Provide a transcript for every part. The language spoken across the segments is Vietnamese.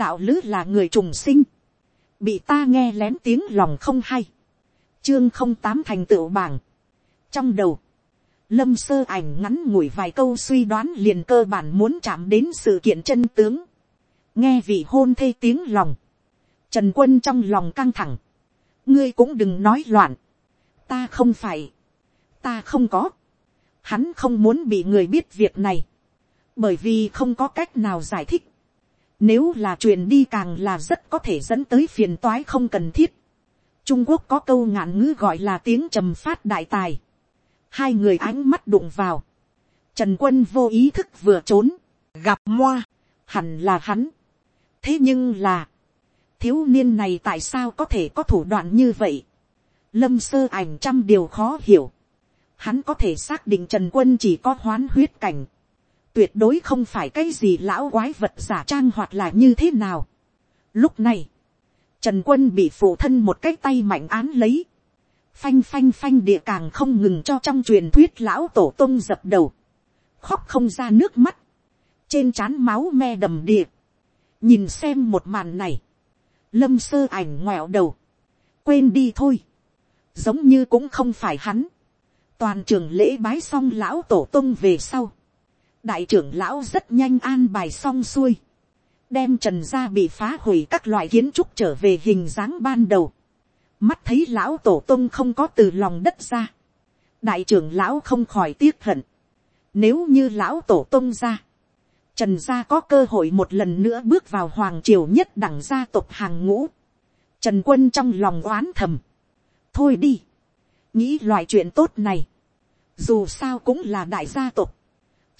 đạo lữ là người trùng sinh, bị ta nghe lén tiếng lòng không hay, chương không tám thành tựu bảng, trong đầu, lâm sơ ảnh ngắn ngủi vài câu suy đoán liền cơ bản muốn chạm đến sự kiện chân tướng, nghe vị hôn thê tiếng lòng, trần quân trong lòng căng thẳng, ngươi cũng đừng nói loạn, ta không phải, ta không có, hắn không muốn bị người biết việc này, bởi vì không có cách nào giải thích, nếu là chuyện đi càng là rất có thể dẫn tới phiền toái không cần thiết. Trung Quốc có câu ngạn ngữ gọi là tiếng trầm phát đại tài. Hai người ánh mắt đụng vào. Trần quân vô ý thức vừa trốn. Gặp moa. Hẳn là hắn. Thế nhưng là. Thiếu niên này tại sao có thể có thủ đoạn như vậy? Lâm sơ ảnh trăm điều khó hiểu. Hắn có thể xác định Trần quân chỉ có hoán huyết cảnh tuyệt đối không phải cái gì lão quái vật giả trang hoặc là như thế nào. Lúc này, trần quân bị phụ thân một cái tay mạnh án lấy, phanh phanh phanh địa càng không ngừng cho trong truyền thuyết lão tổ tông dập đầu, khóc không ra nước mắt, trên trán máu me đầm địa, nhìn xem một màn này, lâm sơ ảnh ngoẹo đầu, quên đi thôi, giống như cũng không phải hắn, toàn trường lễ bái xong lão tổ tông về sau, đại trưởng lão rất nhanh an bài xong xuôi, đem trần gia bị phá hủy các loại kiến trúc trở về hình dáng ban đầu, mắt thấy lão tổ tông không có từ lòng đất ra, đại trưởng lão không khỏi tiếc hận, nếu như lão tổ tông ra, trần gia có cơ hội một lần nữa bước vào hoàng triều nhất đẳng gia tộc hàng ngũ, trần quân trong lòng oán thầm, thôi đi, nghĩ loại chuyện tốt này, dù sao cũng là đại gia tộc,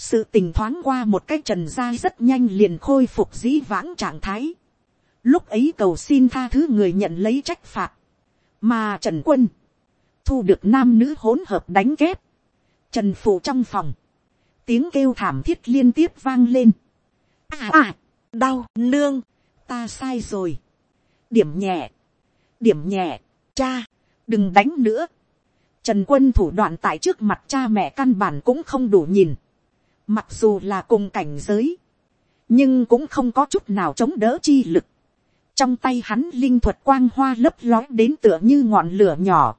sự tình thoáng qua một cái trần gia rất nhanh liền khôi phục dĩ vãng trạng thái. lúc ấy cầu xin tha thứ người nhận lấy trách phạt, mà trần quân thu được nam nữ hỗn hợp đánh ghép, trần phụ trong phòng, tiếng kêu thảm thiết liên tiếp vang lên. à à, đau nương, ta sai rồi, điểm nhẹ, điểm nhẹ, cha, đừng đánh nữa. Trần quân thủ đoạn tại trước mặt cha mẹ căn bản cũng không đủ nhìn Mặc dù là cùng cảnh giới. Nhưng cũng không có chút nào chống đỡ chi lực. Trong tay hắn linh thuật quang hoa lấp lói đến tựa như ngọn lửa nhỏ.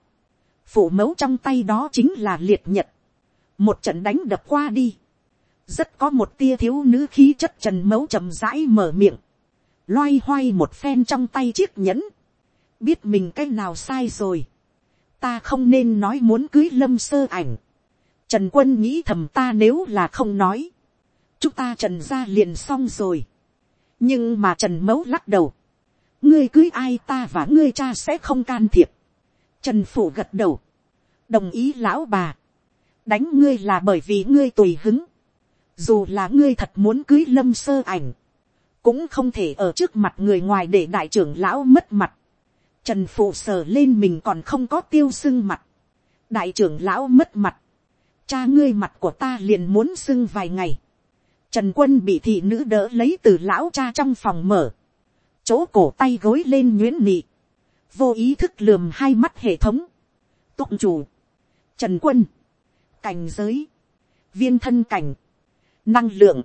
Phủ mẫu trong tay đó chính là liệt nhật. Một trận đánh đập qua đi. Rất có một tia thiếu nữ khí chất trần mẫu chậm rãi mở miệng. Loay hoay một phen trong tay chiếc nhẫn. Biết mình cái nào sai rồi. Ta không nên nói muốn cưới lâm sơ ảnh Trần quân nghĩ thầm ta nếu là không nói. Chúng ta trần ra liền xong rồi. Nhưng mà trần mẫu lắc đầu. Ngươi cưới ai ta và ngươi cha sẽ không can thiệp. Trần phủ gật đầu. Đồng ý lão bà. Đánh ngươi là bởi vì ngươi tùy hứng. Dù là ngươi thật muốn cưới lâm sơ ảnh. Cũng không thể ở trước mặt người ngoài để đại trưởng lão mất mặt. Trần phụ sờ lên mình còn không có tiêu sưng mặt. Đại trưởng lão mất mặt cha ngươi mặt của ta liền muốn sưng vài ngày. Trần quân bị thị nữ đỡ lấy từ lão cha trong phòng mở. Chỗ cổ tay gối lên nhuyễn nị. Vô ý thức lườm hai mắt hệ thống. Tụng chủ. Trần quân. Cảnh giới. Viên thân cảnh. Năng lượng.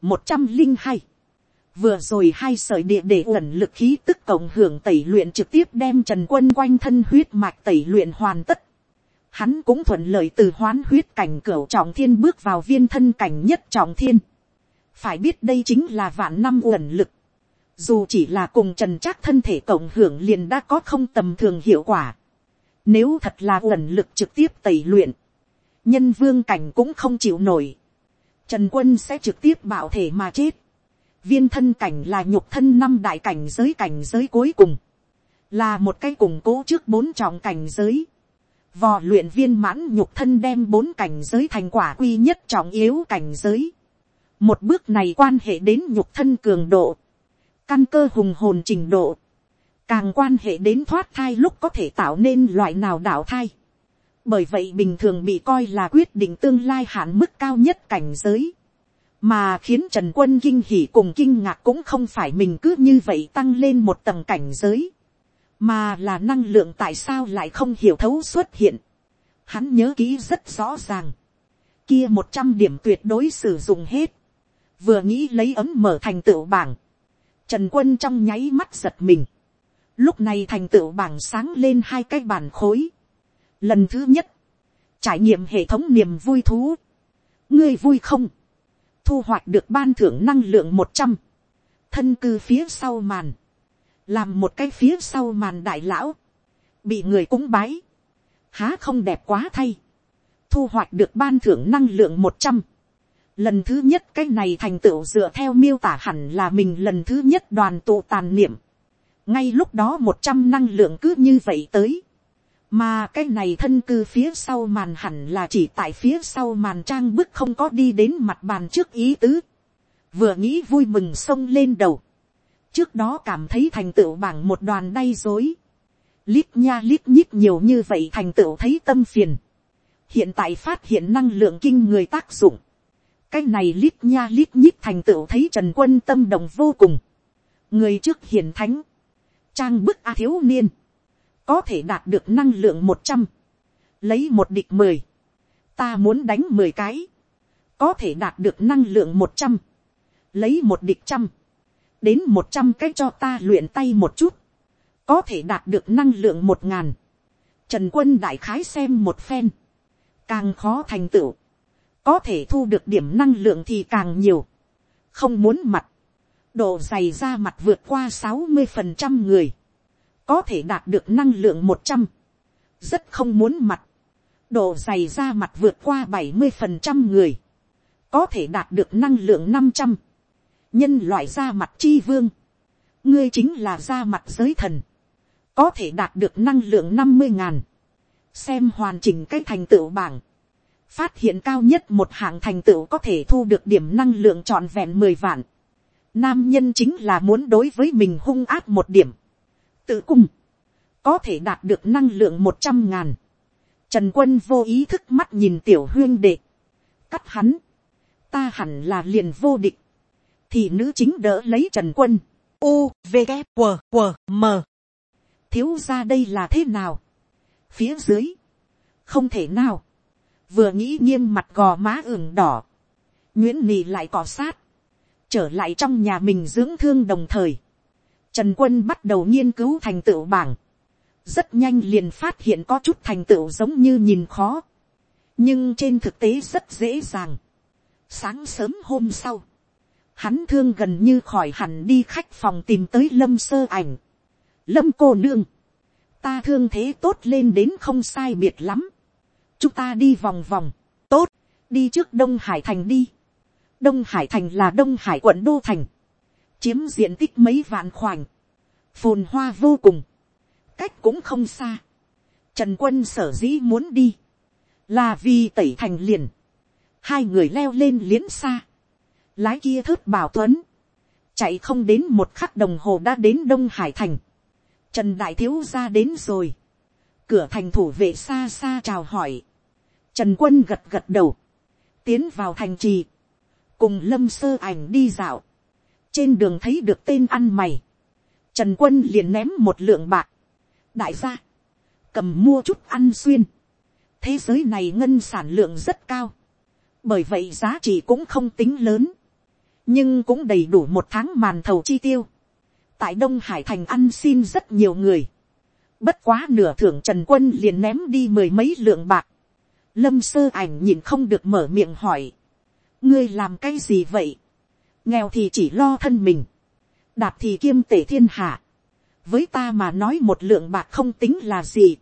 Một trăm linh hai vừa rồi hai sợi địa để ẩn lực khí tức cộng hưởng tẩy luyện trực tiếp đem trần quân quanh thân huyết mạch tẩy luyện hoàn tất hắn cũng thuận lợi từ hoán huyết cảnh cửu trọng thiên bước vào viên thân cảnh nhất trọng thiên. phải biết đây chính là vạn năm uẩn lực. dù chỉ là cùng trần chắc thân thể cộng hưởng liền đã có không tầm thường hiệu quả. nếu thật là uẩn lực trực tiếp tẩy luyện, nhân vương cảnh cũng không chịu nổi. trần quân sẽ trực tiếp bảo thể mà chết. viên thân cảnh là nhục thân năm đại cảnh giới cảnh giới cuối cùng. là một cái củng cố trước bốn trọng cảnh giới Vò luyện viên mãn nhục thân đem bốn cảnh giới thành quả quy nhất trọng yếu cảnh giới. Một bước này quan hệ đến nhục thân cường độ. Căn cơ hùng hồn trình độ. Càng quan hệ đến thoát thai lúc có thể tạo nên loại nào đảo thai. Bởi vậy bình thường bị coi là quyết định tương lai hạn mức cao nhất cảnh giới. Mà khiến Trần Quân kinh hỉ cùng kinh ngạc cũng không phải mình cứ như vậy tăng lên một tầng cảnh giới mà là năng lượng tại sao lại không hiểu thấu xuất hiện. Hắn nhớ kỹ rất rõ ràng, kia một trăm điểm tuyệt đối sử dụng hết, vừa nghĩ lấy ấm mở thành tựu bảng, Trần quân trong nháy mắt giật mình. Lúc này thành tựu bảng sáng lên hai cái bản khối. Lần thứ nhất. Trải nghiệm hệ thống niềm vui thú. Ngươi vui không? Thu hoạch được ban thưởng năng lượng một trăm Thân cư phía sau màn. Làm một cái phía sau màn đại lão. Bị người cúng bái. Há không đẹp quá thay. Thu hoạch được ban thưởng năng lượng một trăm lần thứ nhất cái này thành tựu dựa theo miêu tả hẳn là mình lần thứ nhất đoàn tụ tàn niệm. ngay lúc đó một trăm năng lượng cứ như vậy tới. mà cái này thân cư phía sau màn hẳn là chỉ tại phía sau màn trang bức không có đi đến mặt bàn trước ý tứ. vừa nghĩ vui mừng xông lên đầu trước đó cảm thấy thành tựu bảng một đoàn đay dối. lít nha lít nhít nhiều như vậy thành tựu thấy tâm phiền. hiện tại phát hiện năng lượng kinh người tác dụng. Cái này lít nha lít nhít thành tựu thấy trần quân tâm đồng vô cùng. người trước hiền thánh, trang bức a thiếu niên, có thể đạt được năng lượng một trăm, lấy một địch mười, ta muốn đánh mười cái, có thể đạt được năng lượng một trăm, lấy một địch trăm, đến một trăm cái cho ta luyện tay một chút, có thể đạt được năng lượng một ngàn, trần quân đại khái xem một phen, càng khó thành tựu, có thể thu được điểm năng lượng thì càng nhiều, không muốn mặt, độ dày ra mặt vượt qua sáu mươi phần trăm người, có thể đạt được năng lượng một trăm, rất không muốn mặt, độ dày ra mặt vượt qua bảy mươi phần trăm người, có thể đạt được năng lượng năm trăm, nhân loại da mặt chi vương, ngươi chính là da mặt giới thần, có thể đạt được năng lượng năm mươi ngàn, xem hoàn chỉnh cái thành tựu bảng, phát hiện cao nhất một hạng thành tựu có thể thu được điểm năng lượng trọn vẹn mười vạn. Nam nhân chính là muốn đối với mình hung áp một điểm. Tự cung. Có thể đạt được năng lượng một trăm ngàn. Trần quân vô ý thức mắt nhìn tiểu huyên đệ. Cắt hắn. Ta hẳn là liền vô địch. Thì nữ chính đỡ lấy Trần quân. U, V, K, W, W, M. Thiếu ra đây là thế nào? Phía dưới. Không thể nào vừa nghĩ nghiêm mặt gò má ửng đỏ, nguyễn nì lại cọ sát, trở lại trong nhà mình dưỡng thương đồng thời, trần quân bắt đầu nghiên cứu thành tựu bảng, rất nhanh liền phát hiện có chút thành tựu giống như nhìn khó, nhưng trên thực tế rất dễ dàng. Sáng sớm hôm sau, hắn thương gần như khỏi hẳn đi khách phòng tìm tới lâm sơ ảnh. Lâm cô nương, ta thương thế tốt lên đến không sai biệt lắm. Chúng ta đi vòng vòng, tốt, đi trước đông hải thành đi. đông hải thành là đông hải quận đô thành, chiếm diện tích mấy vạn khoảnh, phồn hoa vô cùng, cách cũng không xa. Trần quân sở dĩ muốn đi, là vì tẩy thành liền, hai người leo lên liến xa, lái kia thớt bảo tuấn, chạy không đến một khắc đồng hồ đã đến đông hải thành, trần đại thiếu ra đến rồi, cửa thành thủ vệ xa xa chào hỏi, Trần quân gật gật đầu. Tiến vào thành trì. Cùng lâm sơ ảnh đi dạo. Trên đường thấy được tên ăn mày. Trần quân liền ném một lượng bạc. Đại gia. Cầm mua chút ăn xuyên. Thế giới này ngân sản lượng rất cao. Bởi vậy giá trị cũng không tính lớn. Nhưng cũng đầy đủ một tháng màn thầu chi tiêu. Tại Đông Hải Thành ăn xin rất nhiều người. Bất quá nửa thưởng Trần Quân liền ném đi mười mấy lượng bạc. lâm sơ ảnh nhìn không được mở miệng hỏi, ngươi làm cái gì vậy, nghèo thì chỉ lo thân mình, đạt thì kiêm tể thiên hạ, với ta mà nói một lượng bạc không tính là gì,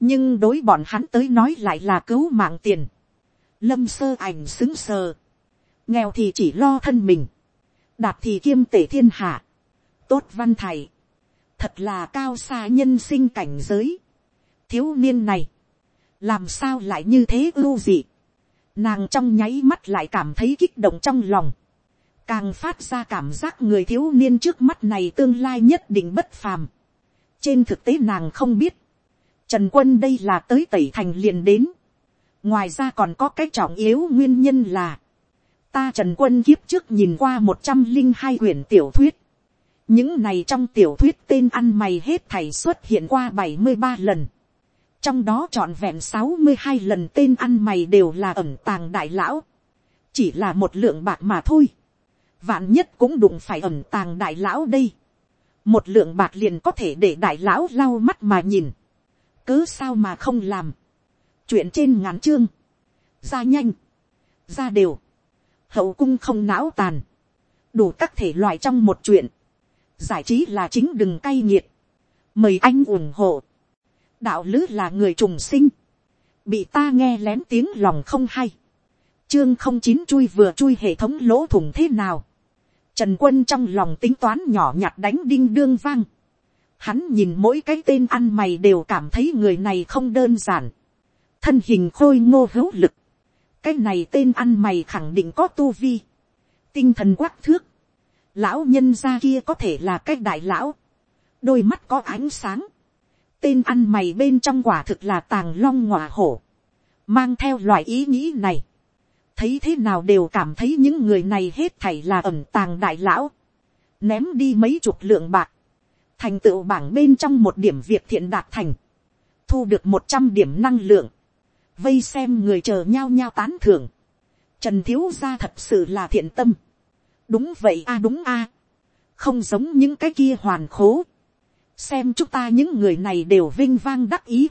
nhưng đối bọn hắn tới nói lại là cứu mạng tiền, lâm sơ ảnh xứng sờ, nghèo thì chỉ lo thân mình, đạt thì kiêm tể thiên hạ, tốt văn thầy, thật là cao xa nhân sinh cảnh giới, thiếu niên này, làm sao lại như thế ưu dị, nàng trong nháy mắt lại cảm thấy kích động trong lòng, càng phát ra cảm giác người thiếu niên trước mắt này tương lai nhất định bất phàm. trên thực tế nàng không biết, trần quân đây là tới tẩy thành liền đến, ngoài ra còn có cái trọng yếu nguyên nhân là, ta trần quân kiếp trước nhìn qua một trăm linh hai quyển tiểu thuyết, những này trong tiểu thuyết tên ăn mày hết thảy xuất hiện qua bảy mươi ba lần. Trong đó trọn vẹn sáu mươi hai lần tên ăn mày đều là ẩm tàng đại lão, chỉ là một lượng bạc mà thôi. vạn nhất cũng đụng phải ẩm tàng đại lão đây, một lượng bạc liền có thể để đại lão lau mắt mà nhìn, cứ sao mà không làm, chuyện trên ngắn chương, ra nhanh, ra đều, hậu cung không não tàn, đủ các thể loại trong một chuyện, giải trí là chính đừng cay nghiệt, mời anh ủng hộ, đạo lứ là người trùng sinh, bị ta nghe lén tiếng lòng không hay, chương không chín chui vừa chui hệ thống lỗ thủng thế nào, trần quân trong lòng tính toán nhỏ nhặt đánh đinh đương vang, hắn nhìn mỗi cái tên ăn mày đều cảm thấy người này không đơn giản, thân hình khôi ngô hữu lực, cái này tên ăn mày khẳng định có tu vi, tinh thần quắc thước, lão nhân gia kia có thể là cái đại lão, đôi mắt có ánh sáng, tên ăn mày bên trong quả thực là tàng long ngọa hổ, mang theo loại ý nghĩ này, thấy thế nào đều cảm thấy những người này hết thảy là ẩm tàng đại lão, ném đi mấy chục lượng bạc, thành tựu bảng bên trong một điểm việc thiện đạt thành, thu được một trăm điểm năng lượng, vây xem người chờ nhau nhau tán thưởng, trần thiếu gia thật sự là thiện tâm, đúng vậy a đúng a, không giống những cái kia hoàn khố, xem chúng ta những người này đều vinh vang đắc ý,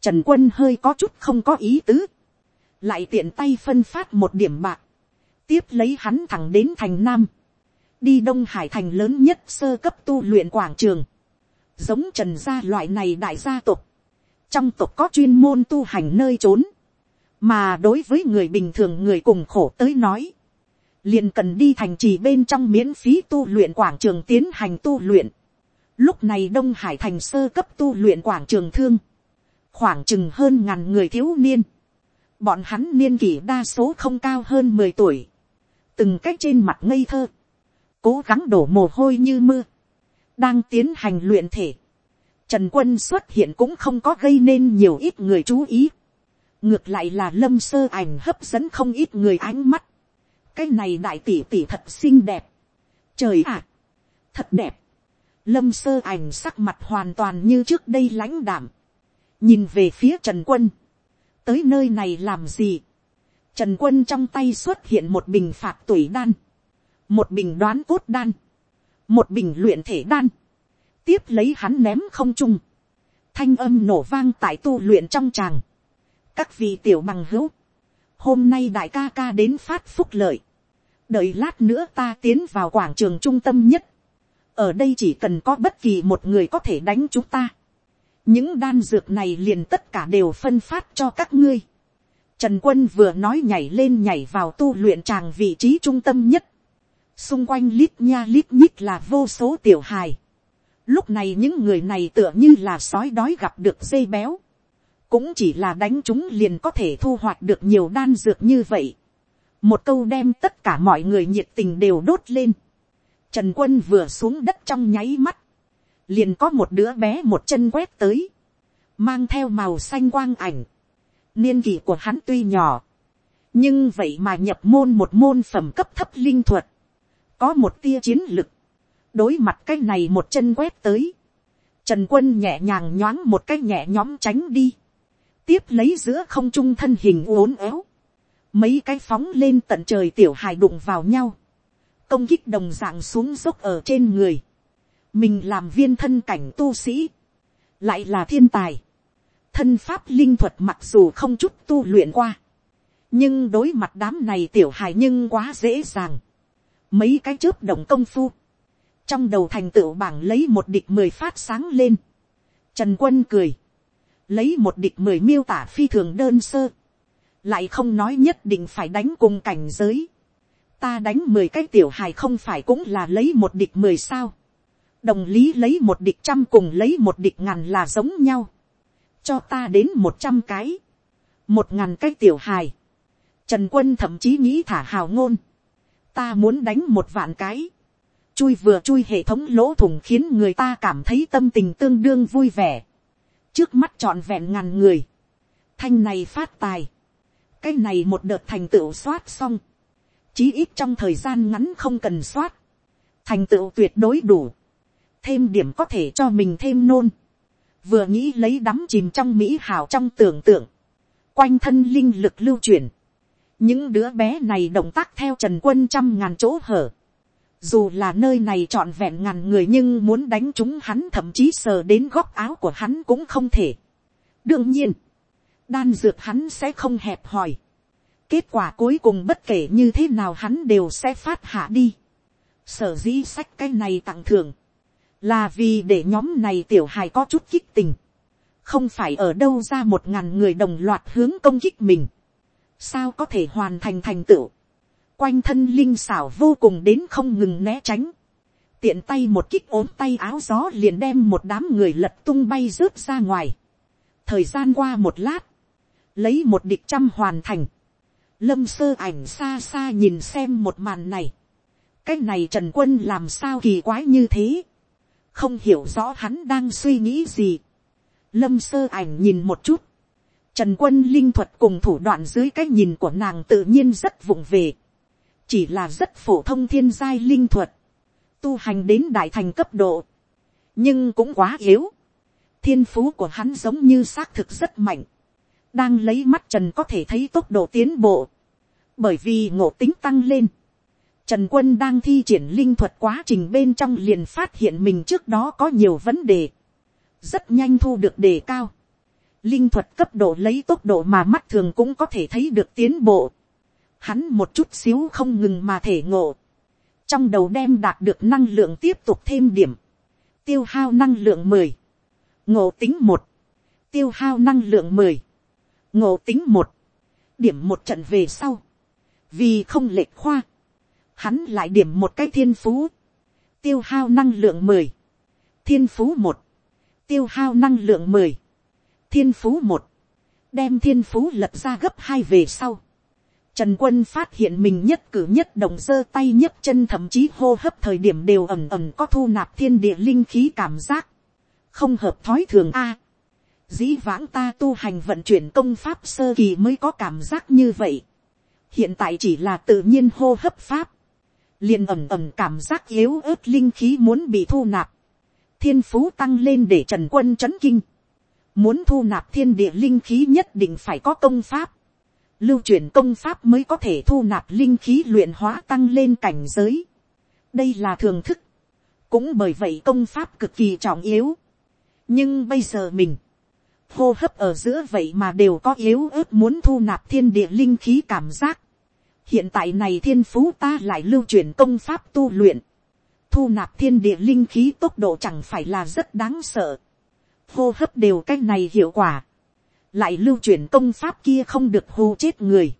trần quân hơi có chút không có ý tứ, lại tiện tay phân phát một điểm bạc, tiếp lấy hắn thẳng đến thành nam, đi đông hải thành lớn nhất sơ cấp tu luyện quảng trường, giống trần gia loại này đại gia tộc, trong tộc có chuyên môn tu hành nơi trốn, mà đối với người bình thường người cùng khổ tới nói, liền cần đi thành trì bên trong miễn phí tu luyện quảng trường tiến hành tu luyện. Lúc này Đông Hải thành sơ cấp tu luyện quảng trường thương, khoảng chừng hơn ngàn người thiếu niên. Bọn hắn niên kỷ đa số không cao hơn mười tuổi, từng cách trên mặt ngây thơ, cố gắng đổ mồ hôi như mưa, đang tiến hành luyện thể. Trần quân xuất hiện cũng không có gây nên nhiều ít người chú ý. Ngược lại là lâm sơ ảnh hấp dẫn không ít người ánh mắt. Cái này đại tỷ tỷ thật xinh đẹp. Trời ạ! thật đẹp. Lâm sơ ảnh sắc mặt hoàn toàn như trước đây lãnh đảm. Nhìn về phía Trần Quân. Tới nơi này làm gì? Trần Quân trong tay xuất hiện một bình phạt tuổi đan. Một bình đoán cốt đan. Một bình luyện thể đan tiếp lấy hắn ném không trung, thanh âm nổ vang tại tu luyện trong tràng, các vị tiểu bằng hữu, hôm nay đại ca ca đến phát phúc lợi, đợi lát nữa ta tiến vào quảng trường trung tâm nhất, ở đây chỉ cần có bất kỳ một người có thể đánh chúng ta, những đan dược này liền tất cả đều phân phát cho các ngươi. Trần quân vừa nói nhảy lên nhảy vào tu luyện tràng vị trí trung tâm nhất. Xung quanh lít nha lít nhít là vô số tiểu hài. Lúc này những người này tựa như là sói đói gặp được dây béo. Cũng chỉ là đánh chúng liền có thể thu hoạch được nhiều đan dược như vậy. Một câu đem tất cả mọi người nhiệt tình đều đốt lên. Trần quân vừa xuống đất trong nháy mắt. Liền có một đứa bé một chân quét tới. Mang theo màu xanh quang ảnh. Niên kỷ của hắn tuy nhỏ. Nhưng vậy mà nhập môn một môn phẩm cấp thấp linh thuật. Có một tia chiến lực đối mặt cái này một chân quét tới, trần quân nhẹ nhàng nhoáng một cái nhẹ nhóm tránh đi, tiếp lấy giữa không trung thân hình uốn éo, mấy cái phóng lên tận trời tiểu hài đụng vào nhau, công kích đồng dạng xuống dốc ở trên người, mình làm viên thân cảnh tu sĩ, lại là thiên tài, thân pháp linh thuật mặc dù không chút tu luyện qua, nhưng đối mặt đám này tiểu hài nhưng quá dễ dàng, mấy cái chớp động công phu, trong đầu thành tựu bảng lấy một địch mười phát sáng lên. Trần quân cười, lấy một địch mười miêu tả phi thường đơn sơ, lại không nói nhất định phải đánh cùng cảnh giới. ta đánh mười cái tiểu hài không phải cũng là lấy một địch mười sao. đồng lý lấy một địch trăm cùng lấy một địch ngàn là giống nhau. cho ta đến một trăm cái, một ngàn cái tiểu hài. Trần quân thậm chí nghĩ thả hào ngôn. ta muốn đánh một vạn cái chui vừa chui hệ thống lỗ thủng khiến người ta cảm thấy tâm tình tương đương vui vẻ. trước mắt trọn vẹn ngàn người. thanh này phát tài. cái này một đợt thành tựu soát xong. chí ít trong thời gian ngắn không cần soát. thành tựu tuyệt đối đủ. thêm điểm có thể cho mình thêm nôn. vừa nghĩ lấy đắm chìm trong mỹ hảo trong tưởng tượng. quanh thân linh lực lưu chuyển. những đứa bé này động tác theo trần quân trăm ngàn chỗ hở dù là nơi này trọn vẹn ngàn người nhưng muốn đánh chúng hắn thậm chí sờ đến góc áo của hắn cũng không thể. Đương nhiên, đan dược hắn sẽ không hẹp hòi. Kết quả cuối cùng bất kể như thế nào hắn đều sẽ phát hạ đi. Sở dĩ sách cái này tặng thưởng. Là vì để nhóm này tiểu hài có chút kích tình. Không phải ở đâu ra một ngàn người đồng loạt hướng công kích mình. Sao có thể hoàn thành thành tựu quanh thân linh xảo vô cùng đến không ngừng né tránh. Tiện tay một kích ốm tay áo gió liền đem một đám người lật tung bay rớt ra ngoài. Thời gian qua một lát. Lấy một địch trăm hoàn thành. Lâm sơ ảnh xa xa nhìn xem một màn này. Cái này Trần Quân làm sao kỳ quái như thế. Không hiểu rõ hắn đang suy nghĩ gì. Lâm sơ ảnh nhìn một chút. Trần Quân linh thuật cùng thủ đoạn dưới cái nhìn của nàng tự nhiên rất vụng về chỉ là rất phổ thông thiên giai linh thuật, tu hành đến đại thành cấp độ, nhưng cũng quá yếu. thiên phú của hắn giống như xác thực rất mạnh, đang lấy mắt trần có thể thấy tốc độ tiến bộ, bởi vì ngộ tính tăng lên. Trần quân đang thi triển linh thuật quá trình bên trong liền phát hiện mình trước đó có nhiều vấn đề, rất nhanh thu được đề cao. Linh thuật cấp độ lấy tốc độ mà mắt thường cũng có thể thấy được tiến bộ hắn một chút xíu không ngừng mà thể ngộ, trong đầu đem đạt được năng lượng tiếp tục thêm điểm, tiêu hao năng lượng mười, ngộ tính một, tiêu hao năng lượng mười, ngộ tính một, điểm một trận về sau, vì không lệch khoa, hắn lại điểm một cái thiên phú, tiêu hao năng lượng mười, thiên phú một, tiêu hao năng lượng mười, thiên phú một, đem thiên phú lật ra gấp hai về sau, Trần quân phát hiện mình nhất cử nhất động giơ tay nhấc chân thậm chí hô hấp thời điểm đều ẩm ẩm có thu nạp thiên địa linh khí cảm giác. Không hợp thói thường a. dĩ vãng ta tu hành vận chuyển công pháp sơ kỳ mới có cảm giác như vậy. Hiện tại chỉ là tự nhiên hô hấp pháp. liền ẩm ẩm cảm giác yếu ớt linh khí muốn bị thu nạp. Thiên phú tăng lên để trần quân chấn kinh. Muốn thu nạp thiên địa linh khí nhất định phải có công pháp lưu truyền công pháp mới có thể thu nạp linh khí luyện hóa tăng lên cảnh giới. đây là thường thức. cũng bởi vậy công pháp cực kỳ trọng yếu. nhưng bây giờ mình, hô hấp ở giữa vậy mà đều có yếu ớt muốn thu nạp thiên địa linh khí cảm giác. hiện tại này thiên phú ta lại lưu truyền công pháp tu luyện. thu nạp thiên địa linh khí tốc độ chẳng phải là rất đáng sợ. hô hấp đều cái này hiệu quả lại lưu truyền công pháp kia không được hù chết người,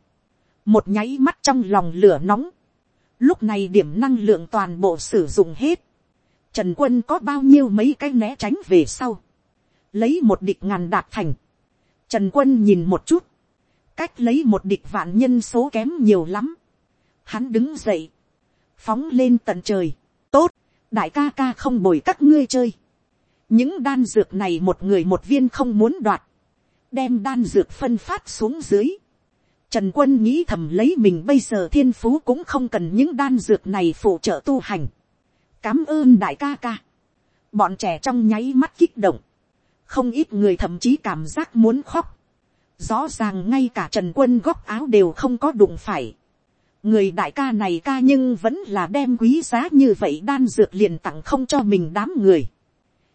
một nháy mắt trong lòng lửa nóng, lúc này điểm năng lượng toàn bộ sử dụng hết, trần quân có bao nhiêu mấy cái né tránh về sau, lấy một địch ngàn đạt thành, trần quân nhìn một chút, cách lấy một địch vạn nhân số kém nhiều lắm, hắn đứng dậy, phóng lên tận trời, tốt, đại ca ca không bồi các ngươi chơi, những đan dược này một người một viên không muốn đoạt, đem đan dược phân phát xuống dưới. Trần quân nghĩ thầm lấy mình bây giờ thiên phú cũng không cần những đan dược này phụ trợ tu hành. Cám ơn đại ca ca. Bọn trẻ trong nháy mắt kích động. Không ít người thậm chí cảm giác muốn khóc. Rõ ràng ngay cả trần quân góc áo đều không có đụng phải. Người đại ca này ca nhưng vẫn là đem quý giá như vậy đan dược liền tặng không cho mình đám người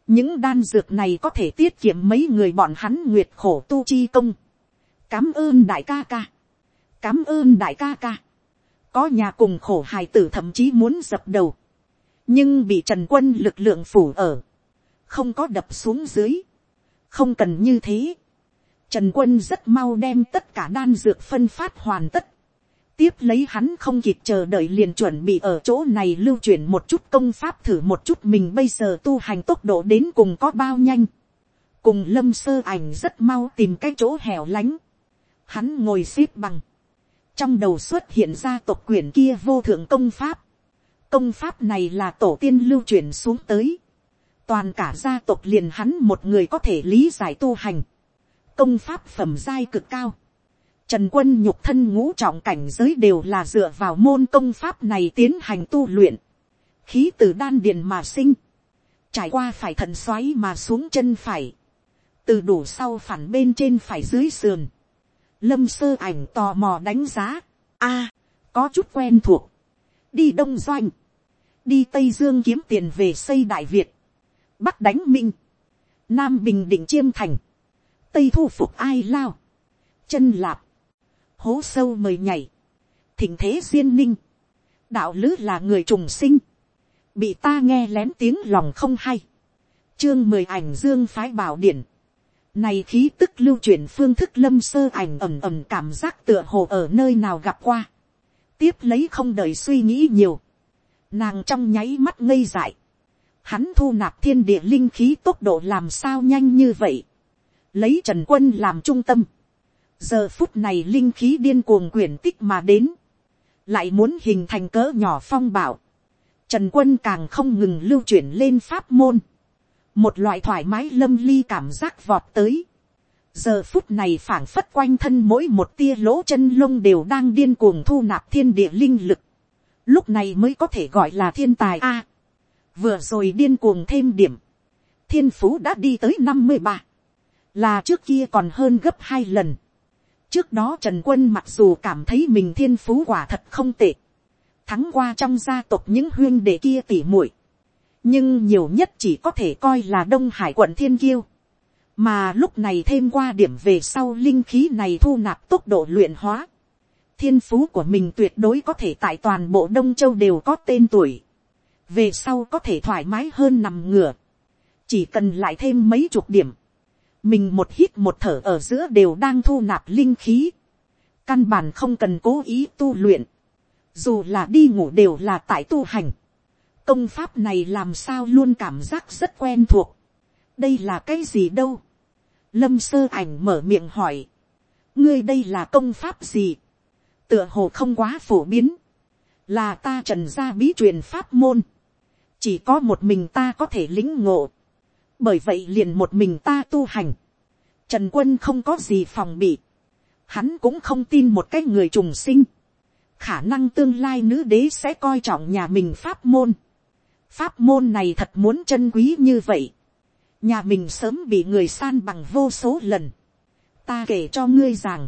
những đan dược này có thể tiết kiệm mấy người bọn hắn nguyệt khổ tu chi công. cám ơn đại ca ca. cám ơn đại ca ca. có nhà cùng khổ hài tử thậm chí muốn dập đầu. nhưng bị trần quân lực lượng phủ ở. không có đập xuống dưới. không cần như thế. trần quân rất mau đem tất cả đan dược phân phát hoàn tất tiếp lấy hắn không kịp chờ đợi liền chuẩn bị ở chỗ này lưu chuyển một chút công pháp thử một chút mình bây giờ tu hành tốc độ đến cùng có bao nhanh. cùng lâm sơ ảnh rất mau tìm cái chỗ hẻo lánh. hắn ngồi xếp bằng. trong đầu xuất hiện ra tộc quyển kia vô thượng công pháp. công pháp này là tổ tiên lưu truyền xuống tới. toàn cả gia tộc liền hắn một người có thể lý giải tu hành. công pháp phẩm giai cực cao Trần quân nhục thân ngũ trọng cảnh giới đều là dựa vào môn công pháp này tiến hành tu luyện. Khí từ đan điền mà sinh. Trải qua phải thần xoáy mà xuống chân phải. Từ đủ sau phản bên trên phải dưới sườn. Lâm sơ ảnh tò mò đánh giá. a có chút quen thuộc. Đi đông doanh. đi tây dương kiếm tiền về xây đại việt, bắc đánh minh, nam bình định chiêm thành, tây thu phục ai lao, chân lạp, hố sâu mời nhảy, thỉnh thế duyên ninh, đạo lứ là người trùng sinh, bị ta nghe lén tiếng lòng không hay, chương mười ảnh dương phái bảo điển, này khí tức lưu chuyển phương thức lâm sơ ảnh ẩm ẩm cảm giác tựa hồ ở nơi nào gặp qua. Tiếp lấy không đợi suy nghĩ nhiều. Nàng trong nháy mắt ngây dại. Hắn thu nạp thiên địa linh khí tốc độ làm sao nhanh như vậy. Lấy Trần Quân làm trung tâm. Giờ phút này linh khí điên cuồng quyển tích mà đến. Lại muốn hình thành cỡ nhỏ phong bảo. Trần Quân càng không ngừng lưu chuyển lên pháp môn một loại thoải mái lâm ly cảm giác vọt tới. giờ phút này phảng phất quanh thân mỗi một tia lỗ chân lông đều đang điên cuồng thu nạp thiên địa linh lực. lúc này mới có thể gọi là thiên tài a. vừa rồi điên cuồng thêm điểm. thiên phú đã đi tới năm mươi ba. là trước kia còn hơn gấp hai lần trước đó trần quân mặc dù cảm thấy mình thiên phú quả thật không tệ. thắng qua trong gia tộc những huyên đệ kia tỉ muội nhưng nhiều nhất chỉ có thể coi là đông hải quận thiên kiêu. mà lúc này thêm qua điểm về sau linh khí này thu nạp tốc độ luyện hóa. thiên phú của mình tuyệt đối có thể tại toàn bộ đông châu đều có tên tuổi. về sau có thể thoải mái hơn nằm ngửa. chỉ cần lại thêm mấy chục điểm mình một hít một thở ở giữa đều đang thu nạp linh khí. căn bản không cần cố ý tu luyện. dù là đi ngủ đều là tại tu hành công pháp này làm sao luôn cảm giác rất quen thuộc. đây là cái gì đâu. lâm sơ ảnh mở miệng hỏi. ngươi đây là công pháp gì. tựa hồ không quá phổ biến. là ta trần gia bí truyền pháp môn. chỉ có một mình ta có thể lính ngộ bởi vậy liền một mình ta tu hành. trần quân không có gì phòng bị. hắn cũng không tin một cái người trùng sinh. Khả năng tương lai nữ đế sẽ coi trọng nhà mình pháp môn. Pháp môn này thật muốn chân quý như vậy, nhà mình sớm bị người san bằng vô số lần, ta kể cho ngươi rằng,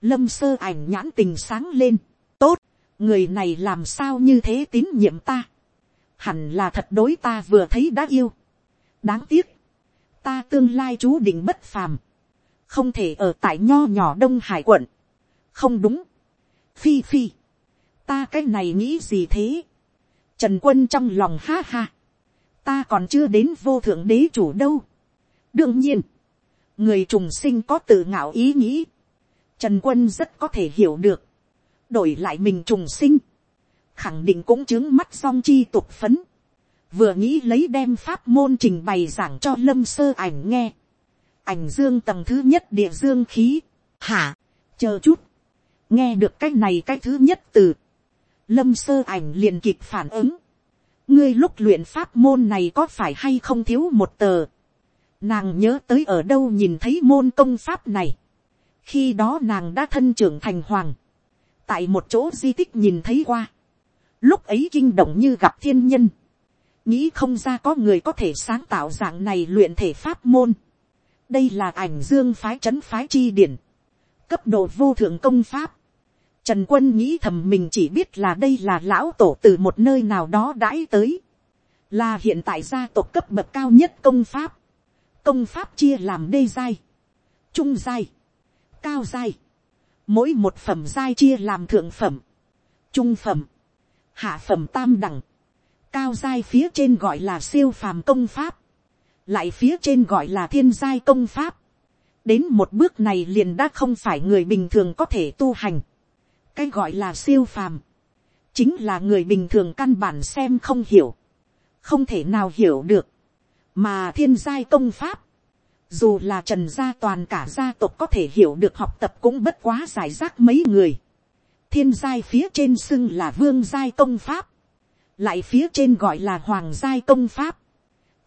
lâm sơ ảnh nhãn tình sáng lên, tốt, người này làm sao như thế tín nhiệm ta, hẳn là thật đối ta vừa thấy đã yêu, đáng tiếc, ta tương lai chú định bất phàm, không thể ở tại nho nhỏ đông hải quận, không đúng, phi phi, ta cái này nghĩ gì thế, Trần quân trong lòng ha ha. Ta còn chưa đến vô thượng đế chủ đâu. Đương nhiên. Người trùng sinh có tự ngạo ý nghĩ. Trần quân rất có thể hiểu được. Đổi lại mình trùng sinh. Khẳng định cũng chứng mắt song chi tục phấn. Vừa nghĩ lấy đem pháp môn trình bày giảng cho lâm sơ ảnh nghe. Ảnh dương tầng thứ nhất địa dương khí. Hả? Chờ chút. Nghe được cái này cái thứ nhất từ lâm sơ ảnh liền kịp phản ứng. ngươi lúc luyện pháp môn này có phải hay không thiếu một tờ. nàng nhớ tới ở đâu nhìn thấy môn công pháp này. khi đó nàng đã thân trưởng thành hoàng. tại một chỗ di tích nhìn thấy qua. lúc ấy kinh động như gặp thiên nhân nghĩ không ra có người có thể sáng tạo dạng này luyện thể pháp môn. đây là ảnh dương phái trấn phái chi điển. cấp độ vô thượng công pháp Trần quân nghĩ thầm mình chỉ biết là đây là lão tổ từ một nơi nào đó đãi tới. Là hiện tại gia tộc cấp bậc cao nhất công pháp. Công pháp chia làm đê giai, trung giai, cao giai. Mỗi một phẩm giai chia làm thượng phẩm, trung phẩm, hạ phẩm tam đẳng. Cao giai phía trên gọi là siêu phàm công pháp. Lại phía trên gọi là thiên giai công pháp. Đến một bước này liền đã không phải người bình thường có thể tu hành cái gọi là siêu phàm, chính là người bình thường căn bản xem không hiểu, không thể nào hiểu được, mà thiên giai công pháp, dù là trần gia toàn cả gia tộc có thể hiểu được học tập cũng bất quá giải rác mấy người, thiên giai phía trên xưng là vương giai công pháp, lại phía trên gọi là hoàng giai công pháp,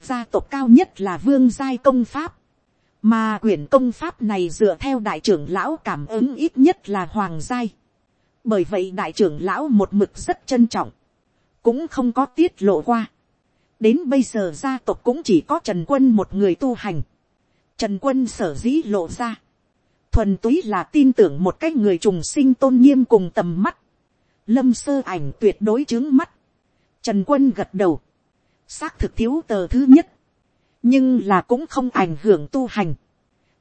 gia tộc cao nhất là vương giai công pháp, mà quyển công pháp này dựa theo đại trưởng lão cảm ứng ít nhất là hoàng giai. Bởi vậy đại trưởng lão một mực rất trân trọng, cũng không có tiết lộ qua. đến bây giờ gia tộc cũng chỉ có trần quân một người tu hành. trần quân sở dĩ lộ ra, thuần túy là tin tưởng một cái người trùng sinh tôn nghiêm cùng tầm mắt, lâm sơ ảnh tuyệt đối chứng mắt, Trần quân gật đầu. Xác thực thiếu tờ thứ nhất. Nhưng là cũng không ảnh hưởng tu hành.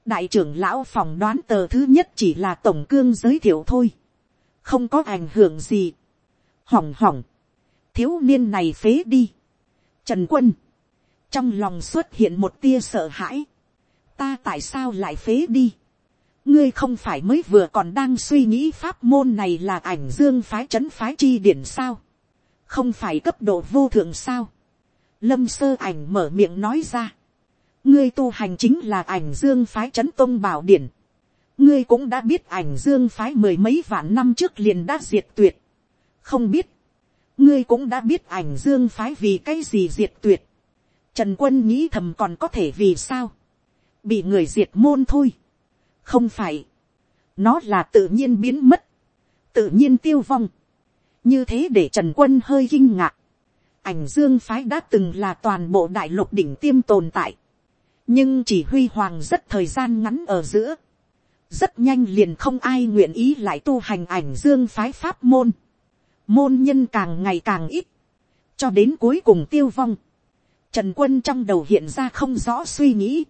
Đại trưởng lão phòng đoán tờ thứ nhất chỉ là tổng cương giới thiệu thôi. Không có ảnh hưởng gì. Hỏng hỏng. Thiếu niên này phế đi. Trần quân. Trong lòng xuất hiện một tia sợ hãi. Ta tại sao lại phế đi? Ngươi không phải mới vừa còn đang suy nghĩ pháp môn này là ảnh dương phái trấn phái chi điển sao? Không phải cấp độ vô thượng sao? Lâm sơ ảnh mở miệng nói ra. Ngươi tu hành chính là ảnh dương phái trấn tông bảo điển. Ngươi cũng đã biết ảnh dương phái mười mấy vạn năm trước liền đã diệt tuyệt. Không biết. Ngươi cũng đã biết ảnh dương phái vì cái gì diệt tuyệt. Trần quân nghĩ thầm còn có thể vì sao. Bị người diệt môn thôi. Không phải. Nó là tự nhiên biến mất. Tự nhiên tiêu vong. Như thế để Trần quân hơi kinh ngạc. Ảnh dương phái đã từng là toàn bộ đại lục đỉnh tiêm tồn tại. Nhưng chỉ huy hoàng rất thời gian ngắn ở giữa. Rất nhanh liền không ai nguyện ý lại tu hành ảnh dương phái pháp môn. Môn nhân càng ngày càng ít. Cho đến cuối cùng tiêu vong. Trần quân trong đầu hiện ra không rõ suy nghĩ.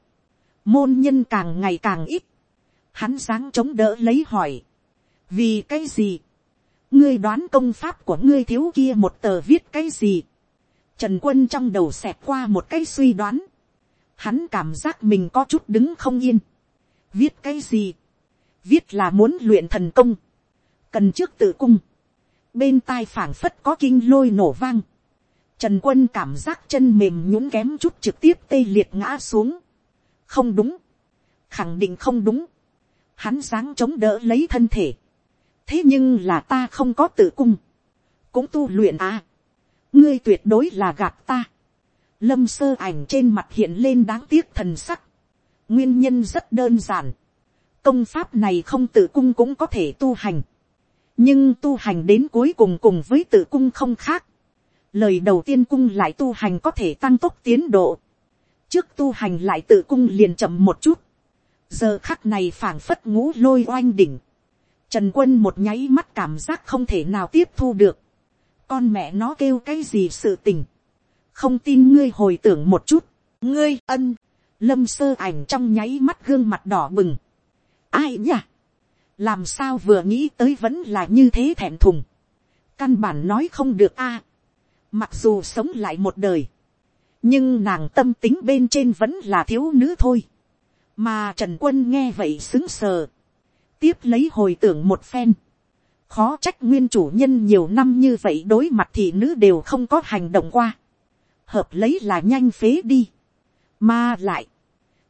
Môn nhân càng ngày càng ít. Hắn sáng chống đỡ lấy hỏi. Vì cái gì? Ngươi đoán công pháp của ngươi thiếu kia một tờ viết cái gì? Trần quân trong đầu xẹt qua một cái suy đoán. Hắn cảm giác mình có chút đứng không yên. Viết cái gì? Viết là muốn luyện thần công. Cần trước tự cung. Bên tai phảng phất có kinh lôi nổ vang. Trần quân cảm giác chân mềm nhũng kém chút trực tiếp tê liệt ngã xuống. Không đúng. Khẳng định không đúng. Hắn dáng chống đỡ lấy thân thể. Thế nhưng là ta không có tự cung. Cũng tu luyện à. Ngươi tuyệt đối là gạt ta. Lâm sơ ảnh trên mặt hiện lên đáng tiếc thần sắc. Nguyên nhân rất đơn giản. Công pháp này không tự cung cũng có thể tu hành. Nhưng tu hành đến cuối cùng cùng với tự cung không khác. Lời đầu tiên cung lại tu hành có thể tăng tốc tiến độ. Trước tu hành lại tự cung liền chậm một chút. Giờ khắc này phảng phất ngũ lôi oanh đỉnh. Trần quân một nháy mắt cảm giác không thể nào tiếp thu được. Con mẹ nó kêu cái gì sự tình? Không tin ngươi hồi tưởng một chút, ngươi ân, lâm sơ ảnh trong nháy mắt gương mặt đỏ bừng. ai nhỉ, làm sao vừa nghĩ tới vẫn là như thế thẹn thùng, căn bản nói không được a, mặc dù sống lại một đời, nhưng nàng tâm tính bên trên vẫn là thiếu nữ thôi, mà trần quân nghe vậy xứng sờ, tiếp lấy hồi tưởng một phen, khó trách nguyên chủ nhân nhiều năm như vậy đối mặt thị nữ đều không có hành động qua hợp lấy là nhanh phế đi. Mà lại,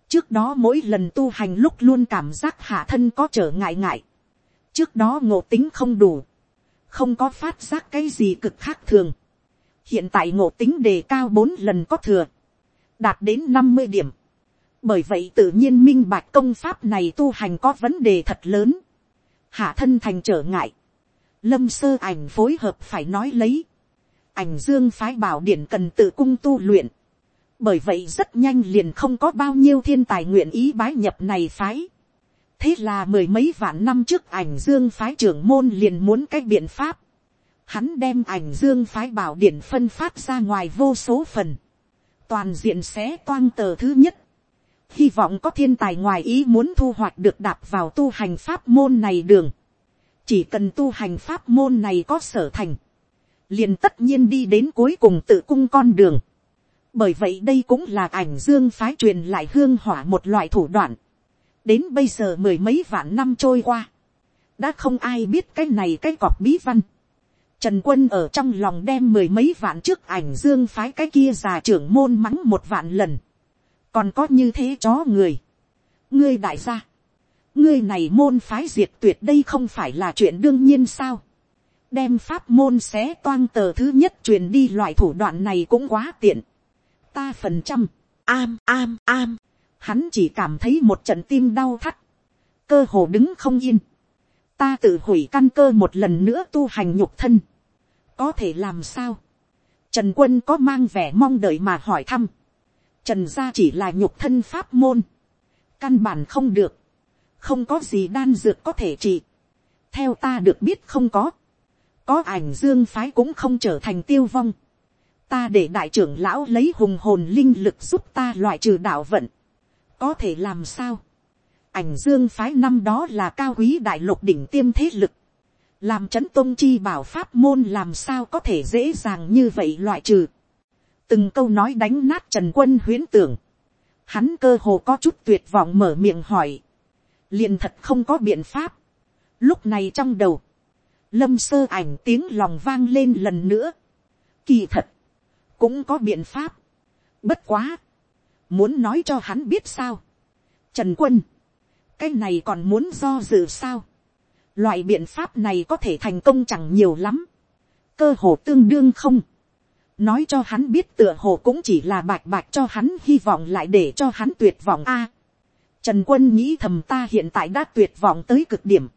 trước đó mỗi lần tu hành lúc luôn cảm giác hạ thân có trở ngại ngại. Trước đó ngộ tính không đủ, không có phát giác cái gì cực khác thường. Hiện tại ngộ tính đề cao bốn lần có thừa, đạt đến năm mươi điểm. Bởi vậy tự nhiên minh bạch công pháp này tu hành có vấn đề thật lớn. Hạ thân thành trở ngại. Lâm sơ ảnh phối hợp phải nói lấy ảnh dương phái bảo điển cần tự cung tu luyện. Bởi vậy rất nhanh liền không có bao nhiêu thiên tài nguyện ý bái nhập này phái. Thế là mười mấy vạn năm trước ảnh dương phái trưởng môn liền muốn cái biện pháp. Hắn đem ảnh dương phái bảo điển phân phát ra ngoài vô số phần. Toàn diện xé toang tờ thứ nhất. Hy vọng có thiên tài ngoài ý muốn thu hoạch được đạp vào tu hành pháp môn này đường. Chỉ cần tu hành pháp môn này có sở thành, liền tất nhiên đi đến cuối cùng tự cung con đường. Bởi vậy đây cũng là ảnh dương phái truyền lại hương hỏa một loại thủ đoạn. Đến bây giờ mười mấy vạn năm trôi qua. Đã không ai biết cái này cái cọp bí văn. Trần quân ở trong lòng đem mười mấy vạn trước ảnh dương phái cái kia già trưởng môn mắng một vạn lần. Còn có như thế chó người. Ngươi đại gia. Ngươi này môn phái diệt tuyệt đây không phải là chuyện đương nhiên sao đem pháp môn xé toang tờ thứ nhất truyền đi loại thủ đoạn này cũng quá tiện. Ta phần trăm, am am am, hắn chỉ cảm thấy một trận tim đau thắt, cơ hồ đứng không yên. Ta tự hủy căn cơ một lần nữa tu hành nhục thân. Có thể làm sao? Trần quân có mang vẻ mong đợi mà hỏi thăm. Trần gia chỉ là nhục thân pháp môn. Căn bản không được. Không có gì đan dược có thể trị. Theo ta được biết không có có ảnh dương phái cũng không trở thành tiêu vong. ta để đại trưởng lão lấy hùng hồn linh lực giúp ta loại trừ đạo vận. có thể làm sao. ảnh dương phái năm đó là cao quý đại lục đỉnh tiêm thế lực. làm c h ấ n tôn chi bảo pháp môn làm sao có thể dễ dàng như vậy loại trừ từng câu nói đánh nát trần quân huyến tưởng. hắn cơ hồ có chút tuyệt vọng mở miệng hỏi. liền thật không có biện pháp. lúc này trong đầu, lâm sơ ảnh tiếng lòng vang lên lần nữa Kỳ thật, cũng có biện pháp. Bất quá, muốn nói cho hắn biết sao. Trần quân, cái này còn muốn do dự sao. Loại biện pháp này có thể thành công chẳng nhiều lắm. Cơ hồ tương đương không. Nói cho hắn biết tựa hồ cũng chỉ là bạch bạch cho hắn hy vọng lại để cho hắn tuyệt vọng a. Trần quân nghĩ thầm ta hiện tại đã tuyệt vọng tới cực điểm.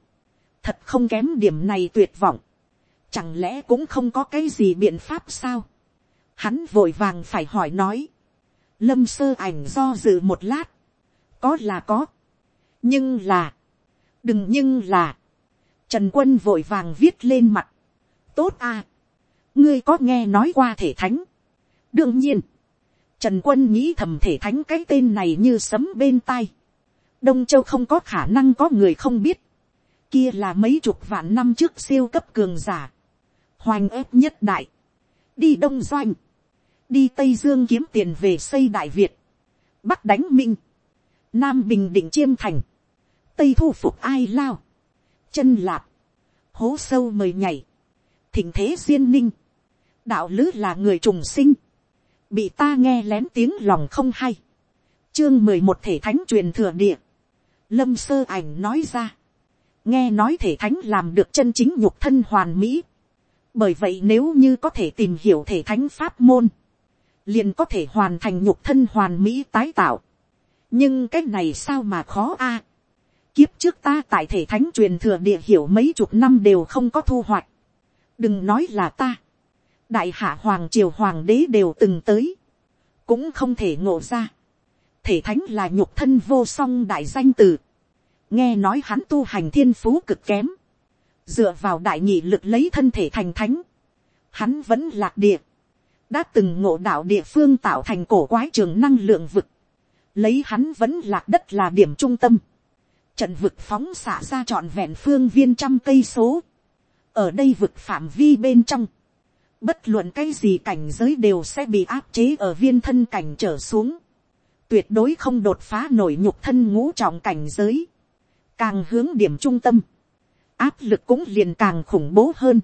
Thật không kém điểm này tuyệt vọng chẳng lẽ cũng không có cái gì biện pháp sao. hắn vội vàng phải hỏi nói. lâm sơ ảnh do dự một lát. có là có. nhưng là, đừng nhưng là, trần quân vội vàng viết lên mặt. tốt à ngươi có nghe nói qua thể thánh. đương nhiên, trần quân nghĩ thầm thể thánh cái tên này như sấm bên tai. đông châu không có khả năng có người không biết. Kia là mấy chục vạn năm trước siêu cấp cường giả. Hoành ép nhất đại, đi đông doanh, đi tây dương kiếm tiền về xây đại việt, bắc đánh minh, nam bình định chiêm thành, tây thu phục ai lao, chân lạp, hố sâu mời nhảy, thỉnh thế duyên ninh, đạo lứ là người trùng sinh, bị ta nghe lén tiếng lòng không hay, chương mười một thể thánh truyền thừa địa, lâm sơ ảnh nói ra, nghe nói thể thánh làm được chân chính nhục thân hoàn mỹ, bởi vậy nếu như có thể tìm hiểu thể thánh pháp môn, liền có thể hoàn thành nhục thân hoàn mỹ tái tạo. nhưng cái này sao mà khó a. kiếp trước ta tại thể thánh truyền thừa địa hiểu mấy chục năm đều không có thu hoạch. đừng nói là ta đại hạ hoàng triều hoàng đế đều từng tới. cũng không thể ngộ ra. thể thánh là nhục thân vô song đại danh từ. nghe nói hắn tu hành thiên phú cực kém. Dựa vào đại nhị lực lấy thân thể thành thánh, hắn vẫn lạc địa, đã từng ngộ đạo địa phương tạo thành cổ quái trường năng lượng vực, lấy hắn vẫn lạc đất là điểm trung tâm, trận vực phóng xả ra trọn vẹn phương viên trăm cây số, ở đây vực phạm vi bên trong, bất luận cái gì cảnh giới đều sẽ bị áp chế ở viên thân cảnh trở xuống, tuyệt đối không đột phá nổi nhục thân ngũ trọng cảnh giới, càng hướng điểm trung tâm, áp lực cũng liền càng khủng bố hơn.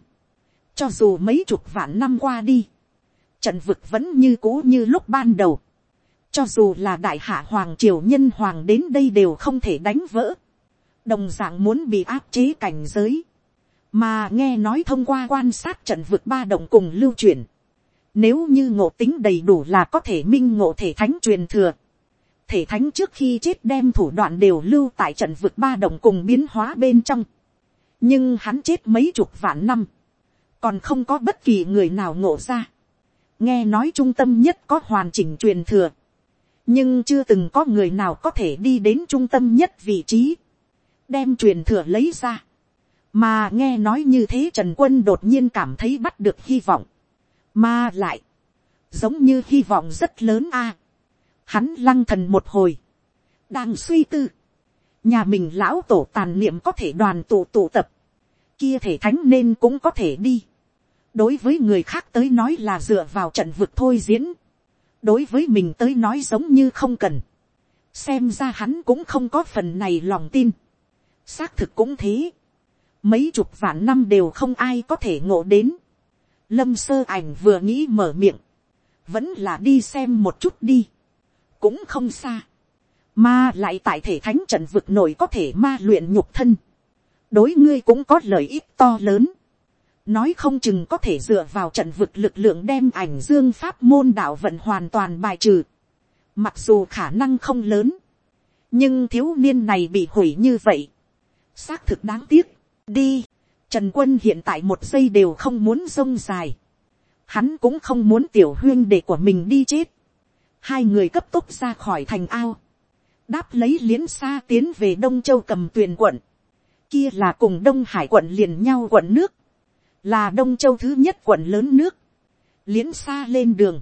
cho dù mấy chục vạn năm qua đi, trận vực vẫn như cũ như lúc ban đầu. cho dù là đại hạ hoàng triều nhân hoàng đến đây đều không thể đánh vỡ. đồng d ạ n g muốn bị áp chế cảnh giới mà nghe nói thông qua quan sát trận vực ba động cùng lưu truyền. nếu như ngộ tính đầy đủ là có thể minh ngộ thể thánh truyền thừa. thể thánh trước khi chết đem thủ đoạn đều lưu tại trận vực ba động cùng biến hóa bên trong nhưng hắn chết mấy chục vạn năm, còn không có bất kỳ người nào ngộ ra. nghe nói trung tâm nhất có hoàn chỉnh truyền thừa, nhưng chưa từng có người nào có thể đi đến trung tâm nhất vị trí, đem truyền thừa lấy ra mà nghe nói như thế trần quân đột nhiên cảm thấy bắt được hy vọng, mà lại, giống như hy vọng rất lớn a. hắn lăng thần một hồi, đang suy tư, nhà mình lão tổ tàn niệm có thể đoàn tụ tụ tập, kia thể thánh nên cũng có thể đi. đối với người khác tới nói là dựa vào trận vực thôi diễn. đối với mình tới nói giống như không cần. xem ra hắn cũng không có phần này lòng tin. xác thực cũng thế mấy chục vạn năm đều không ai có thể ngộ đến. lâm sơ ảnh vừa nghĩ mở miệng. vẫn là đi xem một chút đi. cũng không xa. mà lại tại thể thánh trận vực nổi có thể ma luyện nhục thân đối ngươi cũng có lợi ích to lớn. Nói không chừng có thể dựa vào trận vực lực lượng đem ảnh dương pháp môn đạo vận hoàn toàn bài trừ. Mặc dù khả năng không lớn. Nhưng thiếu niên này bị hủy như vậy. Xác thực đáng tiếc. Đi. Trần quân hiện tại một giây đều không muốn sông dài. Hắn cũng không muốn tiểu huyên để của mình đi chết. Hai người cấp tốc ra khỏi thành ao. Đáp lấy liến xa tiến về Đông Châu cầm tuyền quận kia là cùng đông hải quận liền nhau quận nước, là đông châu thứ nhất quận lớn nước, Liến xa lên đường,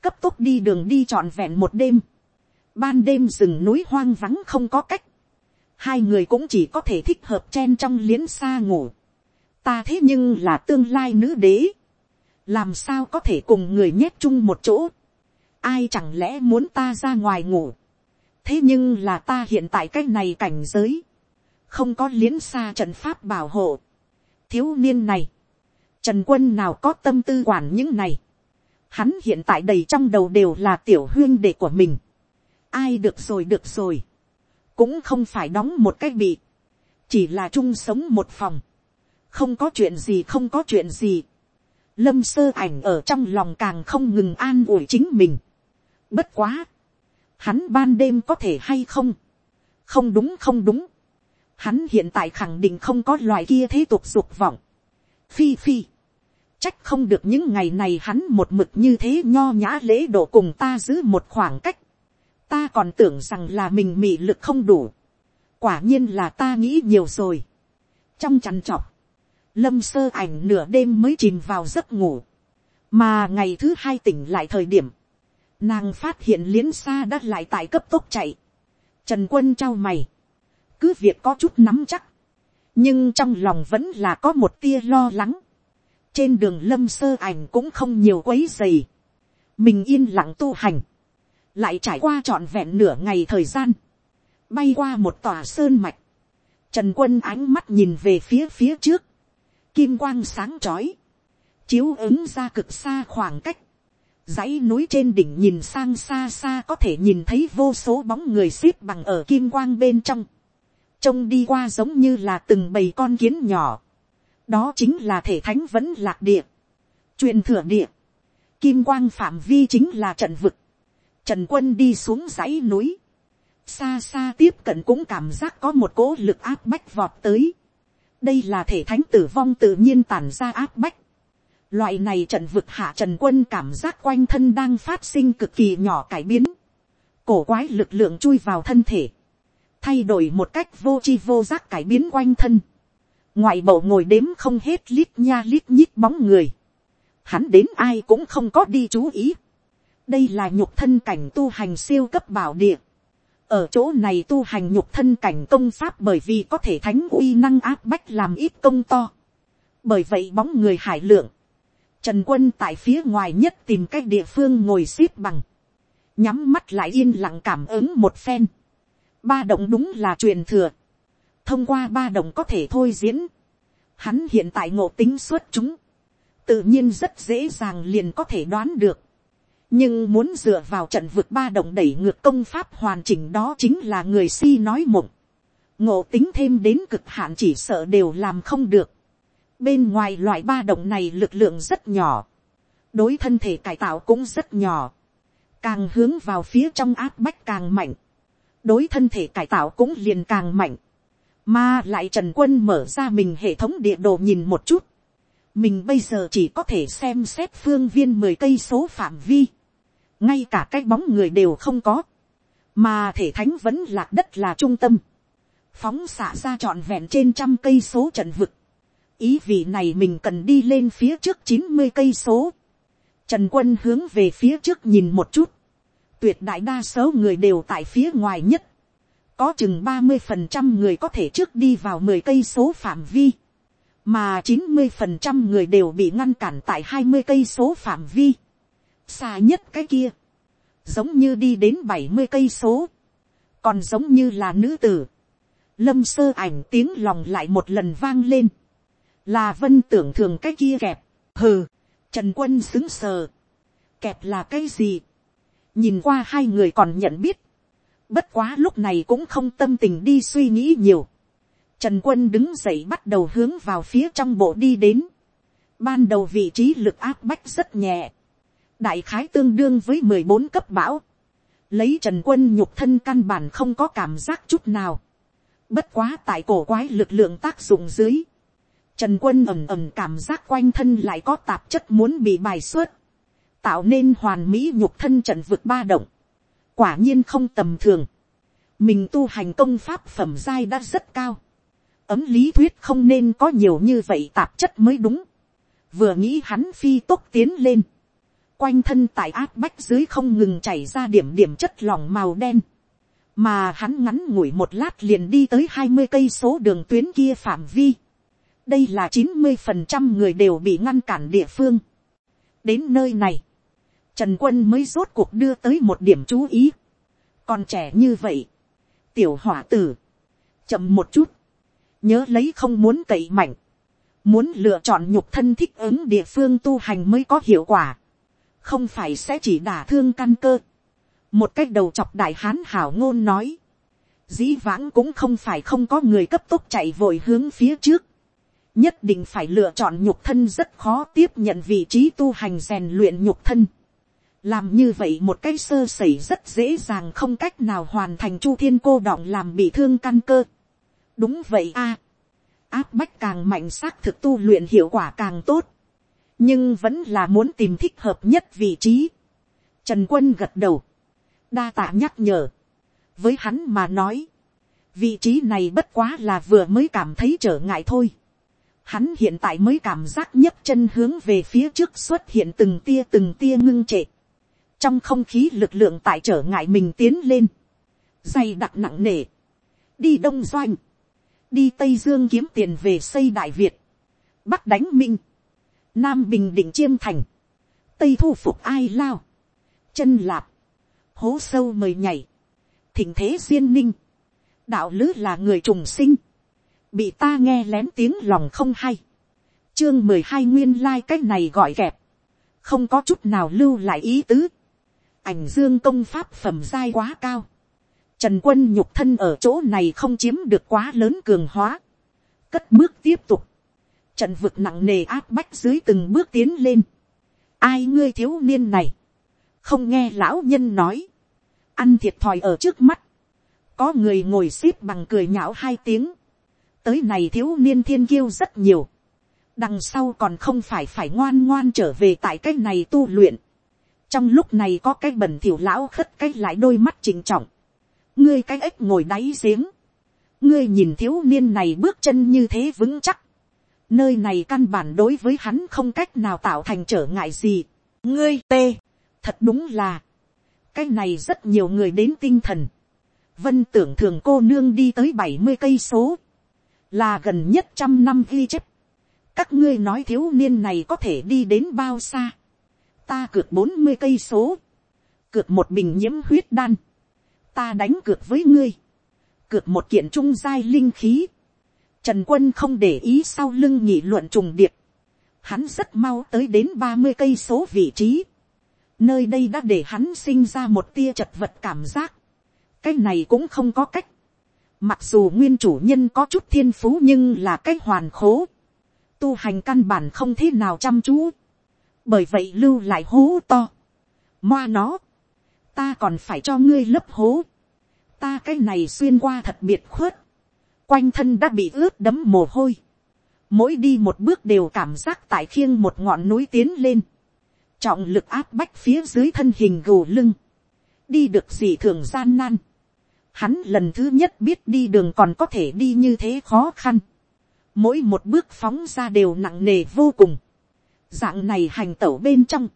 cấp tốc đi đường đi trọn vẹn một đêm, ban đêm rừng núi hoang vắng không có cách, hai người cũng chỉ có thể thích hợp chen trong liễn xa ngủ, ta thế nhưng là tương lai nữ đế, làm sao có thể cùng người nhét chung một chỗ, ai chẳng lẽ muốn ta ra ngoài ngủ, thế nhưng là ta hiện tại cái này cảnh giới, không có liến xa trận pháp bảo hộ, thiếu niên này, trần quân nào có tâm tư quản những này, hắn hiện tại đầy trong đầu đều là tiểu huyên đệ của mình, ai được rồi được rồi, cũng không phải đóng một cái bị, chỉ là chung sống một phòng, không có chuyện gì không có chuyện gì, lâm sơ ảnh ở trong lòng càng không ngừng an ủi chính mình, bất quá, hắn ban đêm có thể hay không, không đúng không đúng, hắn hiện tại khẳng định không có loài kia thế tục dục vọng, phi phi, trách không được những ngày này hắn một mực như thế nho nhã lễ độ cùng ta giữ một khoảng cách, ta còn tưởng rằng là mình mị lực không đủ, quả nhiên là ta nghĩ nhiều rồi, trong chăn trọc, lâm sơ ảnh nửa đêm mới chìm vào giấc ngủ, mà ngày thứ hai tỉnh lại thời điểm, nàng phát hiện liến xa đã lại tại cấp tốc chạy, trần quân trao mày, cứ việc có chút nắm chắc, nhưng trong lòng vẫn là có một tia lo lắng, trên đường lâm sơ ảnh cũng không nhiều quấy dày, mình yên lặng tu hành, lại trải qua trọn vẹn nửa ngày thời gian, bay qua một tòa sơn mạch, trần quân ánh mắt nhìn về phía phía trước, kim quang sáng trói, chiếu ứng ra cực xa khoảng cách, dãy núi trên đỉnh nhìn sang xa xa có thể nhìn thấy vô số bóng người xếp bằng ở kim quang bên trong, trông đi qua giống như là từng bầy con kiến nhỏ, đó chính là thể thánh vẫn lạc địa, truyền thừa địa, kim quang phạm vi chính là trận vực, trần quân đi xuống dãy núi, xa xa tiếp cận cũng cảm giác có một cỗ lực áp bách vọt tới, đây là thể thánh tử vong tự nhiên tản ra áp bách. Loại này trận vực hạ trần quân cảm giác quanh thân đang phát sinh cực kỳ nhỏ cải biến. Cổ quái lực lượng chui vào thân thể. Thay đổi một cách vô chi vô giác cải biến quanh thân. Ngoại bộ ngồi đếm không hết lít nha lít nhít bóng người. Hắn đến ai cũng không có đi chú ý. Đây là nhục thân cảnh tu hành siêu cấp bảo địa. Ở chỗ này tu hành nhục thân cảnh công pháp bởi vì có thể thánh uy năng áp bách làm ít công to. bởi vậy bóng người hải lượng, trần quân tại phía ngoài nhất tìm cách địa phương ngồi x ế p bằng, nhắm mắt lại yên lặng cảm ứng một phen. ba động đúng là truyền thừa, thông qua ba động có thể thôi diễn, hắn hiện tại ngộ tính xuất chúng, tự nhiên rất dễ dàng liền có thể đoán được, nhưng muốn dựa vào trận vượt ba động đẩy ngược công pháp hoàn chỉnh đó chính là người si nói mộng. ngộ tính thêm đến cực hạn chỉ sợ đều làm không được. bên ngoài loại ba động này lực lượng rất nhỏ. đối thân thể cải tạo cũng rất nhỏ. càng hướng vào phía trong áp bách càng mạnh. đối thân thể cải tạo cũng liền càng mạnh. mà lại trần quân mở ra mình hệ thống địa đồ nhìn một chút mình bây giờ chỉ có thể xem xét phương viên mười cây số phạm vi ngay cả cái bóng người đều không có, mà thể thánh vẫn lạc đất là trung tâm, phóng xạ ra trọn vẹn trên trăm cây số trận vực, ý vị này mình cần đi lên phía trước chín mươi cây số, trần quân hướng về phía trước nhìn một chút, tuyệt đại đa số người đều tại phía ngoài nhất, có chừng ba mươi phần trăm người có thể trước đi vào mười cây số phạm vi, mà chín mươi phần trăm người đều bị ngăn cản tại hai mươi cây số phạm vi xa nhất cái kia, giống như đi đến bảy mươi cây số, còn giống như là nữ tử, lâm sơ ảnh tiếng lòng lại một lần vang lên, là vân tưởng thường cái kia kẹp, hừ, trần quân xứng sờ, kẹp là cái gì, nhìn qua hai người còn nhận biết, bất quá lúc này cũng không tâm tình đi suy nghĩ nhiều, trần quân đứng dậy bắt đầu hướng vào phía trong bộ đi đến, ban đầu vị trí lực áp bách rất nhẹ, đại khái tương đương với mười bốn cấp bão, lấy trần quân nhục thân căn bản không có cảm giác chút nào, bất quá tại cổ quái lực lượng tác dụng dưới, trần quân ầm ầm cảm giác quanh thân lại có tạp chất muốn bị bài xuất, tạo nên hoàn mỹ nhục thân trần vực ba động, quả nhiên không tầm thường, mình tu hành công pháp phẩm giai đã rất cao, ấm lý thuyết không nên có nhiều như vậy tạp chất mới đúng, vừa nghĩ hắn phi tốc tiến lên, quanh thân tại áp bách dưới không ngừng chảy ra điểm điểm chất lỏng màu đen, mà hắn ngắn ngủi một lát liền đi tới hai mươi cây số đường tuyến kia phạm vi, đây là chín mươi phần trăm người đều bị ngăn cản địa phương. đến nơi này, trần quân mới rốt cuộc đưa tới một điểm chú ý, còn trẻ như vậy, tiểu hỏa tử, chậm một chút, nhớ lấy không muốn cậy mạnh, muốn lựa chọn nhục thân thích ứng địa phương tu hành mới có hiệu quả, không phải sẽ chỉ đả thương căn cơ. một cách đầu chọc đại hán hảo ngôn nói, dĩ vãng cũng không phải không có người cấp tốc chạy vội hướng phía trước, nhất định phải lựa chọn nhục thân rất khó tiếp nhận vị trí tu hành rèn luyện nhục thân. làm như vậy một cái sơ sẩy rất dễ dàng không cách nào hoàn thành chu thiên cô đọng làm bị thương căn cơ. đúng vậy a. áp bách càng mạnh xác thực tu luyện hiệu quả càng tốt nhưng vẫn là muốn tìm thích hợp nhất vị trí. trần quân gật đầu. đa tạ nhắc nhở. với hắn mà nói, vị trí này bất quá là vừa mới cảm thấy trở ngại thôi hắn hiện tại mới cảm giác nhấc chân hướng về phía trước xuất hiện từng tia từng tia ngưng trệ. Trong không khí lực lượng tại trở ngại mình tiến lên. Dày đặc nặng nề. Đi Đông Doanh. Đi Tây Dương kiếm tiền về xây Đại Việt. Bắc đánh Minh. Nam Bình Định Chiêm Thành. Tây thu phục ai lao. Chân lạp. Hố sâu mời nhảy. Thỉnh thế duyên ninh. Đạo lứ là người trùng sinh bị ta nghe lén tiếng lòng không hay. chương mười hai nguyên cách này gọi kẹp, không có chút nào lưu lại ý tứ. ảnh dương công pháp phẩm dai quá cao. trần quân nhục thân ở chỗ này không chiếm được quá lớn cường hóa. cất bước tiếp tục trận vực nặng nề áp bách dưới từng bước tiến lên. ai ngươi thiếu niên này. không nghe lão nhân nói. ăn thiệt thòi ở trước mắt. có người ngồi xếp bằng cười nhạo hai tiếng tới này thiếu niên thiên kiêu rất nhiều. đằng sau còn không phải phải ngoan ngoan trở về tại cái này tu luyện. trong lúc này có cái bẩn thiểu lão khất cái lại đôi mắt trình trọng. ngươi cái ếch ngồi đáy giếng. ngươi nhìn thiếu niên này bước chân như thế vững chắc nơi này căn bản đối với hắn không cách nào tạo thành trở ngại gì. ngươi tê, thật đúng là, cái này rất nhiều người đến tinh thần. Vân tưởng thường cô nương đi tới bảy mươi cây số là gần nhất trăm năm ghi chép. các ngươi nói thiếu niên này có thể đi đến bao xa. ta cược bốn mươi cây số, cược một bình nhiễm huyết đan, ta đánh cược với ngươi, cược một kiện trung giai linh khí. Trần quân không để ý sau lưng nhị luận trùng điệp, hắn rất mau tới đến ba mươi cây số vị trí. Nơi đây đã để hắn sinh ra một tia chật vật cảm giác. Cái này cũng không có cách. Mặc dù nguyên chủ nhân có chút thiên phú nhưng là cách hoàn khố. Tu hành căn bản không thế nào chăm chú. Bởi vậy lưu lại hố to. Moa nó. Ta còn phải cho ngươi lấp hố. Ta cái này xuyên qua thật biệt khuất. Quanh thân đã bị ướt đấm mồ hôi. Mỗi đi một bước đều cảm giác tại khiêng một ngọn núi tiến lên. Trọng lực áp bách phía dưới thân hình gù lưng. Đi được gì thường gian nan Hắn lần thứ nhất biết đi đường còn có thể đi như thế khó khăn. Mỗi một bước phóng ra đều nặng nề vô cùng. Dạng này hành tẩu bên trong.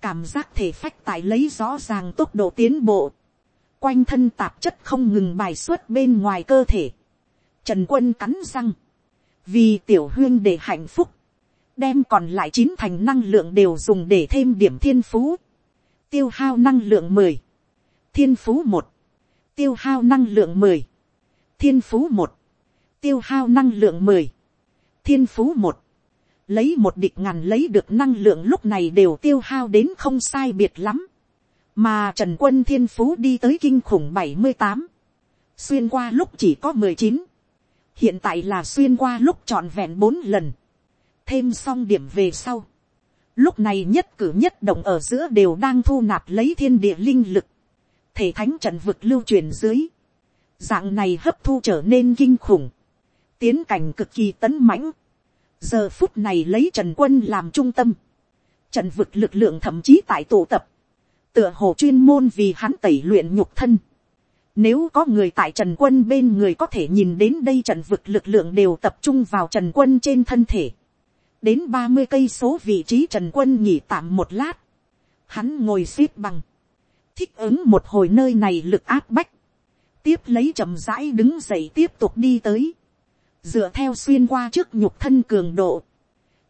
Cảm giác thể phách tại lấy rõ ràng tốc độ tiến bộ. Quanh thân tạp chất không ngừng bài xuất bên ngoài cơ thể. Trần quân cắn răng. Vì tiểu huyên để hạnh phúc. Đem còn lại chín thành năng lượng đều dùng để thêm điểm thiên phú. Tiêu hao năng lượng mười. Thiên phú một. Tiêu hao năng lượng mười, thiên phú một, tiêu hao năng lượng mười, thiên phú một, lấy một địch ngàn lấy được năng lượng lúc này đều tiêu hao đến không sai biệt lắm, mà trần quân thiên phú đi tới kinh khủng bảy mươi tám, xuyên qua lúc chỉ có mười chín, hiện tại là xuyên qua lúc trọn vẹn bốn lần, thêm xong điểm về sau, lúc này nhất cử nhất động ở giữa đều đang thu nạp lấy thiên địa linh lực, thể thánh trận vực lưu truyền dưới, dạng này hấp thu trở nên kinh khủng, tiến cảnh cực kỳ tấn mãnh, giờ phút này lấy trần quân làm trung tâm, trận vực lực lượng thậm chí tại tụ tập, tựa hồ chuyên môn vì hắn tẩy luyện nhục thân, nếu có người tại trần quân bên người có thể nhìn đến đây trận vực lực lượng đều tập trung vào trần quân trên thân thể. Đến ba mươi cây số vị trí trần quân nghỉ tạm một lát. Hắn ngồi xếp bằng. Thích ứng một hồi nơi này lực áp bách. Tiếp lấy chậm rãi đứng dậy tiếp tục đi tới. Dựa theo xuyên qua trước nhục thân cường độ.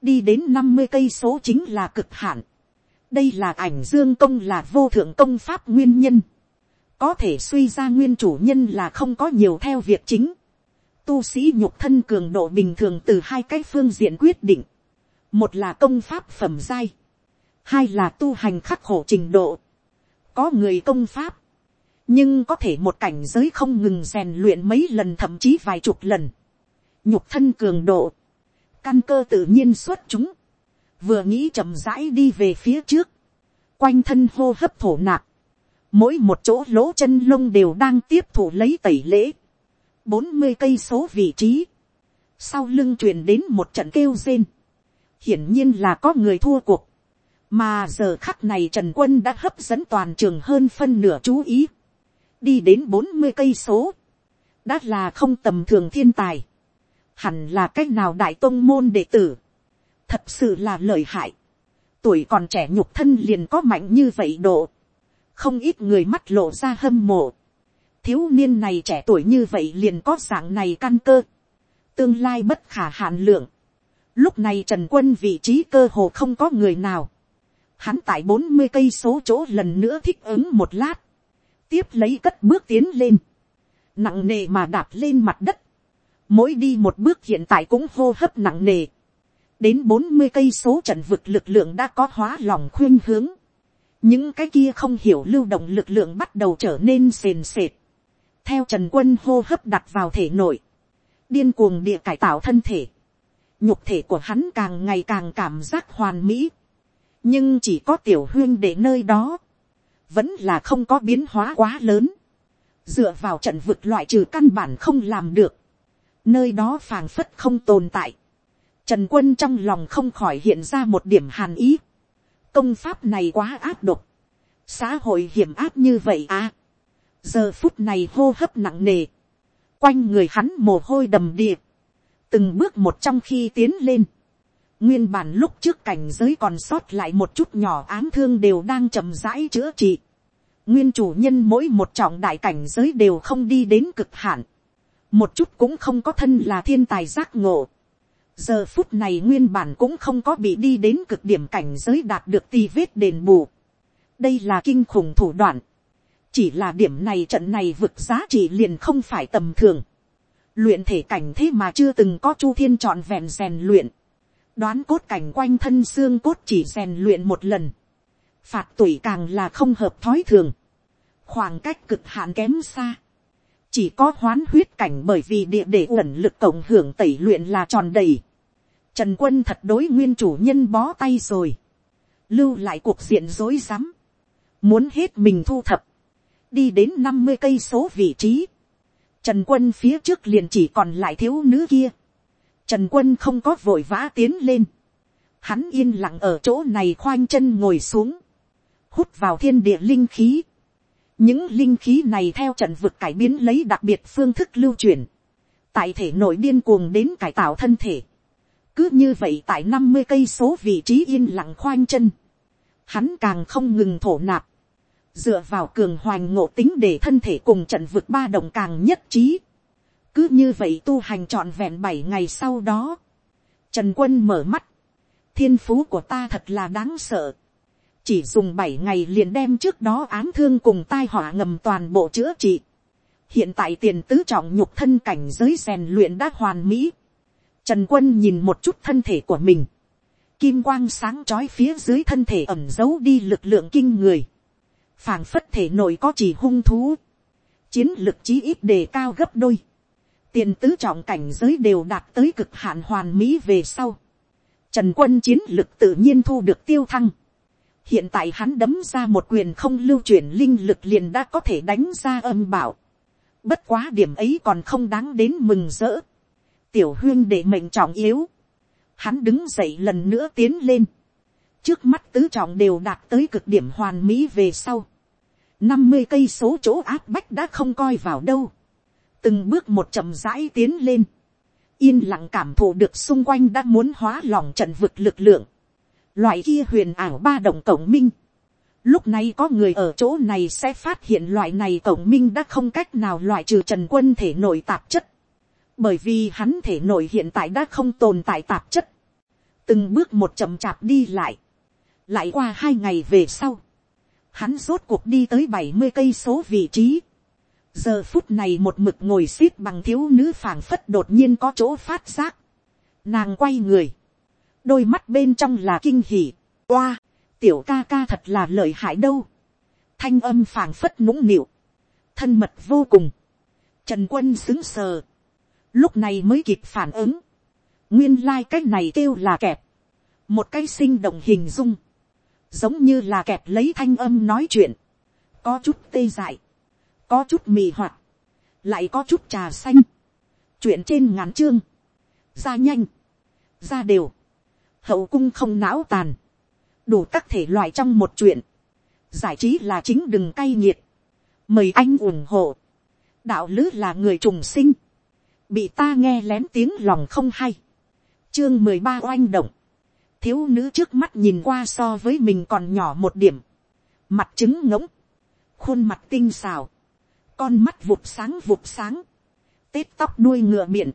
Đi đến năm mươi cây số chính là cực hạn. Đây là ảnh dương công là vô thượng công pháp nguyên nhân. Có thể suy ra nguyên chủ nhân là không có nhiều theo việc chính. Tu sĩ nhục thân cường độ bình thường từ hai cái phương diện quyết định. Một là công pháp phẩm giai. Hai là tu hành khắc khổ trình độ, có người công pháp, nhưng có thể một cảnh giới không ngừng rèn luyện mấy lần thậm chí vài chục lần, nhục thân cường độ, căn cơ tự nhiên xuất chúng, vừa nghĩ chậm rãi đi về phía trước, quanh thân hô hấp thổ nạp, mỗi một chỗ lỗ chân lông đều đang tiếp thủ lấy tẩy lễ, bốn mươi cây số vị trí, sau lưng truyền đến một trận kêu rên, hiển nhiên là có người thua cuộc, mà giờ khắc này trần quân đã hấp dẫn toàn trường hơn phân nửa chú ý, đi đến bốn mươi cây số, đã là không tầm thường thiên tài, hẳn là c á c h nào đại tôn môn đệ tử, thật sự là lợi hại, tuổi còn trẻ nhục thân liền có mạnh như vậy độ, không ít người mắt lộ ra hâm mộ, thiếu niên này trẻ tuổi như vậy liền có dạng này căn cơ, tương lai bất khả hạn lượng, lúc này trần quân vị trí cơ hồ không có người nào, hắn tại bốn mươi cây số chỗ lần nữa thích ứng một lát, tiếp lấy cất bước tiến lên, nặng nề mà đạp lên mặt đất, mỗi đi một bước hiện tại cũng hô hấp nặng nề, đến bốn mươi cây số trận vực lực lượng đã có hóa lòng khuyên hướng, những cái kia không hiểu lưu động lực lượng bắt đầu trở nên sền sệt, theo trần quân hô hấp đặt vào thể nội, điên cuồng địa cải tạo thân thể, nhục thể của hắn càng ngày càng cảm giác hoàn mỹ, nhưng chỉ có tiểu huyên để nơi đó, vẫn là không có biến hóa quá lớn, dựa vào trận vực loại trừ căn bản không làm được, nơi đó phàng phất không tồn tại, trần quân trong lòng không khỏi hiện ra một điểm hàn ý, công pháp này quá áp độc, xã hội hiểm áp như vậy à, giờ phút này hô hấp nặng nề, quanh người hắn mồ hôi đầm đìa, từng bước một trong khi tiến lên, Nguyên bản lúc trước cảnh giới còn sót lại một chút nhỏ ám thương đều đang chậm rãi chữa trị. Nguyên chủ nhân mỗi một trọng đại cảnh giới đều không đi đến cực hạn. Một chút cũng không có thân là thiên tài giác ngộ. Giờ phút này nguyên bản cũng không có bị đi đến cực điểm cảnh giới đạt được ti vết đền bù. Đây là kinh khủng thủ đoạn. Chỉ là điểm này trận này vực giá trị liền không phải tầm thường. Luyện thể cảnh thế mà chưa từng có chu thiên trọn vẹn rèn luyện đoán cốt cảnh quanh thân xương cốt chỉ rèn luyện một lần, phạt tuổi càng là không hợp thói thường, khoảng cách cực hạn kém xa, chỉ có hoán huyết cảnh bởi vì địa để uẩn lực cộng hưởng tẩy luyện là tròn đầy, trần quân thật đối nguyên chủ nhân bó tay rồi, lưu lại cuộc diện rối rắm, muốn hết mình thu thập, đi đến năm mươi cây số vị trí, trần quân phía trước liền chỉ còn lại thiếu nữ kia, Trần quân không có vội vã tiến lên. Hắn yên lặng ở chỗ này khoanh chân ngồi xuống. Hút vào thiên địa linh khí. Những linh khí này theo trận vực cải biến lấy đặc biệt phương thức lưu truyền. Tại thể nội điên cuồng đến cải tạo thân thể. Cứ như vậy tại năm mươi cây số vị trí yên lặng khoanh chân. Hắn càng không ngừng thổ nạp. Dựa vào cường hoành ngộ tính để thân thể cùng trận vực ba đồng càng nhất trí. Cứ như vậy tu hành trọn vẹn bảy ngày sau đó, trần quân mở mắt, thiên phú của ta thật là đáng sợ, chỉ dùng bảy ngày liền đem trước đó án thương cùng tai họa ngầm toàn bộ chữa trị, hiện tại tiền tứ trọng nhục thân cảnh giới rèn luyện đã hoàn mỹ, trần quân nhìn một chút thân thể của mình, kim quang sáng trói phía dưới thân thể ẩm giấu đi lực lượng kinh người, phảng phất thể nội có chỉ hung thú, chiến lực chí ít đề cao gấp đôi, tiền tứ trọng cảnh giới đều đạt tới cực hạn hoàn mỹ về sau. Trần quân chiến lực tự nhiên thu được tiêu thăng. Hiện tại hắn đấm ra một quyền không lưu chuyển linh lực liền đã có thể đánh ra âm bảo. Bất quá điểm ấy còn không đáng đến mừng rỡ. Tiểu huyên để mệnh trọng yếu. Hắn đứng dậy lần nữa tiến lên. Trước mắt tứ trọng đều đạt tới cực điểm hoàn mỹ về sau. năm mươi cây số chỗ áp bách đã không coi vào đâu từng bước một chậm rãi tiến lên, yên lặng cảm thụ được xung quanh đã muốn hóa lòng trận vực lực lượng, loại kia huyền ảo ba động cổng minh, Lúc này có người ở chỗ này sẽ phát hiện loại này tổng minh đã không cách nào loại trừ trần quân thể nội tạp chất. Bởi vì hắn thể nội hiện tại đã không tồn tại tạp chất. Từng bước một chậm chạp đi lại. Lại qua hai ngày về sau. Hắn rốt cuộc đi tới bảy mươi cây số vị trí. Giờ phút này một mực ngồi xít bằng thiếu nữ phảng phất đột nhiên có chỗ phát giác. Nàng quay người. Đôi mắt bên trong là kinh hỉ. Oa! tiểu ca ca thật là lợi hại đâu. thanh âm phảng phất nũng nịu, thân mật vô cùng. trần quân xứng sờ, lúc này mới kịp phản ứng. nguyên lai、like、cái này kêu là kẹp, một cái sinh động hình dung, giống như là kẹp lấy thanh âm nói chuyện, có chút tê dại, có chút mì hoạt, lại có chút trà xanh, chuyện trên ngắn chương, ra nhanh, ra đều, hậu cung không não tàn, đủ các thể loại trong một chuyện, giải trí là chính đừng cay nghiệt, mời anh ủng hộ, đạo lứ là người trùng sinh, bị ta nghe lén tiếng lòng không hay, chương mười ba oanh động, thiếu nữ trước mắt nhìn qua so với mình còn nhỏ một điểm, mặt trứng ngỗng, khuôn mặt tinh xào, con mắt vụt sáng vụt sáng, tết tóc đuôi ngựa miệng,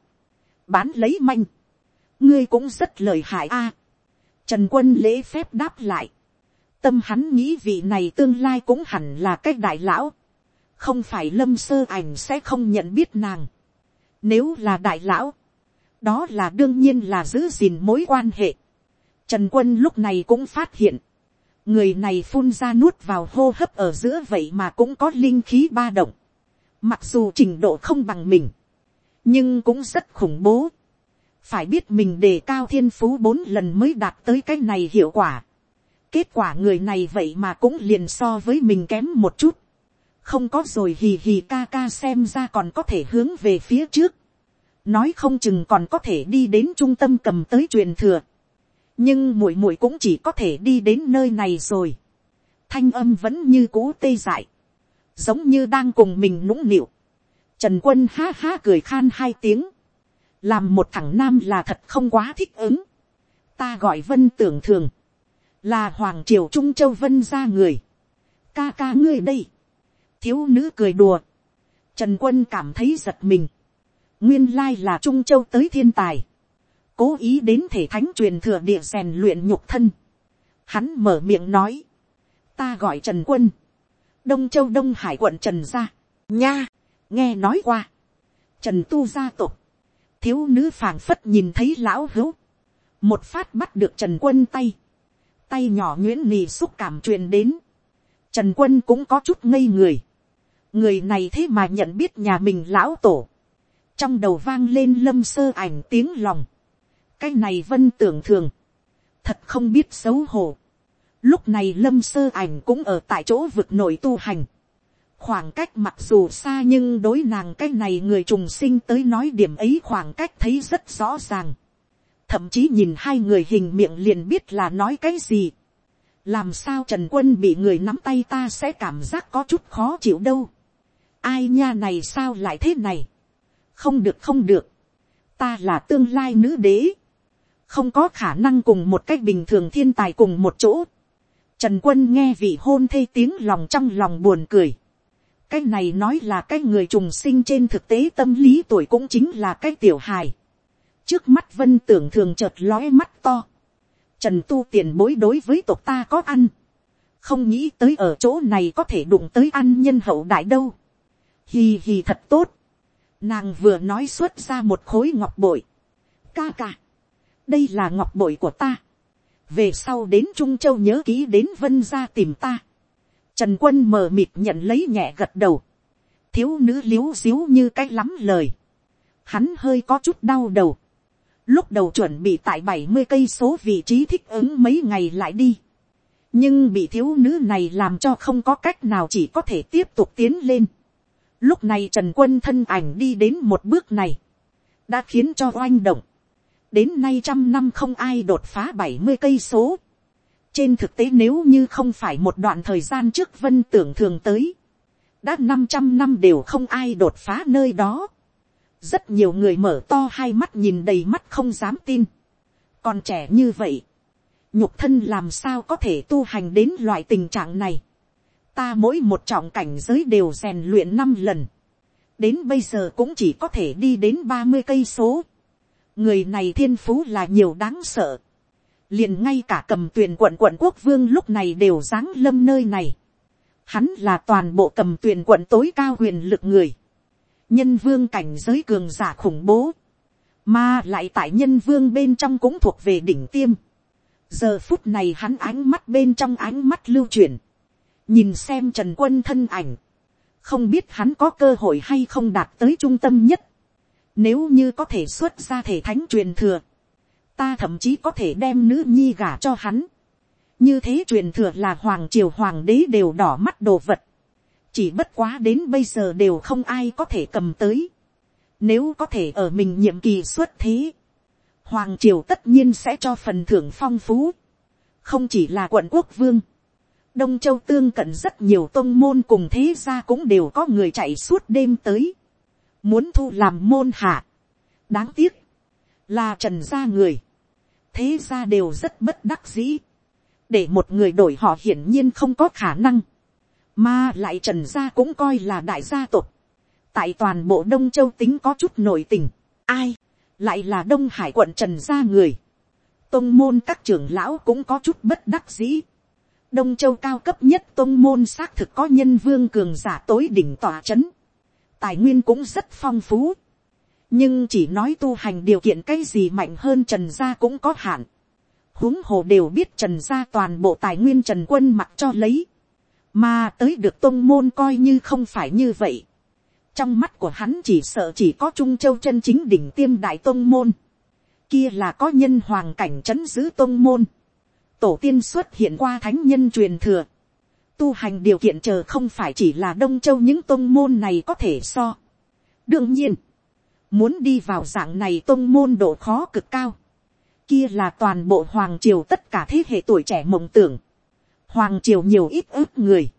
bán lấy manh, ngươi cũng rất lời hại a, Trần quân lễ phép đáp lại. Tâm hắn nghĩ vị này tương lai cũng hẳn là cách đại lão. Không phải lâm sơ ảnh sẽ không nhận biết nàng. Nếu là đại lão. Đó là đương nhiên là giữ gìn mối quan hệ. Trần quân lúc này cũng phát hiện. Người này phun ra nuốt vào hô hấp ở giữa vậy mà cũng có linh khí ba động. Mặc dù trình độ không bằng mình. Nhưng cũng rất khủng bố phải biết mình đề cao thiên phú bốn lần mới đạt tới cái này hiệu quả. kết quả người này vậy mà cũng liền so với mình kém một chút không có rồi hì hì ca ca xem ra còn có thể hướng về phía trước. nói không chừng còn có thể đi đến trung tâm cầm tới truyền thừa. nhưng muội muội cũng chỉ có thể đi đến nơi này rồi. thanh âm vẫn như cũ tê dại. giống như đang cùng mình nũng nịu. trần quân ha ha cười khan hai tiếng làm một thằng nam là thật không quá thích ứng. ta gọi vân tưởng thường, là hoàng triều trung châu vân ra người. ca ca ngươi đây, thiếu nữ cười đùa, trần quân cảm thấy giật mình, nguyên lai là trung châu tới thiên tài, cố ý đến thể thánh truyền thừa địa rèn luyện nhục thân. Hắn mở miệng nói, ta gọi trần quân, đông châu đông hải quận trần gia, nha, nghe nói qua, trần tu gia tộc, thiếu nữ phảng phất nhìn thấy lão hữu, một phát bắt được trần quân tay, tay nhỏ nguyễn nì xúc cảm truyền đến, trần quân cũng có chút ngây người, người này thế mà nhận biết nhà mình lão tổ, trong đầu vang lên lâm sơ ảnh tiếng lòng, cái này vân tưởng thường, thật không biết xấu hổ, lúc này lâm sơ ảnh cũng ở tại chỗ vực nội tu hành, khoảng cách mặc dù xa nhưng đối nàng cái này người trùng sinh tới nói điểm ấy khoảng cách thấy rất rõ ràng. thậm chí nhìn hai người hình miệng liền biết là nói cái gì. làm sao trần quân bị người nắm tay ta sẽ cảm giác có chút khó chịu đâu ai nha này sao lại thế này. không được không được. ta là tương lai nữ đế. không có khả năng cùng một cách bình thường thiên tài cùng một chỗ. Trần quân nghe vị hôn thê tiếng lòng trong lòng buồn cười cái này nói là cái người trùng sinh trên thực tế tâm lý tuổi cũng chính là cái tiểu hài. trước mắt vân tưởng thường chợt lói mắt to. trần tu tiền bối đối với tộc ta có ăn. không nghĩ tới ở chỗ này có thể đụng tới ăn nhân hậu đại đâu hì hì thật tốt. nàng vừa nói xuất ra một khối ngọc bội. ca ca. đây là ngọc bội của ta. về sau đến trung châu nhớ ký đến vân ra tìm ta Trần quân mờ mịt nhận lấy nhẹ gật đầu. Thiếu nữ liếu xíu như cách lắm lời. Hắn hơi có chút đau đầu. Lúc đầu chuẩn bị tại bảy mươi cây số vị trí thích ứng mấy ngày lại đi. Nhưng bị thiếu nữ này làm cho không có cách nào chỉ có thể tiếp tục tiến lên. Lúc này Trần Quân thân ảnh đi đến một bước này. Đã khiến cho oanh động. Đến nay trăm năm không ai đột phá bảy mươi cây số trên thực tế nếu như không phải một đoạn thời gian trước vân tưởng thường tới, đã năm trăm năm đều không ai đột phá nơi đó. rất nhiều người mở to hai mắt nhìn đầy mắt không dám tin. còn trẻ như vậy, nhục thân làm sao có thể tu hành đến loại tình trạng này ta mỗi một trọng cảnh giới đều rèn luyện năm lần. đến bây giờ cũng chỉ có thể đi đến ba mươi cây số. người này thiên phú là nhiều đáng sợ. liền ngay cả cầm tuyền quận quận quốc vương lúc này đều giáng lâm nơi này. hắn là toàn bộ cầm tuyền quận tối cao huyền lực người. nhân vương cảnh giới cường giả khủng bố. mà lại tại nhân vương bên trong cũng thuộc về đỉnh tiêm giờ phút này hắn ánh mắt bên trong ánh mắt lưu chuyển, nhìn xem trần quân thân ảnh, không biết hắn có cơ hội hay không đạt tới trung tâm nhất, nếu như có thể xuất ra thể thánh truyền thừa, ta thậm chí có thể đem nữ nhi gả cho hắn, như thế truyền thừa là hoàng triều hoàng đế đều đỏ mắt đồ vật, chỉ bất quá đến bây giờ đều không ai có thể cầm tới, nếu có thể ở mình nhiệm kỳ xuất thế, hoàng triều tất nhiên sẽ cho phần thưởng phong phú, không chỉ là quận quốc vương, đông châu tương cận rất nhiều tôn môn cùng thế gia cũng đều có người chạy suốt đêm tới, muốn thu làm môn hạ. đáng tiếc, là trần gia người, thế gia đều rất bất đắc dĩ, để một người đổi họ hiển nhiên không có khả năng, mà lại trần gia cũng coi là đại gia tộc, tại toàn bộ đông châu tính có chút nổi tình, ai, lại là đông hải quận trần gia người, tôn môn các trưởng lão cũng có chút bất đắc dĩ đông châu cao cấp nhất tôn môn xác thực có nhân vương cường giả tối đỉnh tỏa c h ấ n tài nguyên cũng rất phong phú. nhưng chỉ nói tu hành điều kiện cái gì mạnh hơn trần gia cũng có hạn. huống hồ đều biết trần gia toàn bộ tài nguyên trần quân mặc cho lấy. mà tới được tôn môn coi như không phải như vậy trong mắt của hắn chỉ sợ chỉ có trung châu chân chính đỉnh tiêm đại tôn môn, kia là có nhân hoàng cảnh trấn giữ tôn môn, tổ tiên xuất hiện qua thánh nhân truyền thừa, tu hành điều kiện chờ không phải chỉ là đông châu những tôn môn này có thể so. đương nhiên, muốn đi vào dạng này tôn môn độ khó cực cao, kia là toàn bộ hoàng triều tất cả thế hệ tuổi trẻ mộng tưởng, hoàng triều nhiều ít ước người,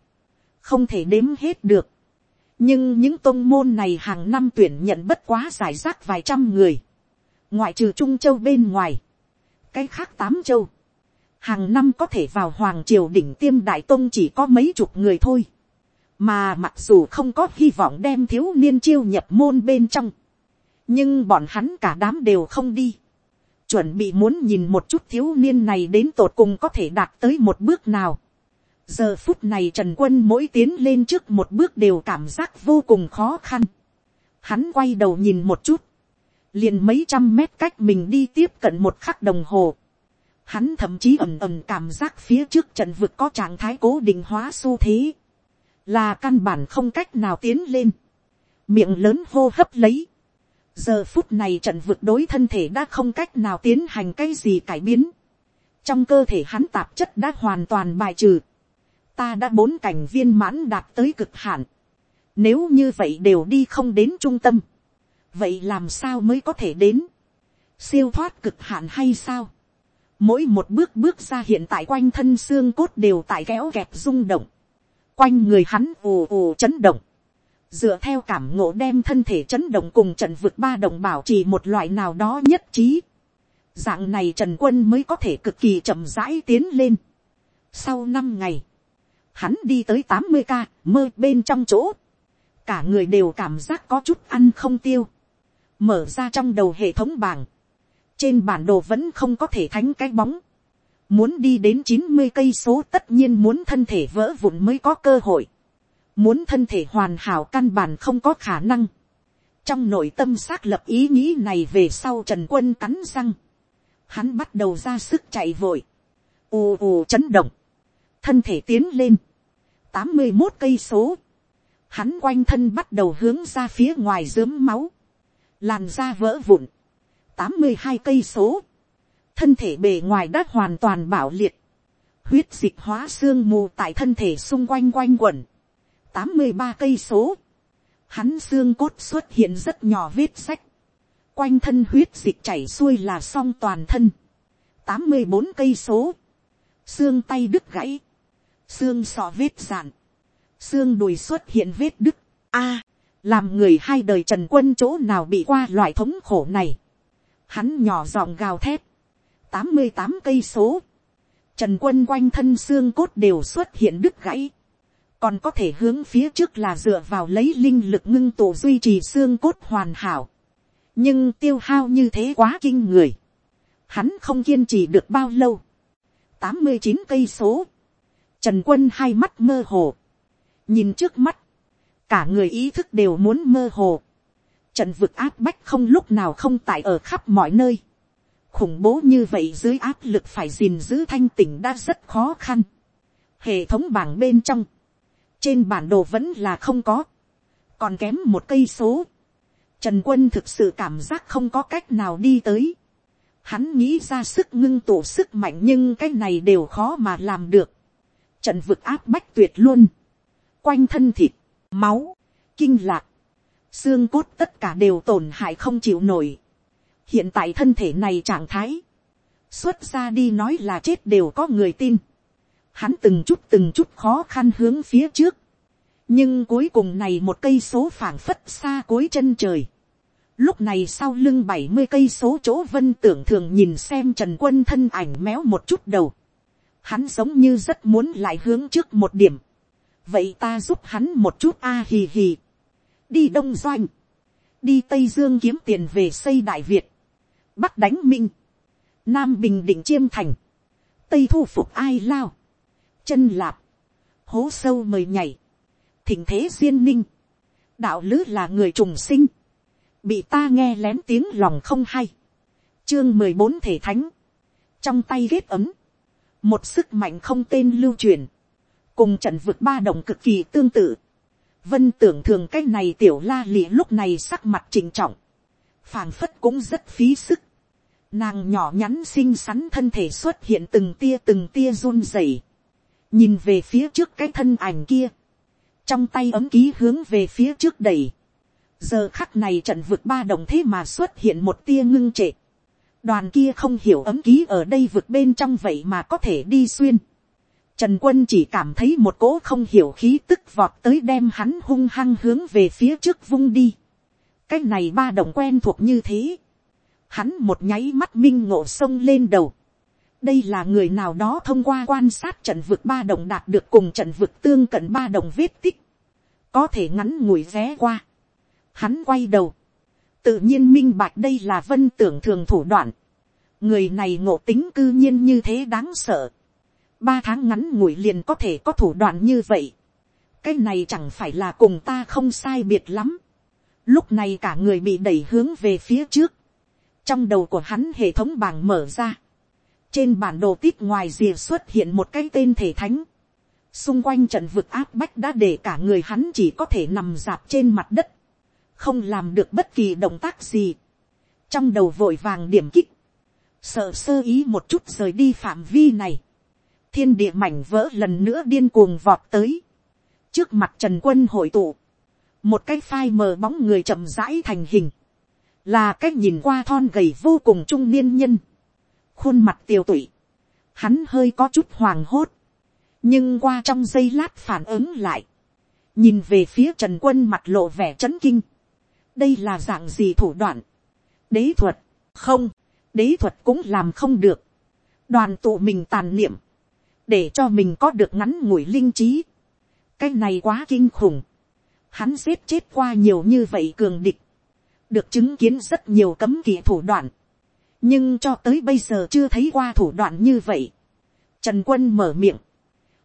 không thể đếm hết được, nhưng những tôn môn này hàng năm tuyển nhận bất quá giải rác vài trăm người, ngoại trừ trung châu bên ngoài, cái khác tám châu, hàng năm có thể vào hoàng triều đỉnh tiêm đại tôn chỉ có mấy chục người thôi, mà mặc dù không có hy vọng đem thiếu niên chiêu nhập môn bên trong, nhưng bọn hắn cả đám đều không đi, chuẩn bị muốn nhìn một chút thiếu niên này đến tột cùng có thể đạt tới một bước nào giờ phút này trần quân mỗi tiến lên trước một bước đều cảm giác vô cùng khó khăn. hắn quay đầu nhìn một chút, liền mấy trăm mét cách mình đi tiếp cận một khắc đồng hồ hắn thậm chí ẩm ẩm cảm giác phía trước trận vực có trạng thái cố định hóa xu thế, là căn bản không cách nào tiến lên, miệng lớn hô hấp lấy. giờ phút này trận vực đối thân thể đã không cách nào tiến hành cái gì cải biến. trong cơ thể hắn tạp chất đã hoàn toàn bài trừ ta đã bốn cảnh viên mãn đạt tới cực hạn. Nếu như vậy đều đi không đến trung tâm. Vậy làm sao mới có thể đến? Siêu thoát cực hạn hay sao? Mỗi một bước bước ra hiện tại quanh thân xương cốt đều tại kéo kẹp rung động. Quanh người hắn ồ ồ chấn động. Dựa theo cảm ngộ đem thân thể chấn động cùng trận vượt ba đồng bảo trì một loại nào đó nhất trí. Dạng này Trần Quân mới có thể cực kỳ chậm rãi tiến lên. Sau năm ngày hắn đi tới tám mươi ca mơ bên trong chỗ, cả người đều cảm giác có chút ăn không tiêu, mở ra trong đầu hệ thống bảng, trên bản đồ vẫn không có thể thánh cái bóng, muốn đi đến chín mươi cây số tất nhiên muốn thân thể vỡ vụn mới có cơ hội, muốn thân thể hoàn hảo căn bản không có khả năng, trong nội tâm xác lập ý nghĩ này về sau trần quân cắn răng, hắn bắt đầu ra sức chạy vội, ù ù chấn động, thân thể tiến lên, tám mươi một cây số, hắn quanh thân bắt đầu hướng ra phía ngoài dướm máu, làn da vỡ vụn, tám mươi hai cây số, thân thể bề ngoài đã hoàn toàn bảo liệt, huyết dịch hóa xương mù tại thân thể xung quanh quanh quẩn, tám mươi ba cây số, hắn xương cốt xuất hiện rất nhỏ vết sách, quanh thân huyết dịch chảy xuôi là xong toàn thân, tám mươi bốn cây số, xương tay đứt gãy, xương sọ vết giản, xương đùi xuất hiện vết đứt, a, làm người hai đời trần quân chỗ nào bị qua loại thống khổ này, hắn nhỏ giọng gào thét, tám mươi tám cây số, Trần quân quanh thân xương cốt đều xuất hiện đứt gãy. Còn có thể hướng phía trước là dựa vào lấy linh lực ngưng tụ duy trì xương cốt hoàn hảo. Nhưng tiêu hao như thế quá kinh người. Hắn không kiên trì được bao lâu. tám mươi chín cây số. Trần quân hai mắt mơ hồ. Nhìn trước mắt. Cả người ý thức đều muốn mơ hồ. Trận vực áp bách không lúc nào không tại ở khắp mọi nơi khủng bố như vậy dưới áp lực phải gìn giữ thanh tỉnh đã rất khó khăn. hệ thống bảng bên trong, trên bản đồ vẫn là không có, còn kém một cây số. Trần quân thực sự cảm giác không có cách nào đi tới. Hắn nghĩ ra sức ngưng tụ sức mạnh nhưng cái này đều khó mà làm được. Trận vực áp bách tuyệt luôn. Quanh thân thịt, máu, kinh lạc, xương cốt tất cả đều tổn hại không chịu nổi. Hiện tại thân thể này trạng thái, xuất ra đi nói là chết đều có người tin, hắn từng chút từng chút khó khăn hướng phía trước, nhưng cuối cùng này một cây số phảng phất xa cuối chân trời, lúc này sau lưng bảy mươi cây số chỗ vân tưởng thường nhìn xem trần quân thân ảnh méo một chút đầu, hắn giống như rất muốn lại hướng trước một điểm, vậy ta giúp hắn một chút a hì hì, đi đông doanh, đi tây dương kiếm tiền về xây đại việt, bắc đánh minh, nam bình định chiêm thành, tây thu phục ai lao, chân lạp, hố sâu mời nhảy, thỉnh thế duyên ninh, đạo lứ là người trùng sinh, bị ta nghe lén tiếng lòng không hay, chương mười bốn thể thánh, trong tay ghét ấm, một sức mạnh không tên lưu truyền, cùng trận vực ba đồng cực kỳ tương tự, vân tưởng thường cái này tiểu la lị lúc này sắc mặt trình trọng, phảng phất cũng rất phí sức. Nàng nhỏ nhắn xinh xắn thân thể xuất hiện từng tia từng tia run rẩy. Nhìn về phía trước cái thân ảnh kia. Trong tay ấm ký hướng về phía trước đẩy. Giờ khắc này trận vực ba đồng thế mà xuất hiện một tia ngưng trệ. Đoàn kia không hiểu ấm ký ở đây vực bên trong vậy mà có thể đi xuyên. Trần quân chỉ cảm thấy một cỗ không hiểu khí tức vọt tới đem hắn hung hăng hướng về phía trước vung đi cái này ba đồng quen thuộc như thế. Hắn một nháy mắt minh ngộ sông lên đầu. Đây là người nào đó thông qua quan sát trận vực ba đồng đạt được cùng trận vực tương cận ba đồng vết tích. Có thể ngắn ngủi vé qua. Hắn quay đầu. Tự nhiên minh bạch đây là vân tưởng thường thủ đoạn. Người này ngộ tính cư nhiên như thế đáng sợ. Ba tháng ngắn ngủi liền có thể có thủ đoạn như vậy. Cái này chẳng phải là cùng ta không sai biệt lắm. Lúc này cả người bị đẩy hướng về phía trước, trong đầu của hắn hệ thống bảng mở ra, trên bản đồ tít ngoài rìa xuất hiện một cái tên thể thánh, xung quanh trận vực áp bách đã để cả người hắn chỉ có thể nằm dạp trên mặt đất, không làm được bất kỳ động tác gì, trong đầu vội vàng điểm kích, sợ sơ ý một chút rời đi phạm vi này, thiên địa mảnh vỡ lần nữa điên cuồng vọt tới, trước mặt trần quân hội tụ, một cái phai mờ bóng người chậm rãi thành hình, là cái nhìn qua thon gầy vô cùng trung niên nhân, khuôn mặt tiều tụy, hắn hơi có chút hoàng hốt, nhưng qua trong giây lát phản ứng lại, nhìn về phía trần quân mặt lộ vẻ c h ấ n kinh, đây là dạng gì thủ đoạn, đế thuật, không, đế thuật cũng làm không được, đoàn tụ mình tàn niệm, để cho mình có được ngắn ngủi linh trí, cái này quá kinh khủng, hắn giết chết qua nhiều như vậy cường địch, được chứng kiến rất nhiều cấm kỵ thủ đoạn, nhưng cho tới bây giờ chưa thấy qua thủ đoạn như vậy. Trần quân mở miệng,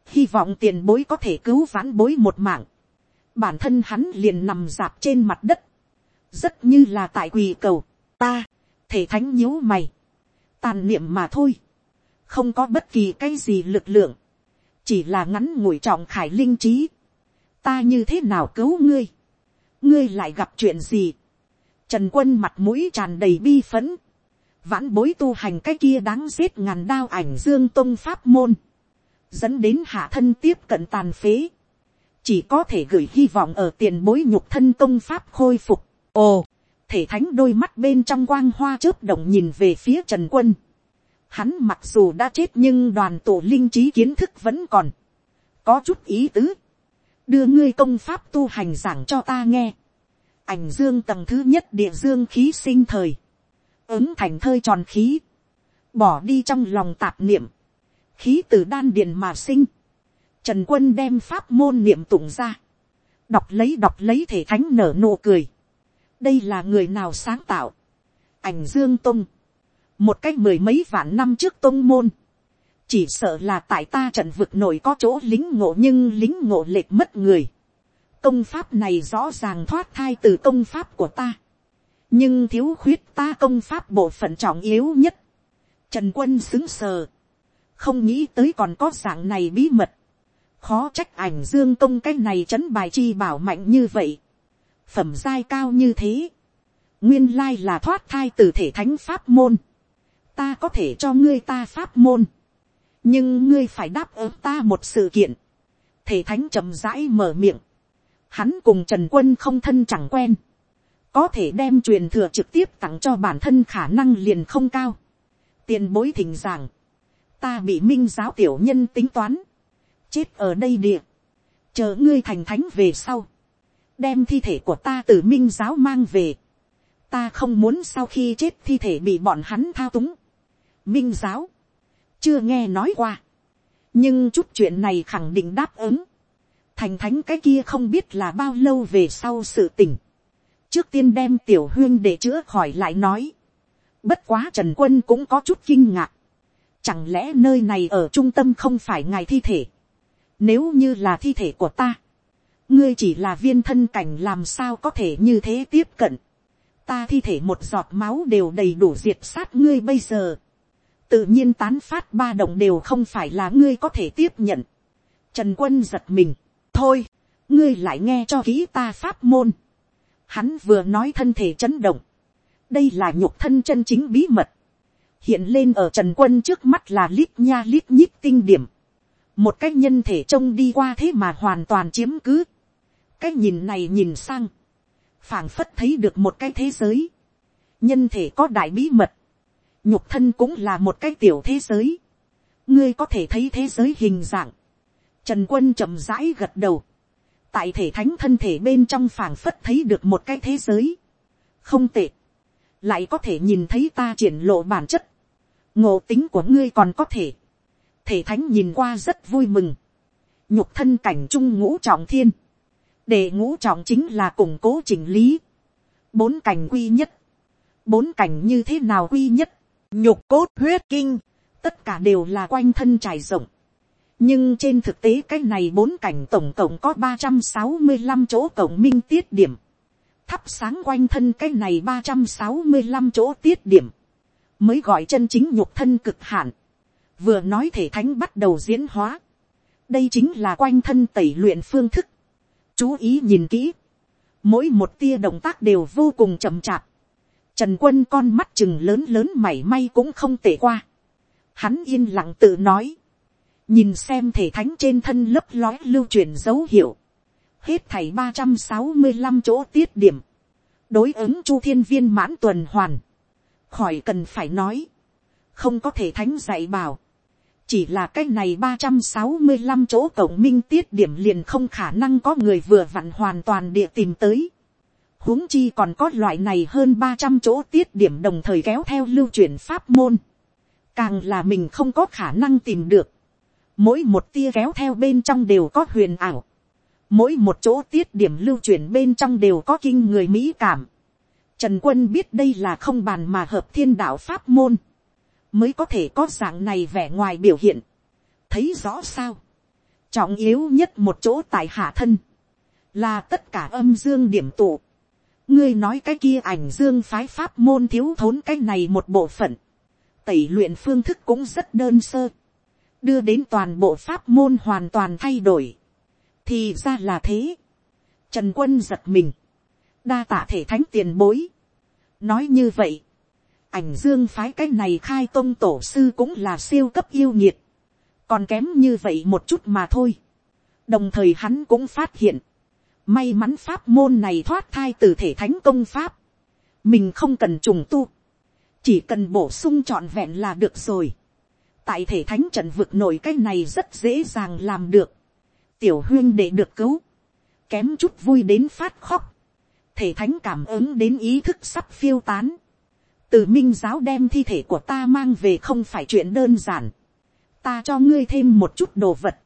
hy vọng tiền bối có thể cứu vãn bối một mạng, bản thân hắn liền nằm dạp trên mặt đất, rất như là tại quỳ cầu, ta, thể thánh nhíu mày, tàn niệm mà thôi, không có bất kỳ cái gì lực lượng, chỉ là ngắn ngủi trọng khải linh trí, ta như thế nào cứu ngươi, ngươi lại gặp chuyện gì, trần quân mặt mũi tràn đầy bi phấn, vãn bối tu hành cái kia đáng giết ngàn đao ảnh dương tông pháp môn, dẫn đến hạ thân tiếp cận tàn phế, chỉ có thể gửi hy vọng ở tiền bối nhục thân tông pháp khôi phục. ồ, thể thánh đôi mắt bên trong quang hoa chớp động nhìn về phía trần quân. Hắn mặc dù đã chết nhưng đoàn tổ linh trí kiến thức vẫn còn, có chút ý tứ. Đưa ngươi công pháp tu hành giảng cho ta nghe. ảnh dương tầng thứ nhất địa dương khí sinh thời, ứng thành thơi tròn khí, bỏ đi trong lòng tạp niệm, khí từ đan điền mà sinh, trần quân đem pháp môn niệm tụng ra, đọc lấy đọc lấy thể thánh nở nụ cười, đây là người nào sáng tạo, ảnh dương tông, một cách mười mấy vạn năm trước tôn môn, chỉ sợ là tại ta trận vực nổi có chỗ lính ngộ nhưng lính ngộ lệch mất người. công pháp này rõ ràng thoát thai từ công pháp của ta. nhưng thiếu khuyết ta công pháp bộ phận trọng yếu nhất. trần quân xứng sờ. không nghĩ tới còn có dạng này bí mật. khó trách ảnh dương công cái này chấn bài chi bảo mạnh như vậy. phẩm giai cao như thế. nguyên lai là thoát thai từ thể thánh pháp môn ta có thể cho ngươi ta pháp môn nhưng ngươi phải đáp ứng ta một sự kiện. thể thánh chậm rãi mở miệng. hắn cùng trần quân không thân chẳng quen. có thể đem truyền thừa trực tiếp tặng cho bản thân khả năng liền không cao. tiền bối thỉnh giảng. ta bị minh giáo tiểu nhân tính toán. chết ở đây địa. chờ ngươi thành thánh về sau. đem thi thể của ta từ minh giáo mang về. ta không muốn sau khi chết thi thể bị bọn hắn thao túng minh giáo. Chưa nghe nói qua, nhưng chút chuyện này khẳng định đáp ứng, thành thánh cái kia không biết là bao lâu về sau sự tình, trước tiên đem tiểu huyên để chữa khỏi lại nói, bất quá trần quân cũng có chút kinh ngạc, chẳng lẽ nơi này ở trung tâm không phải ngài thi thể, nếu như là thi thể của ta, ngươi chỉ là viên thân cảnh làm sao có thể như thế tiếp cận, ta thi thể một giọt máu đều đầy đủ diệt sát ngươi bây giờ, tự nhiên tán phát ba động đều không phải là ngươi có thể tiếp nhận. Trần quân giật mình, thôi, ngươi lại nghe cho kỹ ta pháp môn. Hắn vừa nói thân thể chấn động. đây là nhục thân chân chính bí mật. hiện lên ở trần quân trước mắt là lít nha lít nhít tinh điểm. một cái nhân thể trông đi qua thế mà hoàn toàn chiếm cứ. cái nhìn này nhìn sang. phảng phất thấy được một cái thế giới. nhân thể có đại bí mật nhục thân cũng là một cái tiểu thế giới. ngươi có thể thấy thế giới hình dạng. trần quân chậm rãi gật đầu. tại thể thánh thân thể bên trong phảng phất thấy được một cái thế giới. không tệ. lại có thể nhìn thấy ta triển lộ bản chất. ngộ tính của ngươi còn có thể. thể thánh nhìn qua rất vui mừng. nhục thân cảnh trung ngũ trọng thiên. để ngũ trọng chính là củng cố chỉnh lý. bốn cảnh quy nhất. bốn cảnh như thế nào quy nhất nhục cốt huyết kinh, tất cả đều là quanh thân trải rộng. nhưng trên thực tế cái này bốn cảnh tổng cộng có ba trăm sáu mươi năm chỗ cộng minh tiết điểm. thắp sáng quanh thân cái này ba trăm sáu mươi năm chỗ tiết điểm. mới gọi chân chính nhục thân cực hạn. vừa nói thể thánh bắt đầu diễn hóa. đây chính là quanh thân tẩy luyện phương thức. chú ý nhìn kỹ. mỗi một tia động tác đều vô cùng chậm chạp Trần quân con mắt chừng lớn lớn mảy may cũng không tệ qua. Hắn yên lặng tự nói. Nhìn xem thể thánh trên thân lấp lói lưu truyền dấu hiệu. Hết thảy ba trăm sáu mươi 365 chỗ tiết điểm. Đối ứng chu thiên viên mãn tuần hoàn. Khỏi cần phải nói. Không có thể thánh dạy bảo. Chỉ là cái này ba trăm sáu mươi 365 chỗ cổng minh tiết điểm liền không khả năng có người vừa vặn hoàn toàn địa tìm tới huống chi còn có loại này hơn ba trăm chỗ tiết điểm đồng thời kéo theo lưu truyền pháp môn. Càng là mình không có khả năng tìm được. Mỗi một tia kéo theo bên trong đều có huyền ảo. Mỗi một chỗ tiết điểm lưu truyền bên trong đều có kinh người mỹ cảm. Trần quân biết đây là không bàn mà hợp thiên đạo pháp môn. Mới có thể có dạng này vẻ ngoài biểu hiện. Thấy rõ sao. Trọng yếu nhất một chỗ tại hạ thân. Là tất cả âm dương điểm tụ ngươi nói cái kia ảnh dương phái pháp môn thiếu thốn cái này một bộ phận, tẩy luyện phương thức cũng rất đơn sơ, đưa đến toàn bộ pháp môn hoàn toàn thay đổi, thì ra là thế, trần quân giật mình, đa tạ thể thánh tiền bối, nói như vậy, ảnh dương phái cái này khai tôn tổ sư cũng là siêu cấp yêu nhiệt, còn kém như vậy một chút mà thôi, đồng thời hắn cũng phát hiện, May mắn pháp môn này thoát thai từ thể thánh công pháp. Mình không cần trùng tu. Chỉ cần bổ sung trọn vẹn là được rồi. Tại thể thánh trận vực nổi cái này rất dễ dàng làm được. Tiểu huyên để được cứu. Kém chút vui đến phát khóc. Thể thánh cảm ứng đến ý thức sắp phiêu tán. Từ minh giáo đem thi thể của ta mang về không phải chuyện đơn giản. ta cho ngươi thêm một chút đồ vật.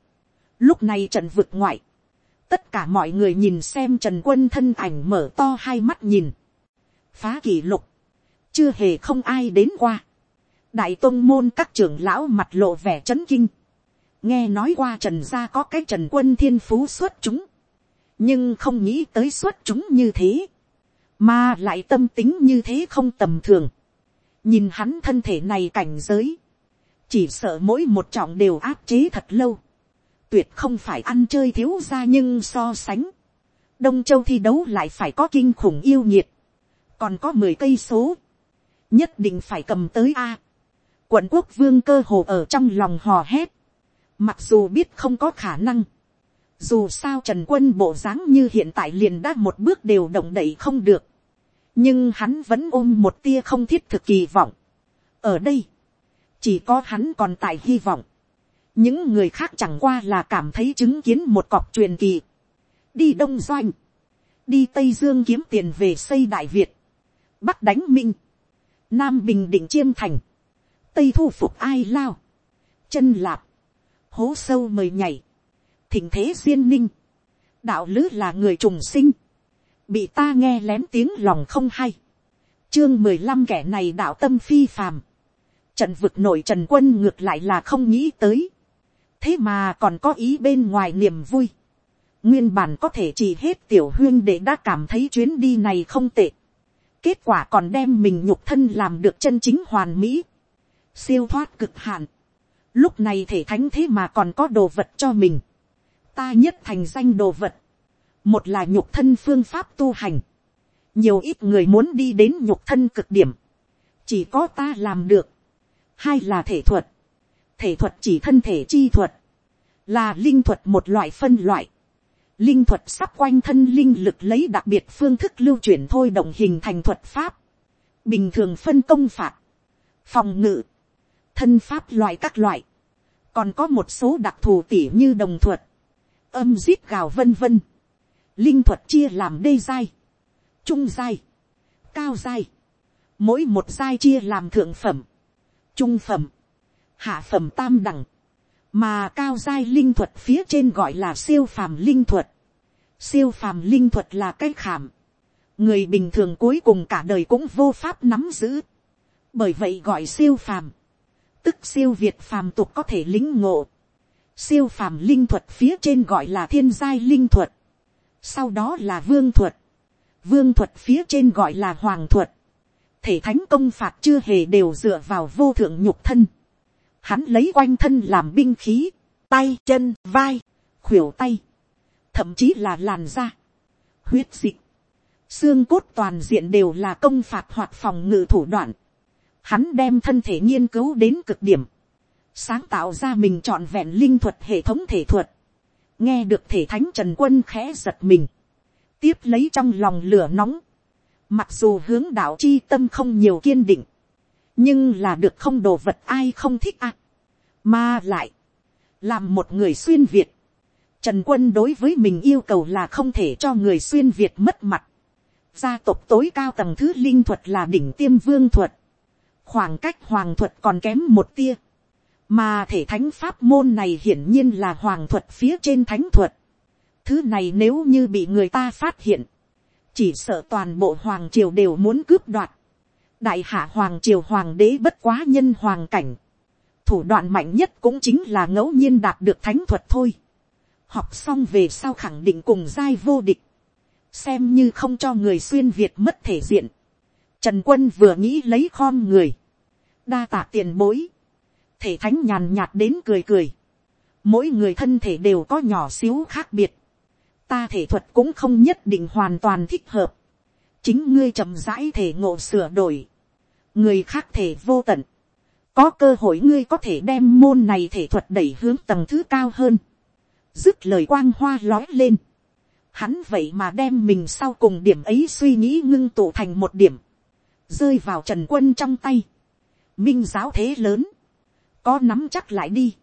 lúc này trận vực ngoại, tất cả mọi người nhìn xem trần quân thân ảnh mở to hai mắt nhìn, phá kỷ lục, chưa hề không ai đến qua. đại tôn môn các trưởng lão mặt lộ vẻ c h ấ n kinh, nghe nói qua trần gia có cái trần quân thiên phú xuất chúng, nhưng không nghĩ tới xuất chúng như thế, mà lại tâm tính như thế không tầm thường. nhìn hắn thân thể này cảnh giới, chỉ sợ mỗi một trọng đều áp chế thật lâu, tuyệt không phải ăn chơi thiếu ra nhưng so sánh, đông châu thi đấu lại phải có kinh khủng yêu nhiệt, còn có mười cây số, nhất định phải cầm tới a. quận quốc vương cơ hồ ở trong lòng hò hét, mặc dù biết không có khả năng, dù sao trần quân bộ dáng như hiện tại liền đã một bước đều động đậy không được, nhưng hắn vẫn ôm một tia không thiết thực kỳ vọng. ở đây, chỉ có hắn còn tại hy vọng, những người khác chẳng qua là cảm thấy chứng kiến một cọc truyền kỳ, đi đông doanh, đi tây dương kiếm tiền về xây đại việt, bắc đánh minh, nam bình định chiêm thành, tây thu phục ai lao, chân lạp, hố sâu mời nhảy, thỉnh thế duyên ninh, đạo lứ là người trùng sinh, bị ta nghe lén tiếng lòng không hay, chương mười lăm kẻ này đạo tâm phi phàm, trận vực nổi trần quân ngược lại là không nghĩ tới, thế mà còn có ý bên ngoài niềm vui, nguyên bản có thể chỉ hết tiểu huyên để đã cảm thấy chuyến đi này không tệ, kết quả còn đem mình nhục thân làm được chân chính hoàn mỹ, siêu thoát cực hạn, lúc này thể thánh thế mà còn có đồ vật cho mình, ta nhất thành danh đồ vật, một là nhục thân phương pháp tu hành, nhiều ít người muốn đi đến nhục thân cực điểm, chỉ có ta làm được, hai là thể thuật, thể thuật chỉ thân thể chi thuật, là linh thuật một loại phân loại, linh thuật sắp quanh thân linh lực lấy đặc biệt phương thức lưu chuyển thôi động hình thành thuật pháp, bình thường phân công phạt, phòng ngự, thân pháp loại các loại, còn có một số đặc thù tỉ như đồng thuật, âm giết gào vân vân, linh thuật chia làm đê giai, trung giai, cao giai, mỗi một giai chia làm thượng phẩm, trung phẩm, hạ phẩm tam đẳng, mà cao giai linh thuật phía trên gọi là siêu phàm linh thuật, siêu phàm linh thuật là cái khảm, người bình thường cuối cùng cả đời cũng vô pháp nắm giữ, bởi vậy gọi siêu phàm, tức siêu việt phàm tục có thể lính ngộ, siêu phàm linh thuật phía trên gọi là thiên giai linh thuật, sau đó là vương thuật, vương thuật phía trên gọi là hoàng thuật, thể thánh công phạt chưa hề đều dựa vào vô thượng nhục thân, hắn lấy quanh thân làm binh khí, tay chân vai, khuỷu tay, thậm chí là làn da, huyết dịch, xương cốt toàn diện đều là công phạt hoặc phòng ngự thủ đoạn. Hắn đem thân thể nghiên cứu đến cực điểm, sáng tạo ra mình trọn vẹn linh thuật hệ thống thể thuật. nghe được thể thánh trần quân khẽ giật mình, tiếp lấy trong lòng lửa nóng, mặc dù hướng đạo chi tâm không nhiều kiên định, nhưng là được không đồ vật ai không thích à. mà lại, làm một người xuyên việt, Trần quân đối với mình yêu cầu là không thể cho người xuyên Việt mất mặt. Gia tộc tối cao tầng thứ linh thuật là đỉnh tiêm vương thuật. Khoảng cách hoàng thuật còn kém một tia. Mà thể thánh pháp môn này hiển nhiên là hoàng thuật phía trên thánh thuật. Thứ này nếu như bị người ta phát hiện. Chỉ sợ toàn bộ hoàng triều đều muốn cướp đoạt. Đại hạ hoàng triều hoàng đế bất quá nhân hoàng cảnh. Thủ đoạn mạnh nhất cũng chính là ngẫu nhiên đạt được thánh thuật thôi. Học xong về sau khẳng định cùng giai vô địch, xem như không cho người xuyên việt mất thể diện. Trần quân vừa nghĩ lấy khom người, đa tạ tiền bối, thể thánh nhàn nhạt đến cười cười, mỗi người thân thể đều có nhỏ xíu khác biệt, ta thể thuật cũng không nhất định hoàn toàn thích hợp, chính ngươi chậm rãi thể ngộ sửa đổi, người khác thể vô tận, có cơ hội ngươi có thể đem môn này thể thuật đẩy hướng tầng thứ cao hơn, dứt lời quang hoa lói lên, hắn vậy mà đem mình sau cùng điểm ấy suy nghĩ ngưng tụ thành một điểm, rơi vào trần quân trong tay, minh giáo thế lớn, có nắm chắc lại đi,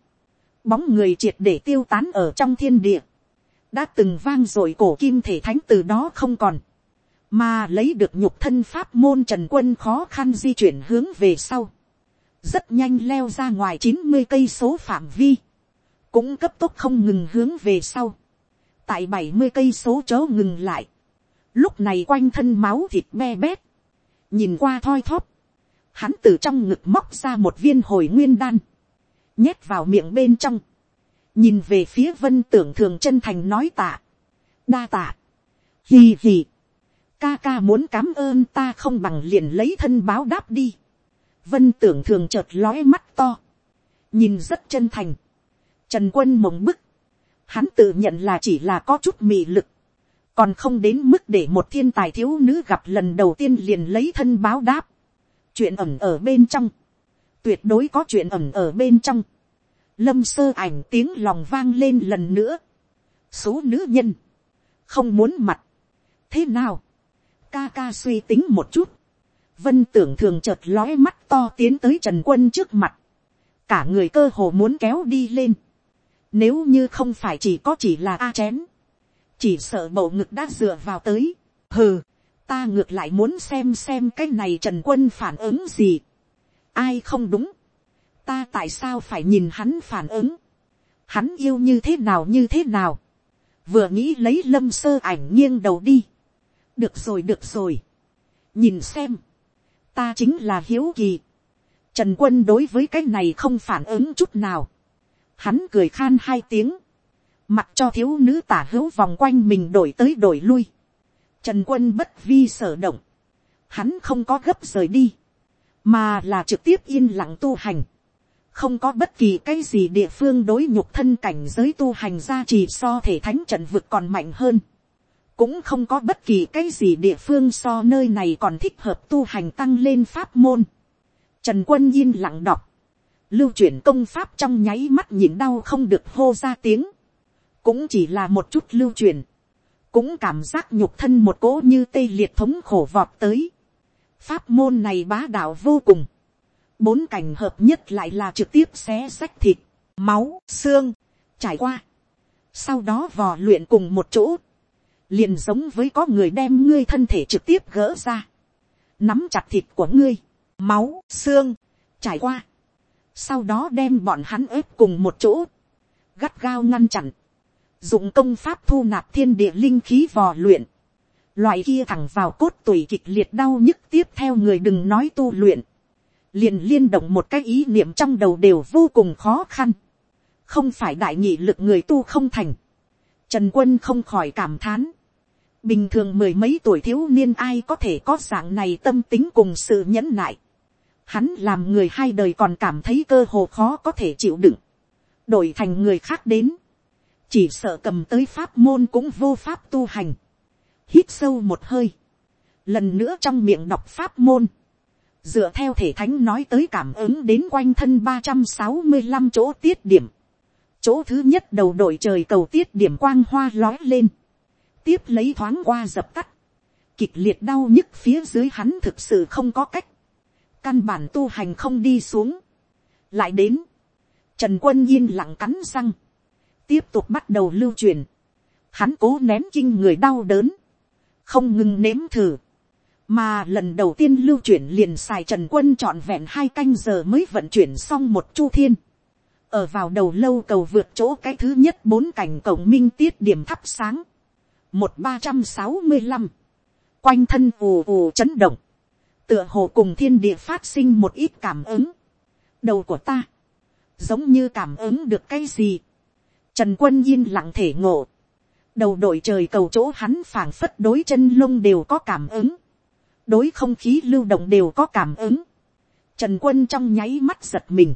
bóng người triệt để tiêu tán ở trong thiên địa, đã từng vang rồi cổ kim thể thánh từ đó không còn, mà lấy được nhục thân pháp môn trần quân khó khăn di chuyển hướng về sau, rất nhanh leo ra ngoài chín mươi cây số phạm vi, cũng cấp tốc không ngừng hướng về sau, tại bảy mươi cây số chớ ngừng lại, lúc này quanh thân máu thịt me bét, nhìn qua thoi thóp, hắn từ trong ngực móc ra một viên hồi nguyên đan, nhét vào miệng bên trong, nhìn về phía vân tưởng thường chân thành nói tạ, đa tạ, hì hì, ca ca muốn cám ơn ta không bằng liền lấy thân báo đáp đi, vân tưởng thường chợt lói mắt to, nhìn rất chân thành, trần quân mộng bức, hắn tự nhận là chỉ là có chút mị lực, còn không đến mức để một thiên tài thiếu nữ gặp lần đầu tiên liền lấy thân báo đáp, chuyện ẩm ở bên trong, tuyệt đối có chuyện ẩm ở bên trong, lâm sơ ảnh tiếng lòng vang lên lần nữa, số nữ nhân, không muốn mặt, thế nào, ca ca suy tính một chút, vân tưởng thường chợt lói mắt to tiến tới trần quân trước mặt, cả người cơ hồ muốn kéo đi lên, nếu như không phải chỉ có chỉ là a chén, chỉ sợ bầu ngực đã dựa vào tới, hừ, ta ngược lại muốn xem xem cái này trần quân phản ứng gì, ai không đúng, ta tại sao phải nhìn hắn phản ứng, hắn yêu như thế nào như thế nào, vừa nghĩ lấy lâm sơ ảnh nghiêng đầu đi, được rồi được rồi, nhìn xem, ta chính là hiếu kỳ, trần quân đối với cái này không phản ứng chút nào, hắn cười khan hai tiếng, mặc cho thiếu nữ tả hữu vòng quanh mình đổi tới đổi lui, trần quân bất vi sở động, hắn không có gấp rời đi, mà là trực tiếp yên lặng tu hành, không có bất kỳ cái gì địa phương đối nhục thân cảnh giới tu hành ra chỉ so thể thánh trận vực còn mạnh hơn, cũng không có bất kỳ cái gì địa phương so nơi này còn thích hợp tu hành tăng lên pháp môn. Trần quân yên lặng đọc, lưu chuyển công pháp trong nháy mắt nhìn đau không được hô ra tiếng, cũng chỉ là một chút lưu truyền, cũng cảm giác nhục thân một cỗ như tê liệt thống khổ vọt tới. pháp môn này bá đạo vô cùng, bốn cảnh hợp nhất lại là trực tiếp xé sách thịt, máu, xương, trải qua. sau đó vò luyện cùng một chỗ, liền giống với có người đem ngươi thân thể trực tiếp gỡ ra, nắm chặt thịt của ngươi, máu, xương, trải qua, sau đó đem bọn hắn ép cùng một chỗ, gắt gao ngăn chặn, dụng công pháp thu nạp thiên địa linh khí vò luyện, loại kia thẳng vào cốt tủy kịch liệt đau nhức tiếp theo người đừng nói tu luyện, liền liên động một cái ý niệm trong đầu đều vô cùng khó khăn, không phải đại nhị lực người tu không thành, trần quân không khỏi cảm thán, bình thường mười mấy tuổi thiếu niên ai có thể có dạng này tâm tính cùng sự nhẫn nại, hắn làm người hai đời còn cảm thấy cơ hồ khó có thể chịu đựng, đổi thành người khác đến, chỉ sợ cầm tới pháp môn cũng vô pháp tu hành, hít sâu một hơi, lần nữa trong miệng đọc pháp môn, dựa theo thể thánh nói tới cảm ứng đến quanh thân ba trăm sáu mươi năm chỗ tiết điểm, chỗ thứ nhất đầu đội trời cầu tiết điểm quang hoa lói lên, tiếp lấy thoáng qua dập tắt, kịch liệt đau nhức phía dưới hắn thực sự không có cách, căn bản tu hành không đi xuống, lại đến, trần quân yên lặng cắn răng, tiếp tục bắt đầu lưu truyền, hắn cố nén kinh người đau đớn, không ngừng nếm thử, mà lần đầu tiên lưu chuyển liền xài trần quân trọn vẹn hai canh giờ mới vận chuyển xong một chu thiên, ở vào đầu lâu cầu vượt chỗ cái thứ nhất bốn cảnh cổng minh tiết điểm thắp sáng, một ba trăm sáu mươi năm, quanh thân ù ù chấn động, tựa hồ cùng thiên địa phát sinh một ít cảm ứng, đầu của ta, giống như cảm ứng được cái gì, Trần quân yên lặng thể ngộ. Đầu đội trời cầu chỗ hắn phảng phất đối chân lông đều có cảm ứng. Đối không khí lưu động đều có cảm ứng. Trần quân trong nháy mắt giật mình.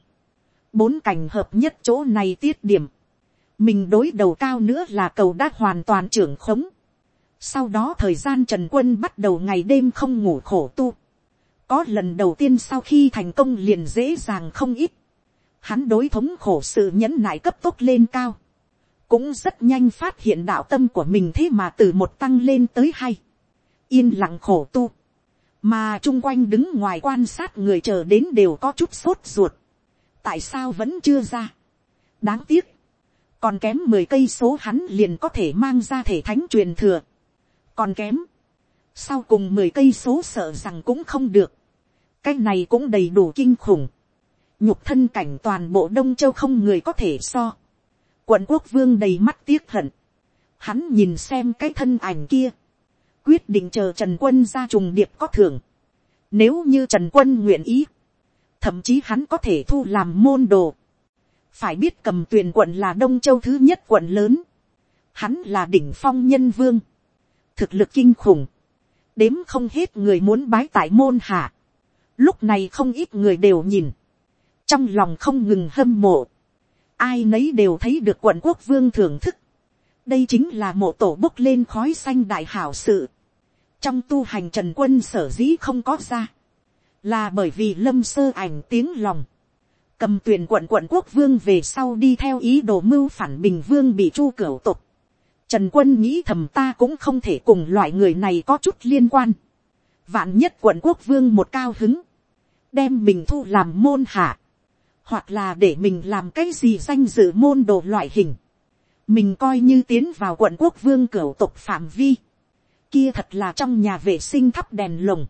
Bốn cảnh hợp nhất chỗ này tiết điểm. Mình đối đầu cao nữa là cầu đã hoàn toàn trưởng khống. Sau đó thời gian Trần Quân bắt đầu ngày đêm không ngủ khổ tu. Có lần đầu tiên sau khi thành công liền dễ dàng không ít. Hắn đối thống khổ sự nhẫn nại cấp tốc lên cao cũng rất nhanh phát hiện đạo tâm của mình thế mà từ một tăng lên tới hai, yên lặng khổ tu, mà chung quanh đứng ngoài quan sát người chờ đến đều có chút sốt ruột, tại sao vẫn chưa ra, đáng tiếc, còn kém mười cây số hắn liền có thể mang ra thể thánh truyền thừa, còn kém, sau cùng mười cây số sợ rằng cũng không được, cái này cũng đầy đủ kinh khủng, nhục thân cảnh toàn bộ đông châu không người có thể so, quận quốc vương đầy mắt tiếc hận, hắn nhìn xem cái thân ảnh kia, quyết định chờ trần quân ra trùng điệp có thưởng, nếu như trần quân nguyện ý, thậm chí hắn có thể thu làm môn đồ, phải biết cầm tuyền quận là đông châu thứ nhất quận lớn, hắn là đỉnh phong nhân vương, thực lực kinh khủng, đếm không hết người muốn bái tại môn hạ, lúc này không ít người đều nhìn, trong lòng không ngừng hâm mộ, ai nấy đều thấy được quận quốc vương thưởng thức, đây chính là mộ tổ bốc lên khói xanh đại hảo sự, trong tu hành trần quân sở dĩ không có ra, là bởi vì lâm sơ ảnh tiếng lòng, cầm tuyển quận quận quốc vương về sau đi theo ý đồ mưu phản bình vương bị chu cửu tục. Trần quân nghĩ thầm ta cũng không thể cùng loại người này có chút liên quan. Vạn nhất quận quốc vương một cao hứng, đem mình thu làm môn hạ, hoặc là để mình làm cái gì danh dự môn đồ loại hình. Mình coi như tiến vào quận quốc vương cửu tục phạm vi. Kia thật là trong nhà vệ sinh thắp đèn lồng.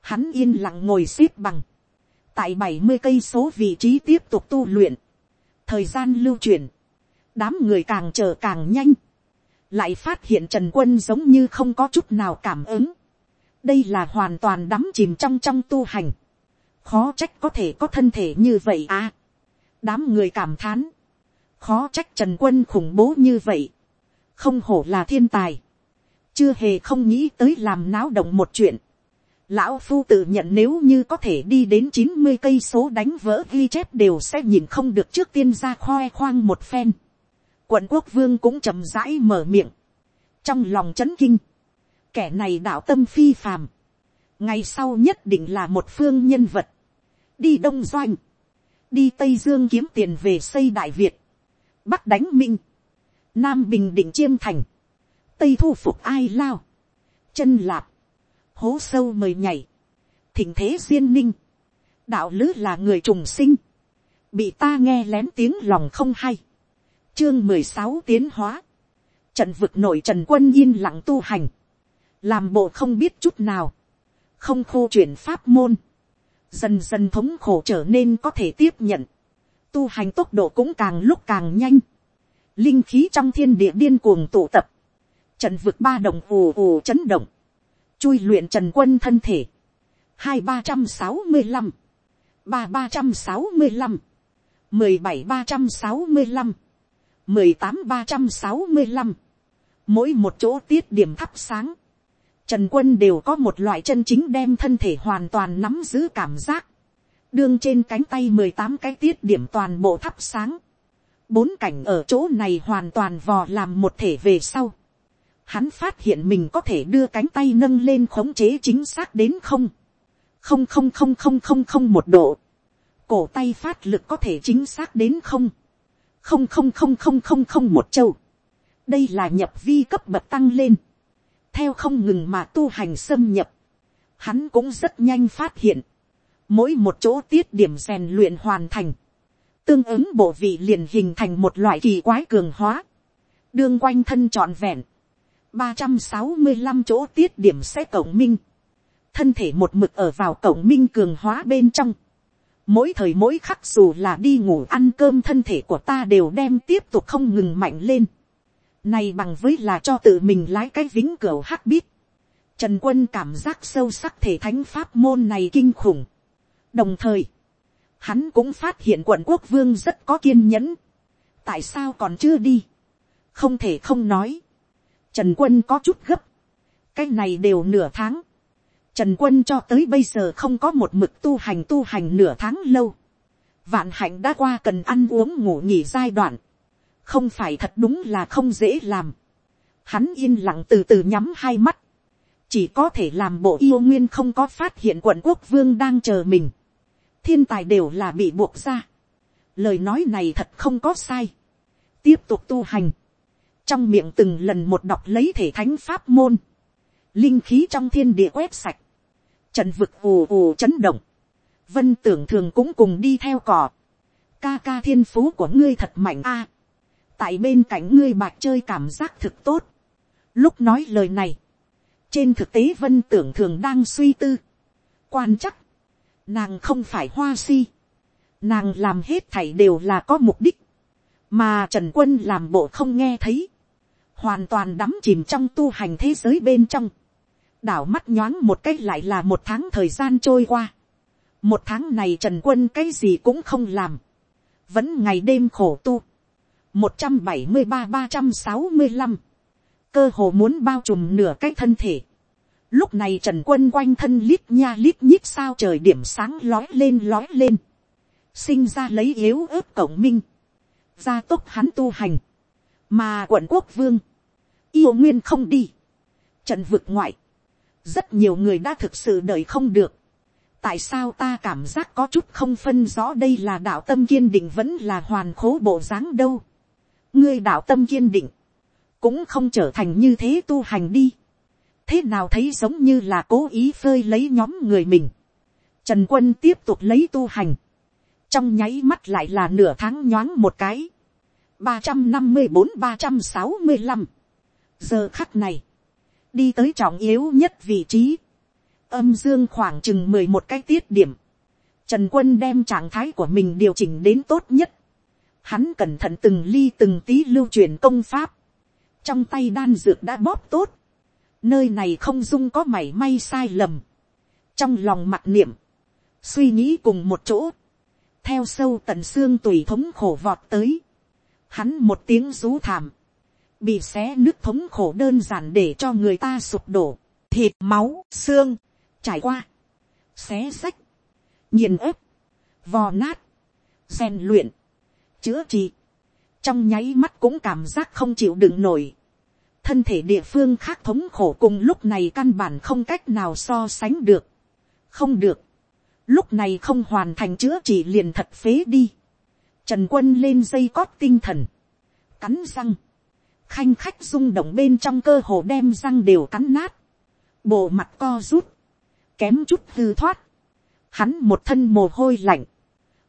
Hắn yên lặng ngồi xếp bằng tại bảy mươi cây số vị trí tiếp tục tu luyện, thời gian lưu chuyển, đám người càng chờ càng nhanh, lại phát hiện trần quân giống như không có chút nào cảm ứng, đây là hoàn toàn đắm chìm trong trong tu hành, khó trách có thể có thân thể như vậy à, đám người cảm thán, khó trách trần quân khủng bố như vậy, không hổ là thiên tài, chưa hề không nghĩ tới làm náo động một chuyện, Lão phu tự nhận nếu như có thể đi đến chín mươi cây số đánh vỡ ghi chép đều sẽ nhìn không được trước tiên ra khoe khoang một phen. Quận quốc vương cũng chậm rãi mở miệng. Trong lòng chấn kinh. Kẻ này đạo tâm phi phàm. Ngày sau nhất định là một phương nhân vật. Đi Đông Doanh. Đi Tây Dương kiếm tiền về xây Đại Việt. Bắc đánh Minh. Nam Bình Định Chiêm Thành. Tây thu phục ai lao. Chân lạp hố sâu mời nhảy, thỉnh thế duyên ninh, đạo lứ là người trùng sinh, bị ta nghe lén tiếng lòng không hay, chương mười sáu tiến hóa, trận vực nội trần quân yên lặng tu hành, làm bộ không biết chút nào, không khô chuyển pháp môn, dần dần thống khổ trở nên có thể tiếp nhận, tu hành tốc độ cũng càng lúc càng nhanh, linh khí trong thiên địa điên cuồng tụ tập, trận vực ba đồng ù ù chấn động, chui luyện trần quân thân thể, hai ba trăm sáu mươi năm, ba ba trăm sáu mươi năm, mười bảy ba trăm sáu mươi năm, mười tám ba trăm sáu mươi năm, mỗi một chỗ tiết điểm thắp sáng, trần quân đều có một loại chân chính đem thân thể hoàn toàn nắm giữ cảm giác, đương trên cánh tay mười tám cái tiết điểm toàn bộ thắp sáng, bốn cảnh ở chỗ này hoàn toàn vò làm một thể về sau, hắn phát hiện mình có thể đưa cánh tay nâng lên khống chế chính xác đến không, không không không không không không một độ, cổ tay phát lực có thể chính xác đến không, không không không không không không một châu, đây là nhập vi cấp bậc tăng lên, theo không ngừng mà tu hành xâm nhập, hắn cũng rất nhanh phát hiện, mỗi một chỗ tiết điểm rèn luyện hoàn thành, tương ứng bộ vị liền hình thành một loại kỳ quái cường hóa, đương quanh thân trọn vẹn, ba trăm sáu mươi 365 chỗ tiết điểm sẽ cổng minh. Thân thể một mực ở vào cổng minh cường hóa bên trong. Mỗi thời mỗi khắc dù là đi ngủ ăn cơm thân thể của ta đều đem tiếp tục không ngừng mạnh lên. Này bằng với là cho tự mình lái cái vĩnh cửu hắc bít. Trần quân cảm giác sâu sắc thể thánh pháp môn này kinh khủng. Đồng thời, hắn cũng phát hiện quận quốc vương rất có kiên nhẫn. Tại sao còn chưa đi? Không thể không nói Trần quân có chút gấp. Cái này đều nửa tháng. Trần quân cho tới bây giờ không có một mực tu hành tu hành nửa tháng lâu. Vạn hạnh đã qua cần ăn uống ngủ nghỉ giai đoạn. Không phải thật đúng là không dễ làm. Hắn yên lặng từ từ nhắm hai mắt. Chỉ có thể làm bộ yêu nguyên không có phát hiện quận quốc vương đang chờ mình. Thiên tài đều là bị buộc ra. Lời nói này thật không có sai. Tiếp tục tu hành trong miệng từng lần một đọc lấy thể thánh pháp môn, linh khí trong thiên địa quét sạch, trần vực ù ù chấn động, vân tưởng thường cũng cùng đi theo cỏ, ca ca thiên phú của ngươi thật mạnh a, tại bên cạnh ngươi bạc chơi cảm giác thực tốt, lúc nói lời này, trên thực tế vân tưởng thường đang suy tư, quan chắc, nàng không phải hoa si, Nàng làm hết thảy đều là có mục đích. Mà Trần Quân làm bộ không nghe thấy. Hoàn toàn đắm chìm trong tu hành thế giới bên trong. Đảo mắt nhoáng một cách lại là một tháng thời gian trôi qua. Một tháng này Trần Quân cái gì cũng không làm. Vẫn ngày đêm khổ tu. một trăm bảy mươi ba ba trăm sáu mươi 365. Cơ hồ muốn bao trùm nửa cái thân thể. Lúc này Trần Quân quanh thân lít nha lít nhít sao trời điểm sáng lói lên lói lên. Sinh ra lấy yếu ớt cổng minh. Gia tốc hắn tu hành. Mà quận quốc vương. Yêu nguyên không đi. Trận vực ngoại. Rất nhiều người đã thực sự đợi không được. Tại sao ta cảm giác có chút không phân rõ đây là đạo tâm kiên định vẫn là hoàn khố bộ dáng đâu. Ngươi đạo tâm kiên định. Cũng không trở thành như thế tu hành đi thế nào thấy giống như là cố ý phơi lấy nhóm người mình. Trần quân tiếp tục lấy tu hành. Trong nháy mắt lại là nửa tháng nhoáng một cái ba trăm năm mươi bốn ba trăm sáu mươi năm Giờ khắc này. Đi tới trọng yếu nhất vị trí. Âm dương khoảng chừng mười một cái tiết điểm. Trần quân đem trạng thái của mình điều chỉnh đến tốt nhất. Hắn cẩn thận từng ly từng tí lưu truyền công pháp. Trong tay đan dược đã bóp tốt nơi này không dung có mảy may sai lầm, trong lòng mặc niệm, suy nghĩ cùng một chỗ, theo sâu tận xương tùy thống khổ vọt tới, hắn một tiếng rú thảm, bị xé nước thống khổ đơn giản để cho người ta sụp đổ, thịt máu xương, trải qua, xé sách, nghiền ớp, vò nát, rèn luyện, chữa trị, trong nháy mắt cũng cảm giác không chịu đựng nổi, thân thể địa phương khác thống khổ cùng lúc này căn bản không cách nào so sánh được. không được. lúc này không hoàn thành chữa chỉ liền thật phế đi trần quân lên dây cót tinh thần. cắn răng. khanh khách rung động bên trong cơ hồ đem răng đều cắn nát. bộ mặt co rút. kém chút hư thoát. hắn một thân mồ hôi lạnh.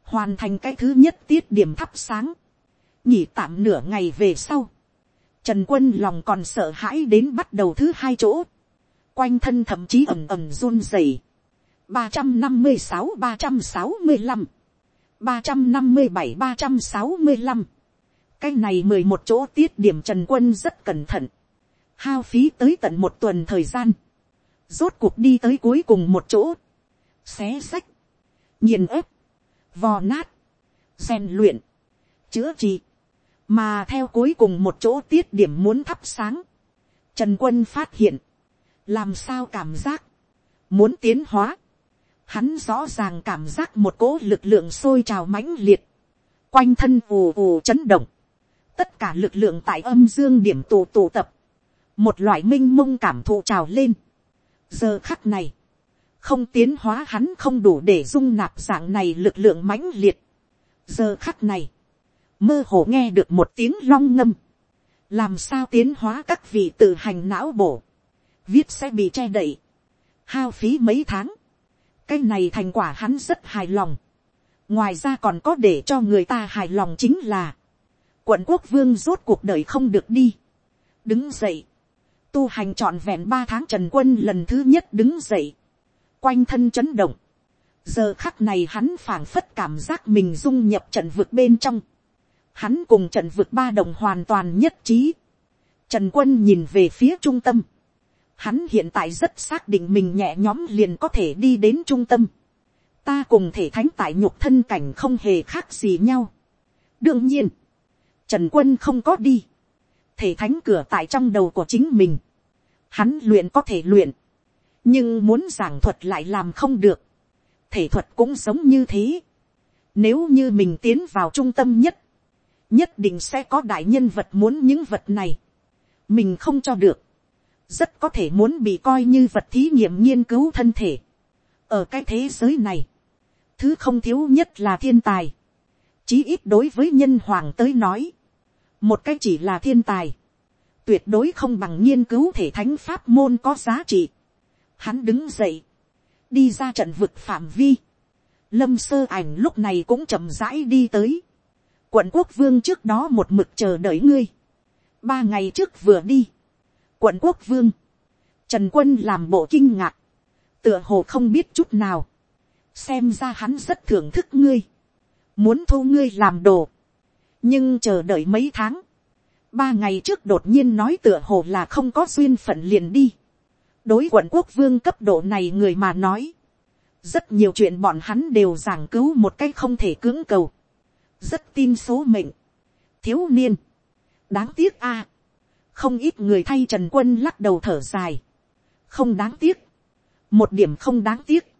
hoàn thành cái thứ nhất tiết điểm thắp sáng. nhỉ tạm nửa ngày về sau Trần quân lòng còn sợ hãi đến bắt đầu thứ hai chỗ. Quanh thân thậm chí ẩm ẩm run rẩy. ba trăm năm mươi sáu, ba trăm sáu mươi lăm ba trăm năm mươi bảy ba trăm sáu mươi lăm Cái này mười một chỗ tiết điểm Trần quân rất cẩn thận. Hao phí tới tận một tuần thời gian. Rốt cuộc đi tới cuối cùng một chỗ. Xé sách. Nhiền ớp, Vò nát. rèn luyện. Chữa trị mà theo cuối cùng một chỗ tiết điểm muốn thắp sáng, trần quân phát hiện, làm sao cảm giác, muốn tiến hóa, hắn rõ ràng cảm giác một cỗ lực lượng sôi trào mãnh liệt, quanh thân ù ù chấn động, tất cả lực lượng tại âm dương điểm tù tụ tập, một loại m i n h mông cảm thụ trào lên. giờ khắc này, không tiến hóa hắn không đủ để dung nạp dạng này lực lượng mãnh liệt. giờ khắc này, mơ hồ nghe được một tiếng long ngâm, làm sao tiến hóa các vị tự hành não bổ, viết sẽ bị che đậy, hao phí mấy tháng, cái này thành quả hắn rất hài lòng, ngoài ra còn có để cho người ta hài lòng chính là, quận quốc vương rốt cuộc đời không được đi, đứng dậy, tu hành trọn vẹn ba tháng trần quân lần thứ nhất đứng dậy, quanh thân chấn động, giờ khắc này hắn phảng phất cảm giác mình dung nhập trận vực bên trong, hắn cùng trận vực ba đồng hoàn toàn nhất trí. Trần quân nhìn về phía trung tâm. Hắn hiện tại rất xác định mình nhẹ nhóm liền có thể đi đến trung tâm. Ta cùng thể thánh tại nhục thân cảnh không hề khác gì nhau. đương nhiên, trần quân không có đi. thể thánh cửa tại trong đầu của chính mình. Hắn luyện có thể luyện. nhưng muốn giảng thuật lại làm không được. thể thuật cũng giống như thế. Nếu như mình tiến vào trung tâm nhất, nhất định sẽ có đại nhân vật muốn những vật này, mình không cho được, rất có thể muốn bị coi như vật thí nghiệm nghiên cứu thân thể. ở cái thế giới này, thứ không thiếu nhất là thiên tài, chí ít đối với nhân hoàng tới nói, một cái chỉ là thiên tài, tuyệt đối không bằng nghiên cứu thể thánh pháp môn có giá trị. Hắn đứng dậy, đi ra trận vực phạm vi, lâm sơ ảnh lúc này cũng chậm rãi đi tới, quận quốc vương trước đó một mực chờ đợi ngươi, ba ngày trước vừa đi, quận quốc vương, trần quân làm bộ kinh ngạc, tựa hồ không biết chút nào, xem ra hắn rất thưởng thức ngươi, muốn thu ngươi làm đồ, nhưng chờ đợi mấy tháng, ba ngày trước đột nhiên nói tựa hồ là không có duyên phận liền đi, đối quận quốc vương cấp độ này người mà nói, rất nhiều chuyện bọn hắn đều giảng cứu một cách không thể cưỡng cầu, rất tin số mệnh, thiếu niên, đáng tiếc a, không ít người thay trần quân lắc đầu thở dài, không đáng tiếc, một điểm không đáng tiếc,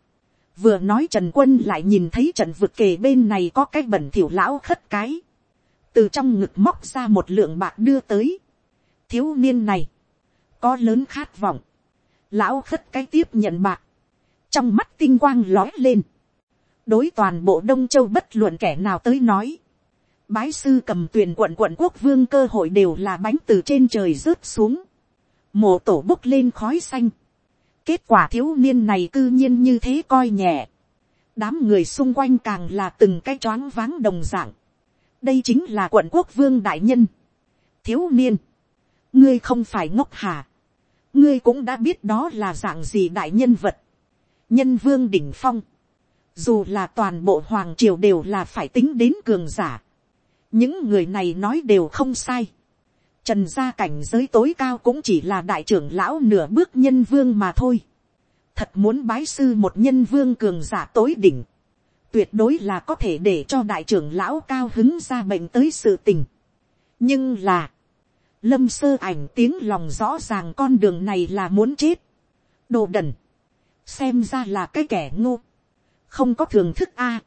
vừa nói trần quân lại nhìn thấy trần vực kề bên này có cái bẩn thỉu lão khất cái, từ trong ngực móc ra một lượng bạc đưa tới, thiếu niên này, có lớn khát vọng, lão khất cái tiếp nhận bạc, trong mắt tinh quang lói lên, đối toàn bộ đông châu bất luận kẻ nào tới nói, bái sư cầm tuyển quận quận quốc vương cơ hội đều là bánh từ trên trời rớt xuống, mộ tổ bốc lên khói xanh, kết quả thiếu niên này cư nhiên như thế coi nhẹ, đám người xung quanh càng là từng cái choáng váng đồng dạng, đây chính là quận quốc vương đại nhân, thiếu niên, ngươi không phải ngốc hà, ngươi cũng đã biết đó là dạng gì đại nhân vật, nhân vương đỉnh phong, dù là toàn bộ hoàng triều đều là phải tính đến cường giả, những người này nói đều không sai, trần gia cảnh giới tối cao cũng chỉ là đại trưởng lão nửa bước nhân vương mà thôi, thật muốn bái sư một nhân vương cường giả tối đỉnh, tuyệt đối là có thể để cho đại trưởng lão cao hứng ra bệnh tới sự tình. nhưng là, lâm sơ ảnh tiếng lòng rõ ràng con đường này là muốn chết. đồ đần, xem ra là cái kẻ ngu, không có thưởng thức a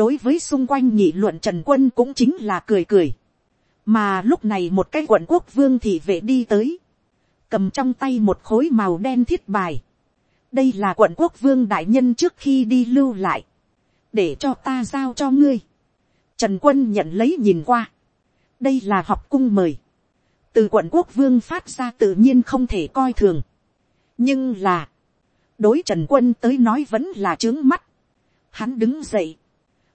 đối với xung quanh nhị luận trần quân cũng chính là cười cười. mà lúc này một cái quận quốc vương thị vệ đi tới, cầm trong tay một khối màu đen thiết bài. đây là quận quốc vương đại nhân trước khi đi lưu lại, để cho ta giao cho ngươi. trần quân nhận lấy nhìn qua. đây là học cung mời. từ quận quốc vương phát ra tự nhiên không thể coi thường. nhưng là, đối trần quân tới nói vẫn là trướng mắt. hắn đứng dậy,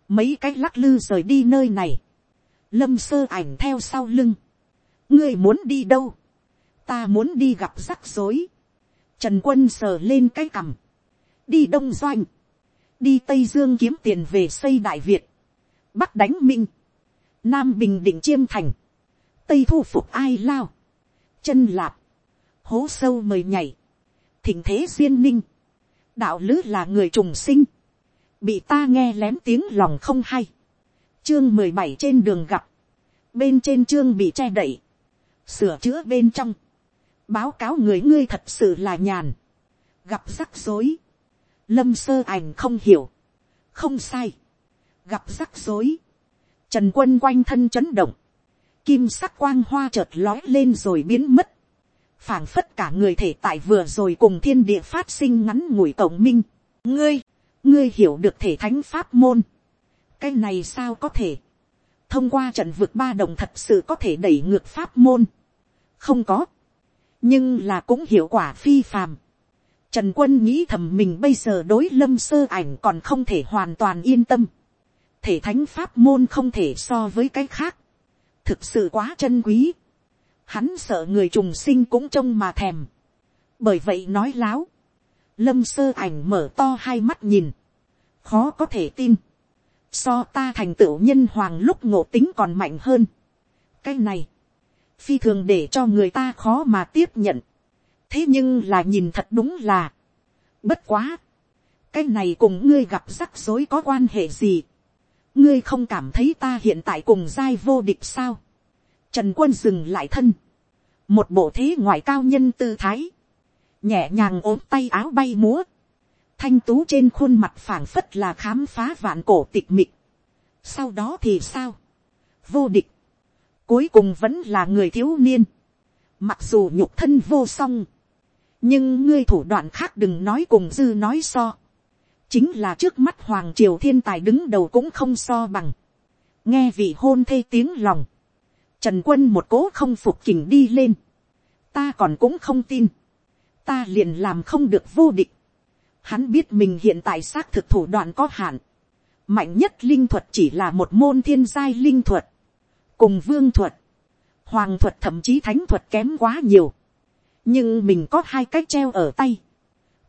mấy cái lắc lư rời đi nơi này. lâm sơ ảnh theo sau lưng. ngươi muốn đi đâu. ta muốn đi gặp rắc rối. trần quân sờ lên cái cằm. đi đông doanh đi tây dương kiếm tiền về xây đại việt, bắc đánh minh, nam bình định chiêm thành, tây thu phục ai lao, chân lạp, hố sâu mời nhảy, thỉnh thế duyên ninh, đạo lứ là người trùng sinh, bị ta nghe lén tiếng lòng không hay, chương mười bảy trên đường gặp, bên trên chương bị che đậy, sửa chữa bên trong, báo cáo người ngươi thật sự là nhàn, gặp rắc rối, lâm sơ ảnh không hiểu, không sai, gặp rắc rối, trần quân quanh thân chấn động, kim sắc quang hoa chợt lói lên rồi biến mất, phảng phất cả người thể tại vừa rồi cùng thiên địa phát sinh ngắn ngủi cộng minh, ngươi, ngươi hiểu được thể thánh pháp môn, cái này sao có thể, thông qua trận vực ba đồng thật sự có thể đẩy ngược pháp môn, không có, nhưng là cũng hiệu quả phi phàm, Trần quân nghĩ thầm mình bây giờ đối lâm sơ ảnh còn không thể hoàn toàn yên tâm. Thể thánh pháp môn không thể so với cái khác. Thực sự quá chân quý. Hắn sợ người trùng sinh cũng trông mà thèm. Bởi vậy nói láo. Lâm sơ ảnh mở to hai mắt nhìn. Khó có thể tin. So ta thành tựu nhân hoàng lúc ngộ tính còn mạnh hơn. Cái này. Phi thường để cho người ta khó mà tiếp nhận thế nhưng là nhìn thật đúng là, bất quá, cái này cùng ngươi gặp rắc rối có quan hệ gì, ngươi không cảm thấy ta hiện tại cùng giai vô địch sao, trần quân dừng lại thân, một bộ thế ngoại cao nhân tư thái, nhẹ nhàng ốm tay áo bay múa, thanh tú trên khuôn mặt phảng phất là khám phá vạn cổ tịch mịch, sau đó thì sao, vô địch, cuối cùng vẫn là người thiếu niên, mặc dù nhục thân vô song, nhưng ngươi thủ đoạn khác đừng nói cùng dư nói so. chính là trước mắt hoàng triều thiên tài đứng đầu cũng không so bằng. nghe vị hôn thê tiếng lòng. trần quân một cố không phục kình đi lên. ta còn cũng không tin ta liền làm không được vô địch. hắn biết mình hiện tại xác thực thủ đoạn có hạn. mạnh nhất linh thuật chỉ là một môn thiên giai linh thuật. cùng vương thuật. hoàng thuật thậm chí thánh thuật kém quá nhiều nhưng mình có hai cái treo ở tay,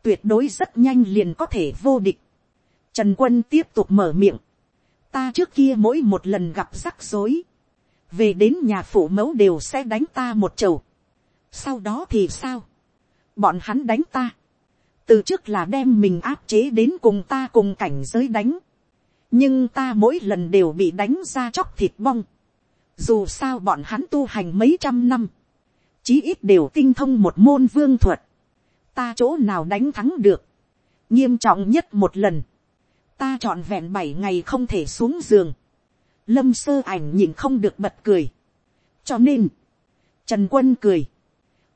tuyệt đối rất nhanh liền có thể vô địch. Trần quân tiếp tục mở miệng, ta trước kia mỗi một lần gặp rắc rối, về đến nhà phụ mẫu đều sẽ đánh ta một chầu. sau đó thì sao, bọn hắn đánh ta, từ trước là đem mình áp chế đến cùng ta cùng cảnh giới đánh, nhưng ta mỗi lần đều bị đánh ra chóc thịt bong, dù sao bọn hắn tu hành mấy trăm năm, chí ít đều tinh thông một môn vương thuật, ta chỗ nào đánh thắng được, nghiêm trọng nhất một lần, ta trọn vẹn bảy ngày không thể xuống giường, lâm sơ ảnh nhìn không được bật cười, cho nên, trần quân cười,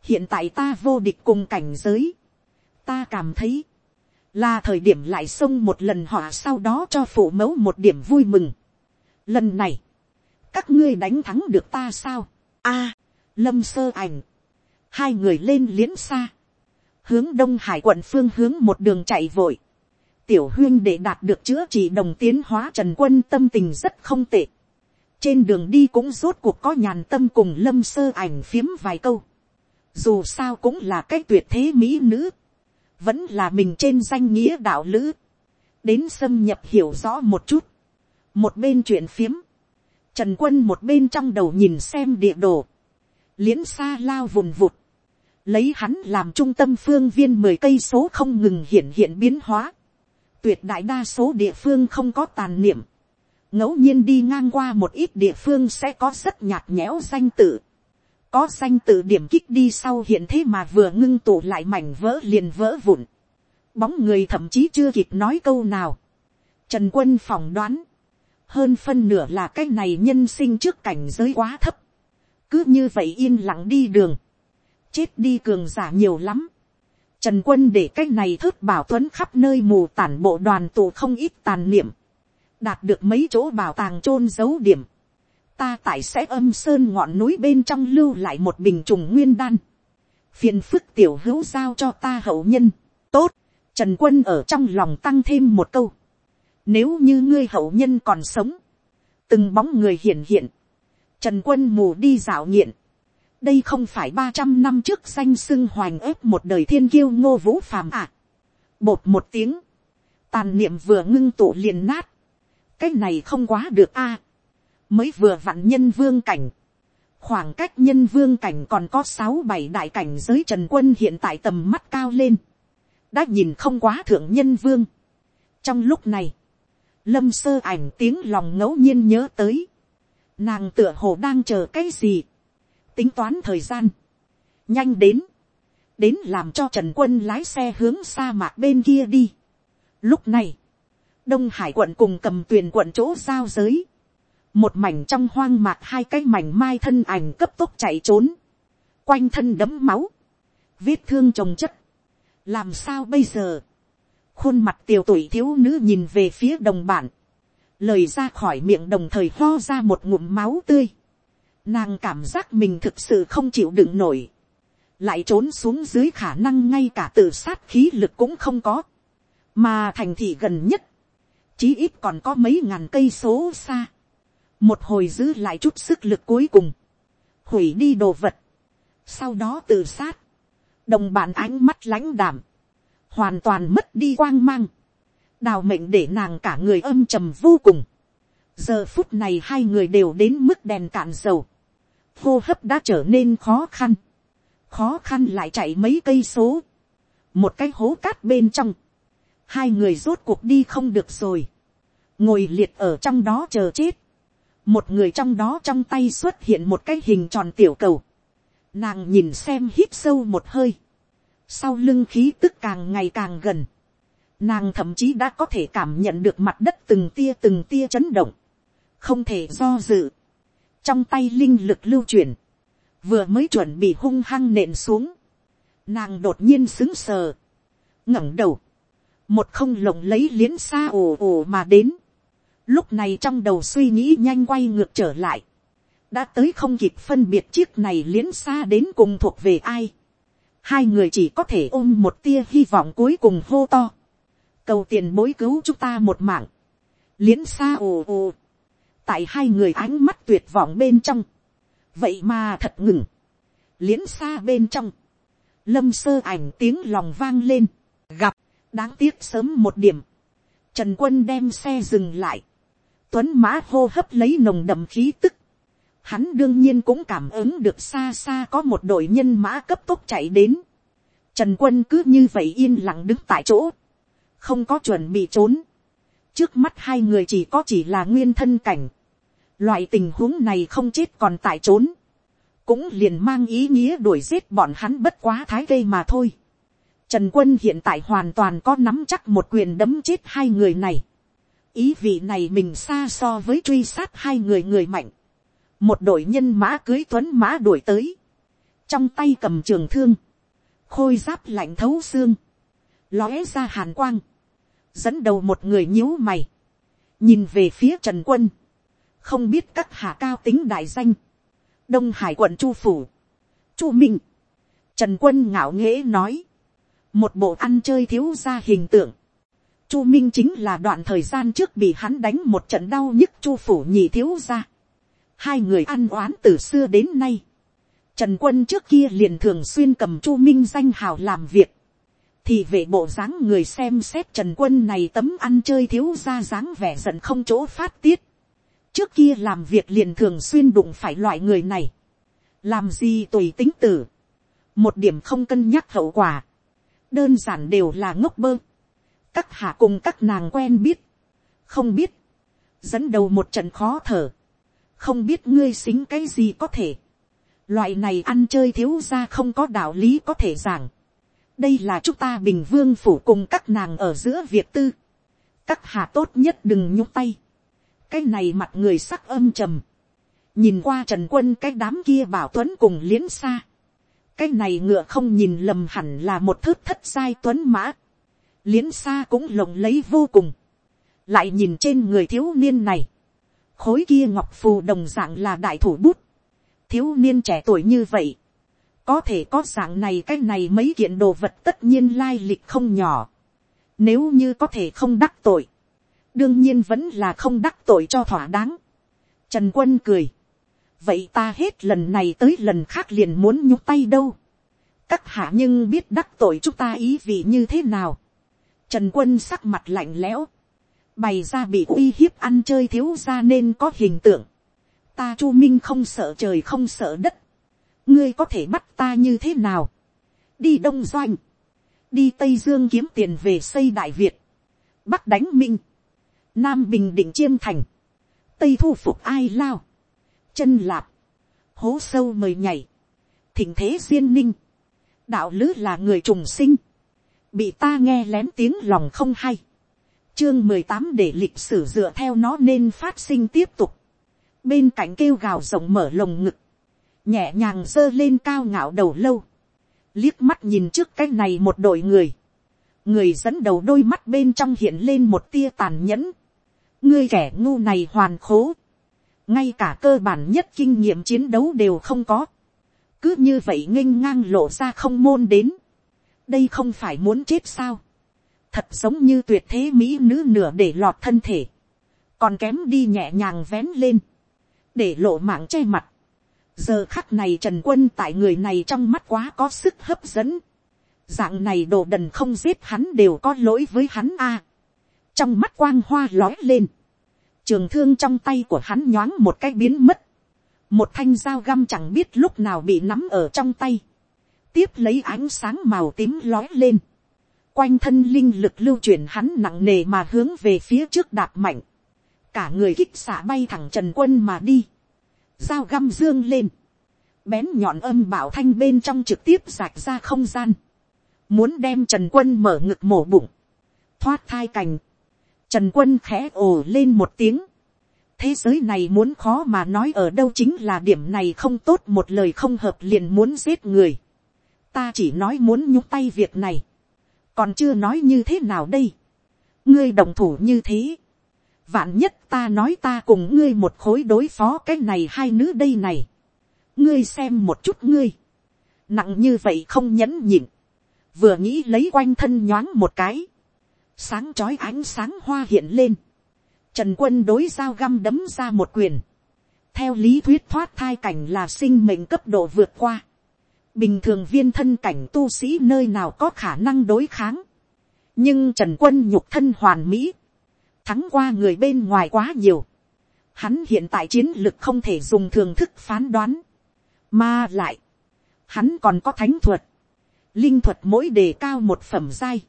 hiện tại ta vô địch cùng cảnh giới, ta cảm thấy, là thời điểm lại xông một lần họ sau đó cho phụ mẫu một điểm vui mừng. Lần này, các ngươi đánh thắng được ta sao? a, lâm sơ ảnh, hai người lên liến xa, hướng đông hải quận phương hướng một đường chạy vội, tiểu huyên để đạt được chữa trị đồng tiến hóa trần quân tâm tình rất không tệ. trên đường đi cũng rốt cuộc có nhàn tâm cùng lâm sơ ảnh phiếm vài câu dù sao cũng là cái tuyệt thế mỹ nữ, vẫn là mình trên danh nghĩa đạo lữ, đến xâm nhập hiểu rõ một chút, một bên chuyện phiếm, trần quân một bên trong đầu nhìn xem địa đồ, liễn xa lao vùn vụt, lấy hắn làm trung tâm phương viên mười cây số không ngừng hiện hiện biến hóa, tuyệt đại đa số địa phương không có tàn niệm, ngẫu nhiên đi ngang qua một ít địa phương sẽ có rất nhạt nhẽo danh tự, có danh tự điểm kích đi sau hiện thế mà vừa ngưng tụ lại mảnh vỡ liền vỡ vụn, bóng người thậm chí chưa kịp nói câu nào, trần quân phỏng đoán, hơn phân nửa là cái này nhân sinh trước cảnh giới quá thấp, cứ như vậy yên lặng đi đường, chết đi cường giả nhiều lắm, Trần quân để cái này thớt bảo tuấn khắp nơi mù tản bộ đoàn tụ không ít tàn niệm. Đạt được mấy chỗ bảo tàng chôn giấu điểm. Ta tại sẽ âm sơn ngọn núi bên trong lưu lại một bình trùng nguyên đan. Phiền phức tiểu hữu giao cho ta hậu nhân. Tốt. Trần quân ở trong lòng tăng thêm một câu. Nếu như ngươi hậu nhân còn sống. Từng bóng người hiện hiện. Trần quân mù đi dạo nghiện đây không phải ba trăm năm trước danh sưng hoành ép một đời thiên kiêu ngô vũ phàm à. bột một tiếng, tàn niệm vừa ngưng tụ liền nát, cái này không quá được a, mới vừa vặn nhân vương cảnh, khoảng cách nhân vương cảnh còn có sáu bảy đại cảnh giới trần quân hiện tại tầm mắt cao lên, đã nhìn không quá thượng nhân vương. trong lúc này, lâm sơ ảnh tiếng lòng ngẫu nhiên nhớ tới, nàng tựa hồ đang chờ cái gì, tính toán thời gian, nhanh đến, đến làm cho trần quân lái xe hướng sa mạc bên kia đi. Lúc này, đông hải quận cùng cầm tuyền quận chỗ giao giới, một mảnh trong hoang mạc hai cái mảnh mai thân ảnh cấp tốc chạy trốn, quanh thân đấm máu, vết thương trồng chất, làm sao bây giờ, khuôn mặt tiều tuổi thiếu nữ nhìn về phía đồng bạn lời ra khỏi miệng đồng thời ho ra một ngụm máu tươi, Nàng cảm giác mình thực sự không chịu đựng nổi. Lại trốn xuống dưới khả năng ngay cả tự sát khí lực cũng không có. Mà thành thị gần nhất. Chí ít còn có mấy ngàn cây số xa. Một hồi giữ lại chút sức lực cuối cùng. Hủy đi đồ vật. Sau đó tự sát. Đồng bạn ánh mắt lãnh đảm. Hoàn toàn mất đi quang mang. Đào mệnh để nàng cả người âm trầm vô cùng giờ phút này hai người đều đến mức đèn cạn dầu hô hấp đã trở nên khó khăn, khó khăn lại chạy mấy cây số, một cái hố cát bên trong, hai người rốt cuộc đi không được rồi, ngồi liệt ở trong đó chờ chết, một người trong đó trong tay xuất hiện một cái hình tròn tiểu cầu, nàng nhìn xem hít sâu một hơi, sau lưng khí tức càng ngày càng gần, nàng thậm chí đã có thể cảm nhận được mặt đất từng tia từng tia chấn động, không thể do dự, trong tay linh lực lưu chuyển, vừa mới chuẩn bị hung hăng nện xuống, nàng đột nhiên xứng sờ, ngẩng đầu, một không lộng lấy liến xa ồ ồ mà đến, lúc này trong đầu suy nghĩ nhanh quay ngược trở lại, đã tới không kịp phân biệt chiếc này liến xa đến cùng thuộc về ai, hai người chỉ có thể ôm một tia hy vọng cuối cùng hô to, cầu tiền bối cứu chúng ta một mạng, liến xa ồ ồ, tại hai người ánh mắt tuyệt vọng bên trong, vậy mà thật ngừng, liễn xa bên trong, lâm sơ ảnh tiếng lòng vang lên, gặp, đáng tiếc sớm một điểm, trần quân đem xe dừng lại, tuấn mã hô hấp lấy nồng đậm khí tức, hắn đương nhiên cũng cảm ứng được xa xa có một đội nhân mã cấp tốc chạy đến, trần quân cứ như vậy yên lặng đứng tại chỗ, không có chuẩn bị trốn, trước mắt hai người chỉ có chỉ là nguyên thân cảnh, loại tình huống này không chết còn tại trốn, cũng liền mang ý nghĩa đuổi giết bọn hắn bất quá thái gây mà thôi. Trần quân hiện tại hoàn toàn có nắm chắc một quyền đấm chết hai người này. Ý vị này mình xa so với truy sát hai người người mạnh. Một đội nhân mã cưới tuấn mã đuổi tới. Trong tay cầm trường thương. Khôi giáp lạnh thấu xương. Lóe ra hàn quang. Dẫn đầu một người nhíu mày. Nhìn về phía Trần Quân. Không biết các hạ cao tính đại danh. Đông Hải quận Chu Phủ. Chu Minh. Trần Quân ngạo nghễ nói một bộ ăn chơi thiếu ra hình tượng. Chu Minh chính là đoạn thời gian trước bị hắn đánh một trận đau nhức Chu phủ nhị thiếu ra. Hai người ăn oán từ xưa đến nay. Trần quân trước kia liền thường xuyên cầm Chu Minh danh hào làm việc. Thì về bộ dáng người xem xét Trần quân này tấm ăn chơi thiếu ra dáng vẻ giận không chỗ phát tiết. Trước kia làm việc liền thường xuyên đụng phải loại người này. Làm gì tùy tính tử. Một điểm không cân nhắc hậu quả đơn giản đều là ngốc bơ các hạ cùng các nàng quen biết, không biết, dẫn đầu một trận khó thở, không biết ngươi xính cái gì có thể, loại này ăn chơi thiếu ra không có đạo lý có thể giảng, đây là chúng ta bình vương phủ cùng các nàng ở giữa việc tư, các hạ tốt nhất đừng nhúc tay, cái này mặt người sắc âm trầm, nhìn qua trần quân cái đám kia bảo tuấn cùng liến xa, cái này ngựa không nhìn lầm hẳn là một thước thất giai tuấn mã liến xa cũng lộng lấy vô cùng. lại nhìn trên người thiếu niên này. khối kia ngọc phù đồng dạng là đại thủ bút. thiếu niên trẻ tuổi như vậy. có thể có dạng này cái này mấy kiện đồ vật tất nhiên lai lịch không nhỏ. nếu như có thể không đắc tội. đương nhiên vẫn là không đắc tội cho thỏa đáng. trần quân cười vậy ta hết lần này tới lần khác liền muốn nhúc tay đâu. các hạ nhưng biết đắc tội chúng ta ý vị như thế nào trần quân sắc mặt lạnh lẽo, bày ra bị uy hiếp ăn chơi thiếu ra nên có hình tượng. ta chu minh không sợ trời không sợ đất. ngươi có thể bắt ta như thế nào. đi đông doanh, đi tây dương kiếm tiền về xây đại việt, bắc đánh minh, nam bình định chiêm thành, tây thu phục ai lao. Chân lạp, hố sâu mời nhảy, thỉnh thế duyên ninh, đạo lứ là người trùng sinh, bị ta nghe lén tiếng lòng không hay, chương mười tám để lịch sử dựa theo nó nên phát sinh tiếp tục, bên cạnh kêu gào rộng mở lồng ngực, nhẹ nhàng giơ lên cao ngạo đầu lâu, liếc mắt nhìn trước cái này một đội người, người dẫn đầu đôi mắt bên trong hiện lên một tia tàn nhẫn, ngươi kẻ ngu này hoàn khố, ngay cả cơ bản nhất kinh nghiệm chiến đấu đều không có, cứ như vậy nghênh ngang lộ ra không môn đến, đây không phải muốn chết sao, thật giống như tuyệt thế mỹ nữ nửa để lọt thân thể, còn kém đi nhẹ nhàng vén lên, để lộ mạng che mặt. giờ khắc này trần quân tại người này trong mắt quá có sức hấp dẫn, dạng này đồ đần không giết hắn đều có lỗi với hắn a, trong mắt quang hoa lói lên, trường thương trong tay của hắn nhoáng một cái biến mất, một thanh dao găm chẳng biết lúc nào bị nắm ở trong tay, tiếp lấy ánh sáng màu tím lói lên, quanh thân linh lực lưu chuyển hắn nặng nề mà hướng về phía trước đạp mạnh, cả người kích xả bay thẳng trần quân mà đi, dao găm dương lên, bén nhọn âm bảo thanh bên trong trực tiếp rạch ra không gian, muốn đem trần quân mở ngực mổ bụng, thoát thai cành, Trần quân khẽ ồ lên một tiếng. Thế giới này muốn khó mà nói ở đâu chính là điểm này không tốt một lời không hợp liền muốn giết người. Ta chỉ nói muốn nhúc tay việc này. Còn chưa nói như thế nào đây. Ngươi đồng thủ như thế. Vạn nhất ta nói ta cùng ngươi một khối đối phó cái này hai nữ đây này. Ngươi xem một chút ngươi. Nặng như vậy không nhẫn nhịn. Vừa nghĩ lấy quanh thân nhoáng một cái sáng chói ánh sáng hoa hiện lên, trần quân đối dao găm đấm ra một quyền, theo lý thuyết thoát thai cảnh là sinh mệnh cấp độ vượt qua, bình thường viên thân cảnh tu sĩ nơi nào có khả năng đối kháng, nhưng trần quân nhục thân hoàn mỹ, thắng qua người bên ngoài quá nhiều, Hắn hiện tại chiến lực không thể dùng thường thức phán đoán. Mà lại. Hắn còn có thánh thuật. Linh thuật mỗi đề cao một phẩm giai.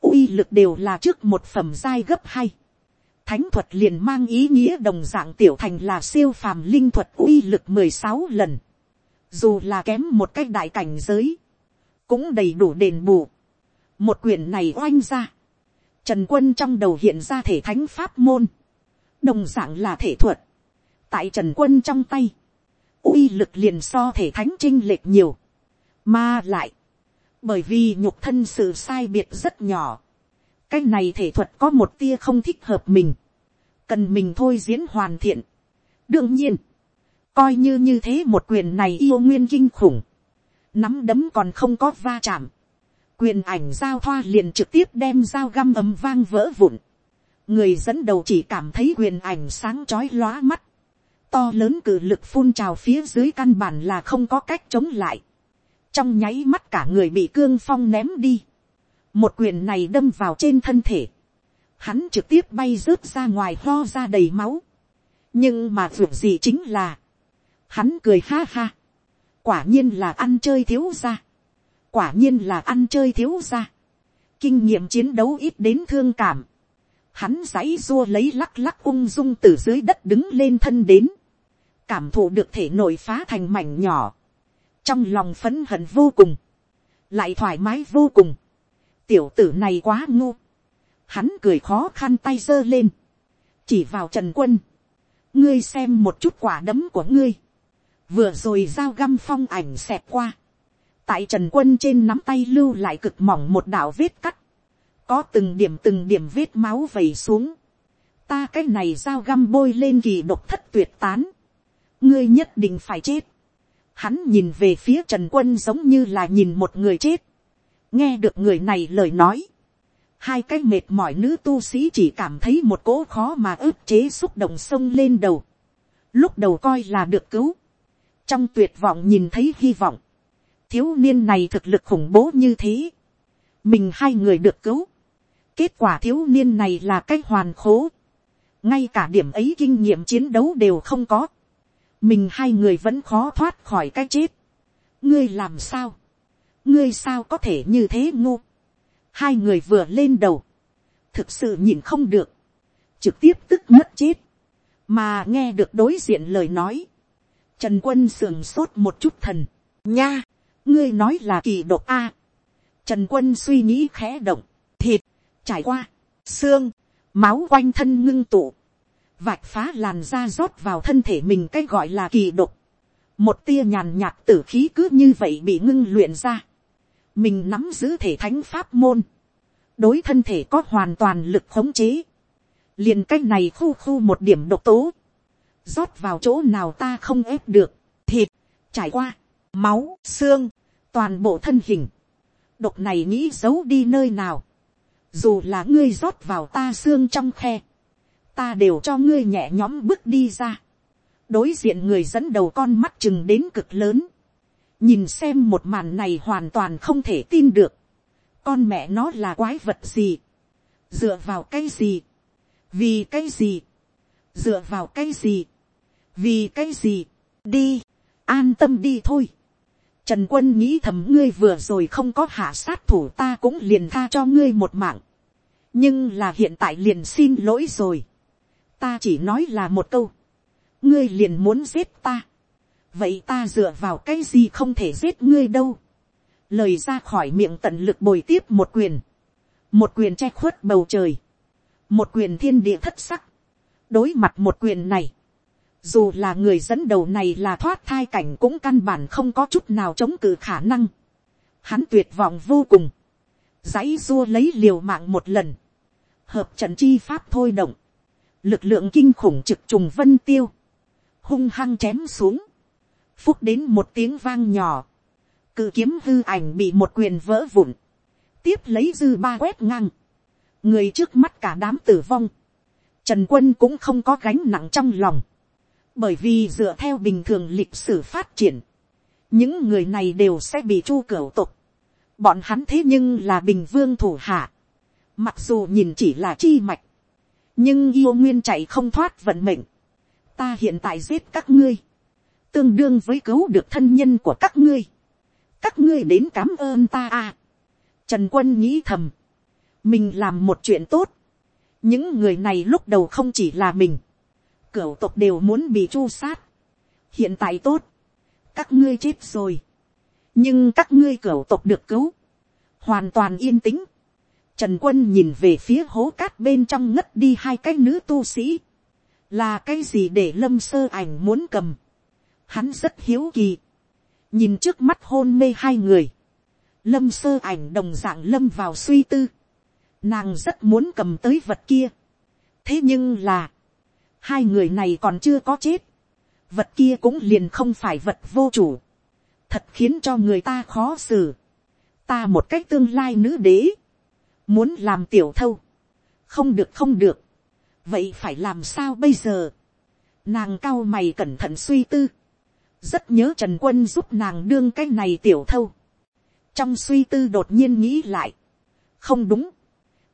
uy lực đều là trước một phẩm giai gấp hai. Thánh thuật liền mang ý nghĩa đồng dạng tiểu thành là siêu phàm linh thuật uy lực mười sáu lần. Dù là kém một cách đại cảnh giới. Cũng đầy đủ đền bù. Một quyển này oanh ra. Trần quân trong đầu hiện ra thể thánh pháp môn. Đồng dạng là thể thuật. Tại trần quân trong tay. uy lực liền so thể thánh trinh lệch nhiều. Mà lại. Bởi vì nhục thân sự sai biệt rất nhỏ. Cái này thể thuật có một tia không thích hợp mình. Cần mình thôi diễn hoàn thiện. Đương nhiên. Coi như như thế một quyền này yêu nguyên kinh khủng. Nắm đấm còn không có va chạm quyền ảnh giao thoa liền trực tiếp đem dao găm ấm vang vỡ vụn. người dẫn đầu chỉ cảm thấy quyền ảnh sáng chói lóa mắt. to lớn cử lực phun trào phía dưới căn bản là không có cách chống lại. trong nháy mắt cả người bị cương phong ném đi. một quyền này đâm vào trên thân thể. hắn trực tiếp bay rớt ra ngoài ho ra đầy máu. nhưng mà việc gì chính là, hắn cười ha ha. quả nhiên là ăn chơi thiếu ra quả nhiên là ăn chơi thiếu ra. kinh nghiệm chiến đấu ít đến thương cảm. hắn giãy dua lấy lắc lắc ung dung từ dưới đất đứng lên thân đến. cảm thụ được thể nội phá thành mảnh nhỏ. trong lòng phấn hận vô cùng. lại thoải mái vô cùng. tiểu tử này quá ngu. hắn cười khó khăn tay giơ lên. chỉ vào trần quân. ngươi xem một chút quả đấm của ngươi vừa rồi dao găm phong ảnh xẹt qua. Tại trần quân trên nắm tay lưu lại cực mỏng một đạo vết cắt, có từng điểm từng điểm vết máu vầy xuống, ta cái này dao găm bôi lên kỳ độc thất tuyệt tán, ngươi nhất định phải chết, hắn nhìn về phía trần quân giống như là nhìn một người chết, nghe được người này lời nói, hai cái mệt mỏi nữ tu sĩ chỉ cảm thấy một cỗ khó mà ức chế xúc động sông lên đầu, lúc đầu coi là được cứu, trong tuyệt vọng nhìn thấy hy vọng, thiếu niên này thực lực khủng bố như thế, mình hai người được cứu, kết quả thiếu niên này là cái hoàn khố, ngay cả điểm ấy kinh nghiệm chiến đấu đều không có, mình hai người vẫn khó thoát khỏi cái chết, ngươi làm sao, ngươi sao có thể như thế ngô, hai người vừa lên đầu, thực sự nhìn không được, trực tiếp tức mất chết, mà nghe được đối diện lời nói, trần quân sườn sốt một chút thần, nha, ngươi nói là kỳ độc a. trần quân suy nghĩ khẽ động, thịt, trải qua, xương, máu quanh thân ngưng tụ, vạch phá làn da rót vào thân thể mình cái gọi là kỳ độc. một tia nhàn nhạt tử khí cứ như vậy bị ngưng luyện ra. mình nắm giữ thể thánh pháp môn, đối thân thể có hoàn toàn lực khống chế. liền cách này khu khu một điểm độc tố, rót vào chỗ nào ta không ép được, thịt, trải qua, máu, xương, toàn bộ thân hình, độc này nghĩ giấu đi nơi nào, dù là ngươi rót vào ta xương trong khe, ta đều cho ngươi nhẹ nhõm bước đi ra, đối diện người dẫn đầu con mắt chừng đến cực lớn, nhìn xem một màn này hoàn toàn không thể tin được, con mẹ nó là quái vật gì, dựa vào cái gì, vì cái gì, dựa vào cái gì, vì cái gì, đi, an tâm đi thôi, Trần quân nghĩ thầm ngươi vừa rồi không có hạ sát thủ ta cũng liền tha cho ngươi một mạng. Nhưng là hiện tại liền xin lỗi rồi. Ta chỉ nói là một câu. Ngươi liền muốn giết ta. Vậy ta dựa vào cái gì không thể giết ngươi đâu. Lời ra khỏi miệng tận lực bồi tiếp một quyền. Một quyền che khuất bầu trời. Một quyền thiên địa thất sắc. Đối mặt một quyền này dù là người dẫn đầu này là thoát thai cảnh cũng căn bản không có chút nào chống cự khả năng. Hắn tuyệt vọng vô cùng. Giấy rua lấy liều mạng một lần. Hợp trận chi pháp thôi động. Lực lượng kinh khủng trực trùng vân tiêu. Hung hăng chém xuống. Phúc đến một tiếng vang nhỏ. Cự kiếm hư ảnh bị một quyền vỡ vụn. Tiếp lấy dư ba quét ngang. Người trước mắt cả đám tử vong. Trần quân cũng không có gánh nặng trong lòng bởi vì dựa theo bình thường lịch sử phát triển, những người này đều sẽ bị chu cửu tục. bọn hắn thế nhưng là bình vương thủ hạ, mặc dù nhìn chỉ là chi mạch, nhưng yêu nguyên chạy không thoát vận mệnh, ta hiện tại giết các ngươi, tương đương với cứu được thân nhân của các ngươi, các ngươi đến cám ơn ta à. Trần quân nghĩ thầm, mình làm một chuyện tốt, những người này lúc đầu không chỉ là mình, cửu tộc đều muốn bị chu sát, hiện tại tốt, các ngươi chết rồi, nhưng các ngươi cửu tộc được cứu, hoàn toàn yên tĩnh, Trần quân nhìn về phía hố cát bên trong ngất đi hai cái nữ tu sĩ. Là cái gì để lâm sơ ảnh muốn cầm. Hắn rất hiếu kỳ. Nhìn trước mắt hôn mê hai người. Lâm sơ ảnh đồng dạng lâm vào suy tư. Nàng rất muốn cầm tới vật kia. Thế nhưng là. Hai người này còn chưa có chết. Vật kia cũng liền không phải vật vô chủ. Thật khiến cho người ta khó xử. Ta một cách tương lai nữ đế. Muốn làm tiểu thâu, không được không được, vậy phải làm sao bây giờ, nàng cao mày cẩn thận suy tư, rất nhớ trần quân giúp nàng đương cái này tiểu thâu, trong suy tư đột nhiên nghĩ lại, không đúng,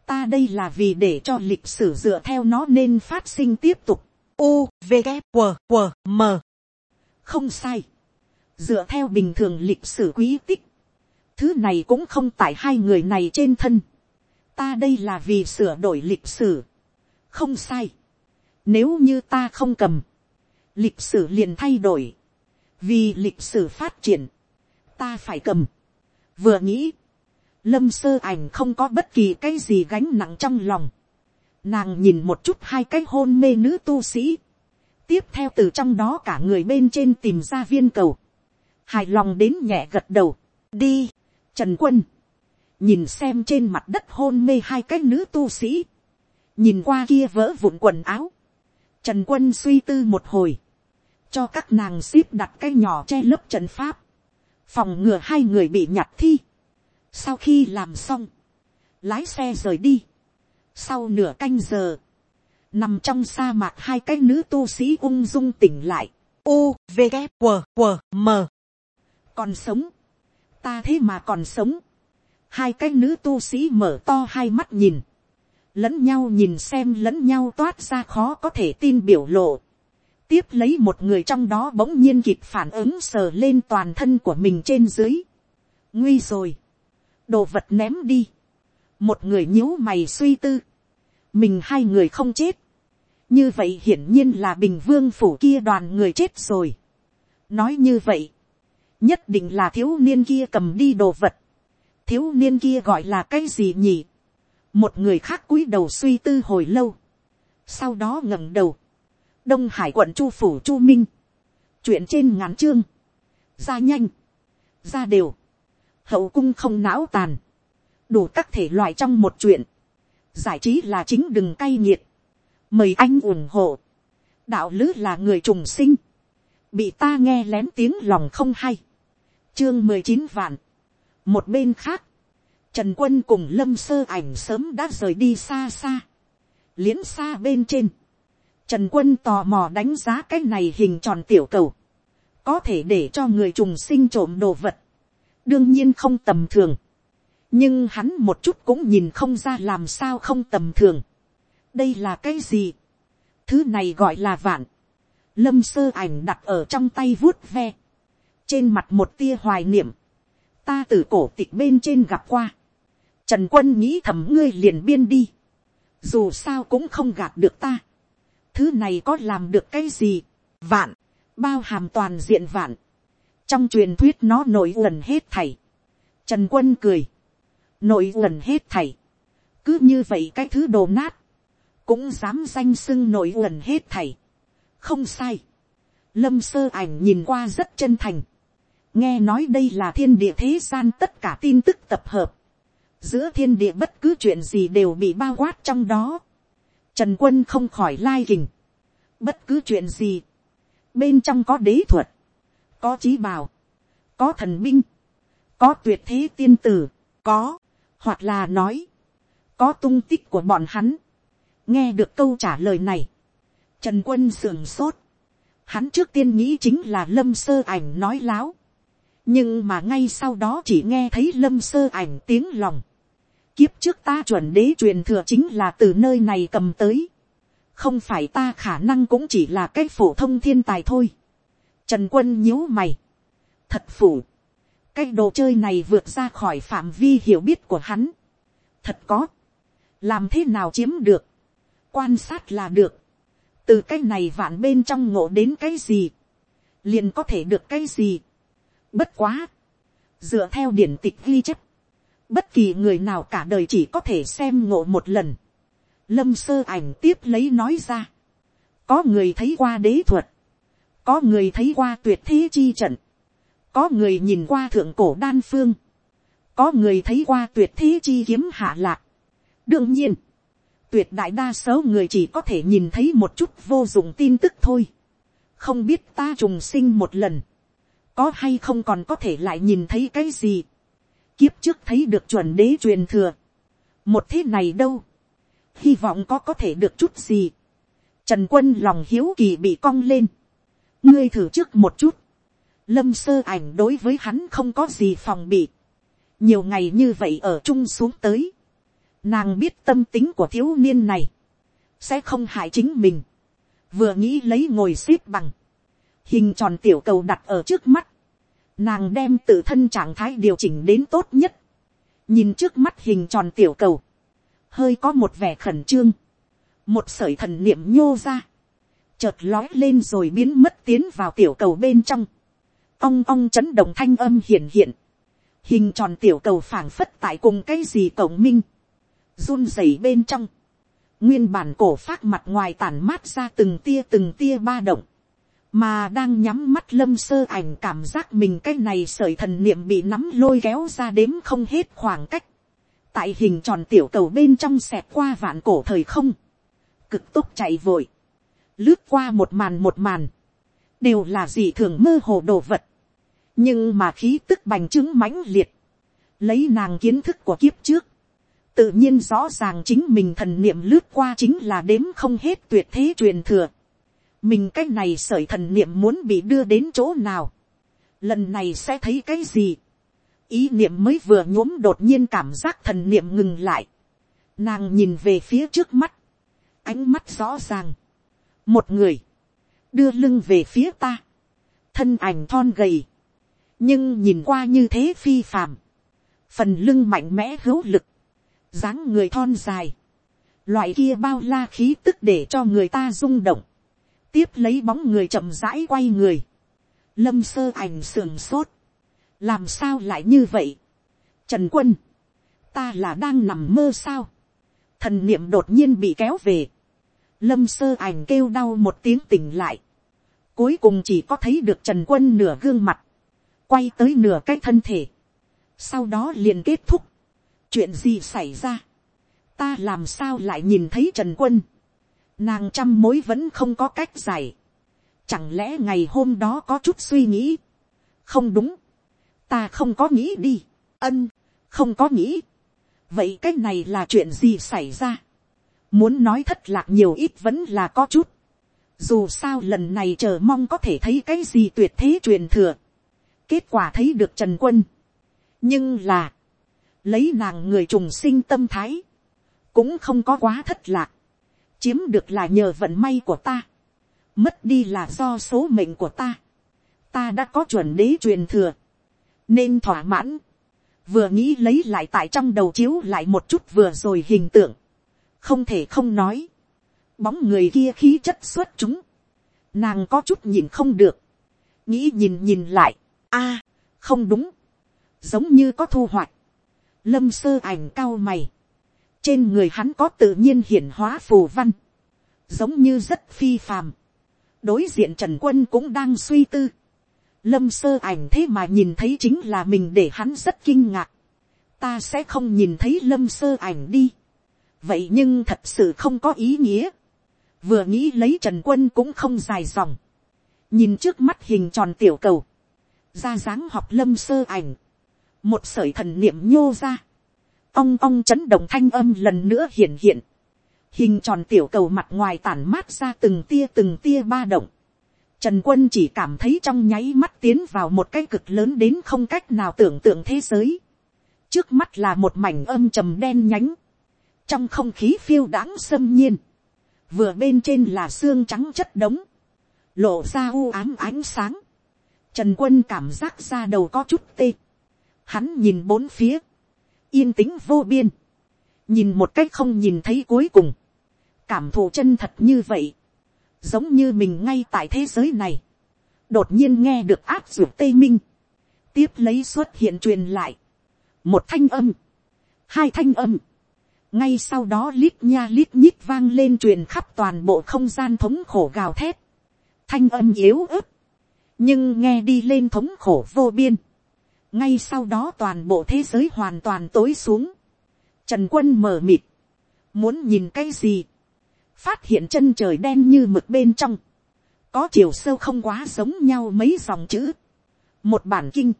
ta đây là vì để cho lịch sử dựa theo nó nên phát sinh tiếp tục, u v g W, W, m không sai, dựa theo bình thường lịch sử quý tích, thứ này cũng không tại hai người này trên thân, ta đây là vì sửa đổi lịch sử. không sai. nếu như ta không cầm, lịch sử liền thay đổi. vì lịch sử phát triển, ta phải cầm. vừa nghĩ, lâm sơ ảnh không có bất kỳ cái gì gánh nặng trong lòng. nàng nhìn một chút hai cái hôn mê nữ tu sĩ. tiếp theo từ trong đó cả người bên trên tìm ra viên cầu. hài lòng đến nhẹ gật đầu. đi, trần quân nhìn xem trên mặt đất hôn mê hai cái nữ tu sĩ, nhìn qua kia vỡ vụn quần áo, trần quân suy tư một hồi, cho các nàng xếp đặt cái nhỏ che lớp trận pháp, phòng ngừa hai người bị nhặt thi sau khi làm xong, lái xe rời đi, sau nửa canh giờ, nằm trong sa mạc hai cái nữ tu sĩ ung dung tỉnh lại, u v g w w m. Còn sống, ta thế mà còn sống, hai cái nữ tu sĩ mở to hai mắt nhìn, lẫn nhau nhìn xem lẫn nhau toát ra khó có thể tin biểu lộ. tiếp lấy một người trong đó bỗng nhiên kịp phản ứng sờ lên toàn thân của mình trên dưới. nguy rồi, đồ vật ném đi, một người nhíu mày suy tư, mình hai người không chết, như vậy hiển nhiên là bình vương phủ kia đoàn người chết rồi. nói như vậy, nhất định là thiếu niên kia cầm đi đồ vật, thiếu niên kia gọi là cái gì nhỉ. một người khác cúi đầu suy tư hồi lâu. sau đó ngẩng đầu. đông hải quận chu phủ chu minh. chuyện trên ngắn chương. ra nhanh. ra đều hậu cung không não tàn. đủ các thể loại trong một chuyện. giải trí là chính đừng cay nghiệt. mời anh ủng hộ. đạo lứ là người trùng sinh. bị ta nghe lén tiếng lòng không hay. chương mười chín vạn một bên khác, trần quân cùng lâm sơ ảnh sớm đã rời đi xa xa. liến xa bên trên, trần quân tò mò đánh giá cái này hình tròn tiểu cầu, có thể để cho người trùng sinh trộm đồ vật, đương nhiên không tầm thường, nhưng hắn một chút cũng nhìn không ra làm sao không tầm thường. đây là cái gì, thứ này gọi là vạn, lâm sơ ảnh đặt ở trong tay vuốt ve, trên mặt một tia hoài niệm, ta từ cổ tịch bên trên gặp qua. Trần quân nghĩ thầm ngươi liền biên đi. Dù sao cũng không gạt được ta. Thứ này có làm được cái gì? Vạn. Bao hàm toàn diện vạn. Trong truyền thuyết nó nổi lần hết thảy. Trần quân cười. Nổi lần hết thảy. Cứ như vậy cái thứ đồ nát. Cũng dám danh xưng nổi lần hết thảy. Không sai. Lâm sơ ảnh nhìn qua rất chân thành nghe nói đây là thiên địa thế gian tất cả tin tức tập hợp, giữa thiên địa bất cứ chuyện gì đều bị bao quát trong đó, trần quân không khỏi lai kình, bất cứ chuyện gì, bên trong có đế thuật, có trí bào, có thần binh, có tuyệt thế tiên tử, có, hoặc là nói, có tung tích của bọn hắn, nghe được câu trả lời này, trần quân sườn sốt, hắn trước tiên nghĩ chính là lâm sơ ảnh nói láo, nhưng mà ngay sau đó chỉ nghe thấy lâm sơ ảnh tiếng lòng. kiếp trước ta chuẩn đế truyền thừa chính là từ nơi này cầm tới. không phải ta khả năng cũng chỉ là cái phổ thông thiên tài thôi. Trần quân nhíu mày. Thật phủ. Cái đồ chơi này vượt ra khỏi phạm vi hiểu biết của hắn. Thật có. Làm thế nào chiếm được. Quan sát là được. Từ cái này vạn bên trong ngộ đến cái gì. Liền có thể được cái gì. Bất quá. Dựa theo điển tịch ghi chép. Bất kỳ người nào cả đời chỉ có thể xem ngộ một lần. Lâm sơ ảnh tiếp lấy nói ra. Có người thấy qua đế thuật. Có người thấy qua tuyệt thế chi trận. Có người nhìn qua thượng cổ đan phương. Có người thấy qua tuyệt thế chi kiếm hạ lạc. Đương nhiên. Tuyệt đại đa số người chỉ có thể nhìn thấy một chút vô dụng tin tức thôi. Không biết ta trùng sinh một lần. Có hay không còn có thể lại nhìn thấy cái gì. Kiếp trước thấy được chuẩn đế truyền thừa. Một thế này đâu hy vọng có có thể được chút gì. Trần quân lòng hiếu kỳ bị cong lên ngươi thử trước một chút. lâm sơ ảnh đối với hắn không có gì phòng bị. nhiều ngày như vậy ở chung xuống tới. nàng biết tâm tính của thiếu niên này. sẽ không hại chính mình. vừa nghĩ lấy ngồi xếp bằng. hình tròn tiểu cầu đặt ở trước mắt. nàng đem tự thân trạng thái điều chỉnh đến tốt nhất. nhìn trước mắt hình tròn tiểu cầu hơi có một vẻ khẩn trương, một sởi thần niệm nhô ra, chợt lói lên rồi biến mất tiến vào tiểu cầu bên trong, ong ong chấn động thanh âm hiện hiện, hình tròn tiểu cầu phảng phất tại cùng cái gì cổng minh, run rẩy bên trong, nguyên bản cổ phát mặt ngoài tản mát ra từng tia từng tia ba động, mà đang nhắm mắt lâm sơ ảnh cảm giác mình cái này sởi thần niệm bị nắm lôi kéo ra đếm không hết khoảng cách, tại hình tròn tiểu cầu bên trong xẹt qua vạn cổ thời không, cực tốc chạy vội, lướt qua một màn một màn, đều là gì thường mơ hồ đồ vật, nhưng mà khí tức bành trướng mãnh liệt, lấy nàng kiến thức của kiếp trước, tự nhiên rõ ràng chính mình thần niệm lướt qua chính là đếm không hết tuyệt thế truyền thừa, mình cái này sởi thần niệm muốn bị đưa đến chỗ nào, lần này sẽ thấy cái gì, ý niệm mới vừa nhuốm đột nhiên cảm giác thần niệm ngừng lại. Nàng nhìn về phía trước mắt. Ánh mắt rõ ràng. Một người. Đưa lưng về phía ta. Thân ảnh thon gầy. Nhưng nhìn qua như thế phi phàm. Phần lưng mạnh mẽ hữu lực. dáng người thon dài. Loại kia bao la khí tức để cho người ta rung động. Tiếp lấy bóng người chậm rãi quay người. Lâm sơ ảnh sườn sốt làm sao lại như vậy. trần quân, ta là đang nằm mơ sao. thần niệm đột nhiên bị kéo về lâm sơ ảnh kêu đau một tiếng tỉnh lại. cuối cùng chỉ có thấy được trần quân nửa gương mặt, quay tới nửa cái thân thể. sau đó liền kết thúc. chuyện gì xảy ra. ta làm sao lại nhìn thấy trần quân. nàng trăm mối vẫn không có cách giải. chẳng lẽ ngày hôm đó có chút suy nghĩ. không đúng ta không có nghĩ đi, ân, không có nghĩ. vậy cái này là chuyện gì xảy ra muốn nói thất lạc nhiều ít vẫn là có chút. dù sao lần này chờ mong có thể thấy cái gì tuyệt thế truyền thừa. kết quả thấy được trần quân. nhưng là, lấy nàng người trùng sinh tâm thái, cũng không có quá thất lạc. chiếm được là nhờ vận may của ta. mất đi là do số mệnh của ta. ta đã có chuẩn đế truyền thừa nên thỏa mãn, vừa nghĩ lấy lại tại trong đầu chiếu lại một chút vừa rồi hình tượng, không thể không nói, bóng người kia khí chất xuất chúng, nàng có chút nhìn không được, nghĩ nhìn nhìn lại, a, không đúng, giống như có thu hoạch, lâm sơ ảnh cao mày, trên người hắn có tự nhiên hiển hóa phù văn, giống như rất phi phàm, đối diện trần quân cũng đang suy tư, lâm sơ ảnh thế mà nhìn thấy chính là mình để hắn rất kinh ngạc. ta sẽ không nhìn thấy lâm sơ ảnh đi vậy nhưng thật sự không có ý nghĩa. vừa nghĩ lấy trần quân cũng không dài dòng. nhìn trước mắt hình tròn tiểu cầu. ra dáng học lâm sơ ảnh. một sởi thần niệm nhô ra. ong ong chấn động thanh âm lần nữa hiện hiện. hình tròn tiểu cầu mặt ngoài tản mát ra từng tia từng tia ba động Trần quân chỉ cảm thấy trong nháy mắt tiến vào một cái cực lớn đến không cách nào tưởng tượng thế giới. Trước mắt là một mảnh âm trầm đen nhánh. Trong không khí phiêu đãng xâm nhiên. vừa bên trên là xương trắng chất đống, lộ ra u ám ánh sáng, trần quân cảm giác ra đầu có chút tê, hắn nhìn bốn phía, yên tĩnh vô biên, nhìn một cách không nhìn thấy cuối cùng, cảm thụ chân thật như vậy, giống như mình ngay tại thế giới này, đột nhiên nghe được áp dụng tây minh, tiếp lấy xuất hiện truyền lại, một thanh âm, hai thanh âm, ngay sau đó lít nha lít nhít vang lên truyền khắp toàn bộ không gian thống khổ gào thét, thanh âm yếu ớt, nhưng nghe đi lên thống khổ vô biên, ngay sau đó toàn bộ thế giới hoàn toàn tối xuống, trần quân mờ mịt, muốn nhìn cái gì, phát hiện chân trời đen như mực bên trong, có chiều sâu không quá giống nhau mấy dòng chữ, một bản kinh,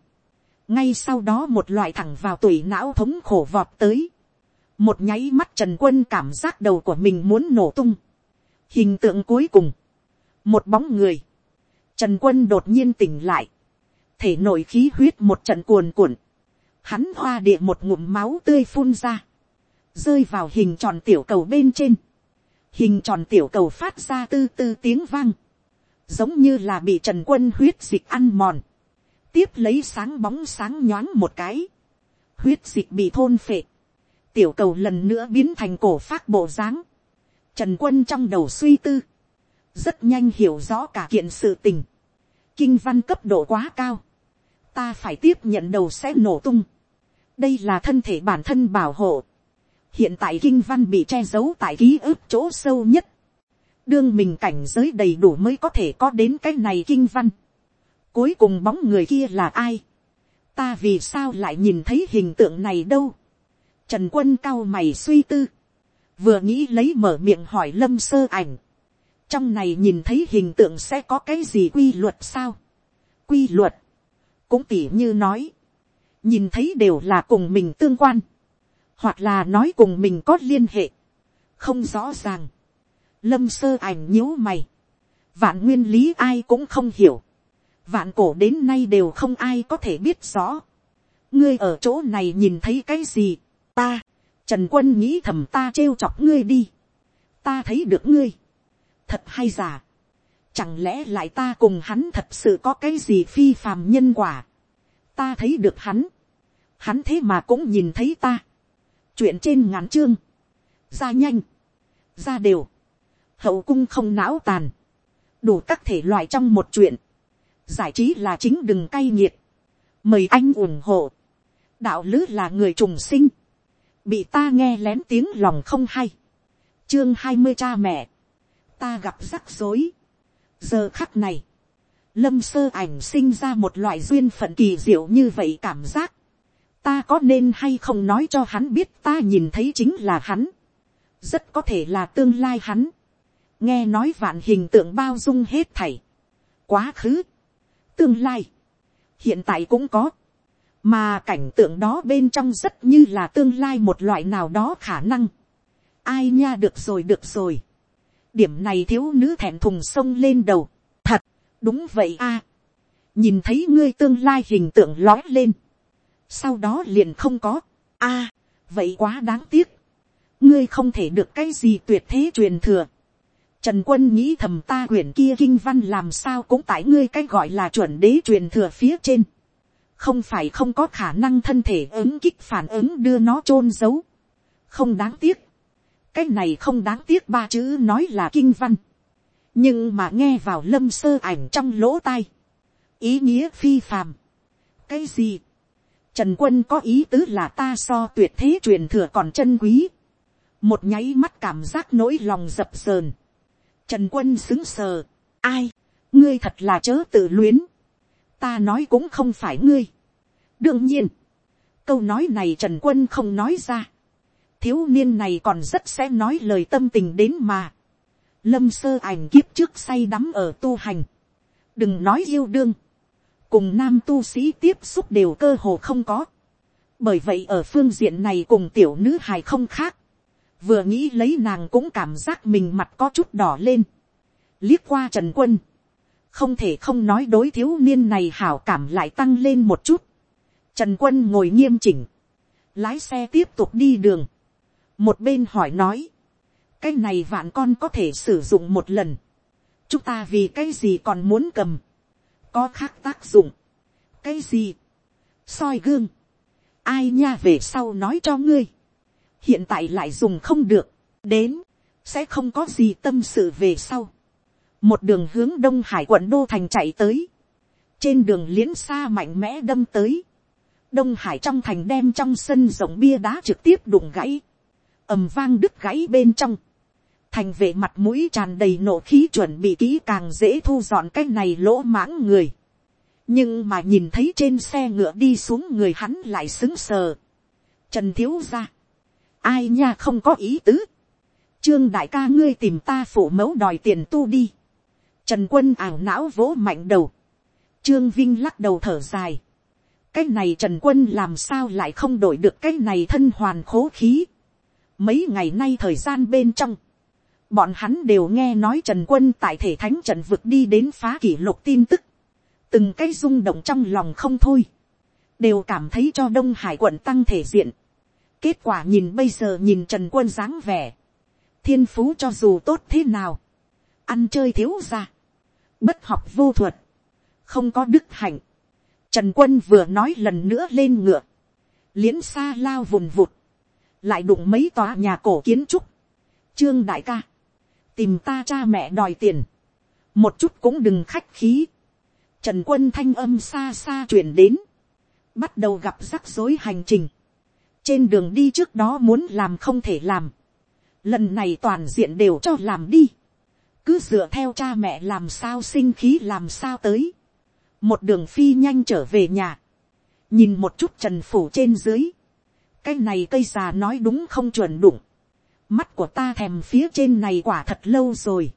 ngay sau đó một loại thẳng vào tủy não thống khổ vọt tới, một nháy mắt trần quân cảm giác đầu của mình muốn nổ tung, hình tượng cuối cùng, một bóng người, trần quân đột nhiên tỉnh lại, thể nội khí huyết một trận cuồn cuộn, hắn hoa địa một ngụm máu tươi phun ra, rơi vào hình tròn tiểu cầu bên trên, hình tròn tiểu cầu phát ra tư tư tiếng vang, giống như là bị trần quân huyết dịch ăn mòn, tiếp lấy sáng bóng sáng nhoáng một cái, huyết dịch bị thôn phệ, tiểu cầu lần nữa biến thành cổ phát bộ dáng, trần quân trong đầu suy tư, rất nhanh hiểu rõ cả kiện sự tình, kinh văn cấp độ quá cao, ta phải tiếp nhận đầu sẽ nổ tung, đây là thân thể bản thân bảo hộ, hiện tại kinh văn bị che giấu tại ký ức chỗ sâu nhất, đương mình cảnh giới đầy đủ mới có thể có đến cái này kinh văn. cuối cùng bóng người kia là ai, ta vì sao lại nhìn thấy hình tượng này đâu trần quân cao mày suy tư, vừa nghĩ lấy mở miệng hỏi lâm sơ ảnh, trong này nhìn thấy hình tượng sẽ có cái gì quy luật sao. quy luật, cũng tỉ như nói, nhìn thấy đều là cùng mình tương quan, hoặc là nói cùng mình có liên hệ, không rõ ràng, lâm sơ ảnh nhíu mày, vạn nguyên lý ai cũng không hiểu, vạn cổ đến nay đều không ai có thể biết rõ, ngươi ở chỗ này nhìn thấy cái gì, ta, trần quân nghĩ thầm ta trêu chọc ngươi đi, ta thấy được ngươi, thật hay giả, chẳng lẽ lại ta cùng hắn thật sự có cái gì phi phàm nhân quả, ta thấy được hắn, hắn thế mà cũng nhìn thấy ta, chuyện trên ngắn chương, ra nhanh, ra đều, hậu cung không não tàn, đủ các thể loại trong một chuyện, giải trí là chính đừng cay nghiệt, mời anh ủng hộ, đạo lứ là người trùng sinh, bị ta nghe lén tiếng lòng không hay, chương hai mươi cha mẹ, ta gặp rắc rối, giờ khắc này, lâm sơ ảnh sinh ra một loại duyên phận kỳ diệu như vậy cảm giác, ta có nên hay không nói cho hắn biết ta nhìn thấy chính là hắn, rất có thể là tương lai hắn, nghe nói vạn hình tượng bao dung hết thảy, quá khứ, tương lai, hiện tại cũng có, mà cảnh tượng đó bên trong rất như là tương lai một loại nào đó khả năng. ai nha được rồi được rồi. điểm này thiếu nữ thẹn thùng sông lên đầu. thật, đúng vậy a. nhìn thấy ngươi tương lai hình tượng lói lên. sau đó liền không có. a, vậy quá đáng tiếc. ngươi không thể được cái gì tuyệt thế truyền thừa. Trần quân nghĩ thầm ta quyển kia kinh văn làm sao cũng tại ngươi cái gọi là chuẩn đế truyền thừa phía trên. Không phải không có khả năng thân thể ứng kích phản ứng đưa nó chôn giấu. Không đáng tiếc. Cái này không đáng tiếc ba chữ nói là kinh văn. Nhưng mà nghe vào lâm sơ ảnh trong lỗ tai. Ý nghĩa phi phàm. Cái gì? Trần quân có ý tứ là ta so tuyệt thế truyền thừa còn chân quý. Một nháy mắt cảm giác nỗi lòng dập sờn Trần quân xứng sờ. Ai? Ngươi thật là chớ tự luyến. Ta nói cũng không phải ngươi. Đương nhiên. Câu nói này Trần quân không nói ra. Thiếu niên này còn rất sẽ nói lời tâm tình đến mà. Lâm sơ ảnh kiếp trước say đắm ở tu hành. Đừng nói yêu đương. Cùng nam tu sĩ tiếp xúc đều cơ hồ không có. Bởi vậy ở phương diện này cùng tiểu nữ hài không khác vừa nghĩ lấy nàng cũng cảm giác mình mặt có chút đỏ lên, liếc qua trần quân, không thể không nói đối thiếu niên này hảo cảm lại tăng lên một chút, trần quân ngồi nghiêm chỉnh, lái xe tiếp tục đi đường, một bên hỏi nói, cái này vạn con có thể sử dụng một lần, chúng ta vì cái gì còn muốn cầm, có khác tác dụng, cái gì, soi gương, ai nha về sau nói cho ngươi, hiện tại lại dùng không được, đến, sẽ không có gì tâm sự về sau một đường hướng đông hải quận đô thành chạy tới, trên đường liến xa mạnh mẽ đâm tới, đông hải trong thành đem trong sân rộng bia đá trực tiếp đụng gãy, ầm vang đứt gãy bên trong, thành vệ mặt mũi tràn đầy nộ khí chuẩn bị kỹ càng dễ thu dọn cái này lỗ mãng người. nhưng mà nhìn thấy trên xe ngựa đi xuống người hắn lại xứng sờ. trần thiếu ra, ai nha không có ý tứ. trương đại ca ngươi tìm ta phủ mẫu đòi tiền tu đi trần quân ảo não vỗ mạnh đầu. trương vinh lắc đầu thở dài. cái này trần quân làm sao lại không đổi được cái này thân hoàn khố khí. mấy ngày nay thời gian bên trong, bọn hắn đều nghe nói trần quân tại thể thánh trần vực đi đến phá kỷ lục tin tức. từng cái rung động trong lòng không thôi. đều cảm thấy cho đông hải quận tăng thể diện Kết quả nhìn bây giờ nhìn Trần Quân dáng vẻ. Thiên phú cho dù tốt thế nào. Ăn chơi thiếu ra. Bất học vô thuật. Không có đức hạnh. Trần Quân vừa nói lần nữa lên ngựa. Liễn xa lao vùng vụt. Lại đụng mấy tòa nhà cổ kiến trúc. Trương đại ca. Tìm ta cha mẹ đòi tiền. Một chút cũng đừng khách khí. Trần Quân thanh âm xa xa chuyển đến. Bắt đầu gặp rắc rối hành trình trên đường đi trước đó muốn làm không thể làm, lần này toàn diện đều cho làm đi, cứ dựa theo cha mẹ làm sao sinh khí làm sao tới, một đường phi nhanh trở về nhà, nhìn một chút trần phủ trên dưới, cái này cây già nói đúng không chuẩn đụng, mắt của ta thèm phía trên này quả thật lâu rồi,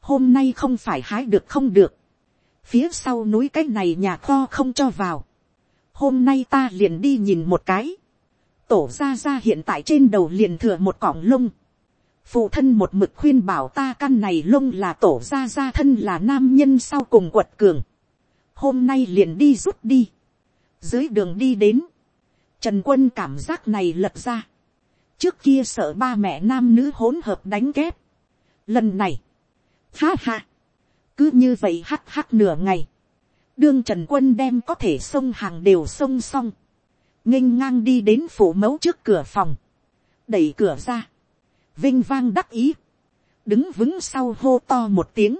hôm nay không phải hái được không được, phía sau núi cái này nhà kho không cho vào, hôm nay ta liền đi nhìn một cái, tổ ra ra hiện tại trên đầu liền thừa một cọng lông phụ thân một mực khuyên bảo ta căn này lông là tổ ra ra thân là nam nhân sau cùng quật cường. hôm nay liền đi rút đi. dưới đường đi đến, trần quân cảm giác này lật ra. trước kia sợ ba mẹ nam nữ hỗn hợp đánh kép. lần này, ha ha, cứ như vậy hắc hắc nửa ngày. đương trần quân đem có thể sông hàng đều sông xong nghênh ngang đi đến phủ mẫu trước cửa phòng, đẩy cửa ra, vinh vang đắc ý, đứng vững sau hô to một tiếng,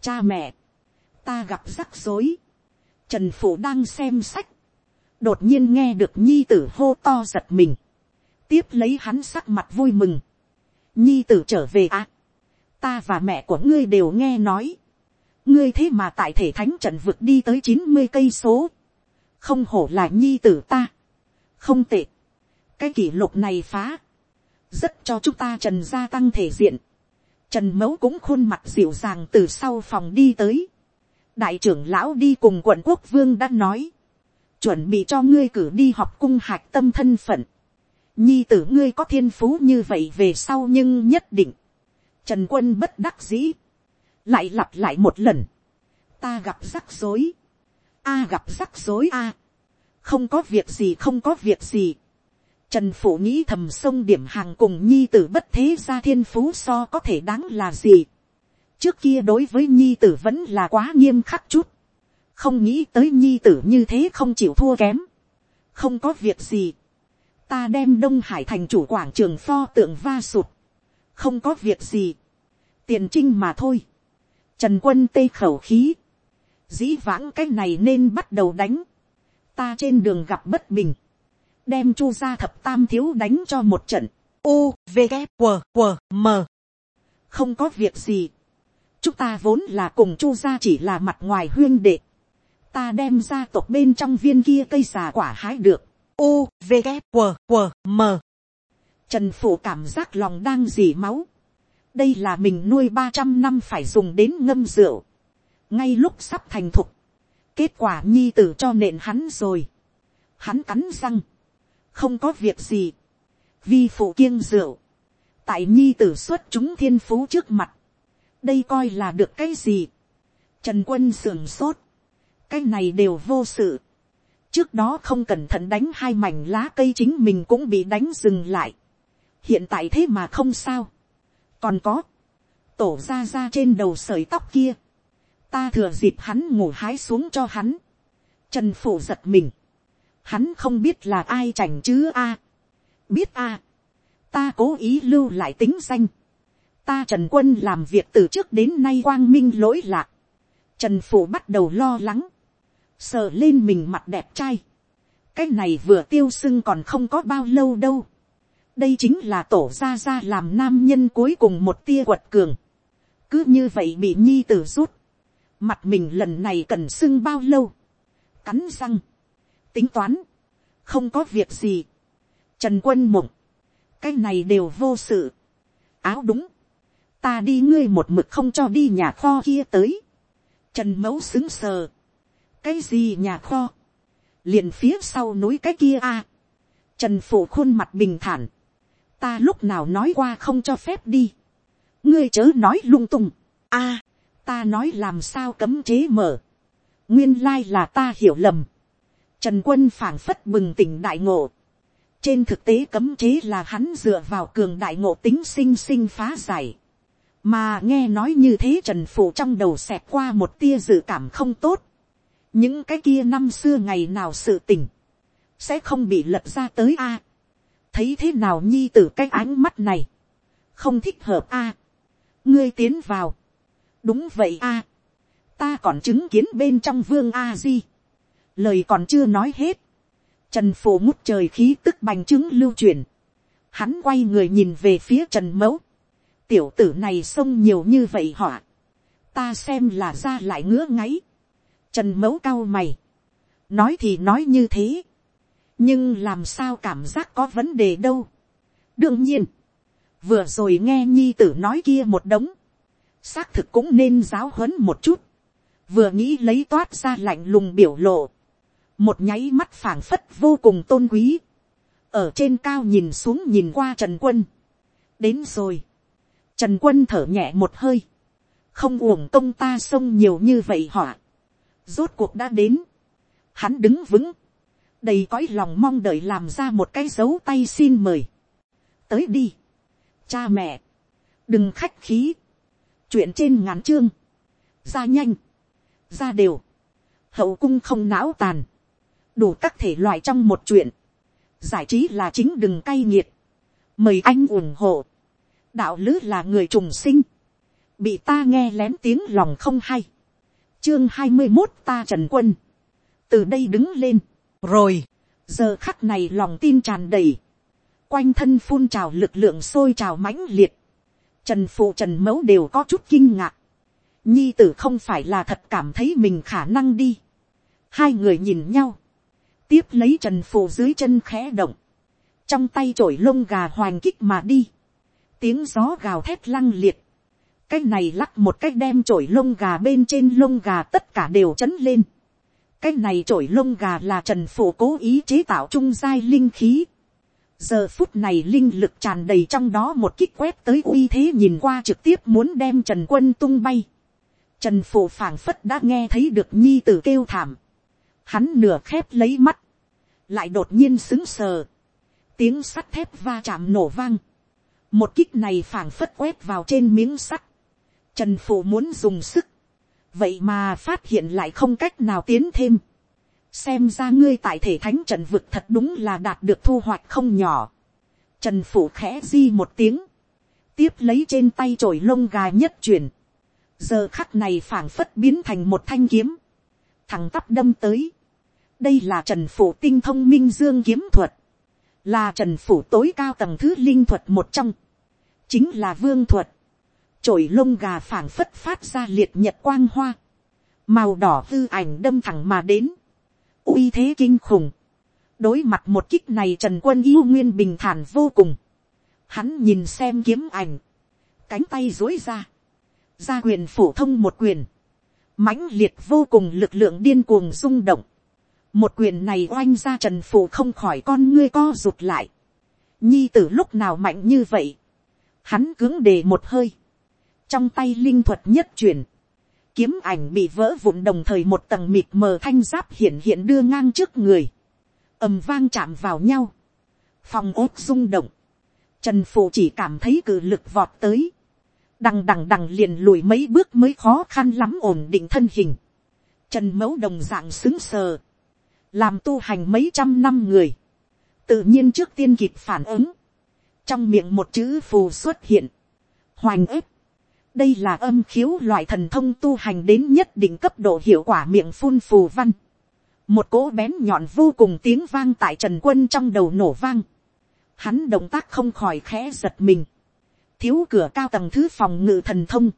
cha mẹ, ta gặp rắc rối, trần phủ đang xem sách, đột nhiên nghe được nhi tử hô to giật mình, tiếp lấy hắn sắc mặt vui mừng, nhi tử trở về à, ta và mẹ của ngươi đều nghe nói, ngươi thế mà tại thể thánh trận vực đi tới chín mươi cây số, không hổ là nhi tử ta, không tệ, cái kỷ lục này phá, rất cho chúng ta trần gia tăng thể diện, trần mẫu cũng khuôn mặt dịu dàng từ sau phòng đi tới, đại trưởng lão đi cùng quận quốc vương đã nói, chuẩn bị cho ngươi cử đi học cung hạc tâm thân phận, nhi tử ngươi có thiên phú như vậy về sau nhưng nhất định, trần quân bất đắc dĩ, lại lặp lại một lần, ta gặp rắc rối, a gặp rắc rối a, không có việc gì không có việc gì. Trần phủ nghĩ thầm sông điểm hàng cùng nhi tử bất thế gia thiên phú so có thể đáng là gì. Trước kia đối với nhi tử vẫn là quá nghiêm khắc chút. Không nghĩ tới nhi tử như thế không chịu thua kém. Không có việc gì. Ta đem Đông Hải thành chủ quảng trường pho tượng va sụt. Không có việc gì. Tiền trinh mà thôi. Trần quân tê khẩu khí. Dĩ vãng cái này nên bắt đầu đánh ta trên đường gặp bất bình, đem chu gia thập tam thiếu đánh cho một trận, u v g q q m. Không có việc gì, chúng ta vốn là cùng chu gia chỉ là mặt ngoài huyên đệ, ta đem gia tộc bên trong viên kia cây xà quả hái được, u v g q q m. Trần phủ cảm giác lòng đang dì máu, đây là mình nuôi ba trăm năm phải dùng đến ngâm rượu, ngay lúc sắp thành thục, Kết quả nhi tử cho nện hắn rồi. Hắn cắn răng. Không có việc gì. Vi phụ kiêng rượu. Tại nhi tử xuất chúng thiên phú trước mặt. Đây coi là được cái gì. Trần quân sườn sốt. Cái này đều vô sự. Trước đó không cẩn thận đánh hai mảnh lá cây chính mình cũng bị đánh dừng lại. Hiện tại thế mà không sao. còn có, tổ ra ra trên đầu sợi tóc kia, ta thừa dịp hắn ngủ hái xuống cho hắn, trần phủ giật mình, hắn không biết là ai chảnh chứ a, biết a, ta cố ý lưu lại tính danh, ta trần quân làm việc từ trước đến nay quang minh lỗi lạc, trần phủ bắt đầu lo lắng, sờ lên mình mặt đẹp trai, cái này vừa tiêu sưng còn không có bao lâu đâu, đây chính là tổ gia gia làm nam nhân cuối cùng một tia quật cường, cứ như vậy bị nhi tử rút, mặt mình lần này cần sưng bao lâu, cắn răng, tính toán, không có việc gì, trần quân mộng, cái này đều vô sự, áo đúng, ta đi ngươi một mực không cho đi nhà kho kia tới, trần mẫu xứng sờ, cái gì nhà kho, liền phía sau núi cái kia a, trần phủ khuôn mặt bình thản, ta lúc nào nói qua không cho phép đi, ngươi chớ nói lung tung, a, ta nói làm sao cấm chế mở, nguyên lai là ta hiểu lầm, trần quân phảng phất bừng tỉnh đại ngộ, trên thực tế cấm chế là hắn dựa vào cường đại ngộ tính sinh sinh phá giải, mà nghe nói như thế trần phủ trong đầu xẹt qua một tia dự cảm không tốt, những cái kia năm xưa ngày nào sự tình, sẽ không bị lật ra tới a, thấy thế nào nhi tử cái ánh mắt này, không thích hợp a, ngươi tiến vào, đúng vậy a, ta còn chứng kiến bên trong vương a di, lời còn chưa nói hết, trần phổ ngút trời khí tức bành chứng lưu truyền, hắn quay người nhìn về phía trần mẫu, tiểu tử này xông nhiều như vậy họa, ta xem là ra lại ngứa ngáy, trần mẫu cao mày, nói thì nói như thế, nhưng làm sao cảm giác có vấn đề đâu. đương nhiên, vừa rồi nghe nhi tử nói kia một đống, xác thực cũng nên giáo huấn một chút, vừa nghĩ lấy toát ra lạnh lùng biểu lộ, một nháy mắt phảng phất vô cùng tôn quý, ở trên cao nhìn xuống nhìn qua trần quân, đến rồi, trần quân thở nhẹ một hơi, không uổng công ta sông nhiều như vậy họa, rốt cuộc đã đến, hắn đứng vững, đầy cõi lòng mong đợi làm ra một cái dấu tay xin mời, tới đi, cha mẹ, đừng khách khí, chuyện trên ngắn chương, ra nhanh, ra đều, hậu cung không não tàn, đủ các thể loại trong một chuyện, giải trí là chính đừng cay nghiệt, mời anh ủng hộ, đạo lứ là người trùng sinh, bị ta nghe lén tiếng lòng không hay, chương hai mươi một ta trần quân, từ đây đứng lên, rồi, giờ khắc này lòng tin tràn đầy, quanh thân phun trào lực lượng sôi trào mãnh liệt, trần phụ trần mẫu đều có chút kinh ngạc, nhi tử không phải là thật cảm thấy mình khả năng đi, hai người nhìn nhau, tiếp lấy trần phù dưới chân khẽ động, trong tay chổi lông gà hoành kích mà đi, tiếng gió gào thét lăng liệt, cái này lắc một cái đem chổi lông gà bên trên lông gà tất cả đều chấn lên, cái này chổi lông gà là trần phù cố ý chế tạo trung giai linh khí, giờ phút này linh lực tràn đầy trong đó một kích quét tới uy thế nhìn qua trực tiếp muốn đem trần quân tung bay. Trần phù phảng phất đã nghe thấy được nhi tử kêu thảm. Hắn nửa khép lấy mắt. Lại đột nhiên xứng sờ. Tiếng sắt thép va chạm nổ vang. Một kích này phảng phất quét vào trên miếng sắt. Trần phụ muốn dùng sức. Vậy mà phát hiện lại không cách nào tiến thêm xem ra ngươi tại thể thánh trần vực thật đúng là đạt được thu hoạch không nhỏ. Trần phủ khẽ di một tiếng, tiếp lấy trên tay chổi lông gà nhất chuyển, giờ khắc này phảng phất biến thành một thanh kiếm, thằng tắp đâm tới đây là trần phủ tinh thông minh dương kiếm thuật, là trần phủ tối cao tầng thứ linh thuật một trong, chính là vương thuật, trổi lông gà phảng phất phát ra liệt nhật quang hoa, màu đỏ hư ảnh đâm thẳng mà đến, uy thế kinh khủng. đối mặt một kích này trần quân yêu nguyên bình thản vô cùng. hắn nhìn xem kiếm ảnh, cánh tay dối ra, ra quyền phổ thông một quyền, mãnh liệt vô cùng lực lượng điên cuồng rung động một quyền này oanh ra trần phủ không khỏi con ngươi co rụt lại. nhi t lúc nào mạnh như vậy. hắn cứng đề một hơi. trong tay linh thuật nhất chuyển. Kiếm ảnh bị vỡ vụn đồng thời một tầng mịt mờ thanh giáp hiện hiện đưa ngang trước người, ầm vang chạm vào nhau, phòng ốt rung động, trần phụ chỉ cảm thấy cử lực vọt tới, đằng đằng đằng liền lùi mấy bước mới khó khăn lắm ổn định thân hình, trần mẫu đồng dạng xứng sờ, làm tu hành mấy trăm năm người, tự nhiên trước tiên kịp phản ứng, trong miệng một chữ phù xuất hiện, hoành ếp, đây là âm khiếu loại thần thông tu hành đến nhất định cấp độ hiệu quả miệng phun phù văn, một cỗ bén nhọn vô cùng tiếng vang tại trần quân trong đầu nổ vang, hắn động tác không khỏi khẽ giật mình, thiếu cửa cao tầng thứ phòng ngự thần thông,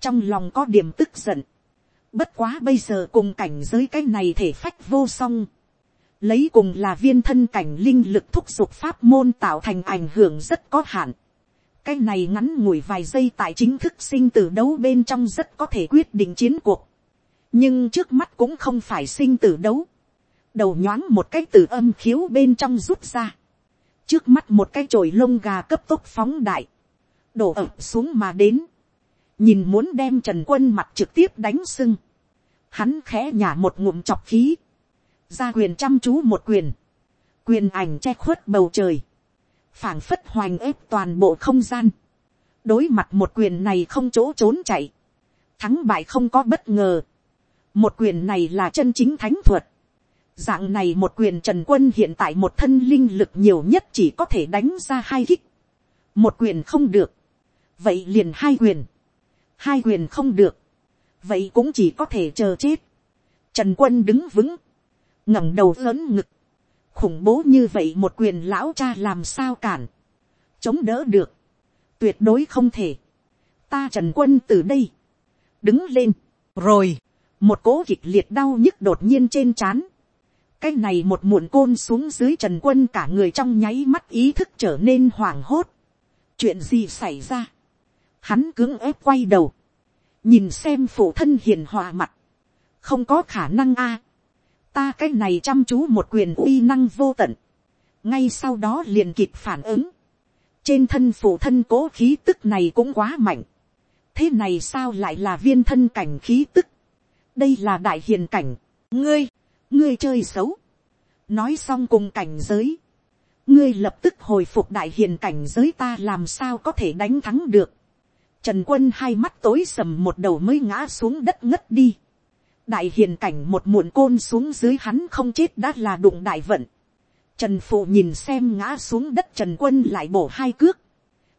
trong lòng có điểm tức giận, bất quá bây giờ cùng cảnh giới cái này thể phách vô song, lấy cùng là viên thân cảnh linh lực thúc giục pháp môn tạo thành ảnh hưởng rất có hạn, cái này ngắn ngủi vài giây tại chính thức sinh tử đấu bên trong rất có thể quyết định chiến cuộc, nhưng trước mắt cũng không phải sinh tử đấu, đầu nhoáng một cái từ âm khiếu bên trong rút ra, trước mắt một cái chổi lông gà cấp tốc phóng đại, đổ ập xuống mà đến, nhìn muốn đem trần quân mặt trực tiếp đánh sưng, hắn khẽ nhả một ngụm chọc khí, ra quyền chăm chú một quyền, quyền ảnh che khuất bầu trời, phảng phất hoành ép toàn bộ không gian, đối mặt một quyền này không chỗ trốn chạy, thắng bại không có bất ngờ, một quyền này là chân chính thánh thuật, dạng này một quyền trần quân hiện tại một thân linh lực nhiều nhất chỉ có thể đánh ra hai kích, một quyền không được, vậy liền hai quyền, hai quyền không được, vậy cũng chỉ có thể chờ chết. Trần quân đứng vững, ngẩng đầu lớn ngực, khủng bố như vậy một quyền lão cha làm sao cản, chống đỡ được, tuyệt đối không thể. Ta trần quân từ đây, đứng lên, rồi, một cố kịch liệt đau nhức đột nhiên trên trán. cái này một muộn côn xuống dưới trần quân cả người trong nháy mắt ý thức trở nên hoảng hốt. chuyện gì xảy ra, hắn cưỡng ép quay đầu, nhìn xem phụ thân hiền hòa mặt, không có khả năng a, ta cái này chăm chú một quyền uy năng vô tận, ngay sau đó liền kịp phản ứng, trên thân phụ thân cố khí tức này cũng quá mạnh, thế này sao lại là viên thân cảnh khí tức, đây là đại hiền cảnh, ngươi, ngươi chơi xấu, nói xong cùng cảnh giới, ngươi lập tức hồi phục đại hiền cảnh giới ta làm sao có thể đánh thắng được, Trần quân hai mắt tối sầm một đầu mới ngã xuống đất ngất đi. Đại hiền cảnh một muộn côn xuống dưới hắn không chết đã là đụng đại vận. Trần phụ nhìn xem ngã xuống đất Trần quân lại bổ hai cước.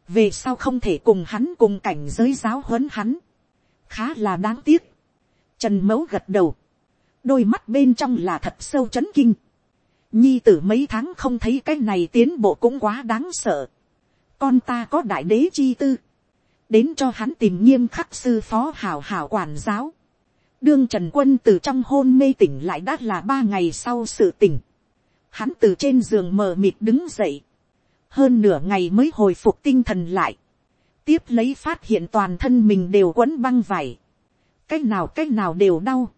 Về sau không thể cùng hắn cùng cảnh giới giáo huấn hắn. Khá là đáng tiếc. Trần mấu gật đầu. Đôi mắt bên trong là thật sâu chấn kinh. Nhi tử mấy tháng không thấy cái này tiến bộ cũng quá đáng sợ. Con ta có đại đế chi tư đến cho hắn tìm nghiêm khắc sư phó hảo hảo quản giáo. đương trần quân từ trong hôn mê tỉnh lại đã là ba ngày sau sự tỉnh. hắn từ trên giường mờ mịt đứng dậy. hơn nửa ngày mới hồi phục tinh thần lại. tiếp lấy phát hiện toàn thân mình đều quấn băng vải. cách nào cách nào đều đau.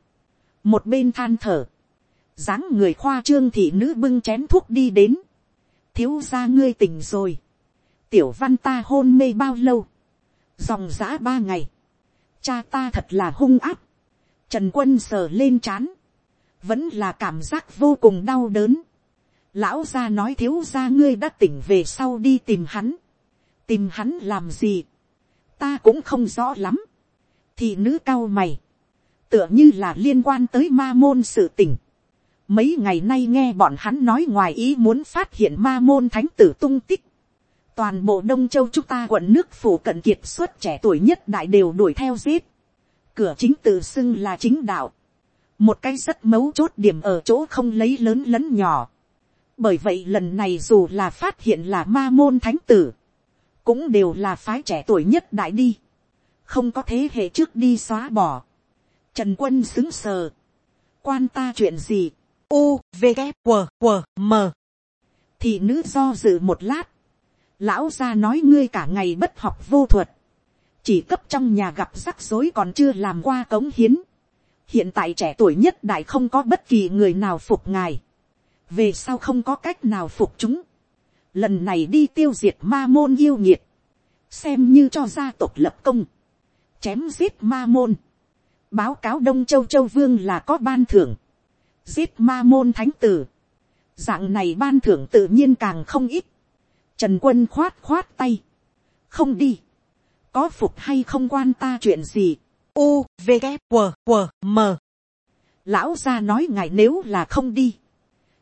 một bên than thở. dáng người khoa trương thị nữ bưng chén thuốc đi đến. thiếu ra ngươi tỉnh rồi. tiểu văn ta hôn mê bao lâu dòng giã ba ngày, cha ta thật là hung áp, trần quân sờ lên c h á n vẫn là cảm giác vô cùng đau đớn. lão gia nói thiếu gia ngươi đã tỉnh về sau đi tìm hắn, tìm hắn làm gì, ta cũng không rõ lắm, thì nữ cao mày, tựa như là liên quan tới ma môn sự tỉnh. Mấy ngày nay nghe bọn hắn nói ngoài ý muốn phát hiện ma môn thánh tử tung tích toàn bộ đông châu chúng ta quận nước phủ cận kiệt xuất trẻ tuổi nhất đại đều đuổi theo giết. cửa chính tự xưng là chính đạo. một cái rất mấu chốt điểm ở chỗ không lấy lớn lẫn nhỏ. bởi vậy lần này dù là phát hiện là ma môn thánh tử, cũng đều là phái trẻ tuổi nhất đại đi. không có thế hệ trước đi xóa bỏ. trần quân xứng sờ. quan ta chuyện gì. u v g q q m thì nữ do dự một lát lão gia nói ngươi cả ngày bất học vô thuật, chỉ cấp trong nhà gặp rắc rối còn chưa làm qua cống hiến. hiện tại trẻ tuổi nhất đại không có bất kỳ người nào phục ngài, về sau không có cách nào phục chúng. lần này đi tiêu diệt ma môn yêu nhiệt, xem như cho gia tộc lập công, chém giết ma môn, báo cáo đông châu châu vương là có ban thưởng, giết ma môn thánh tử, dạng này ban thưởng tự nhiên càng không ít, Trần quân khoát khoát tay. Không đi. có phục hay không quan ta chuyện gì, u v K, W, W, m. Lão gia nói ngài nếu là không đi,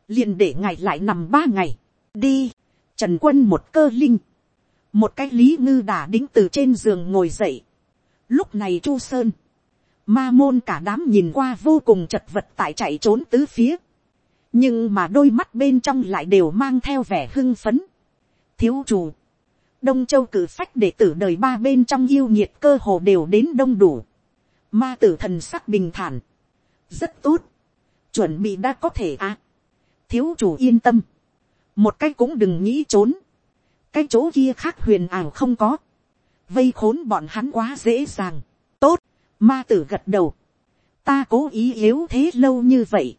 liền để ngài lại nằm ba ngày, đi, trần quân một cơ linh, một cái lý ngư đà đính từ trên giường ngồi dậy, lúc này chu sơn, ma môn cả đám nhìn qua vô cùng chật vật tại chạy trốn tứ phía, nhưng mà đôi mắt bên trong lại đều mang theo vẻ hưng phấn, thiếu chủ, đông châu cử phách đệ tử đời ba bên trong yêu nhiệt cơ hồ đều đến đông đủ, ma tử thần sắc bình thản, rất tốt, chuẩn bị đã có thể à, thiếu chủ yên tâm, một cách cũng đừng nghĩ trốn, cái chỗ kia khác huyền ảo không có, vây khốn bọn hắn quá dễ dàng, tốt, ma tử gật đầu, ta cố ý yếu thế lâu như vậy,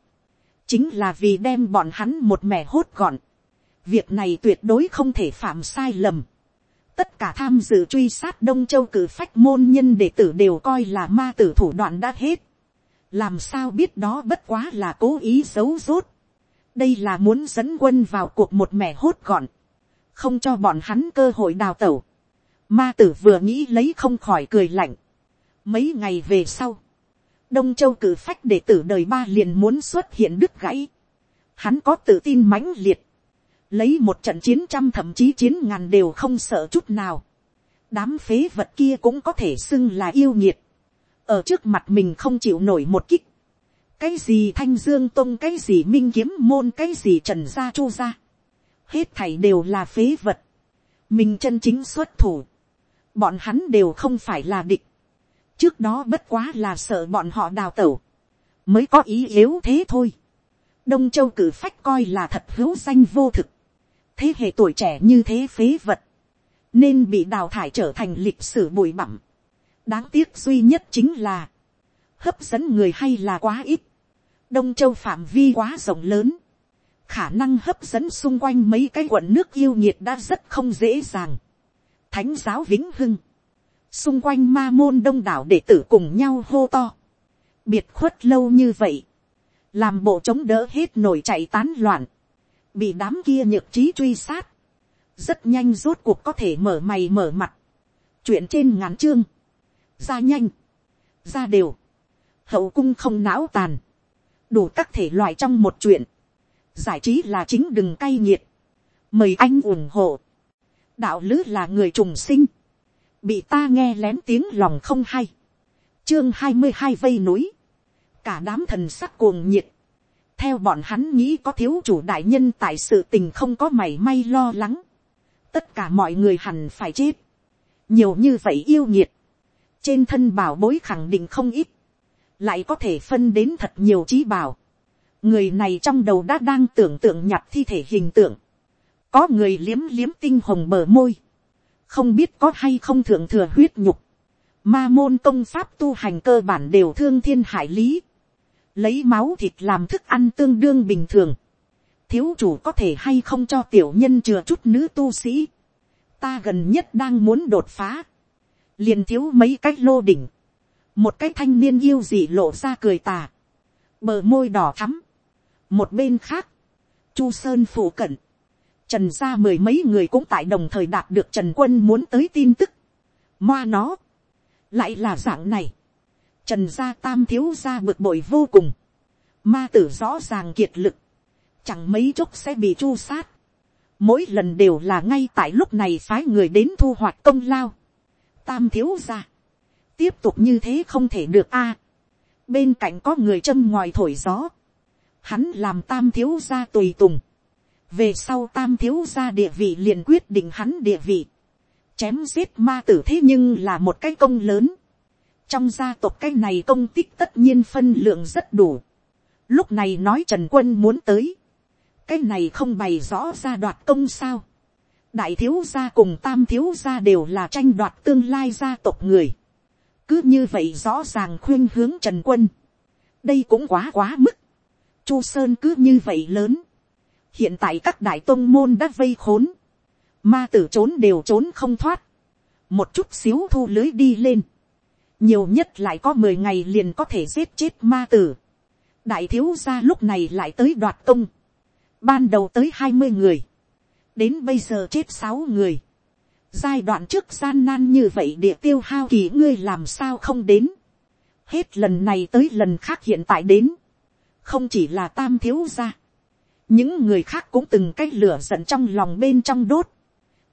chính là vì đem bọn hắn một mẻ hốt gọn, việc này tuyệt đối không thể phạm sai lầm, tất cả tham dự truy sát đông châu cử phách môn nhân đệ tử đều coi là ma tử thủ đoạn đã hết, làm sao biết đó bất quá là cố ý giấu rốt, đây là muốn dẫn quân vào cuộc một mẻ hốt gọn, không cho bọn hắn cơ hội đào tẩu. Ma tử vừa nghĩ lấy không khỏi cười lạnh. Mấy ngày về sau, đông châu cử phách đệ tử đời ba liền muốn xuất hiện đứt gãy. Hắn có tự tin mãnh liệt, lấy một trận chiến trăm thậm chí chiến ngàn đều không sợ chút nào. đám phế vật kia cũng có thể xưng là yêu nhiệt. ở trước mặt mình không chịu nổi một kích. Cái gì thanh dương tôn cái gì minh kiếm môn, cái gì trần gia chu gia. Hết thảy đều là phế vật. Mình chân chính xuất thủ. Bọn hắn đều không phải là địch. Trước đó bất quá là sợ bọn họ đào tẩu. Mới có ý yếu thế thôi. Đông châu cử phách coi là thật hữu danh vô thực thế hệ tuổi trẻ như thế phế vật nên bị đào thải trở thành lịch sử bụi bặm. Đáng tiếc duy nhất chính là hấp dẫn người hay là quá ít. Đông châu phạm vi quá rộng lớn, khả năng hấp dẫn xung quanh mấy cái quận nước yêu nhiệt đã rất không dễ dàng. Thánh giáo vĩnh hưng, xung quanh ma môn đông đảo đệ tử cùng nhau hô to. Biệt khuất lâu như vậy, làm bộ chống đỡ hết nổi chạy tán loạn, bị đám kia nhược trí truy sát, rất nhanh rốt cuộc có thể mở mày mở mặt, chuyện trên ngắn chương, ra nhanh, ra đều, hậu cung không não tàn, đủ các thể loại trong một chuyện. Giải trí là chính đừng cay nghiệt. Mời anh ủng hộ. Đạo lứ là người trùng sinh. Bị ta nghe lén tiếng lòng không hay. Chương hai mươi hai vây núi. Cả đám thần sắc cuồng nhiệt. Theo bọn hắn nghĩ có thiếu chủ đại nhân tại sự tình không có mảy may lo lắng. Tất cả mọi người hẳn phải chết. Nhiều như vậy yêu nhiệt. Trên thân bảo bối khẳng định không ít lại có thể phân đến thật nhiều trí bảo. người này trong đầu đã đang tưởng tượng nhặt thi thể hình tượng. có người liếm liếm tinh hồng bờ môi. không biết có hay không thượng thừa huyết nhục. ma môn công pháp tu hành cơ bản đều thương thiên hải lý lấy máu thịt làm thức ăn tương đương bình thường. thiếu chủ có thể hay không cho tiểu nhân chừa chút nữ tu sĩ. ta gần nhất đang muốn đột phá. liền thiếu mấy cách lô đỉnh. Một cái thanh niên yêu dị lộ ra cười tà, bờ môi đỏ thắm, một bên khác, chu sơn phủ cận, trần gia mười mấy người cũng tại đồng thời đạt được trần quân muốn tới tin tức, moa nó, lại là dạng này, trần gia tam thiếu gia bực bội vô cùng, ma tử rõ ràng kiệt lực, chẳng mấy chốc sẽ bị chu sát, mỗi lần đều là ngay tại lúc này phái người đến thu hoạch công lao, tam thiếu gia, tiếp tục như thế không thể được a. bên cạnh có người châm ngoài thổi gió. hắn làm tam thiếu gia tùy tùng. về sau tam thiếu gia địa vị liền quyết định hắn địa vị. chém giết ma tử thế nhưng là một cái công lớn trong gia tộc cái này công tích tất nhiên phân lượng rất đủ. lúc này nói trần quân muốn tới. cái này không bày rõ ra đoạt công sao đại thiếu gia cùng tam thiếu gia đều là tranh đoạt tương lai gia tộc người cứ như vậy rõ ràng khuyên hướng trần quân. đây cũng quá quá mức. chu sơn cứ như vậy lớn. hiện tại các đại tôn môn đã vây khốn. ma tử trốn đều trốn không thoát. một chút xíu thu lưới đi lên nhiều nhất lại có mười ngày liền có thể giết chết ma tử. đại thiếu gia lúc này lại tới đoạt công. ban đầu tới hai mươi người. đến bây giờ chết sáu người. giai đoạn trước gian nan như vậy địa tiêu hao kỳ ngươi làm sao không đến, hết lần này tới lần khác hiện tại đến, không chỉ là tam thiếu gia, những người khác cũng từng cái lửa giận trong lòng bên trong đốt,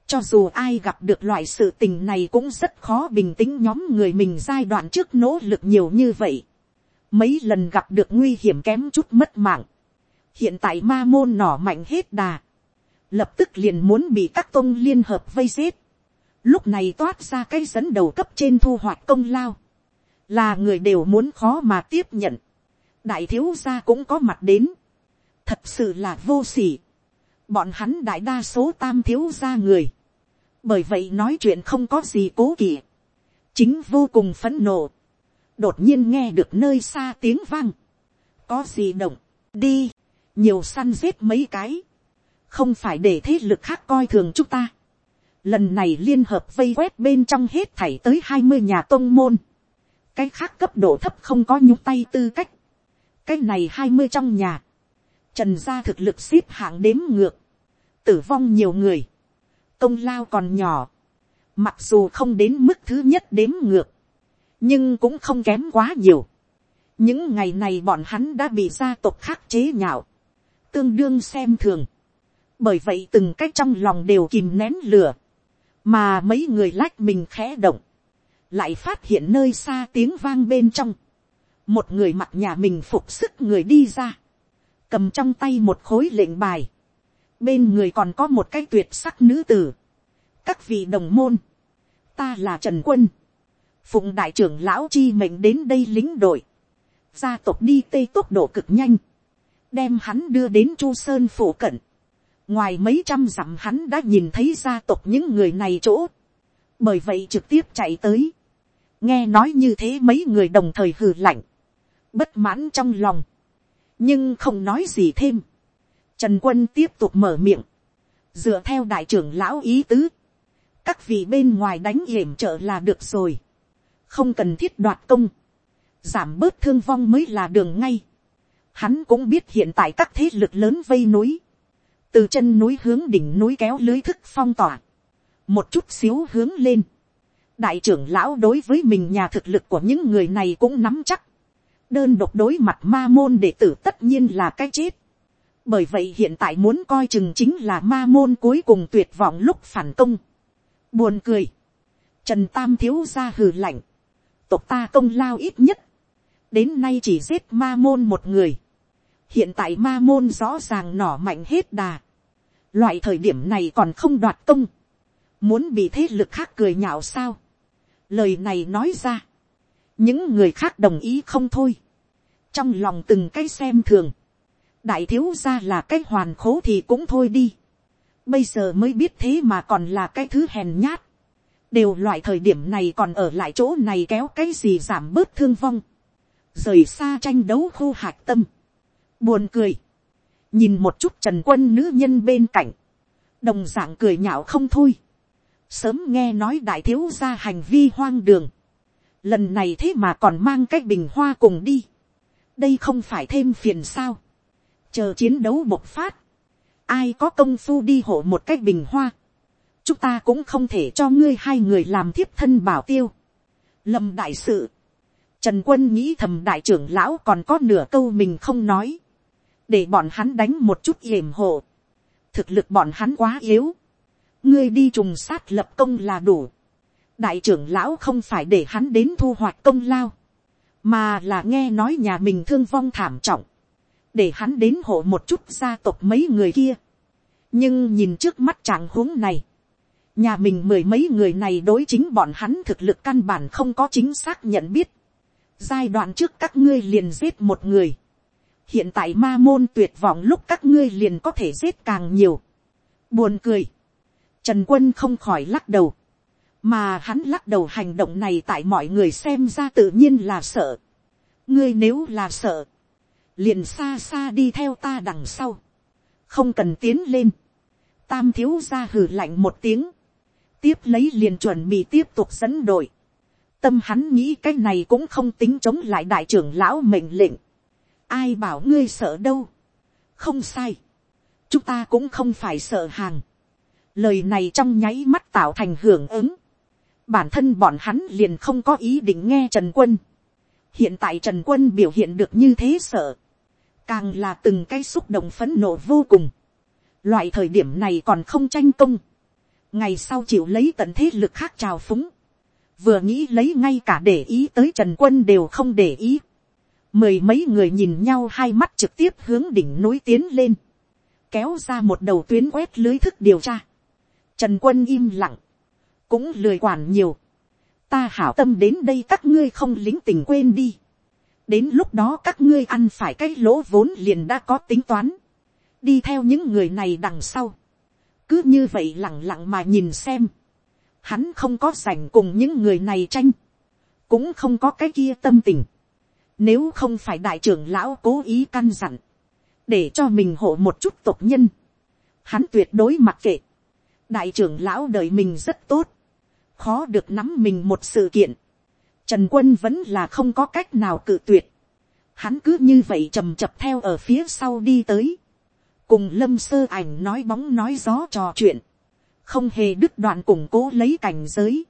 cho dù ai gặp được loại sự tình này cũng rất khó bình tĩnh nhóm người mình giai đoạn trước nỗ lực nhiều như vậy. Mấy lần gặp được nguy hiểm kém chút mất mạng. Hiện tại ma môn nỏ mạnh hết đà. Lập tức liền muốn bị các tôn liên hợp vây giết. Lúc này toát ra cái dẫn đầu cấp trên thu hoạch công lao. Là người đều muốn khó mà tiếp nhận. Đại thiếu gia cũng có mặt đến. Thật sự là vô sỉ. Bọn hắn đại đa số tam thiếu gia người bởi vậy nói chuyện không có gì cố kỵ, chính vô cùng phấn nộ, đột nhiên nghe được nơi xa tiếng vang, có gì động, đi, nhiều săn giết mấy cái, không phải để thế lực khác coi thường chúng ta. Lần này liên hợp vây quét bên trong hết thảy tới hai mươi nhà tôn môn. Cái khác cấp độ thấp không có nhúng tay tư cách. Cái này hai mươi trong nhà. Trần gia thực lực xếp hạng đếm ngược. Tử vong nhiều người công lao còn nhỏ, mặc dù không đến mức thứ nhất đếm ngược, nhưng cũng không kém quá nhiều. những ngày này bọn hắn đã bị gia tộc khác chế nhạo, tương đương xem thường, bởi vậy từng cách trong lòng đều kìm nén lửa, mà mấy người lách mình khẽ động, lại phát hiện nơi xa tiếng vang bên trong, một người mặc nhà mình phục sức người đi ra, cầm trong tay một khối lệnh bài, bên người còn có một cái tuyệt sắc nữ tử. các vị đồng môn, ta là trần quân, phụng đại trưởng lão chi mệnh đến đây lính đội, gia tộc đi tây tốc độ cực nhanh, đem hắn đưa đến chu sơn phủ cận, ngoài mấy trăm dặm hắn đã nhìn thấy gia tộc những người này chỗ, bởi vậy trực tiếp chạy tới, nghe nói như thế mấy người đồng thời hừ lạnh, bất mãn trong lòng, nhưng không nói gì thêm, Trần quân tiếp tục mở miệng. Dựa theo đại trưởng lão ý tứ. Các vị bên ngoài đánh hiểm trợ là được rồi. Không cần thiết đoạt công. Giảm bớt thương vong mới là đường ngay. Hắn cũng biết hiện tại các thế lực lớn vây núi. Từ chân núi hướng đỉnh núi kéo lưới thức phong tỏa. Một chút xíu hướng lên. Đại trưởng lão đối với mình nhà thực lực của những người này cũng nắm chắc. Đơn độc đối mặt ma môn đệ tử tất nhiên là cái chết bởi vậy hiện tại muốn coi chừng chính là ma môn cuối cùng tuyệt vọng lúc phản công. buồn cười. trần tam thiếu ra hừ lạnh. tộc ta công lao ít nhất. đến nay chỉ giết ma môn một người. hiện tại ma môn rõ ràng nỏ mạnh hết đà. loại thời điểm này còn không đoạt công. muốn bị thế lực khác cười nhạo sao. lời này nói ra. những người khác đồng ý không thôi. trong lòng từng cái xem thường đại thiếu gia là cái hoàn khố thì cũng thôi đi. bây giờ mới biết thế mà còn là cái thứ hèn nhát. đều loại thời điểm này còn ở lại chỗ này kéo cái gì giảm bớt thương vong. rời xa tranh đấu khu hạc tâm. buồn cười. nhìn một chút trần quân nữ nhân bên cạnh. đồng d ạ n g cười nhạo không thôi. sớm nghe nói đại thiếu gia hành vi hoang đường. lần này thế mà còn mang cái bình hoa cùng đi. đây không phải thêm phiền sao chờ chiến đấu bộc phát, ai có công phu đi hộ một cách bình hoa, chúng ta cũng không thể cho ngươi hai người làm thiếp thân bảo tiêu. Lâm đại sự, trần quân nghĩ thầm đại trưởng lão còn có nửa câu mình không nói, để bọn hắn đánh một chút yểm hộ, thực lực bọn hắn quá yếu, ngươi đi trùng sát lập công là đủ, đại trưởng lão không phải để hắn đến thu hoạch công lao, mà là nghe nói nhà mình thương vong thảm trọng, để hắn đến hộ một chút gia tộc mấy người kia. nhưng nhìn trước mắt trạng huống này, nhà mình mười mấy người này đối chính bọn hắn thực lực căn bản không có chính xác nhận biết. giai đoạn trước các ngươi liền giết một người. hiện tại ma môn tuyệt vọng lúc các ngươi liền có thể giết càng nhiều. buồn cười. trần quân không khỏi lắc đầu. mà hắn lắc đầu hành động này tại mọi người xem ra tự nhiên là sợ. ngươi nếu là sợ, liền xa xa đi theo ta đằng sau, không cần tiến lên, tam thiếu ra hử lạnh một tiếng, tiếp lấy liền chuẩn bị tiếp tục dẫn đội, tâm hắn nghĩ cái này cũng không tính chống lại đại trưởng lão mệnh lệnh, ai bảo ngươi sợ đâu, không sai, chúng ta cũng không phải sợ hàng, lời này trong nháy mắt tạo thành hưởng ứng, bản thân bọn hắn liền không có ý định nghe trần quân, hiện tại trần quân biểu hiện được như thế sợ, càng là từng cái xúc động phấn nộ vô cùng, loại thời điểm này còn không tranh công, ngày sau chịu lấy tận thế lực khác trào phúng, vừa nghĩ lấy ngay cả để ý tới trần quân đều không để ý, mười mấy người nhìn nhau hai mắt trực tiếp hướng đỉnh núi tiến lên, kéo ra một đầu tuyến quét lưới thức điều tra, trần quân im lặng, cũng lười quản nhiều, ta hảo tâm đến đây các ngươi không lính tình quên đi, đến lúc đó các ngươi ăn phải cái lỗ vốn liền đã có tính toán, đi theo những người này đằng sau, cứ như vậy lẳng lặng mà nhìn xem, hắn không có dành cùng những người này tranh, cũng không có cái kia tâm tình, nếu không phải đại trưởng lão cố ý căn dặn, để cho mình hộ một chút tộc nhân, hắn tuyệt đối mặc kệ, đại trưởng lão đợi mình rất tốt, khó được nắm mình một sự kiện, trần quân vẫn là không có cách nào cự tuyệt, hắn cứ như vậy trầm chập theo ở phía sau đi tới, cùng lâm sơ ảnh nói bóng nói gió trò chuyện, không hề đứt đoạn củng cố lấy cảnh giới.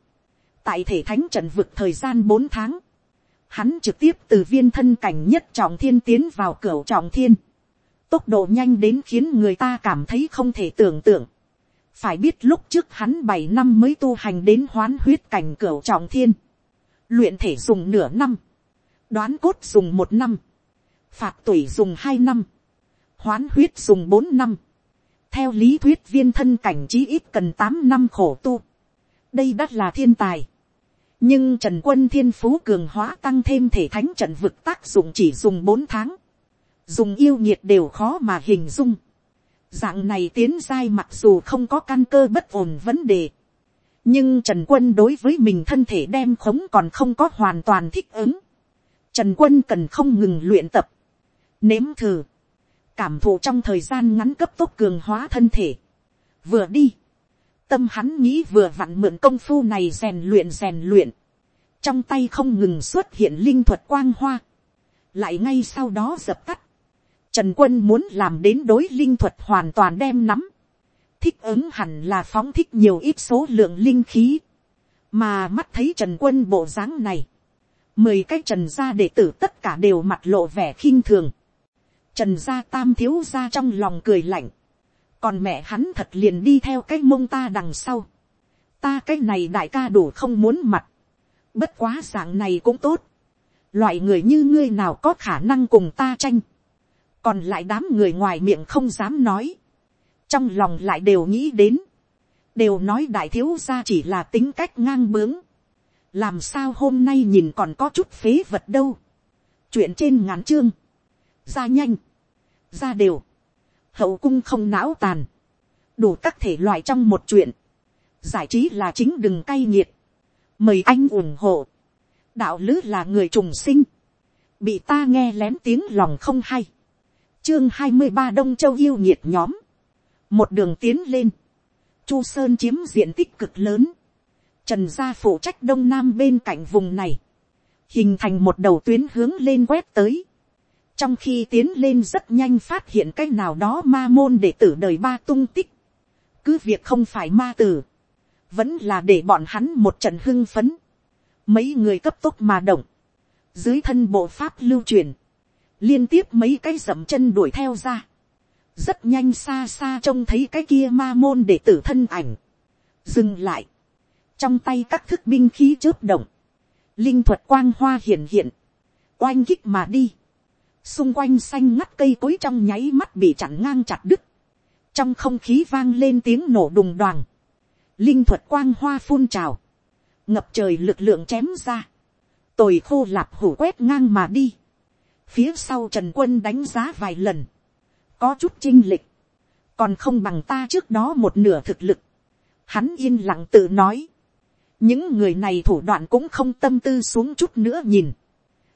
tại thể thánh trận vực thời gian bốn tháng, hắn trực tiếp từ viên thân cảnh nhất trọng thiên tiến vào cửa trọng thiên, tốc độ nhanh đến khiến người ta cảm thấy không thể tưởng tượng. phải biết lúc trước hắn bảy năm mới tu hành đến hoán huyết cảnh cửa trọng thiên, luyện thể dùng nửa năm, đoán cốt dùng một năm, phạt tuổi dùng hai năm, hoán huyết dùng bốn năm, theo lý thuyết viên thân cảnh chí ít cần tám năm khổ tu, đây đ là thiên tài, nhưng trần quân thiên phú cường hóa tăng thêm thể thánh trận vực tác dụng chỉ dùng bốn tháng, dùng yêu nhiệt đều khó mà hình dung, dạng này tiến giai mặc dù không có căn cơ bất ổn vấn đề, nhưng trần quân đối với mình thân thể đem khống còn không có hoàn toàn thích ứng, trần quân cần không ngừng luyện tập, nếm thử, cảm thụ trong thời gian ngắn cấp tốc cường hóa thân thể. Vừa đi, tâm hắn nghĩ vừa vặn mượn công phu này rèn luyện rèn luyện. Trong tay không ngừng xuất hiện linh thuật quang hoa. Lại ngay sau đó dập tắt. Trần quân muốn làm đến đối linh thuật hoàn toàn đem nắm. Thích ứng hẳn là phóng thích nhiều ít số lượng linh khí. Mà mắt thấy Trần quân bộ dáng này. Mười cái trần gia đệ tử tất cả đều mặt lộ vẻ khinh thường Trần gia tam thiếu gia trong lòng cười lạnh. Còn mẹ hắn thật liền đi theo cái mông ta đằng sau. Ta cái này đại ca đủ không muốn mặt. Bất quá dạng này cũng tốt. Loại người như ngươi nào có khả năng cùng ta tranh. Còn lại đám người ngoài miệng không dám nói. Trong lòng lại đều nghĩ đến. Đều nói đại thiếu gia chỉ là tính cách ngang bướng. Làm sao hôm nay nhìn còn có chút phế vật đâu. Chuyện trên ngắn chương. Ra nhanh. Ra đều, hậu cung không não tàn, đủ các thể loại trong một chuyện, giải trí là chính đừng cay nghiệt, mời anh ủng hộ, đạo lứ là người trùng sinh, bị ta nghe lén tiếng lòng không hay, chương hai mươi ba đông châu yêu nhiệt nhóm, một đường tiến lên, chu sơn chiếm diện tích cực lớn, trần gia phụ trách đông nam bên cạnh vùng này, hình thành một đầu tuyến hướng lên quét tới, trong khi tiến lên rất nhanh phát hiện cái nào đó ma môn để tử đời ba tung tích, cứ việc không phải ma tử, vẫn là để bọn hắn một trận hưng phấn, mấy người cấp tốc mà động, dưới thân bộ pháp lưu truyền, liên tiếp mấy cái dậm chân đuổi theo ra, rất nhanh xa xa trông thấy cái kia ma môn để tử thân ảnh, dừng lại, trong tay các thức binh khí chớp động, linh thuật quang hoa hiện hiện, oanh kích mà đi, xung quanh xanh ngắt cây cối trong nháy mắt bị chặn ngang chặt đứt, trong không khí vang lên tiếng nổ đùng đoàn linh thuật quang hoa phun trào, ngập trời lực lượng chém ra, tồi khô lạp hủ quét ngang mà đi, phía sau trần quân đánh giá vài lần, có chút chinh lịch, còn không bằng ta trước đó một nửa thực lực, hắn yên lặng tự nói, những người này thủ đoạn cũng không tâm tư xuống chút nữa nhìn,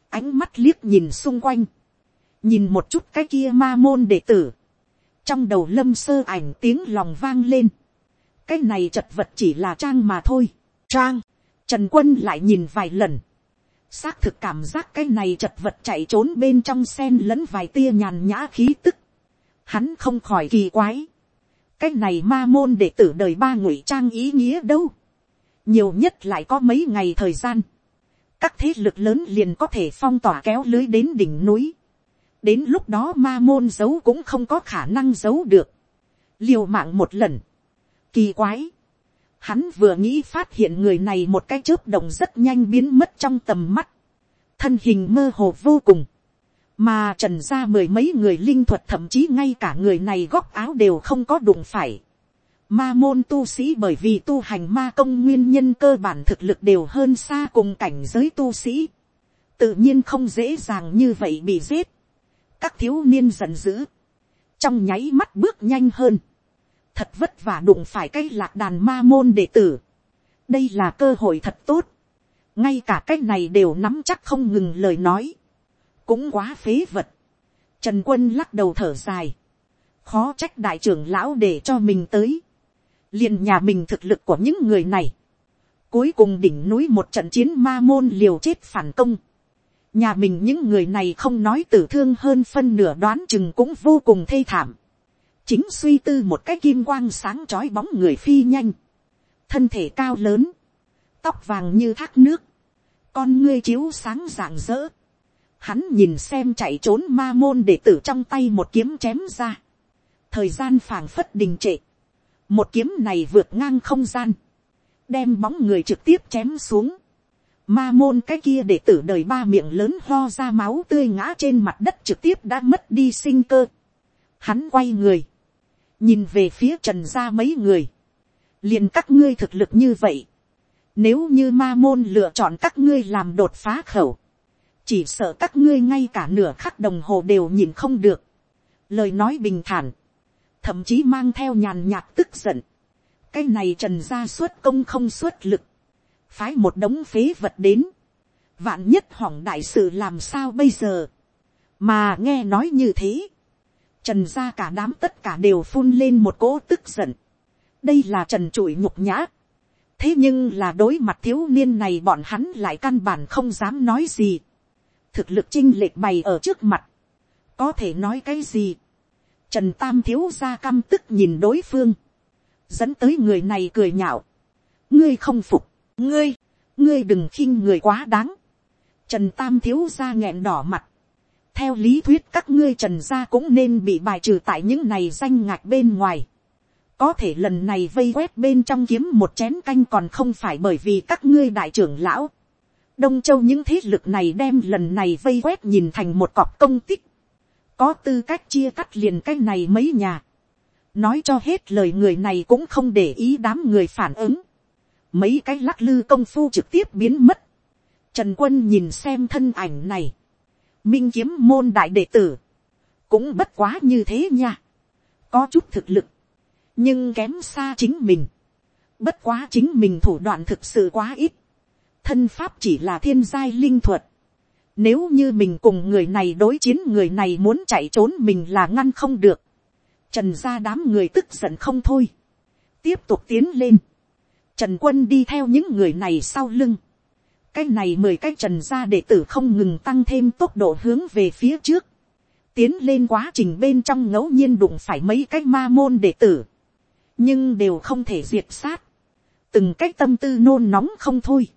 ánh mắt liếc nhìn xung quanh, nhìn một chút cái kia ma môn đệ tử, trong đầu lâm sơ ảnh tiếng lòng vang lên, cái này chật vật chỉ là trang mà thôi, trang, trần quân lại nhìn vài lần, xác thực cảm giác cái này chật vật chạy trốn bên trong sen lẫn vài tia nhàn nhã khí tức, hắn không khỏi kỳ quái, cái này ma môn đệ tử đời ba ngụy trang ý nghĩa đâu, nhiều nhất lại có mấy ngày thời gian, các thế lực lớn liền có thể phong tỏa kéo lưới đến đỉnh núi, đến lúc đó ma môn giấu cũng không có khả năng giấu được, liều mạng một lần, kỳ quái, hắn vừa nghĩ phát hiện người này một cái chớp động rất nhanh biến mất trong tầm mắt, thân hình mơ hồ vô cùng, mà trần ra mười mấy người linh thuật thậm chí ngay cả người này góc áo đều không có đụng phải. Ma môn tu sĩ bởi vì tu hành ma công nguyên nhân cơ bản thực lực đều hơn xa cùng cảnh giới tu sĩ. Tự nhiên không dễ dàng như vậy bị giết. Các thiếu niên giận dữ. Trong nháy mắt bước nhanh hơn. Thật vất vả đụng phải cái lạc đàn ma môn đệ tử. Đây là cơ hội thật tốt. Ngay cả cái này đều nắm chắc không ngừng lời nói cũng quá phế vật. Trần quân lắc đầu thở dài. Khó trách đại trưởng lão để cho mình tới. liền nhà mình thực lực của những người này. Cuối cùng đỉnh núi một trận chiến ma môn liều chết phản công. Nhà mình những người này không nói tử thương hơn phân nửa đoán chừng cũng vô cùng thê thảm. Chính suy tư một cái kim quang sáng chói bóng người phi nhanh. Thân thể cao lớn. Tóc vàng như thác nước. Con ngươi chiếu sáng rạng rỡ Hắn nhìn xem chạy trốn ma môn để tử trong tay một kiếm chém ra. Thời gian phảng phất đình trệ. Một kiếm này vượt ngang không gian. Đem bóng người trực tiếp chém xuống. Ma môn cái kia để tử đời ba miệng lớn ho ra máu tươi ngã trên mặt đất trực tiếp đã mất đi sinh cơ. Hắn quay người. Nhìn về phía trần ra mấy người. liền các ngươi thực lực như vậy. Nếu như ma môn lựa chọn các ngươi làm đột phá khẩu chỉ sợ các ngươi ngay cả nửa khắc đồng hồ đều nhìn không được. lời nói bình thản, thậm chí mang theo nhàn nhạt tức giận. cái này trần gia xuất công không xuất lực, phái một đống phế vật đến, vạn nhất hỏng đại sự làm sao bây giờ, mà nghe nói như thế, trần gia cả đám tất cả đều phun lên một cỗ tức giận, đây là trần trụi nhục nhã, thế nhưng là đối mặt thiếu niên này bọn hắn lại căn bản không dám nói gì thực lực chinh lệch bày ở trước mặt, có thể nói cái gì. Trần Tam thiếu ra căm tức nhìn đối phương, dẫn tới người này cười nhạo. ngươi không phục, ngươi, ngươi đừng khinh người quá đáng. Trần Tam thiếu ra nghẹn đỏ mặt. theo lý thuyết các ngươi trần gia cũng nên bị bài trừ tại những này danh ngạch bên ngoài. có thể lần này vây quét bên trong kiếm một chén canh còn không phải bởi vì các ngươi đại trưởng lão đông châu những thế lực này đem lần này vây quét nhìn thành một cọp công tích, có tư cách chia cắt liền cái này mấy nhà, nói cho hết lời người này cũng không để ý đám người phản ứng, mấy cái lắc lư công phu trực tiếp biến mất, trần quân nhìn xem thân ảnh này, minh kiếm môn đại đệ tử, cũng bất quá như thế nha, có chút thực lực, nhưng kém xa chính mình, bất quá chính mình thủ đoạn thực sự quá ít, thân pháp chỉ là thiên giai linh thuật. Nếu như mình cùng người này đối chiến, người này muốn chạy trốn mình là ngăn không được. Trần ra đám người tức giận không thôi. Tiếp tục tiến lên. Trần quân đi theo những người này sau lưng. Cái này mười cái trần ra đệ tử không ngừng tăng thêm tốc độ hướng về phía trước. Tiến lên quá trình bên trong ngẫu nhiên đụng phải mấy cái ma môn đệ tử. Nhưng đều không thể diệt sát. Từng cái tâm tư nôn nóng không thôi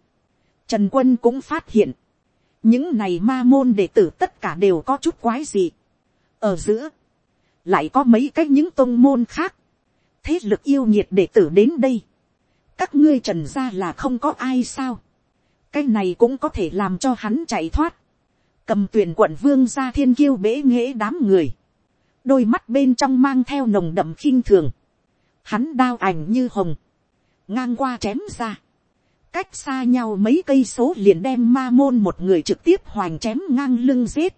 Trần quân cũng phát hiện. Những này ma môn đệ tử tất cả đều có chút quái gì. Ở giữa. Lại có mấy cách những tôn môn khác. Thế lực yêu nhiệt đệ tử đến đây. Các ngươi trần ra là không có ai sao. Cái này cũng có thể làm cho hắn chạy thoát. Cầm tuyển quận vương ra thiên kiêu bế nghễ đám người. Đôi mắt bên trong mang theo nồng đậm khinh thường. Hắn đao ảnh như hồng. Ngang qua chém ra cách xa nhau mấy cây số liền đem ma môn một người trực tiếp hoành chém ngang lưng giết.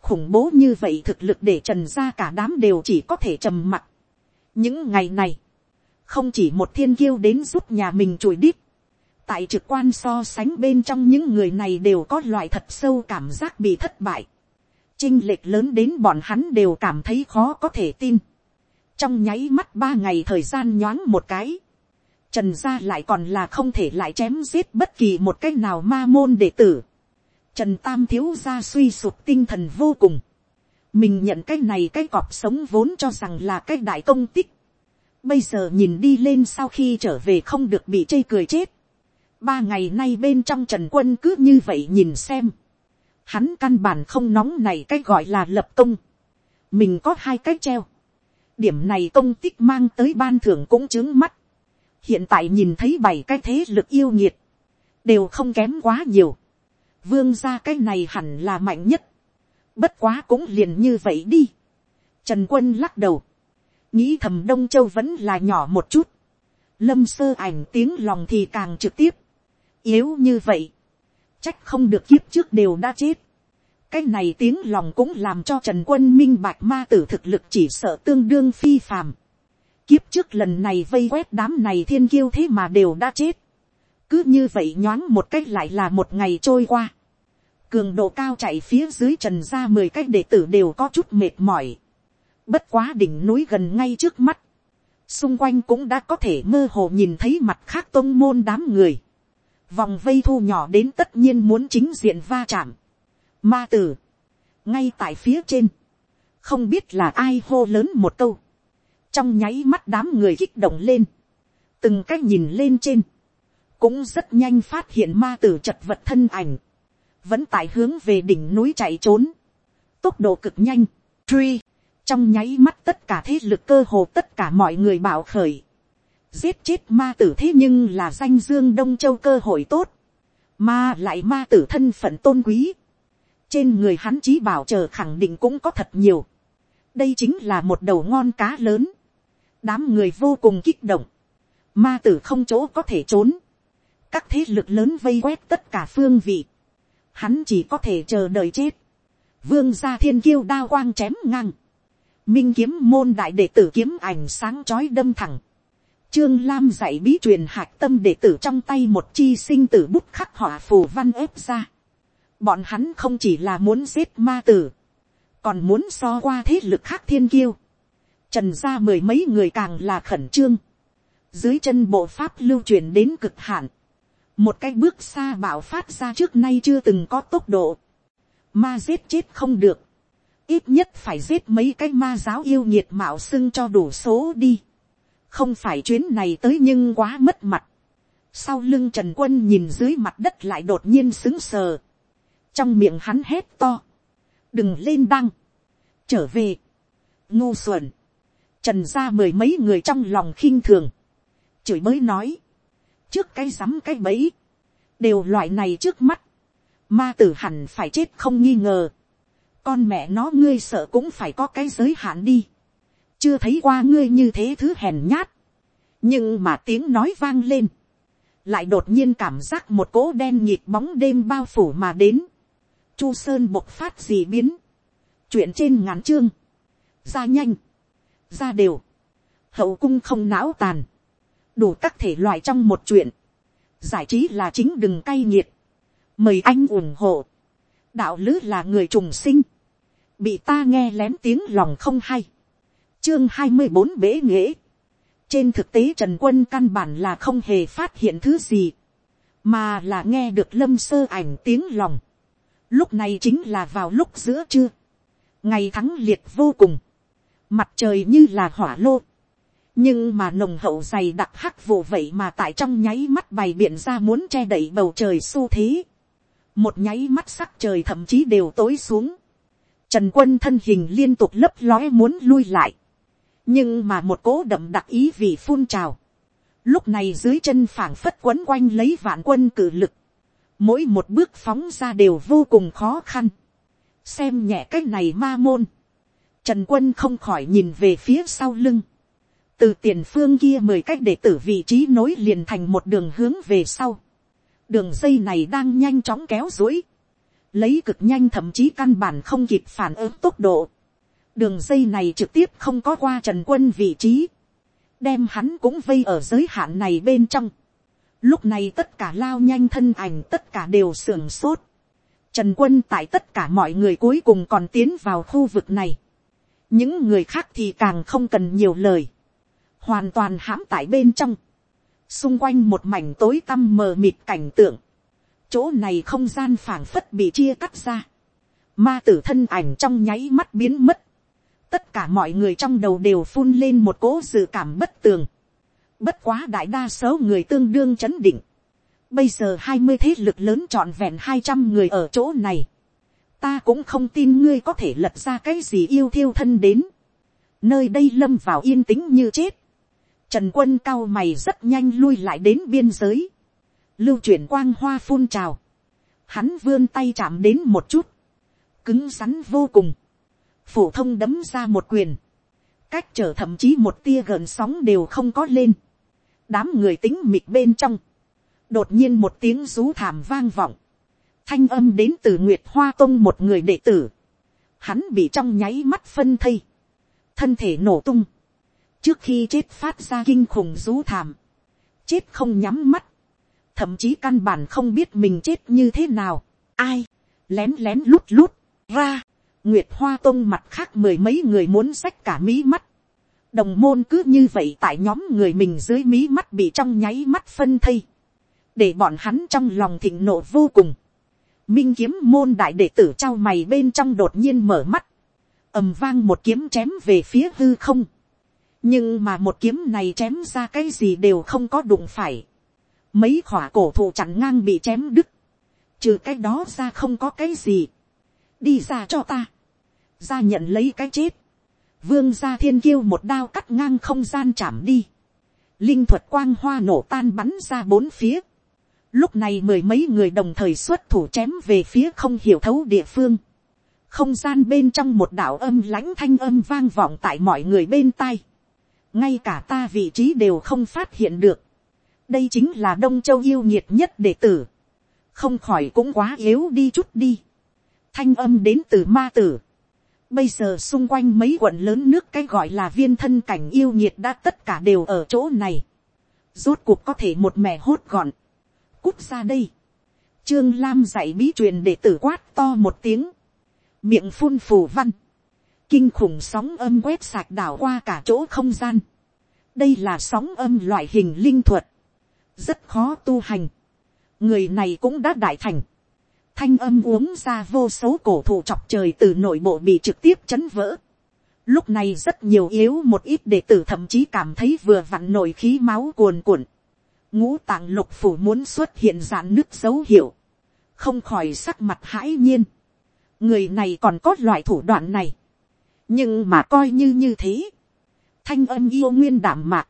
khủng bố như vậy thực lực để trần ra cả đám đều chỉ có thể trầm mặc. những ngày này, không chỉ một thiên kiêu đến giúp nhà mình chùi đít. tại trực quan so sánh bên trong những người này đều có loại thật sâu cảm giác bị thất bại. chinh lệch lớn đến bọn hắn đều cảm thấy khó có thể tin. trong nháy mắt ba ngày thời gian nhoáng một cái Trần gia lại còn là không thể lại chém giết bất kỳ một cái nào ma môn đệ tử. Trần Tam thiếu gia suy sụp tinh thần vô cùng. Mình nhận cái này cái cọp sống vốn cho rằng là cái đại công tích. Bây giờ nhìn đi lên sau khi trở về không được bị chê cười chết. Ba ngày nay bên trong trần quân cứ như vậy nhìn xem. Hắn căn bản không nóng này cái gọi là lập công. Mình có hai cái treo. Điểm này công tích mang tới ban thưởng cũng chứng mắt. Hiện tại nhìn thấy bảy cái thế lực yêu nhiệt. Đều không kém quá nhiều. Vương gia cái này hẳn là mạnh nhất. Bất quá cũng liền như vậy đi. Trần quân lắc đầu nghĩ thầm đông châu vẫn là nhỏ một chút, lâm sơ ảnh tiếng lòng thì càng trực tiếp, yếu như vậy, trách không được kiếp trước đều đã chết, cái này tiếng lòng cũng làm cho trần quân minh bạch ma tử thực lực chỉ sợ tương đương phi phàm, kiếp trước lần này vây quét đám này thiên kiêu thế mà đều đã chết, cứ như vậy nhoáng một cách lại là một ngày trôi qua, cường độ cao chạy phía dưới trần ra mười cách đệ tử đều có chút mệt mỏi, Bất quá đỉnh núi gần ngay trước mắt. Xung quanh cũng đã có thể mơ hồ nhìn thấy mặt khác tôn môn đám người. Vòng vây thu nhỏ đến tất nhiên muốn chính diện va chạm. Ma tử. Ngay tại phía trên. Không biết là ai hô lớn một câu. Trong nháy mắt đám người kích động lên. Từng cách nhìn lên trên. Cũng rất nhanh phát hiện ma tử chật vật thân ảnh. Vẫn tại hướng về đỉnh núi chạy trốn. Tốc độ cực nhanh. Truy trong nháy mắt tất cả thế lực cơ hồ tất cả mọi người bảo khởi, giết chết ma tử thế nhưng là danh dương đông châu cơ hội tốt, ma lại ma tử thân phận tôn quý, trên người hắn chí bảo chờ khẳng định cũng có thật nhiều, đây chính là một đầu ngon cá lớn, đám người vô cùng kích động, ma tử không chỗ có thể trốn, các thế lực lớn vây quét tất cả phương vị, hắn chỉ có thể chờ đợi chết, vương gia thiên kiêu đao quang chém ngang, minh kiếm môn đại đệ tử kiếm ảnh sáng chói đâm thẳng. Trương Lam dạy bí truyền hạc tâm đệ tử trong tay một chi sinh tử bút khắc họa phù văn ép ra. Bọn hắn không chỉ là muốn giết ma tử, còn muốn so qua thế lực khác thiên kiêu. Trần ra mười mấy người càng là khẩn trương. Dưới chân bộ pháp lưu truyền đến cực hạn. Một cái bước xa bảo phát ra trước nay chưa từng có tốc độ. Ma giết chết không được ít nhất phải giết mấy cái ma giáo yêu nhiệt mạo xưng cho đủ số đi. không phải chuyến này tới nhưng quá mất mặt. sau lưng trần quân nhìn dưới mặt đất lại đột nhiên xứng sờ. trong miệng hắn hét to. đừng lên đăng. trở về. ngu xuẩn trần ra mười mấy người trong lòng khinh thường. chửi mới nói. trước cái rắm cái bẫy. đều loại này trước mắt. ma tử hẳn phải chết không nghi ngờ con mẹ nó ngươi sợ cũng phải có cái giới hạn đi. chưa thấy qua ngươi như thế thứ hèn nhát. nhưng mà tiếng nói vang lên. lại đột nhiên cảm giác một cỗ đen nhịp bóng đêm bao phủ mà đến. chu sơn bộc phát gì biến. chuyện trên ngắn chương. ra nhanh ra đều. hậu cung không não tàn. đủ các thể loại trong một chuyện. giải trí là chính đừng cay nghiệt. mời anh ủng hộ đạo lứ là người trùng sinh, bị ta nghe lén tiếng lòng không hay. chương hai mươi bốn bế nghễ. trên thực tế trần quân căn bản là không hề phát hiện thứ gì, mà là nghe được lâm sơ ảnh tiếng lòng. lúc này chính là vào lúc giữa trưa, ngày thắng liệt vô cùng, mặt trời như là hỏa lô, nhưng mà nồng hậu dày đặc hắc vụ vậy mà tại trong nháy mắt bày biện ra muốn che đậy bầu trời xu thế. một nháy mắt sắc trời thậm chí đều tối xuống. Trần quân thân hình liên tục lấp lóe muốn lui lại. Nhưng mà một cố đậm đặc ý vì phun trào. Lúc này dưới chân phảng phất quấn quanh lấy vạn quân cử lực. Mỗi một bước phóng ra đều vô cùng khó khăn. Xem nhẹ cái này ma môn. Trần quân không khỏi nhìn về phía sau lưng. Từ tiền phương kia mười cách để tử vị trí nối liền thành một đường hướng về sau. Đường dây này đang nhanh chóng kéo duỗi lấy cực nhanh thậm chí căn bản không kịp phản ứng tốc độ. đường dây này trực tiếp không có qua trần quân vị trí, đem hắn cũng vây ở giới hạn này bên trong. lúc này tất cả lao nhanh thân ảnh tất cả đều sưởng sốt. trần quân tại tất cả mọi người cuối cùng còn tiến vào khu vực này những người khác thì càng không cần nhiều lời. hoàn toàn hãm tại bên trong. xung quanh một mảnh tối tăm mờ mịt cảnh tượng chỗ này không gian phảng phất bị chia cắt ra. Ma tử thân ảnh trong nháy mắt biến mất. tất cả mọi người trong đầu đều phun lên một cỗ dự cảm bất tường. Bất quá đại đa số người tương đương chấn định. Bây giờ hai mươi thế lực lớn trọn vẹn hai trăm người ở chỗ này. Ta cũng không tin ngươi có thể lật ra cái gì yêu thiêu thân đến. Nơi đây lâm vào yên tĩnh như chết. Trần quân cao mày rất nhanh lui lại đến biên giới. Lưu chuyển quang hoa phun trào. Hắn vươn tay chạm đến một chút. Cứng rắn vô cùng. Phổ thông đấm ra một quyền. Cách trở thậm chí một tia gần sóng đều không có lên. Đám người tính mịt bên trong. Đột nhiên một tiếng rú thảm vang vọng. Thanh âm đến từ Nguyệt Hoa Tông một người đệ tử. Hắn bị trong nháy mắt phân thây. Thân thể nổ tung. Trước khi chết phát ra kinh khủng rú thảm. Chết không nhắm mắt thậm chí căn bản không biết mình chết như thế nào, ai, lén lén lút lút, ra, nguyệt hoa tông mặt khác mười mấy người muốn xách cả mí mắt, đồng môn cứ như vậy tại nhóm người mình dưới mí mắt bị trong nháy mắt phân thây, để bọn hắn trong lòng thịnh nộ vô cùng, minh kiếm môn đại đệ tử trao mày bên trong đột nhiên mở mắt, ầm vang một kiếm chém về phía hư không, nhưng mà một kiếm này chém ra cái gì đều không có đụng phải, mấy khỏa cổ thụ chặn ngang bị chém đứt, trừ cái đó ra không có cái gì, đi ra cho ta, ra nhận lấy cái chết, vương gia thiên kiêu một đao cắt ngang không gian chạm đi, linh thuật quang hoa nổ tan bắn ra bốn phía, lúc này mười mấy người đồng thời xuất thủ chém về phía không hiểu thấu địa phương, không gian bên trong một đạo âm lãnh thanh âm vang vọng tại mọi người bên tai, ngay cả ta vị trí đều không phát hiện được, đây chính là đông châu yêu nhiệt nhất đệ tử, không khỏi cũng quá yếu đi chút đi, thanh âm đến từ ma tử, bây giờ xung quanh mấy quận lớn nước cái gọi là viên thân cảnh yêu nhiệt đã tất cả đều ở chỗ này, rốt cuộc có thể một mẻ hốt gọn, cút ra đây, trương lam dạy bí truyền để tử quát to một tiếng, miệng phun phù văn, kinh khủng sóng âm quét sạc đảo qua cả chỗ không gian, đây là sóng âm loại hình linh thuật, rất khó tu hành. người này cũng đã đại thành. thanh âm uống ra vô số cổ thụ chọc trời từ nội bộ bị trực tiếp chấn vỡ. lúc này rất nhiều yếu một ít đệ tử thậm chí cảm thấy vừa vặn nổi khí máu cuồn cuộn ngũ tạng lục phủ muốn xuất hiện dạn nước dấu hiệu. không khỏi sắc mặt hãi nhiên. người này còn có loại thủ đoạn này. nhưng mà coi như như thế. thanh âm yêu nguyên đảm mạc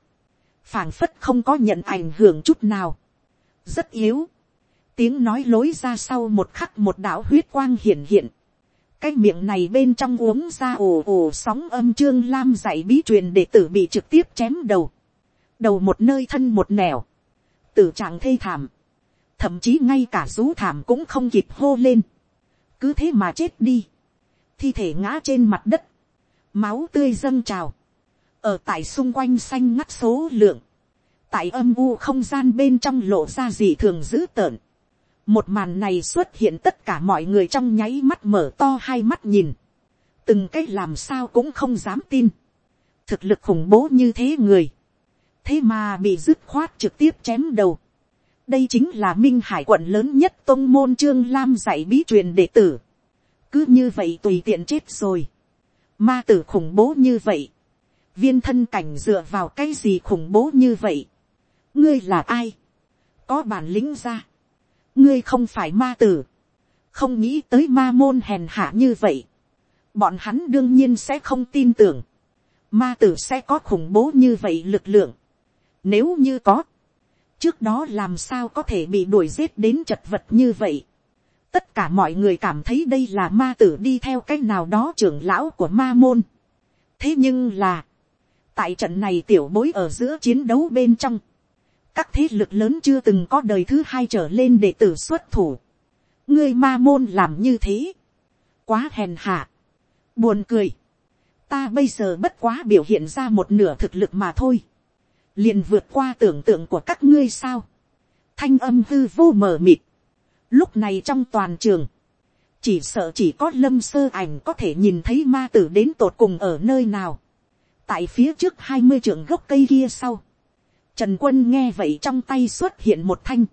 phảng phất không có nhận ảnh hưởng chút nào, rất yếu, tiếng nói lối ra sau một khắc một đạo huyết quang hiển hiện, cái miệng này bên trong uống ra ồ ồ sóng âm trương lam dạy bí truyền để tử bị trực tiếp chém đầu, đầu một nơi thân một nẻo, tử trạng thê thảm, thậm chí ngay cả rú thảm cũng không kịp hô lên, cứ thế mà chết đi, thi thể ngã trên mặt đất, máu tươi dâng trào, ở tại xung quanh xanh ngắt số lượng, tại âm u không gian bên trong lộ ra gì thường dữ tợn. một màn này xuất hiện tất cả mọi người trong nháy mắt mở to hai mắt nhìn, từng cái làm sao cũng không dám tin, thực lực khủng bố như thế người, thế mà bị dứt khoát trực tiếp chém đầu. đây chính là minh hải quận lớn nhất tôn môn trương lam dạy bí truyền đệ tử. cứ như vậy tùy tiện chết rồi. ma tử khủng bố như vậy viên thân cảnh dựa vào cái gì khủng bố như vậy. ngươi là ai, có bản lĩnh ra, ngươi không phải ma tử, không nghĩ tới ma môn hèn hạ như vậy. bọn hắn đương nhiên sẽ không tin tưởng, ma tử sẽ có khủng bố như vậy lực lượng nếu như có, trước đó làm sao có thể bị đuổi giết đến chật vật như vậy. tất cả mọi người cảm thấy đây là ma tử đi theo c á c h nào đó trưởng lão của ma môn. thế nhưng là, tại trận này tiểu bối ở giữa chiến đấu bên trong, các thế lực lớn chưa từng có đời thứ hai trở lên để tử xuất thủ. ngươi ma môn làm như thế, quá hèn hạ, buồn cười, ta bây giờ bất quá biểu hiện ra một nửa thực lực mà thôi, liền vượt qua tưởng tượng của các ngươi sao, thanh âm hư vô mờ mịt, lúc này trong toàn trường, chỉ sợ chỉ có lâm sơ ảnh có thể nhìn thấy ma tử đến tột cùng ở nơi nào, tại phía trước hai mươi trưởng gốc cây kia sau, trần quân nghe vậy trong tay xuất hiện một thanh,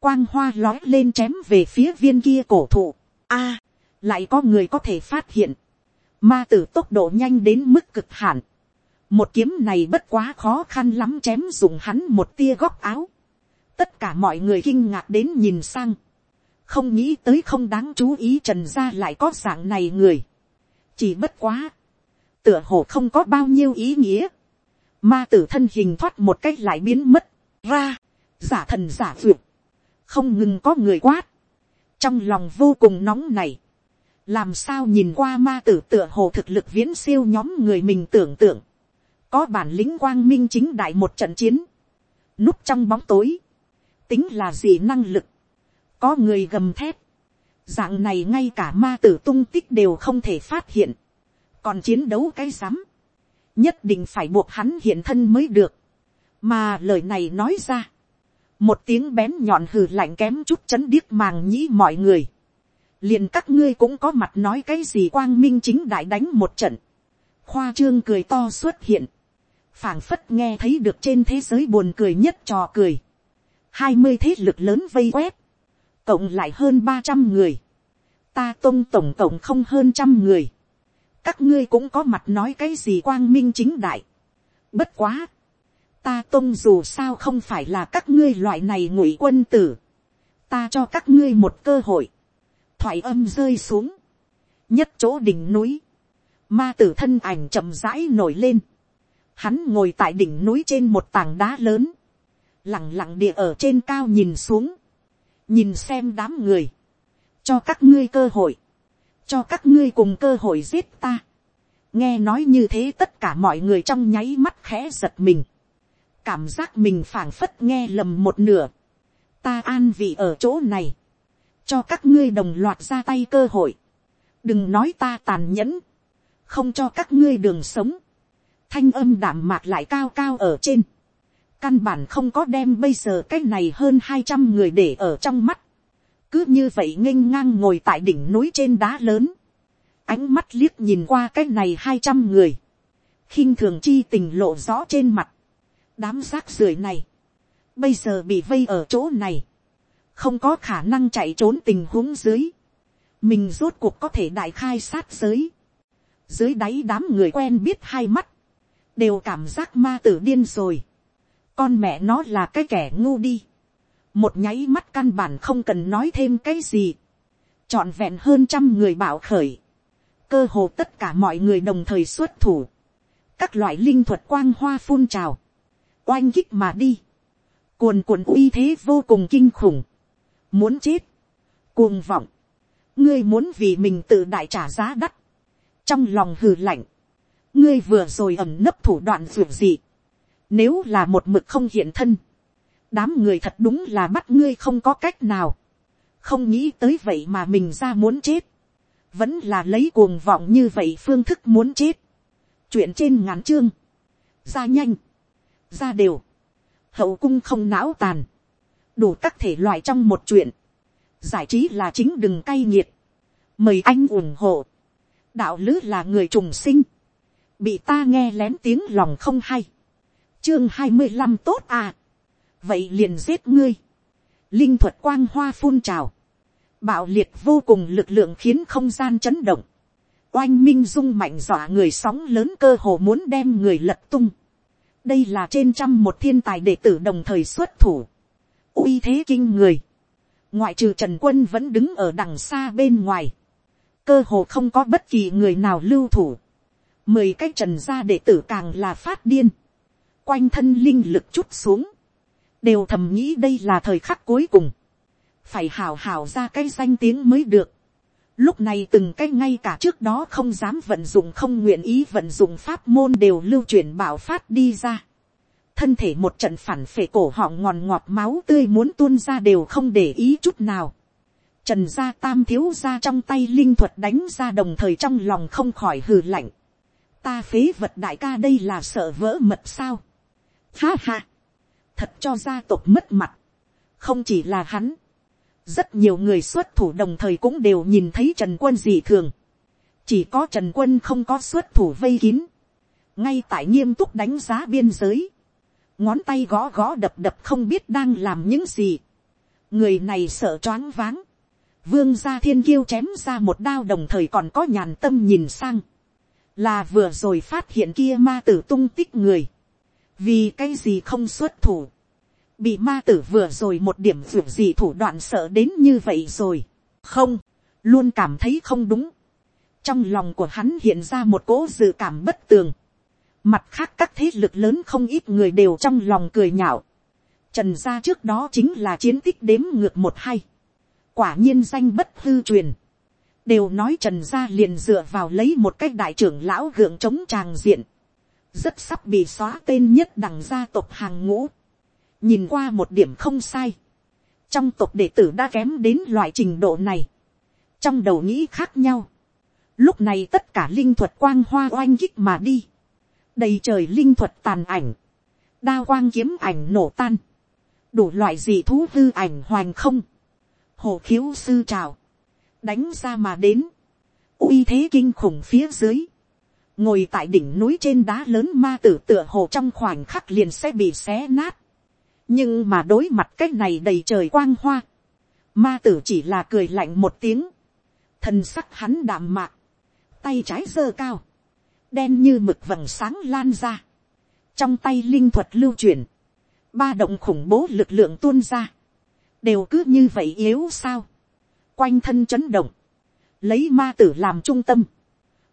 quang hoa lói lên chém về phía viên kia cổ thụ. A, lại có người có thể phát hiện, ma tử tốc độ nhanh đến mức cực hạn, một kiếm này bất quá khó khăn lắm chém dùng hắn một tia góc áo, tất cả mọi người kinh ngạc đến nhìn sang, không nghĩ tới không đáng chú ý trần gia lại có dạng này người, chỉ bất quá, tựa hồ không có bao nhiêu ý nghĩa, ma tử thân hình thoát một cách lại biến mất, ra, giả thần giả vượt, không ngừng có người quát, trong lòng vô cùng nóng này, làm sao nhìn qua ma tử tựa hồ thực lực viễn siêu nhóm người mình tưởng tượng, có bản lĩnh quang minh chính đại một trận chiến, núp trong bóng tối, tính là gì năng lực, có người gầm thép, dạng này ngay cả ma tử tung tích đều không thể phát hiện, còn chiến đấu cái rắm, nhất định phải buộc hắn hiện thân mới được, mà lời này nói ra, một tiếng bén nhọn hừ lạnh kém chút chấn điếc màng nhĩ mọi người, liền các ngươi cũng có mặt nói cái gì quang minh chính đại đánh một trận, khoa trương cười to xuất hiện, phảng phất nghe thấy được trên thế giới buồn cười nhất trò cười, hai mươi thế lực lớn vây quét, cộng lại hơn ba trăm người, ta tông tổng cộng không hơn trăm người, các ngươi cũng có mặt nói cái gì quang minh chính đại. Bất quá, ta tông dù sao không phải là các ngươi loại này ngụy quân tử, ta cho các ngươi một cơ hội, thoại âm rơi xuống, nhất chỗ đỉnh núi, ma tử thân ảnh chậm rãi nổi lên, hắn ngồi tại đỉnh núi trên một tảng đá lớn, lẳng lặng địa ở trên cao nhìn xuống, nhìn xem đám người, cho các ngươi cơ hội, cho các ngươi cùng cơ hội giết ta. nghe nói như thế tất cả mọi người trong nháy mắt khẽ giật mình, cảm giác mình phảng phất nghe lầm một nửa, ta an vị ở chỗ này, cho các ngươi đồng loạt ra tay cơ hội, đừng nói ta tàn nhẫn, không cho các ngươi đường sống, thanh âm đảm mạc lại cao cao ở trên, căn bản không có đem bây giờ cái này hơn hai trăm người để ở trong mắt, cứ như vậy nghênh ngang ngồi tại đỉnh núi trên đá lớn, ánh mắt liếc nhìn qua cái này hai trăm người, khinh thường chi tình lộ rõ trên mặt, đám rác rưởi này, bây giờ bị vây ở chỗ này, không có khả năng chạy trốn tình huống dưới, mình rốt cuộc có thể đại khai sát giới, dưới đáy đám người quen biết hai mắt, đều cảm giác ma tử điên rồi, con mẹ nó là cái kẻ ngu đi, một nháy mắt căn bản không cần nói thêm cái gì, trọn vẹn hơn trăm người bảo khởi, cơ hồ tất cả mọi người đồng thời xuất thủ, các loại linh thuật quang hoa phun trào, oanh kích mà đi, cuồn cuộn uy thế vô cùng kinh khủng, muốn chết, cuồng vọng, ngươi muốn vì mình tự đại trả giá đắt, trong lòng hừ lạnh, ngươi vừa rồi ẩm nấp thủ đoạn ruột gì, nếu là một mực không hiện thân, đám người thật đúng là bắt ngươi không có cách nào, không nghĩ tới vậy mà mình ra muốn chết, vẫn là lấy cuồng vọng như vậy phương thức muốn chết, chuyện trên ngắn chương, ra nhanh, ra đều, hậu cung không não tàn, đủ các thể loại trong một chuyện, giải trí là chính đừng cay nghiệt, mời anh ủng hộ, đạo lứ là người trùng sinh, bị ta nghe lén tiếng lòng không hay, chương hai mươi năm tốt à, vậy liền giết ngươi, linh thuật quang hoa phun trào, bạo liệt vô cùng lực lượng khiến không gian chấn động, oanh minh dung mạnh dọa người sóng lớn cơ hồ muốn đem người lật tung, đây là trên trăm một thiên tài đệ tử đồng thời xuất thủ, uy thế kinh người, ngoại trừ trần quân vẫn đứng ở đằng xa bên ngoài, cơ hồ không có bất kỳ người nào lưu thủ, mười cái trần gia đệ tử càng là phát điên, quanh thân linh lực chút xuống, đều thầm nghĩ đây là thời khắc cuối cùng, phải hào hào ra cái danh tiếng mới được. Lúc này từng cái ngay cả trước đó không dám vận dụng không nguyện ý vận dụng pháp môn đều lưu truyền bảo phát đi ra. Thân thể một trận phản phệ cổ họng ngòn ngọt máu tươi muốn tuôn ra đều không để ý chút nào. Trần gia tam thiếu ra trong tay linh thuật đánh ra đồng thời trong lòng không khỏi hừ lạnh. Ta phế vật đại ca đây là sợ vỡ mật sao. Ha ha thật cho gia tộc mất mặt. không chỉ là hắn, rất nhiều người xuất thủ đồng thời cũng đều nhìn thấy trần quân dị thường. chỉ có trần quân không có xuất thủ vây kín. ngay tại nghiêm túc đánh giá biên giới. ngón tay gõ gõ đập đập không biết đang làm những gì. người này sợ choáng váng. vương gia thiên kiêu chém ra một đao đồng thời còn có nhàn tâm nhìn sang là vừa rồi phát hiện kia ma tử tung tích người, vì cái gì không xuất thủ, bị ma tử vừa rồi một điểm ruột gì thủ đoạn sợ đến như vậy rồi, không, luôn cảm thấy không đúng, trong lòng của hắn hiện ra một cỗ dự cảm bất tường, mặt khác các thế lực lớn không ít người đều trong lòng cười nhạo, trần gia trước đó chính là chiến tích đếm ngược một hay, quả nhiên danh bất hư truyền, đều nói trần gia liền dựa vào lấy một cách đại trưởng lão gượng chống tràng diện, rất sắp bị xóa tên nhất đằng gia tộc hàng ngũ, nhìn qua một điểm không sai, trong tộc đệ tử đã kém đến loại trình độ này, trong đầu nghĩ khác nhau, lúc này tất cả linh thuật quang hoa oanh kích mà đi, đầy trời linh thuật tàn ảnh, đa quang kiếm ảnh nổ tan, đủ loại gì thú hư ảnh hoành không, hồ khiếu sư trào, đánh ra mà đến, uy thế kinh khủng phía dưới, ngồi tại đỉnh núi trên đá lớn ma tử tựa hồ trong khoảnh khắc liền sẽ bị xé nát, nhưng mà đối mặt cái này đầy trời quang hoa, ma tử chỉ là cười lạnh một tiếng, thần sắc hắn đạm mạc, tay trái giơ cao, đen như mực vầng sáng lan ra, trong tay linh thuật lưu chuyển, ba động khủng bố lực lượng tuôn ra, đều cứ như vậy yếu sao, quanh thân chấn động, lấy ma tử làm trung tâm,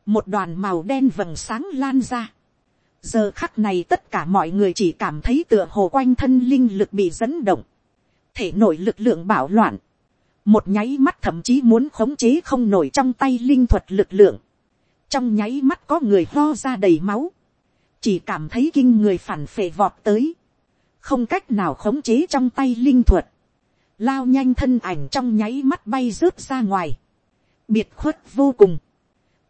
một đoàn màu đen vầng sáng lan ra. giờ khắc này tất cả mọi người chỉ cảm thấy tựa hồ quanh thân linh lực bị dẫn động, thể nổi lực lượng bảo loạn, một nháy mắt thậm chí muốn khống chế không nổi trong tay linh thuật lực lượng, trong nháy mắt có người ho ra đầy máu, chỉ cảm thấy kinh người phản phệ vọt tới, không cách nào khống chế trong tay linh thuật, lao nhanh thân ảnh trong nháy mắt bay rớt ra ngoài, biệt khuất vô cùng,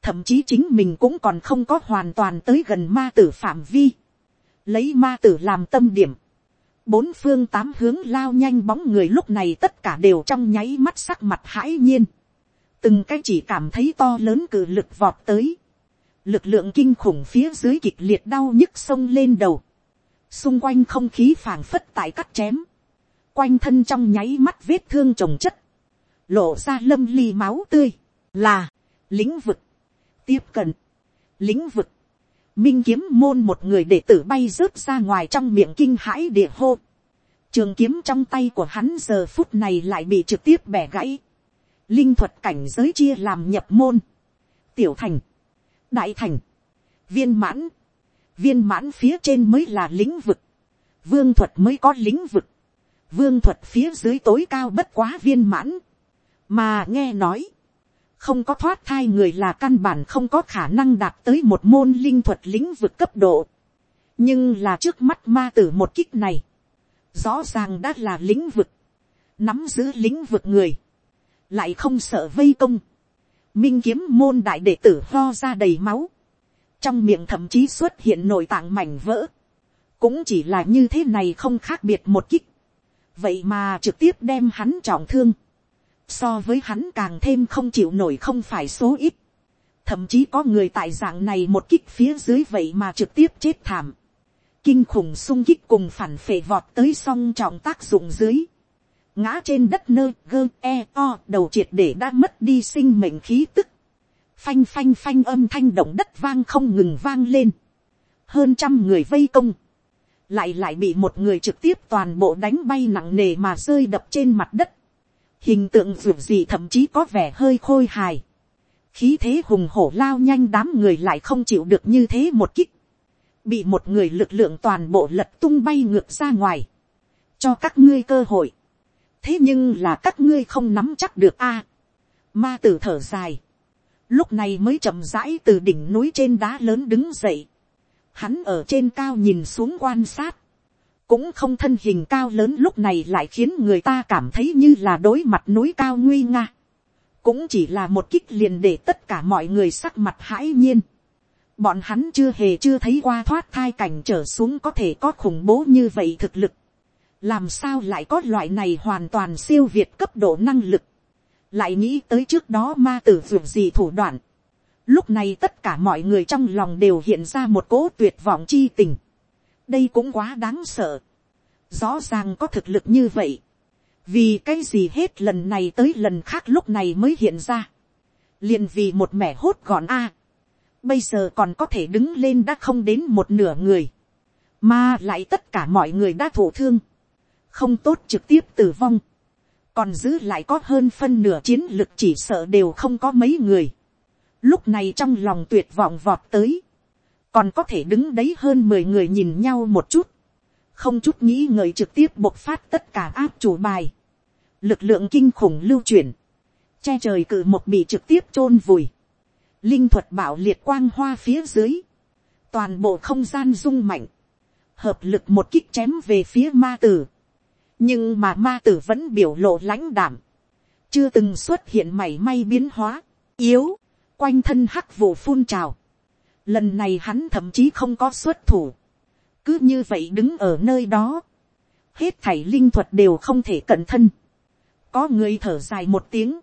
thậm chí chính mình cũng còn không có hoàn toàn tới gần ma tử phạm vi, lấy ma tử làm tâm điểm, bốn phương tám hướng lao nhanh bóng người lúc này tất cả đều trong nháy mắt sắc mặt hãi nhiên, từng cái chỉ cảm thấy to lớn cử lực vọt tới, lực lượng kinh khủng phía dưới kịch liệt đau nhức sông lên đầu, xung quanh không khí phảng phất tại cắt chém, quanh thân trong nháy mắt vết thương trồng chất, lộ ra lâm ly máu tươi, là, lĩnh vực, tiếp cận, lĩnh vực, minh kiếm môn một người đệ tử bay rớt ra ngoài trong miệng kinh hãi địa hô, trường kiếm trong tay của hắn giờ phút này lại bị trực tiếp bẻ gãy, linh thuật cảnh giới chia làm nhập môn, tiểu thành, đại thành, viên mãn, viên mãn phía trên mới là lĩnh vực, vương thuật mới có lĩnh vực, vương thuật phía dưới tối cao bất quá viên mãn, mà nghe nói, không có thoát thai người là căn bản không có khả năng đạt tới một môn linh thuật lĩnh vực cấp độ, nhưng là trước mắt ma tử một kích này, rõ ràng đã là lĩnh vực, nắm giữ lĩnh vực người, lại không sợ vây công, minh kiếm môn đại đệ tử ho ra đầy máu, trong miệng thậm chí xuất hiện nội tạng mảnh vỡ, cũng chỉ là như thế này không khác biệt một kích, vậy mà trực tiếp đem hắn trọng thương, so với hắn càng thêm không chịu nổi không phải số ít, thậm chí có người tại dạng này một kích phía dưới vậy mà trực tiếp chết thảm, kinh khủng sung kích cùng phản phệ vọt tới song trọng tác dụng dưới, ngã trên đất nơi gơ e o đầu triệt để đã mất đi sinh mệnh khí tức, phanh phanh phanh âm thanh động đất vang không ngừng vang lên, hơn trăm người vây công, lại lại bị một người trực tiếp toàn bộ đánh bay nặng nề mà rơi đập trên mặt đất, hình tượng dù gì thậm chí có vẻ hơi khôi hài, khí thế hùng hổ lao nhanh đám người lại không chịu được như thế một kích, bị một người lực lượng toàn bộ lật tung bay ngược ra ngoài, cho các ngươi cơ hội, thế nhưng là các ngươi không nắm chắc được a, ma tử thở dài, lúc này mới chậm rãi từ đỉnh núi trên đá lớn đứng dậy, hắn ở trên cao nhìn xuống quan sát, cũng không thân hình cao lớn lúc này lại khiến người ta cảm thấy như là đối mặt núi cao nguy nga, cũng chỉ là một kích liền để tất cả mọi người sắc mặt hãi nhiên, bọn hắn chưa hề chưa thấy qua thoát thai cảnh trở xuống có thể có khủng bố như vậy thực lực, làm sao lại có loại này hoàn toàn siêu việt cấp độ năng lực, lại nghĩ tới trước đó ma tử ruột gì thủ đoạn, lúc này tất cả mọi người trong lòng đều hiện ra một cố tuyệt vọng chi tình, đây cũng quá đáng sợ, rõ ràng có thực lực như vậy, vì cái gì hết lần này tới lần khác lúc này mới hiện ra, liền vì một mẻ hốt gọn a, bây giờ còn có thể đứng lên đã không đến một nửa người, mà lại tất cả mọi người đã thổ thương, không tốt trực tiếp tử vong, còn giữ lại có hơn phân nửa chiến lực chỉ sợ đều không có mấy người, lúc này trong lòng tuyệt vọng vọt tới, còn có thể đứng đấy hơn mười người nhìn nhau một chút, không chút nghĩ ngợi trực tiếp bộc phát tất cả áp chủ bài, lực lượng kinh khủng lưu chuyển, che trời cự một bị trực tiếp chôn vùi, linh thuật bảo liệt quang hoa phía dưới, toàn bộ không gian rung mạnh, hợp lực một kích chém về phía ma tử, nhưng mà ma tử vẫn biểu lộ lãnh đảm, chưa từng xuất hiện mảy may biến hóa, yếu, quanh thân hắc vụ phun trào, lần này hắn thậm chí không có xuất thủ, cứ như vậy đứng ở nơi đó, hết thảy linh thuật đều không thể cẩn thân, có người thở dài một tiếng,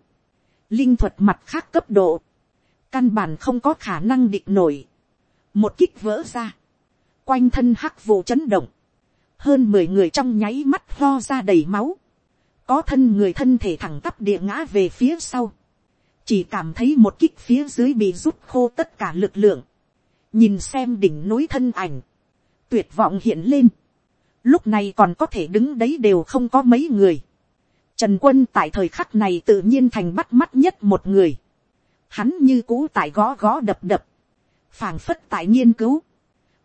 linh thuật mặt khác cấp độ, căn bản không có khả năng địch nổi, một kích vỡ ra, quanh thân hắc vụ chấn động, hơn mười người trong nháy mắt lo ra đầy máu, có thân người thân thể thẳng tắp địa ngã về phía sau, chỉ cảm thấy một kích phía dưới bị rút khô tất cả lực lượng, nhìn xem đỉnh núi thân ảnh, tuyệt vọng hiện lên, lúc này còn có thể đứng đấy đều không có mấy người, Trần quân tại thời khắc này tự nhiên thành bắt mắt nhất một người. Hắn như cũ tại gõ gõ đập đập. phảng phất tại nghiên cứu.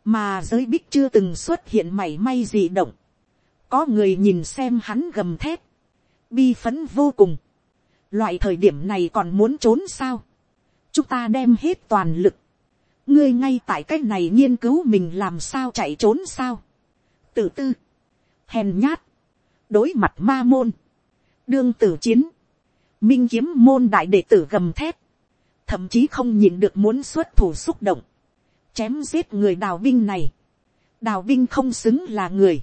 Mà giới bích chưa từng xuất hiện mảy may gì động. Có người nhìn xem hắn gầm thép. Bi phấn vô cùng. Loại thời điểm này còn muốn trốn sao. Chúng ta đem hết toàn lực. Ngươi ngay tại cách này nghiên cứu mình làm sao chạy trốn sao. Tự tư. Hèn nhát. Đối mặt ma môn đương tử chiến, minh kiếm môn đại đệ tử gầm thép, thậm chí không nhìn được muốn xuất thủ xúc động, chém giết người đào binh này, đào binh không xứng là người,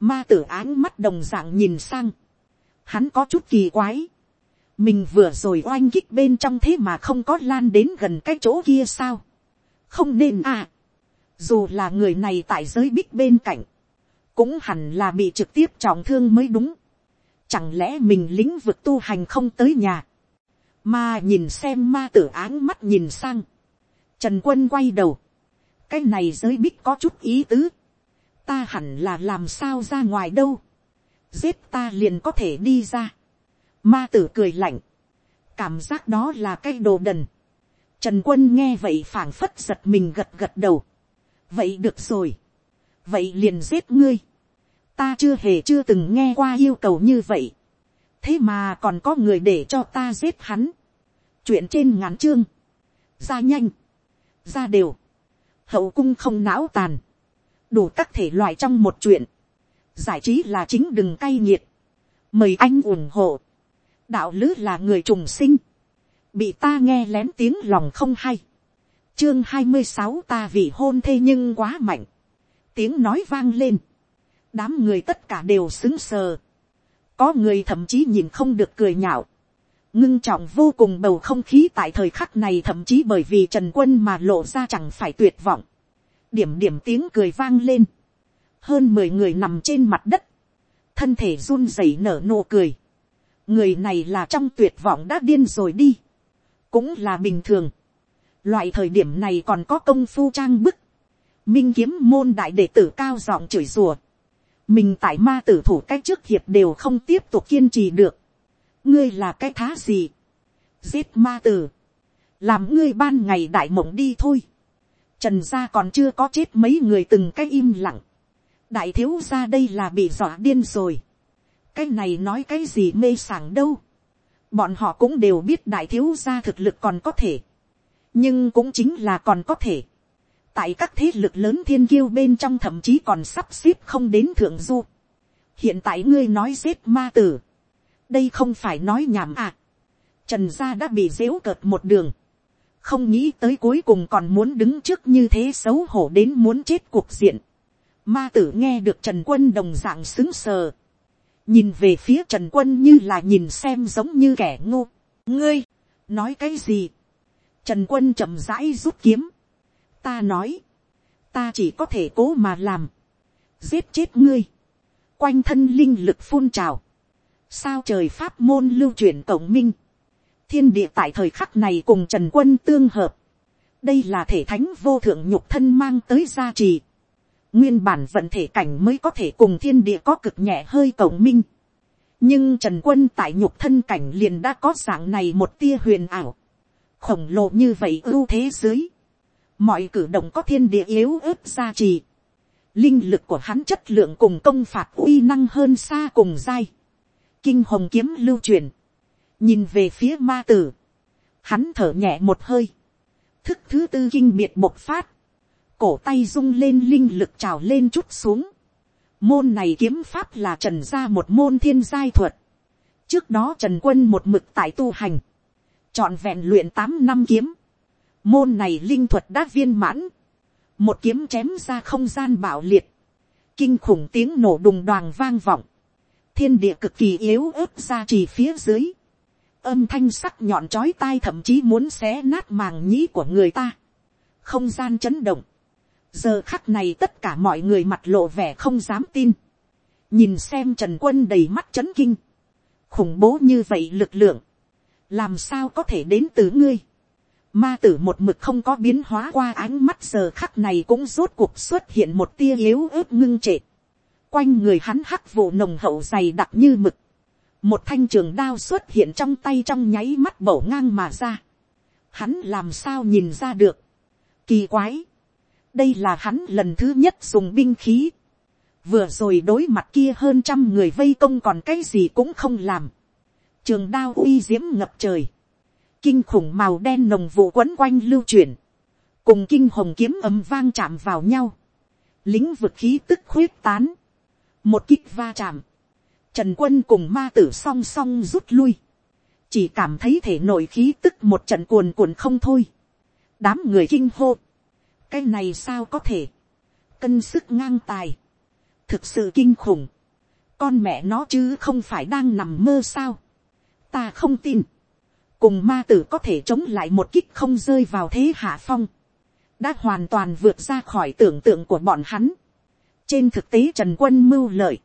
ma tử áng mắt đồng dạng nhìn sang, hắn có chút kỳ quái, mình vừa rồi oanh kích bên trong thế mà không có lan đến gần cái chỗ kia sao, không nên à, dù là người này tại giới bích bên cạnh, cũng hẳn là bị trực tiếp trọng thương mới đúng. Chẳng lẽ mình lĩnh vực tu hành không tới nhà. Mà nhìn xem ma tử áng mắt nhìn sang. Trần quân quay đầu. Cái này giới bích có chút ý tứ. Ta hẳn là làm sao ra ngoài đâu. Giết ta liền có thể đi ra. Ma tử cười lạnh. Cảm giác đó là cái đồ đần. Trần quân nghe vậy phảng phất giật mình gật gật đầu. Vậy được rồi. Vậy liền giết ngươi ta chưa hề chưa từng nghe qua yêu cầu như vậy. thế mà còn có người để cho ta giết hắn. chuyện trên ngắn chương. ra nhanh. ra đều. hậu cung không não tàn. đủ các thể loại trong một chuyện. giải trí là chính đừng cay nghiệt. mời anh ủng hộ đạo lứ là người trùng sinh. bị ta nghe lén tiếng lòng không hay. chương hai mươi sáu ta vì hôn thê nhưng quá mạnh. tiếng nói vang lên. Đám người tất cả đều xứng sờ, có người thậm chí nhìn không được cười nhạo, ngưng trọng vô cùng bầu không khí tại thời khắc này thậm chí bởi vì trần quân mà lộ ra chẳng phải tuyệt vọng, điểm điểm tiếng cười vang lên, hơn mười người nằm trên mặt đất, thân thể run rẩy nở nụ cười, người này là trong tuyệt vọng đã điên rồi đi, cũng là bình thường, loại thời điểm này còn có công phu trang bức, minh kiếm môn đại đệ tử cao giọng chửi rùa, mình tại ma tử thủ cách trước hiệp đều không tiếp tục kiên trì được. ngươi là cái thá gì. giết ma tử. làm ngươi ban ngày đại mộng đi thôi. trần gia còn chưa có chết mấy người từng cái im lặng. đại thiếu gia đây là bị dọa điên rồi cái này nói cái gì mê sảng đâu. bọn họ cũng đều biết đại thiếu gia thực lực còn có thể. nhưng cũng chính là còn có thể tại các thế lực lớn thiên kiêu bên trong thậm chí còn sắp xếp không đến thượng du. hiện tại ngươi nói giết ma tử. đây không phải nói nhảm à. trần gia đã bị dễu cợt một đường. không nghĩ tới cuối cùng còn muốn đứng trước như thế xấu hổ đến muốn chết cuộc diện. ma tử nghe được trần quân đồng dạng xứng sờ nhìn về phía trần quân như là nhìn xem giống như kẻ ngô. ngươi, nói cái gì. trần quân chậm rãi rút kiếm ta nói, ta chỉ có thể cố mà làm, giết chết ngươi, quanh thân linh lực phun trào, sao trời pháp môn lưu truyền cổng minh, thiên địa tại thời khắc này cùng trần quân tương hợp, đây là thể thánh vô thượng nhục thân mang tới gia trì nguyên bản vận thể cảnh mới có thể cùng thiên địa có cực nhẹ hơi cầu minh. nhưng trần quân tại nhục thân cảnh liền đã có dạng này một tia huyền ảo. khổng lồ như vậy ưu thế dưới. mọi cử động có thiên địa yếu ớt gia trì. linh lực của hắn chất lượng cùng công phạt uy năng hơn xa cùng dai. kinh hồng kiếm lưu truyền. nhìn về phía ma tử. hắn thở nhẹ một hơi thức thứ tư kinh biệt bộc phát, cổ tay rung lên linh lực trào lên chút xuống. Môn này kiếm pháp là trần ra một môn thiên giai thuật. Trước đó trần quân một mực tại tu hành, trọn vẹn luyện tám năm kiếm. Môn này linh thuật đã viên mãn, một kiếm chém ra không gian bạo liệt, kinh khủng tiếng nổ đùng đoàn vang vọng, thiên địa cực kỳ yếu ớt ra chỉ phía dưới, âm thanh sắc nhọn chói tai thậm chí muốn xé nát màng nhĩ của người ta. không gian chấn động giờ khắc này tất cả mọi người mặt lộ vẻ không dám tin. nhìn xem trần quân đầy mắt chấn kinh. khủng bố như vậy lực lượng. làm sao có thể đến từ ngươi. ma tử một mực không có biến hóa qua ánh mắt giờ khắc này cũng rốt cuộc xuất hiện một tia yếu ớt ngưng trệ. quanh người hắn hắc vụ nồng hậu dày đặc như mực một thanh trường đao xuất hiện trong tay trong nháy mắt bổ ngang mà ra. Hắn làm sao nhìn ra được. Kỳ quái đây là hắn lần thứ nhất dùng binh khí. vừa rồi đối mặt kia hơn trăm người vây công còn cái gì cũng không làm. trường đao uy diễm ngập trời. kinh khủng màu đen nồng vụ quấn quanh lưu chuyển. cùng kinh hồng kiếm ấm vang chạm vào nhau. lính vực khí tức khuyết tán. một kích va chạm Trần quân cùng ma tử song song rút lui. Chỉ cảm thấy thể nội khí tức một trận cuồn cuộn không thôi. Đám người kinh hô. Cái này sao có thể. Cân sức ngang tài. Thực sự kinh khủng. Con mẹ nó chứ không phải đang nằm mơ sao. Ta không tin. Cùng ma tử có thể chống lại một kích không rơi vào thế hạ phong. Đã hoàn toàn vượt ra khỏi tưởng tượng của bọn hắn. Trên thực tế Trần Quân mưu lợi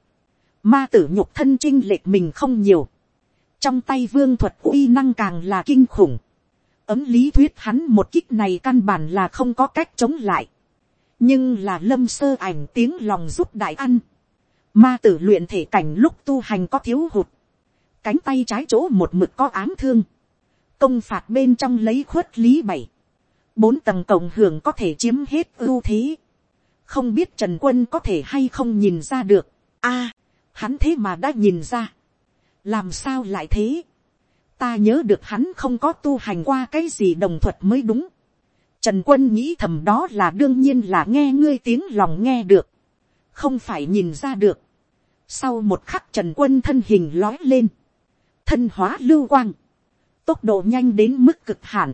ma tử nhục thân chinh lệch mình không nhiều, trong tay vương thuật uy năng càng là kinh khủng, ấm lý thuyết hắn một kích này căn bản là không có cách chống lại, nhưng là lâm sơ ảnh tiếng lòng giúp đại ăn, ma tử luyện thể cảnh lúc tu hành có thiếu hụt, cánh tay trái chỗ một mực có ám thương, công phạt bên trong lấy khuất lý bảy, bốn tầng cộng hưởng có thể chiếm hết ưu thế, không biết trần quân có thể hay không nhìn ra được, a, à, hắn thế mà đã nhìn ra, làm sao lại thế, ta nhớ được hắn không có tu hành qua cái gì đồng thuật mới đúng, trần quân nghĩ thầm đó là đương nhiên là nghe ngươi tiếng lòng nghe được, không phải nhìn ra được, sau một khắc trần quân thân hình lói lên, thân hóa lưu quang, tốc độ nhanh đến mức cực hạn,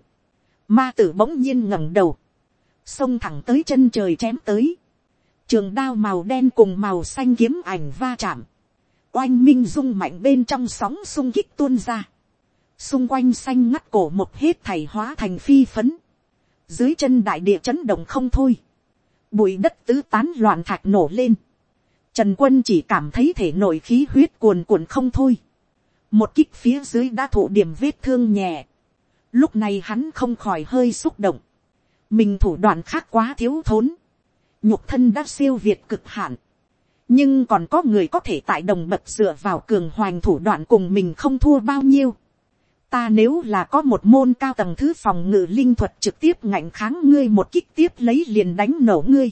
ma tử bỗng nhiên ngẩng đầu, xông thẳng tới chân trời chém tới, trường đao màu đen cùng màu xanh kiếm ảnh va chạm, oanh minh rung mạnh bên trong sóng sung kích tuôn ra, xung quanh xanh ngắt cổ một hết thảy hóa thành phi phấn, dưới chân đại địa chấn động không thôi, bụi đất tứ tán loạn thạch nổ lên, trần quân chỉ cảm thấy thể nội khí huyết cuồn cuộn không thôi, một kích phía dưới đã thụ điểm vết thương nhẹ, lúc này hắn không khỏi hơi xúc động, mình thủ đoạn khác quá thiếu thốn, nhục thân đã siêu việt cực hạn, nhưng còn có người có thể tại đồng bậc dựa vào cường hoành thủ đoạn cùng mình không thua bao nhiêu. Ta nếu là có một môn cao tầng thứ phòng ngự linh thuật trực tiếp ngạnh kháng ngươi một kích tiếp lấy liền đánh nổ ngươi.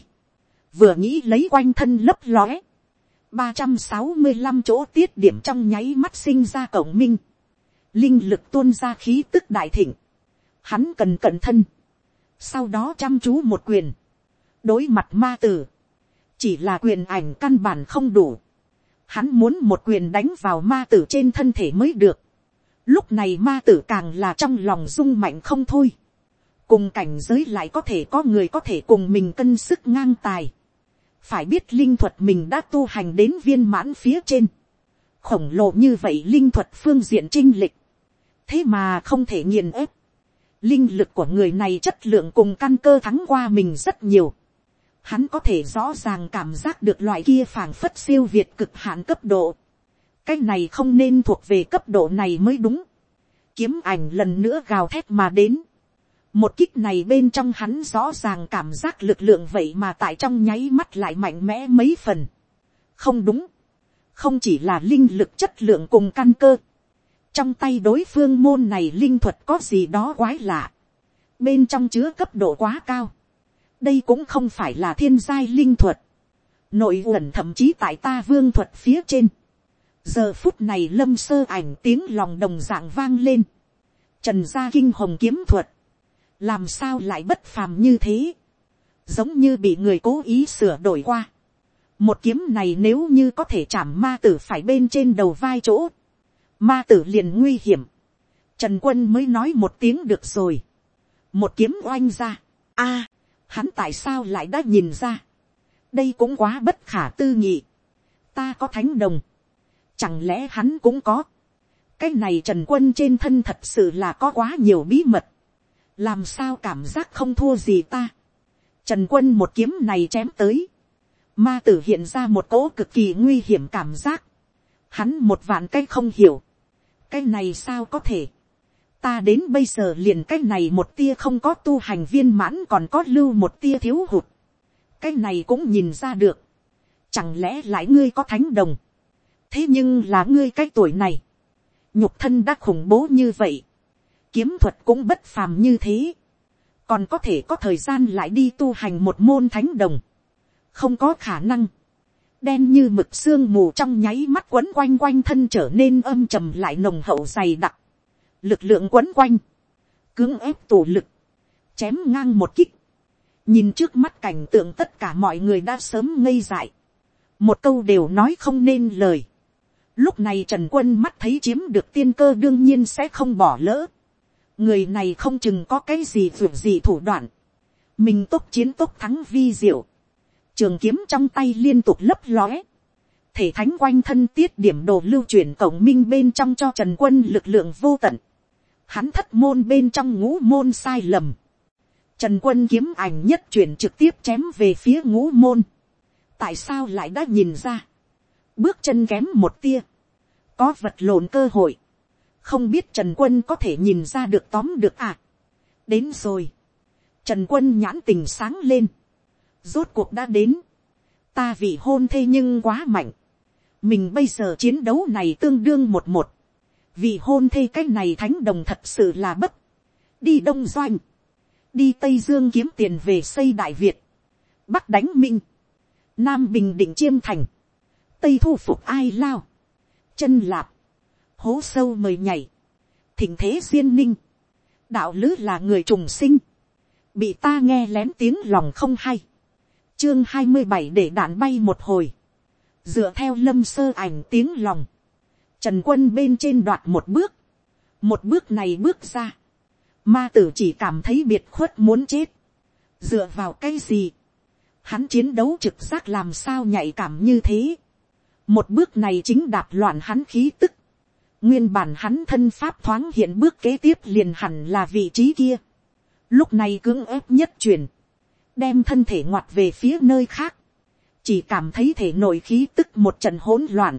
Vừa nghĩ lấy quanh thân lấp lóe. ba trăm sáu mươi 365 chỗ tiết điểm trong nháy mắt sinh ra cổng minh. Linh lực tuôn ra khí tức đại thịnh. Hắn cần cẩn thân. Sau đó chăm chú một quyền. Đối mặt ma tử chỉ là quyền ảnh căn bản không đủ. Hắn muốn một quyền đánh vào ma tử trên thân thể mới được. Lúc này ma tử càng là trong lòng rung mạnh không thôi. Cùng cảnh giới lại có thể có người có thể cùng mình cân sức ngang tài. Phải biết linh thuật mình đã tu hành đến viên mãn phía trên. Khổng lồ như vậy linh thuật phương diện trinh lịch. Thế mà không thể nghiền ép. Linh lực của người này chất lượng cùng căn cơ thắng qua mình rất nhiều hắn có thể rõ ràng cảm giác được loại kia phảng phất siêu việt cực hạn cấp độ cái này không nên thuộc về cấp độ này mới đúng. kiếm ảnh lần nữa gào thét mà đến. một kích này bên trong hắn rõ ràng cảm giác lực lượng vậy mà tại trong nháy mắt lại mạnh mẽ mấy phần. không đúng, không chỉ là linh lực chất lượng cùng căn cơ. trong tay đối phương môn này linh thuật có gì đó quái lạ. bên trong chứa cấp độ quá cao. đây cũng không phải là thiên giai linh thuật. nội uẩn thậm chí tại ta vương thuật phía trên giờ phút này lâm sơ ảnh tiếng lòng đồng dạng vang lên. trần gia kinh hồng kiếm thuật. Làm sao lại bất phàm như thế, giống như bị người cố ý sửa đổi qua. một kiếm này nếu như có thể chạm ma tử phải bên trên đầu vai chỗ, ma tử liền nguy hiểm, trần quân mới nói một tiếng được rồi, một kiếm oanh ra, a, hắn tại sao lại đã nhìn ra, đây cũng quá bất khả tư nghị, ta có thánh đồng, chẳng lẽ hắn cũng có, cái này trần quân trên thân thật sự là có quá nhiều bí mật, làm sao cảm giác không thua gì ta. Trần quân một kiếm này chém tới, ma tử hiện ra một cỗ cực kỳ nguy hiểm cảm giác. Hắn một vạn cái không hiểu, cái này sao có thể. Ta đến bây giờ liền cái này một tia không có tu hành viên mãn còn có lưu một tia thiếu hụt. Cái này cũng nhìn ra được. Chẳng lẽ lại ngươi có thánh đồng. Thế nhưng là ngươi cái tuổi này. Nhục thân đã khủng bố như vậy. Kiếm thuật cũng bất phàm như thế, còn có thể có thời gian lại đi tu hành một môn thánh đồng, không có khả năng, đen như mực sương mù trong nháy mắt quấn quanh quanh thân trở nên âm trầm lại nồng hậu dày đặc, lực lượng quấn quanh, cưỡng ép tổ lực, chém ngang một kích, nhìn trước mắt cảnh tượng tất cả mọi người đã sớm ngây dại, một câu đều nói không nên lời, lúc này trần quân mắt thấy chiếm được tiên cơ đương nhiên sẽ không bỏ lỡ, người này không chừng có cái gì vượt gì thủ đoạn, mình tốc chiến tốc thắng vi diệu, trường kiếm trong tay liên tục lấp lóe, thể thánh quanh thân tiết điểm đồ lưu chuyển cổng minh bên trong cho trần quân lực lượng vô tận, hắn thất môn bên trong ngũ môn sai lầm, trần quân kiếm ảnh nhất chuyển trực tiếp chém về phía ngũ môn, tại sao lại đã nhìn ra, bước chân kém một tia, có vật lộn cơ hội, không biết trần quân có thể nhìn ra được tóm được à. đến rồi. trần quân nhãn tình sáng lên. rốt cuộc đã đến. ta vì hôn thê nhưng quá mạnh. mình bây giờ chiến đấu này tương đương một một. vì hôn thê cái này thánh đồng thật sự là bất. đi đông doanh. đi tây dương kiếm tiền về xây đại việt. bắc đánh minh. nam bình định chiêm thành tây thu phục ai lao. chân lạp. Hố sâu mời nhảy, thỉnh thế duyên ninh, đạo lứ là người trùng sinh, bị ta nghe lén tiếng lòng không hay, chương hai mươi bảy để đạn bay một hồi, dựa theo lâm sơ ảnh tiếng lòng, trần quân bên trên đoạt một bước, một bước này bước ra, ma tử chỉ cảm thấy biệt khuất muốn chết, dựa vào cái gì, hắn chiến đấu trực giác làm sao nhạy cảm như thế, một bước này chính đạp loạn hắn khí tức, Nguyên bản hắn thân pháp thoáng hiện bước kế tiếp liền hẳn là vị trí kia. Lúc này cưỡng ép nhất chuyển. Đem thân thể ngoặt về phía nơi khác. Chỉ cảm thấy thể nội khí tức một trận hỗn loạn.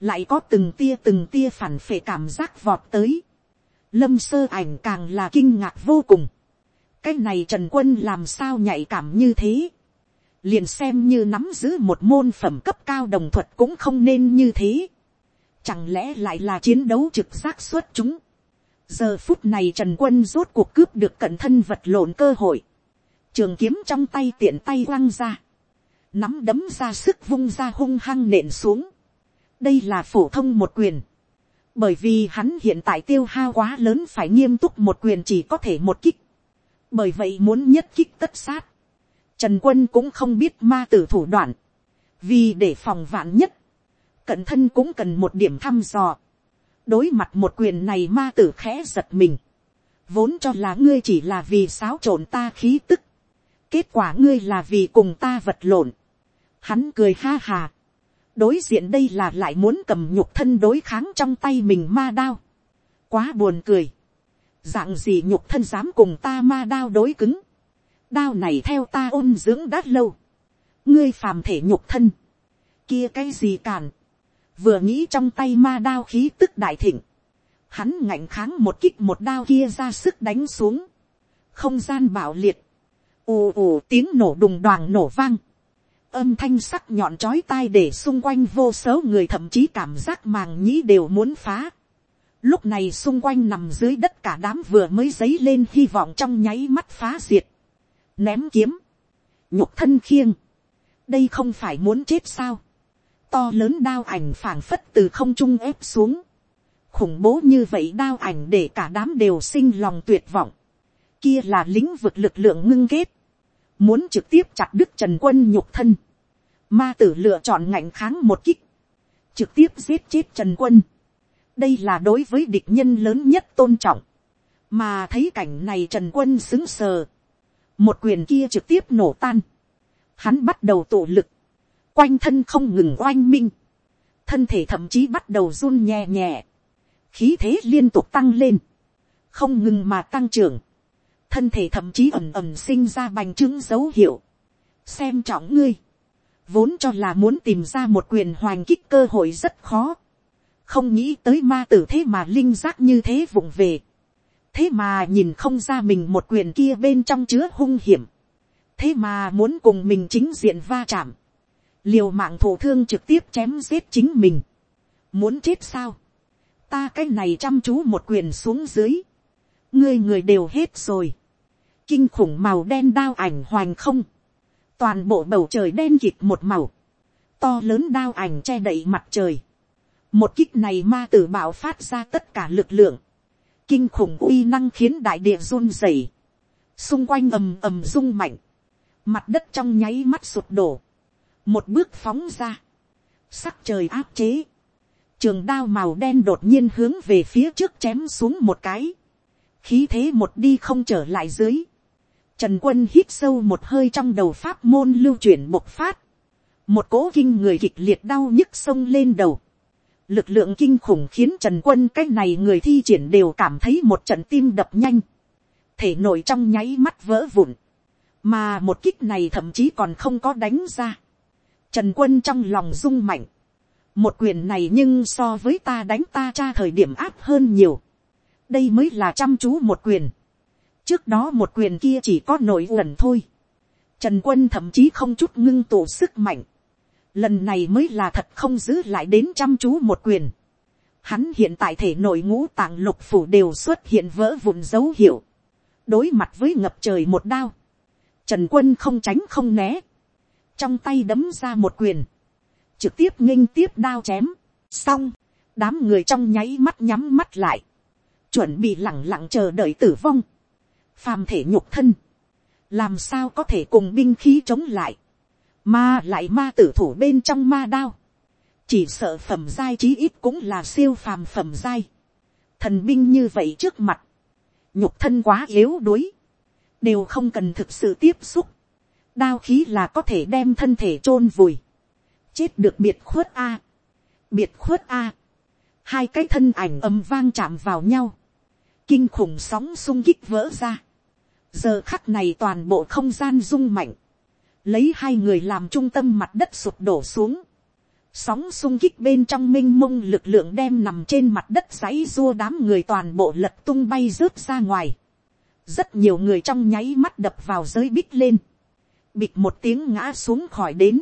Lại có từng tia từng tia phản phệ cảm giác vọt tới. Lâm sơ ảnh càng là kinh ngạc vô cùng. Cái này Trần Quân làm sao nhạy cảm như thế. Liền xem như nắm giữ một môn phẩm cấp cao đồng thuật cũng không nên như thế Chẳng lẽ lại là chiến đấu trực giác xuất chúng. Giờ phút này Trần Quân rốt cuộc cướp được cận thân vật lộn cơ hội. Trường kiếm trong tay tiện tay quăng ra. Nắm đấm ra sức vung ra hung hăng nện xuống. Đây là phổ thông một quyền. Bởi vì hắn hiện tại tiêu hao quá lớn phải nghiêm túc một quyền chỉ có thể một kích. Bởi vậy muốn nhất kích tất sát. Trần Quân cũng không biết ma tử thủ đoạn. Vì để phòng vạn nhất, cận thân cũng cần một điểm thăm dò. đối mặt một quyền này ma tử khẽ giật mình. vốn cho là ngươi chỉ là vì xáo trộn ta khí tức. kết quả ngươi là vì cùng ta vật lộn. hắn cười ha hà. đối diện đây là lại muốn cầm nhục thân đối kháng trong tay mình ma đao. quá buồn cười. dạng gì nhục thân dám cùng ta ma đao đối cứng đao này theo ta ôn dưỡng đã lâu. ngươi phàm thể nhục thân. kia cái gì càn vừa nghĩ trong tay ma đao khí tức đại thịnh, hắn ngạnh kháng một kích một đao kia ra sức đánh xuống, không gian bạo liệt, ù ù tiếng nổ đùng đoàn nổ vang, âm thanh sắc nhọn chói tai để xung quanh vô số người thậm chí cảm giác màng nhĩ đều muốn phá. Lúc này xung quanh nằm dưới đất cả đám vừa mới dấy lên hy vọng trong nháy mắt phá diệt. Ném kiếm. Nhục thân khiêng. Đây không phải muốn chết sao. To lớn đao ảnh phảng phất từ không trung ép xuống. Khủng bố như vậy đao ảnh để cả đám đều sinh lòng tuyệt vọng. Kia là lĩnh vực lực lượng ngưng kết muốn trực tiếp chặt đứt trần quân nhục thân, ma tử lựa chọn ngạnh kháng một kích, trực tiếp giết chết trần quân. đây là đối với địch nhân lớn nhất tôn trọng, mà thấy cảnh này trần quân xứng sờ, một quyền kia trực tiếp nổ tan, hắn bắt đầu tổ lực, quanh thân không ngừng oanh minh, thân thể thậm chí bắt đầu run nhẹ nhẹ, khí thế liên tục tăng lên, không ngừng mà tăng trưởng, thân thể thậm chí ẩm ẩm sinh ra bành trướng dấu hiệu, xem trọng ngươi, vốn cho là muốn tìm ra một quyền hoành kích cơ hội rất khó, không nghĩ tới ma tử thế mà linh giác như thế vụng về, thế mà nhìn không ra mình một quyền kia bên trong chứa hung hiểm, thế mà muốn cùng mình chính diện va chạm, liều mạng thổ thương trực tiếp chém giết chính mình, muốn chết sao, ta cái này chăm chú một quyền xuống dưới, ngươi người đều hết rồi, kinh khủng màu đen đao ảnh hoành không, toàn bộ bầu trời đen kịt một màu, to lớn đao ảnh che đậy mặt trời, một kích này ma tử bạo phát ra tất cả lực lượng, kinh khủng uy năng khiến đại địa run rẩy, xung quanh ầm ầm rung mạnh, mặt đất trong nháy mắt sụp đổ, một bước phóng ra, sắc trời áp chế, trường đao màu đen đột nhiên hướng về phía trước chém xuống một cái, khí thế một đi không trở lại dưới, Trần quân hít sâu một hơi trong đầu pháp môn lưu chuyển bộc phát. Một cố kinh người kịch liệt đau nhức sông lên đầu. Lực lượng kinh khủng khiến Trần quân cái này người thi triển đều cảm thấy một trận tim đập nhanh. Thể nội trong nháy mắt vỡ vụn. Mà một kích này thậm chí còn không có đánh ra. Trần quân trong lòng rung mạnh. Một quyền này nhưng so với ta đánh ta cha thời điểm áp hơn nhiều. Đây mới là chăm chú một quyền trước đó một quyền kia chỉ có nổi uẩn thôi. Trần quân thậm chí không chút ngưng tụ sức mạnh. Lần này mới là thật không giữ lại đến chăm chú một quyền. Hắn hiện tại thể nội ngũ tạng lục phủ đều xuất hiện vỡ vụn dấu hiệu. Đối mặt với ngập trời một đao. Trần quân không tránh không né. Trong tay đấm ra một quyền. Trực tiếp nghênh tiếp đao chém. Xong. Đám người trong nháy mắt nhắm mắt lại. Chuẩn bị lặng lặng chờ đợi tử vong phàm thể nhục thân, làm sao có thể cùng binh khí chống lại, ma lại ma tử thủ bên trong ma đao, chỉ sợ phẩm giai chí ít cũng là siêu phàm phẩm giai, thần binh như vậy trước mặt, nhục thân quá yếu đuối, đều không cần thực sự tiếp xúc, đao khí là có thể đem thân thể chôn vùi, chết được biệt khuất a, biệt khuất a, hai cái thân ảnh âm vang chạm vào nhau, kinh khủng sóng sung kích vỡ ra, giờ khắc này toàn bộ không gian rung mạnh, lấy hai người làm trung tâm mặt đất sụp đổ xuống, sóng sung kích bên trong m i n h mông lực lượng đem nằm trên mặt đất dãy dua đám người toàn bộ lật tung bay rớt ra ngoài, rất nhiều người trong nháy mắt đập vào giới bích lên, bịt một tiếng ngã xuống khỏi đến,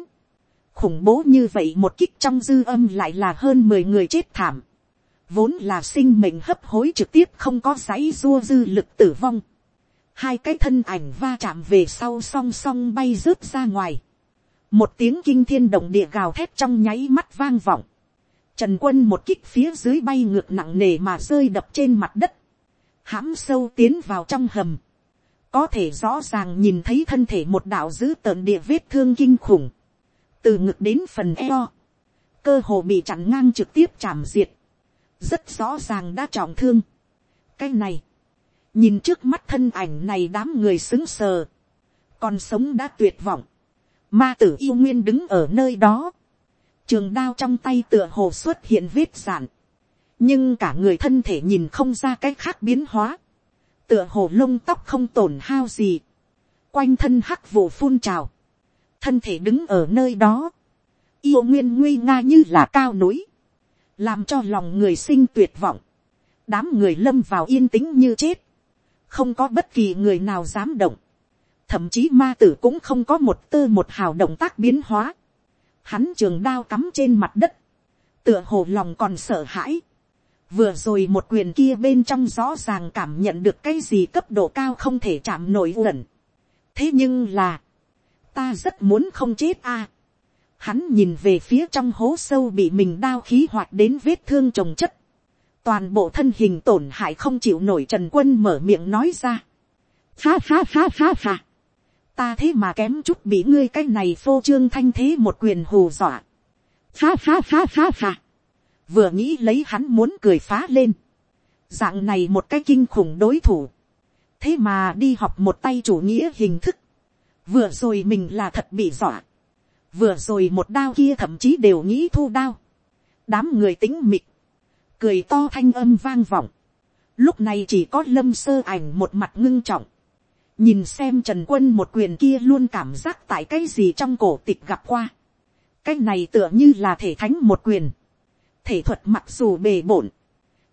khủng bố như vậy một kích trong dư âm lại là hơn mười người chết thảm, vốn là sinh mệnh hấp hối trực tiếp không có dãy dua dư lực tử vong, hai cái thân ảnh va chạm về sau song song bay rớt ra ngoài. một tiếng kinh thiên động địa gào thét trong nháy mắt vang vọng. trần quân một kích phía dưới bay ngược nặng nề mà rơi đập trên mặt đất. hãm sâu tiến vào trong hầm. có thể rõ ràng nhìn thấy thân thể một đạo dữ tợn địa vết thương kinh khủng. từ ngực đến phần eo. cơ hồ bị chặn ngang trực tiếp chạm diệt. rất rõ ràng đã trọng thương. cái này nhìn trước mắt thân ảnh này đám người xứng sờ, còn sống đã tuyệt vọng, ma tử yêu nguyên đứng ở nơi đó, trường đao trong tay tựa hồ xuất hiện vết giản, nhưng cả người thân thể nhìn không ra cái khác biến hóa, tựa hồ lông tóc không tổn hao gì, quanh thân hắc vụ phun trào, thân thể đứng ở nơi đó, yêu nguyên nguy nga như là cao núi, làm cho lòng người sinh tuyệt vọng, đám người lâm vào yên tĩnh như chết, không có bất kỳ người nào dám động, thậm chí ma tử cũng không có một tơ một hào động tác biến hóa, hắn trường đao cắm trên mặt đất, tựa hồ lòng còn sợ hãi, vừa rồi một quyền kia bên trong rõ ràng cảm nhận được cái gì cấp độ cao không thể chạm nổi uẩn. thế nhưng là, ta rất muốn không chết a. hắn nhìn về phía trong hố sâu bị mình đao khí hoạt đến vết thương trồng chất, toàn bộ thân hình tổn hại không chịu nổi trần quân mở miệng nói ra. Ha ha ha ha ha. ta thế mà kém chút bị ngươi cái này phô trương thanh thế một quyền hù dọa. Ha ha ha ha ha. vừa nghĩ lấy hắn muốn cười phá lên. dạng này một cái kinh khủng đối thủ. thế mà đi học một tay chủ nghĩa hình thức. vừa rồi mình là thật bị dọa. vừa rồi một đao kia thậm chí đều nghĩ thu đao. đám người tính mịt cười to thanh âm vang vọng. Lúc này chỉ có lâm sơ ảnh một mặt ngưng trọng. Nhìn xem Trần Quân một quyền kia luôn cảm giác tại cái gì trong cổ tịch gặp qua. Cái này tựa như là thể thánh một quyền. Thể thuật mặc dù bề bổn.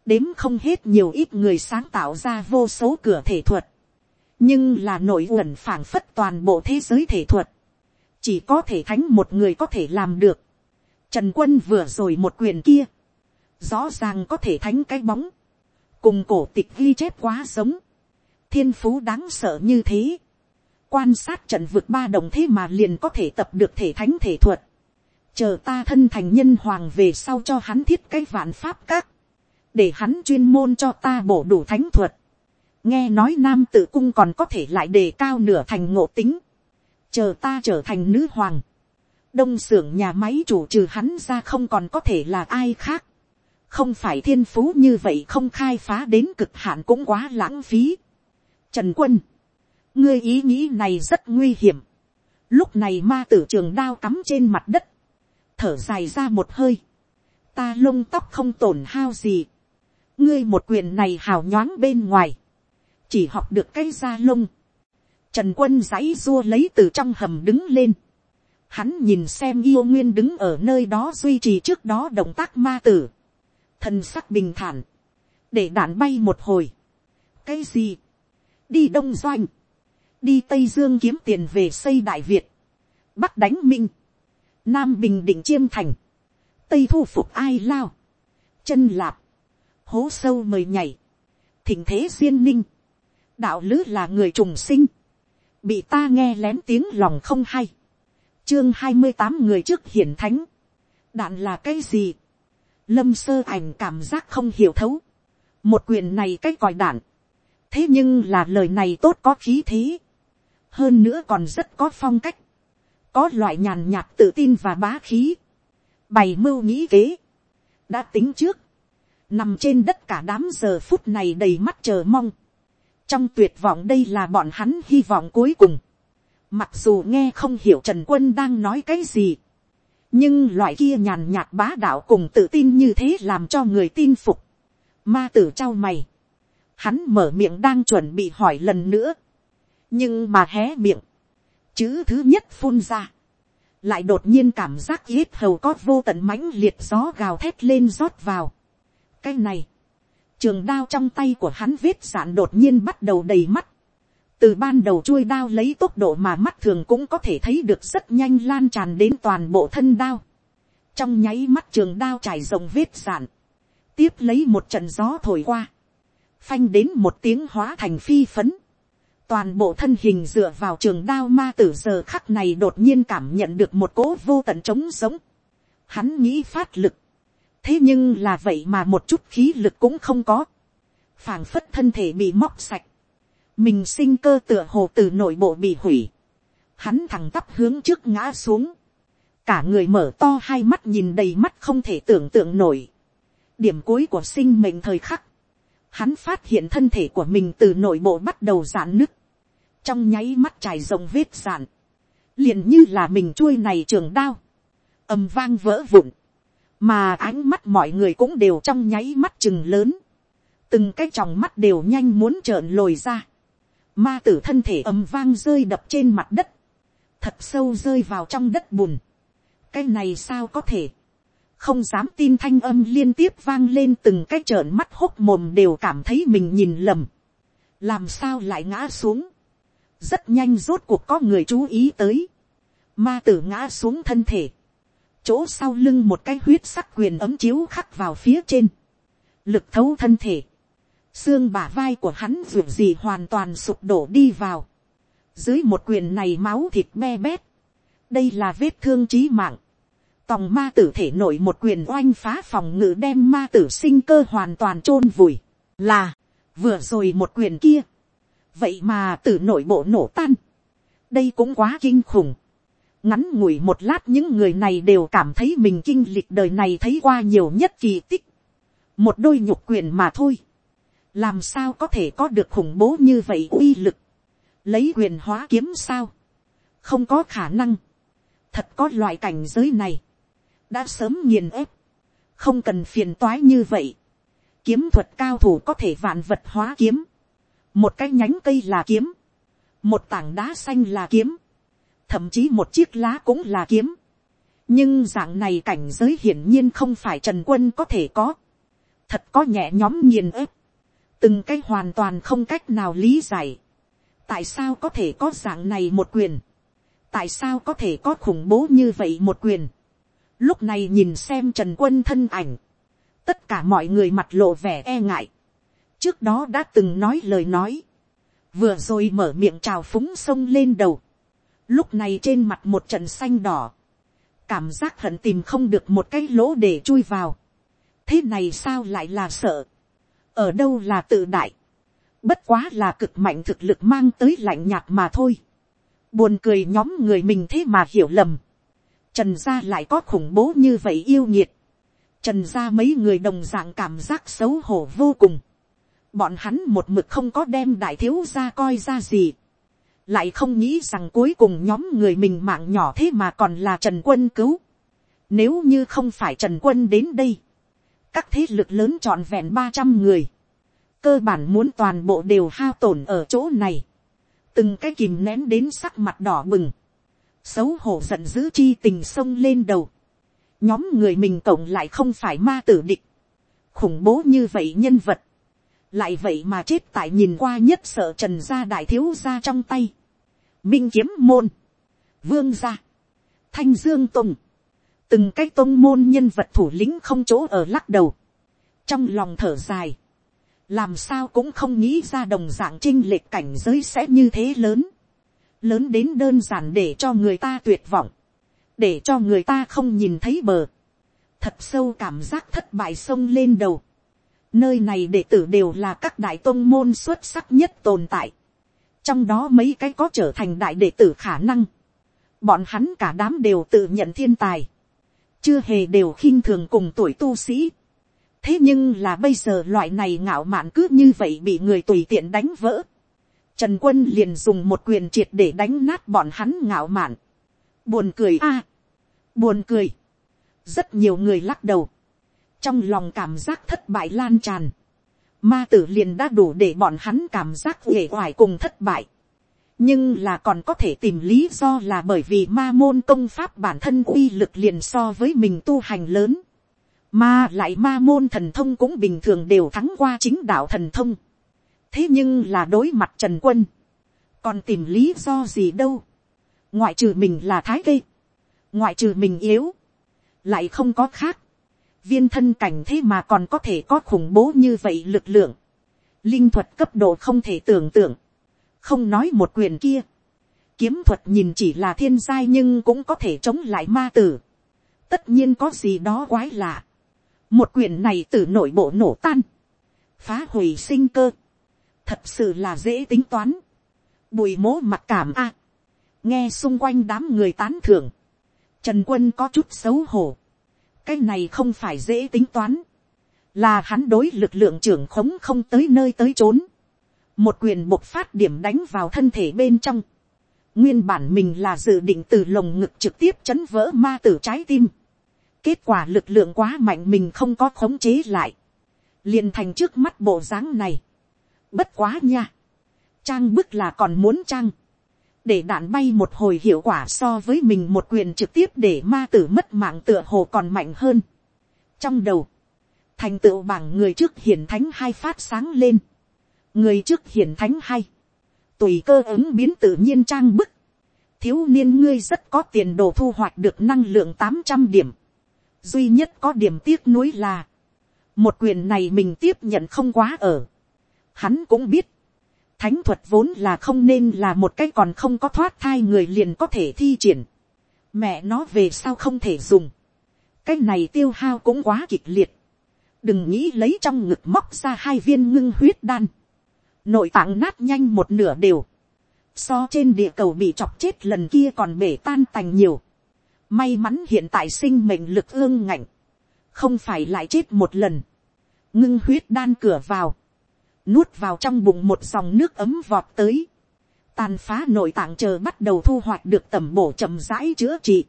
Đếm không hết nhiều ít người sáng tạo ra vô số cửa thể thuật. Nhưng là nội uẩn phảng phất toàn bộ thế giới thể thuật. Chỉ có thể thánh một người có thể làm được. Trần Quân vừa rồi một quyền kia rõ ràng có thể thánh cái bóng, cùng cổ tịch ghi chép quá giống, thiên phú đáng sợ như thế, quan sát trận vượt ba đồng thế mà liền có thể tập được thể thánh thể thuật, chờ ta thân thành nhân hoàng về sau cho hắn thiết cái vạn pháp các, để hắn chuyên môn cho ta bổ đủ thánh thuật, nghe nói nam tự cung còn có thể lại đề cao nửa thành ngộ tính, chờ ta trở thành nữ hoàng, đông xưởng nhà máy chủ trừ hắn ra không còn có thể là ai khác, không phải thiên phú như vậy không khai phá đến cực hạn cũng quá lãng phí. Trần quân, ngươi ý nghĩ này rất nguy hiểm. Lúc này ma tử trường đao cắm trên mặt đất, thở dài ra một hơi. Ta lông tóc không tổn hao gì. ngươi một quyền này hào nhoáng bên ngoài, chỉ học được cái da lông. Trần quân giãy rua lấy từ trong hầm đứng lên. Hắn nhìn xem yêu nguyên đứng ở nơi đó duy trì trước đó động tác ma tử thần sắc bình thản, để đạn bay một hồi. cái gì, đi đông doanh, đi tây dương kiếm tiền về xây đại việt, bắc đánh minh, nam bình định chiêm thành, tây thu phục ai lao, chân lạp, hố sâu mời nhảy, thỉnh thế duyên ninh, đạo lứ là người trùng sinh, bị ta nghe lén tiếng lòng không hay, chương hai mươi tám người trước hiển thánh, đạn là cái gì, lâm sơ ảnh cảm giác không hiểu thấu, một quyền này cái còi đạn, thế nhưng là lời này tốt có khí thế, hơn nữa còn rất có phong cách, có loại nhàn nhạt tự tin và bá khí, bày mưu nghĩ kế, đã tính trước, nằm trên đất cả đám giờ phút này đầy mắt chờ mong, trong tuyệt vọng đây là bọn hắn hy vọng cuối cùng, mặc dù nghe không hiểu trần quân đang nói cái gì, nhưng loại kia nhàn nhạt bá đạo cùng tự tin như thế làm cho người tin phục. Ma tử trao mày. Hắn mở miệng đang chuẩn bị hỏi lần nữa. nhưng mà hé miệng. chữ thứ nhất phun ra. lại đột nhiên cảm giác yết hầu có vô tận mãnh liệt gió gào thét lên rót vào. cái này, trường đao trong tay của hắn vết sạn đột nhiên bắt đầu đầy mắt từ ban đầu chuôi đao lấy tốc độ mà mắt thường cũng có thể thấy được rất nhanh lan tràn đến toàn bộ thân đao. trong nháy mắt trường đao trải rộng vết sản, tiếp lấy một trận gió thổi qua, phanh đến một tiếng hóa thành phi phấn. toàn bộ thân hình dựa vào trường đao ma tử giờ khắc này đột nhiên cảm nhận được một cỗ vô tận trống sống. hắn nghĩ phát lực, thế nhưng là vậy mà một chút khí lực cũng không có, phảng phất thân thể bị móc sạch mình sinh cơ tựa hồ từ nội bộ bị hủy, hắn thẳng tắp hướng trước ngã xuống, cả người mở to hai mắt nhìn đầy mắt không thể tưởng tượng nổi, điểm cuối của sinh mệnh thời khắc, hắn phát hiện thân thể của mình từ nội bộ bắt đầu giãn nứt, trong nháy mắt trải rộng vết giãn, liền như là mình chuôi này trường đao, ầm vang vỡ vụn, mà ánh mắt mọi người cũng đều trong nháy mắt chừng lớn, từng cái tròng mắt đều nhanh muốn trợn lồi ra, ma tử thân thể ầm vang rơi đập trên mặt đất, thật sâu rơi vào trong đất bùn. cái này sao có thể, không dám tin thanh âm liên tiếp vang lên từng cái trợn mắt hốc mồm đều cảm thấy mình nhìn lầm. làm sao lại ngã xuống, rất nhanh rốt cuộc có người chú ý tới, ma tử ngã xuống thân thể, chỗ sau lưng một cái huyết sắc quyền ấm chiếu khắc vào phía trên, lực thấu thân thể, xương bả vai của hắn ruột gì hoàn toàn sụp đổ đi vào, dưới một quyền này máu thịt me bét, đây là vết thương chí mạng, tòng ma tử thể nổi một quyền oanh phá phòng ngự đem ma tử sinh cơ hoàn toàn chôn vùi, là, vừa rồi một quyền kia, vậy mà tử nội bộ nổ tan, đây cũng quá kinh khủng, ngắn ngủi một lát những người này đều cảm thấy mình kinh lịch đời này thấy qua nhiều nhất kỳ tích, một đôi nhục quyền mà thôi, làm sao có thể có được khủng bố như vậy uy lực, lấy quyền hóa kiếm sao, không có khả năng, thật có loại cảnh giới này, đã sớm nghiền ép, không cần phiền toái như vậy, kiếm thuật cao thủ có thể vạn vật hóa kiếm, một cái nhánh cây là kiếm, một tảng đá xanh là kiếm, thậm chí một chiếc lá cũng là kiếm, nhưng dạng này cảnh giới hiển nhiên không phải trần quân có thể có, thật có nhẹ nhóm nghiền ép, từng cái hoàn toàn không cách nào lý giải, tại sao có thể có dạng này một quyền, tại sao có thể có khủng bố như vậy một quyền, lúc này nhìn xem trần quân thân ảnh, tất cả mọi người mặt lộ vẻ e ngại, trước đó đã từng nói lời nói, vừa rồi mở miệng trào phúng sông lên đầu, lúc này trên mặt một trận xanh đỏ, cảm giác hận tìm không được một cái lỗ để chui vào, thế này sao lại là sợ, ở đâu là tự đại, bất quá là cực mạnh thực lực mang tới lạnh nhạt mà thôi, buồn cười nhóm người mình thế mà hiểu lầm, trần gia lại có khủng bố như vậy yêu nhiệt, trần gia mấy người đồng dạng cảm giác xấu hổ vô cùng, bọn hắn một mực không có đem đại thiếu gia coi ra gì, lại không nghĩ rằng cuối cùng nhóm người mình mạng nhỏ thế mà còn là trần quân cứu. Nếu như không phải trần quân đến đây, các thế lực lớn trọn vẹn ba trăm người, cơ bản muốn toàn bộ đều hao tổn ở chỗ này, từng cái kìm nén đến sắc mặt đỏ bừng, xấu hổ giận dữ chi tình sông lên đầu, nhóm người mình tổng lại không phải ma tử địch, khủng bố như vậy nhân vật, lại vậy mà chết tại nhìn qua nhất sợ trần gia đại thiếu gia trong tay, minh kiếm môn, vương gia, thanh dương tùng, từng cái tôn môn nhân vật thủ lĩnh không chỗ ở lắc đầu, trong lòng thở dài, làm sao cũng không nghĩ ra đồng dạng trinh lệch cảnh giới sẽ như thế lớn, lớn đến đơn giản để cho người ta tuyệt vọng, để cho người ta không nhìn thấy bờ, thật sâu cảm giác thất bại sông lên đầu, nơi này đệ tử đều là các đại tôn môn xuất sắc nhất tồn tại, trong đó mấy cái có trở thành đại đệ tử khả năng, bọn hắn cả đám đều tự nhận thiên tài, chưa hề đều khinh thường cùng tuổi tu sĩ. thế nhưng là bây giờ loại này ngạo mạn cứ như vậy bị người tùy tiện đánh vỡ. trần quân liền dùng một quyền triệt để đánh nát bọn hắn ngạo mạn. buồn cười a, buồn cười. rất nhiều người lắc đầu. trong lòng cảm giác thất bại lan tràn ma tử liền đã đủ để bọn hắn cảm giác uể oải cùng thất bại nhưng là còn có thể tìm lý do là bởi vì ma môn công pháp bản thân uy lực liền so với mình tu hành lớn. mà lại ma môn thần thông cũng bình thường đều thắng qua chính đạo thần thông. thế nhưng là đối mặt trần quân, còn tìm lý do gì đâu. ngoại trừ mình là thái gây, ngoại trừ mình yếu, lại không có khác viên thân cảnh thế mà còn có thể có khủng bố như vậy lực lượng, linh thuật cấp độ không thể tưởng tượng, không nói một quyền kia, kiếm thuật nhìn chỉ là thiên giai nhưng cũng có thể chống lại ma tử, tất nhiên có gì đó quái lạ, một quyền này từ nội bộ nổ tan, phá hủy sinh cơ, thật sự là dễ tính toán, bùi mố mặt cảm a, nghe xung quanh đám người tán thưởng, trần quân có chút xấu hổ, cái này không phải dễ tính toán, là hắn đối lực lượng trưởng khống không tới nơi tới trốn, một quyền bộc phát điểm đánh vào thân thể bên trong, nguyên bản mình là dự định từ lồng ngực trực tiếp chấn vỡ ma tử trái tim, kết quả lực lượng quá mạnh mình không có khống chế lại, liền thành trước mắt bộ dáng này, bất quá nha, trang bức là còn muốn trang, để đạn bay một hồi hiệu quả so với mình một quyền trực tiếp để ma tử mất mạng tựa hồ còn mạnh hơn. Trong đầu, thành tựu bảng người trước hiển thánh hai phát sáng lên người trước hiển thánh hay, tùy cơ ứng biến tự nhiên trang bức, thiếu niên ngươi rất có tiền đồ thu hoạch được năng lượng tám trăm điểm, duy nhất có điểm tiếc nuối là, một quyền này mình tiếp nhận không quá ở, hắn cũng biết, thánh thuật vốn là không nên là một cái còn không có thoát thai người liền có thể thi triển, mẹ nó về sao không thể dùng, cái này tiêu hao cũng quá kịch liệt, đừng nghĩ lấy trong ngực móc ra hai viên ngưng huyết đan, nội tạng nát nhanh một nửa đều, so trên địa cầu bị chọc chết lần kia còn bể tan tành nhiều, may mắn hiện tại sinh mệnh lực ương ngạnh, không phải lại chết một lần, ngưng huyết đan cửa vào, nuốt vào trong bụng một dòng nước ấm vọt tới, tàn phá nội tạng chờ bắt đầu thu hoạch được tẩm bổ chậm rãi chữa trị.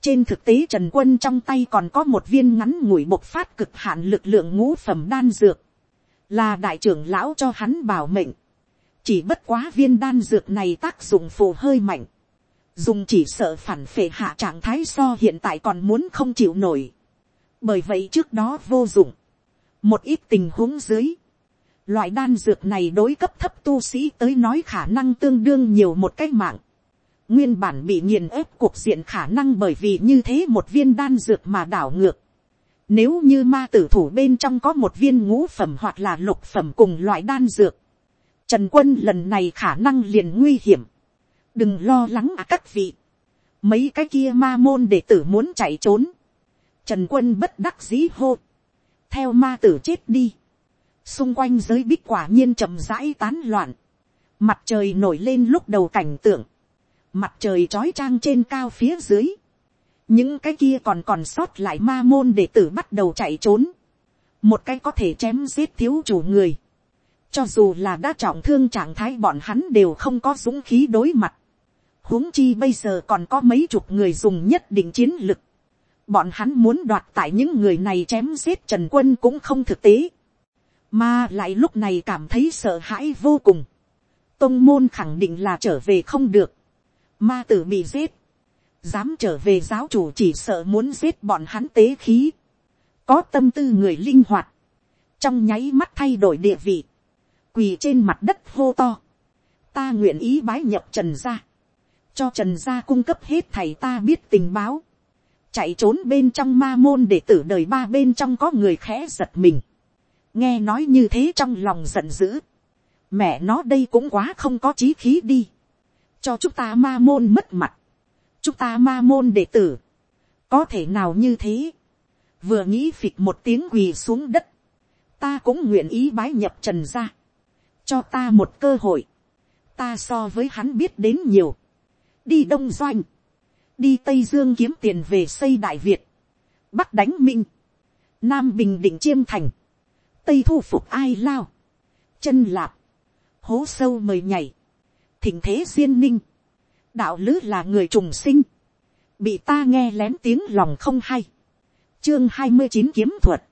Trên thực tế Trần Quân trong tay còn có một viên ngắn ngủi bộc phát cực hạn lực lượng ngũ phẩm đan dược. Là đại trưởng lão cho hắn bảo mệnh. Chỉ bất quá viên đan dược này tác dụng phù hơi mạnh. Dùng chỉ sợ phản phệ hạ trạng thái so hiện tại còn muốn không chịu nổi. Bởi vậy trước đó vô dụng. Một ít tình huống dưới Loại đan dược này đối cấp thấp tu sĩ tới nói khả năng tương đương nhiều một cái mạng. Nguyên bản bị nghiền ép cuộc diện khả năng bởi vì như thế một viên đan dược mà đảo ngược. Nếu như ma tử thủ bên trong có một viên ngũ phẩm hoặc là lục phẩm cùng loại đan dược. Trần quân lần này khả năng liền nguy hiểm. Đừng lo lắng à các vị. Mấy cái kia ma môn đệ tử muốn chạy trốn. Trần quân bất đắc dĩ hô. Theo ma tử chết đi xung quanh giới bích quả nhiên chậm rãi tán loạn, mặt trời nổi lên lúc đầu cảnh tượng, mặt trời trói trang trên cao phía dưới, những cái kia còn còn sót lại ma môn để tử bắt đầu chạy trốn, một cái có thể chém giết thiếu chủ người, cho dù là đã trọng thương trạng thái bọn hắn đều không có dũng khí đối mặt, huống chi bây giờ còn có mấy chục người dùng nhất định chiến lực, bọn hắn muốn đoạt tại những người này chém giết trần quân cũng không thực tế, mà lại lúc này cảm thấy sợ hãi vô cùng. Tông môn khẳng định là trở về không được. Ma tử bị giết. Dám trở về giáo chủ chỉ sợ muốn giết bọn hắn tế khí. Có tâm tư người linh hoạt. Trong nháy mắt thay đổi địa vị. Quỳ trên mặt đất hô to. Ta nguyện ý bái nhập trần gia. Cho trần gia cung cấp hết thầy ta biết tình báo. Chạy trốn bên trong ma môn để tử đời ba bên trong có người khẽ giật mình nghe nói như thế trong lòng giận dữ, mẹ nó đây cũng quá không có trí khí đi, cho chúng ta ma môn mất mặt, chúng ta ma môn đệ tử, có thể nào như thế, vừa nghĩ phịch một tiếng quỳ xuống đất, ta cũng nguyện ý bái nhập trần ra, cho ta một cơ hội, ta so với hắn biết đến nhiều, đi đông doanh, đi tây dương kiếm tiền về xây đại việt, bắc đánh minh, nam bình định chiêm thành, tây thu phục ai lao, chân lạp, hố sâu mời nhảy, thỉnh thế duyên ninh, đạo lứ là người trùng sinh, bị ta nghe lén tiếng lòng không hay, chương hai mươi chín kiếm thuật,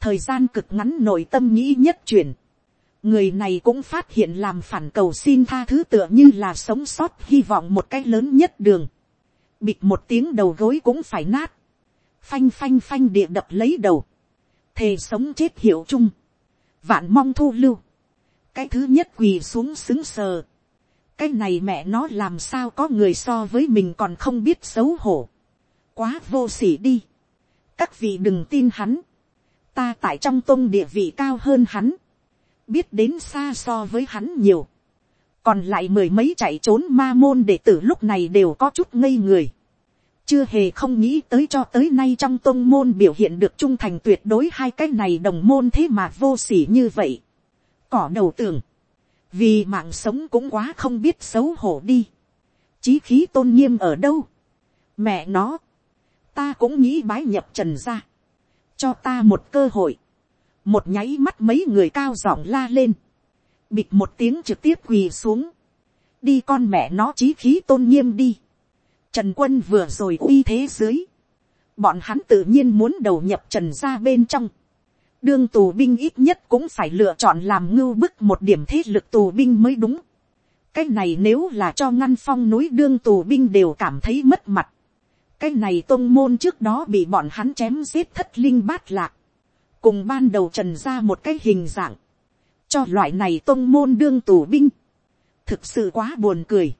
thời gian cực ngắn nội tâm nghĩ nhất truyền, người này cũng phát hiện làm phản cầu xin tha thứ tựa như là sống sót hy vọng một cái lớn nhất đường, bịt một tiếng đầu gối cũng phải nát, phanh phanh phanh địa đập lấy đầu, thề sống chết hiệu chung, vạn mong thu lưu, cái thứ nhất quỳ xuống xứng sờ, cái này mẹ nó làm sao có người so với mình còn không biết xấu hổ, quá vô s ỉ đi, các vị đừng tin hắn, ta tại trong tôn địa vị cao hơn hắn, biết đến xa so với hắn nhiều, còn lại mười mấy chạy trốn ma môn đệ tử lúc này đều có chút ngây người, chưa hề không nghĩ tới cho tới nay trong tôn môn biểu hiện được trung thành tuyệt đối hai cái này đồng môn thế mà vô s ỉ như vậy. cỏ đầu tường, vì mạng sống cũng quá không biết xấu hổ đi. chí khí tôn nghiêm ở đâu. mẹ nó, ta cũng nghĩ bái nhập trần ra. cho ta một cơ hội. một nháy mắt mấy người cao giọng la lên. bịt một tiếng trực tiếp quỳ xuống. đi con mẹ nó chí khí tôn nghiêm đi Trần quân vừa rồi uy thế dưới. Bọn hắn tự nhiên muốn đầu nhập trần ra bên trong. Đương tù binh ít nhất cũng phải lựa chọn làm ngưu bức một điểm thế lực tù binh mới đúng. Cái này nếu là cho ngăn phong núi đương tù binh đều cảm thấy mất mặt. Cái này tôn môn trước đó bị bọn hắn chém giết thất linh bát lạc. Cùng ban đầu trần ra một cái hình dạng. cho loại này tôn môn đương tù binh, thực sự quá buồn cười,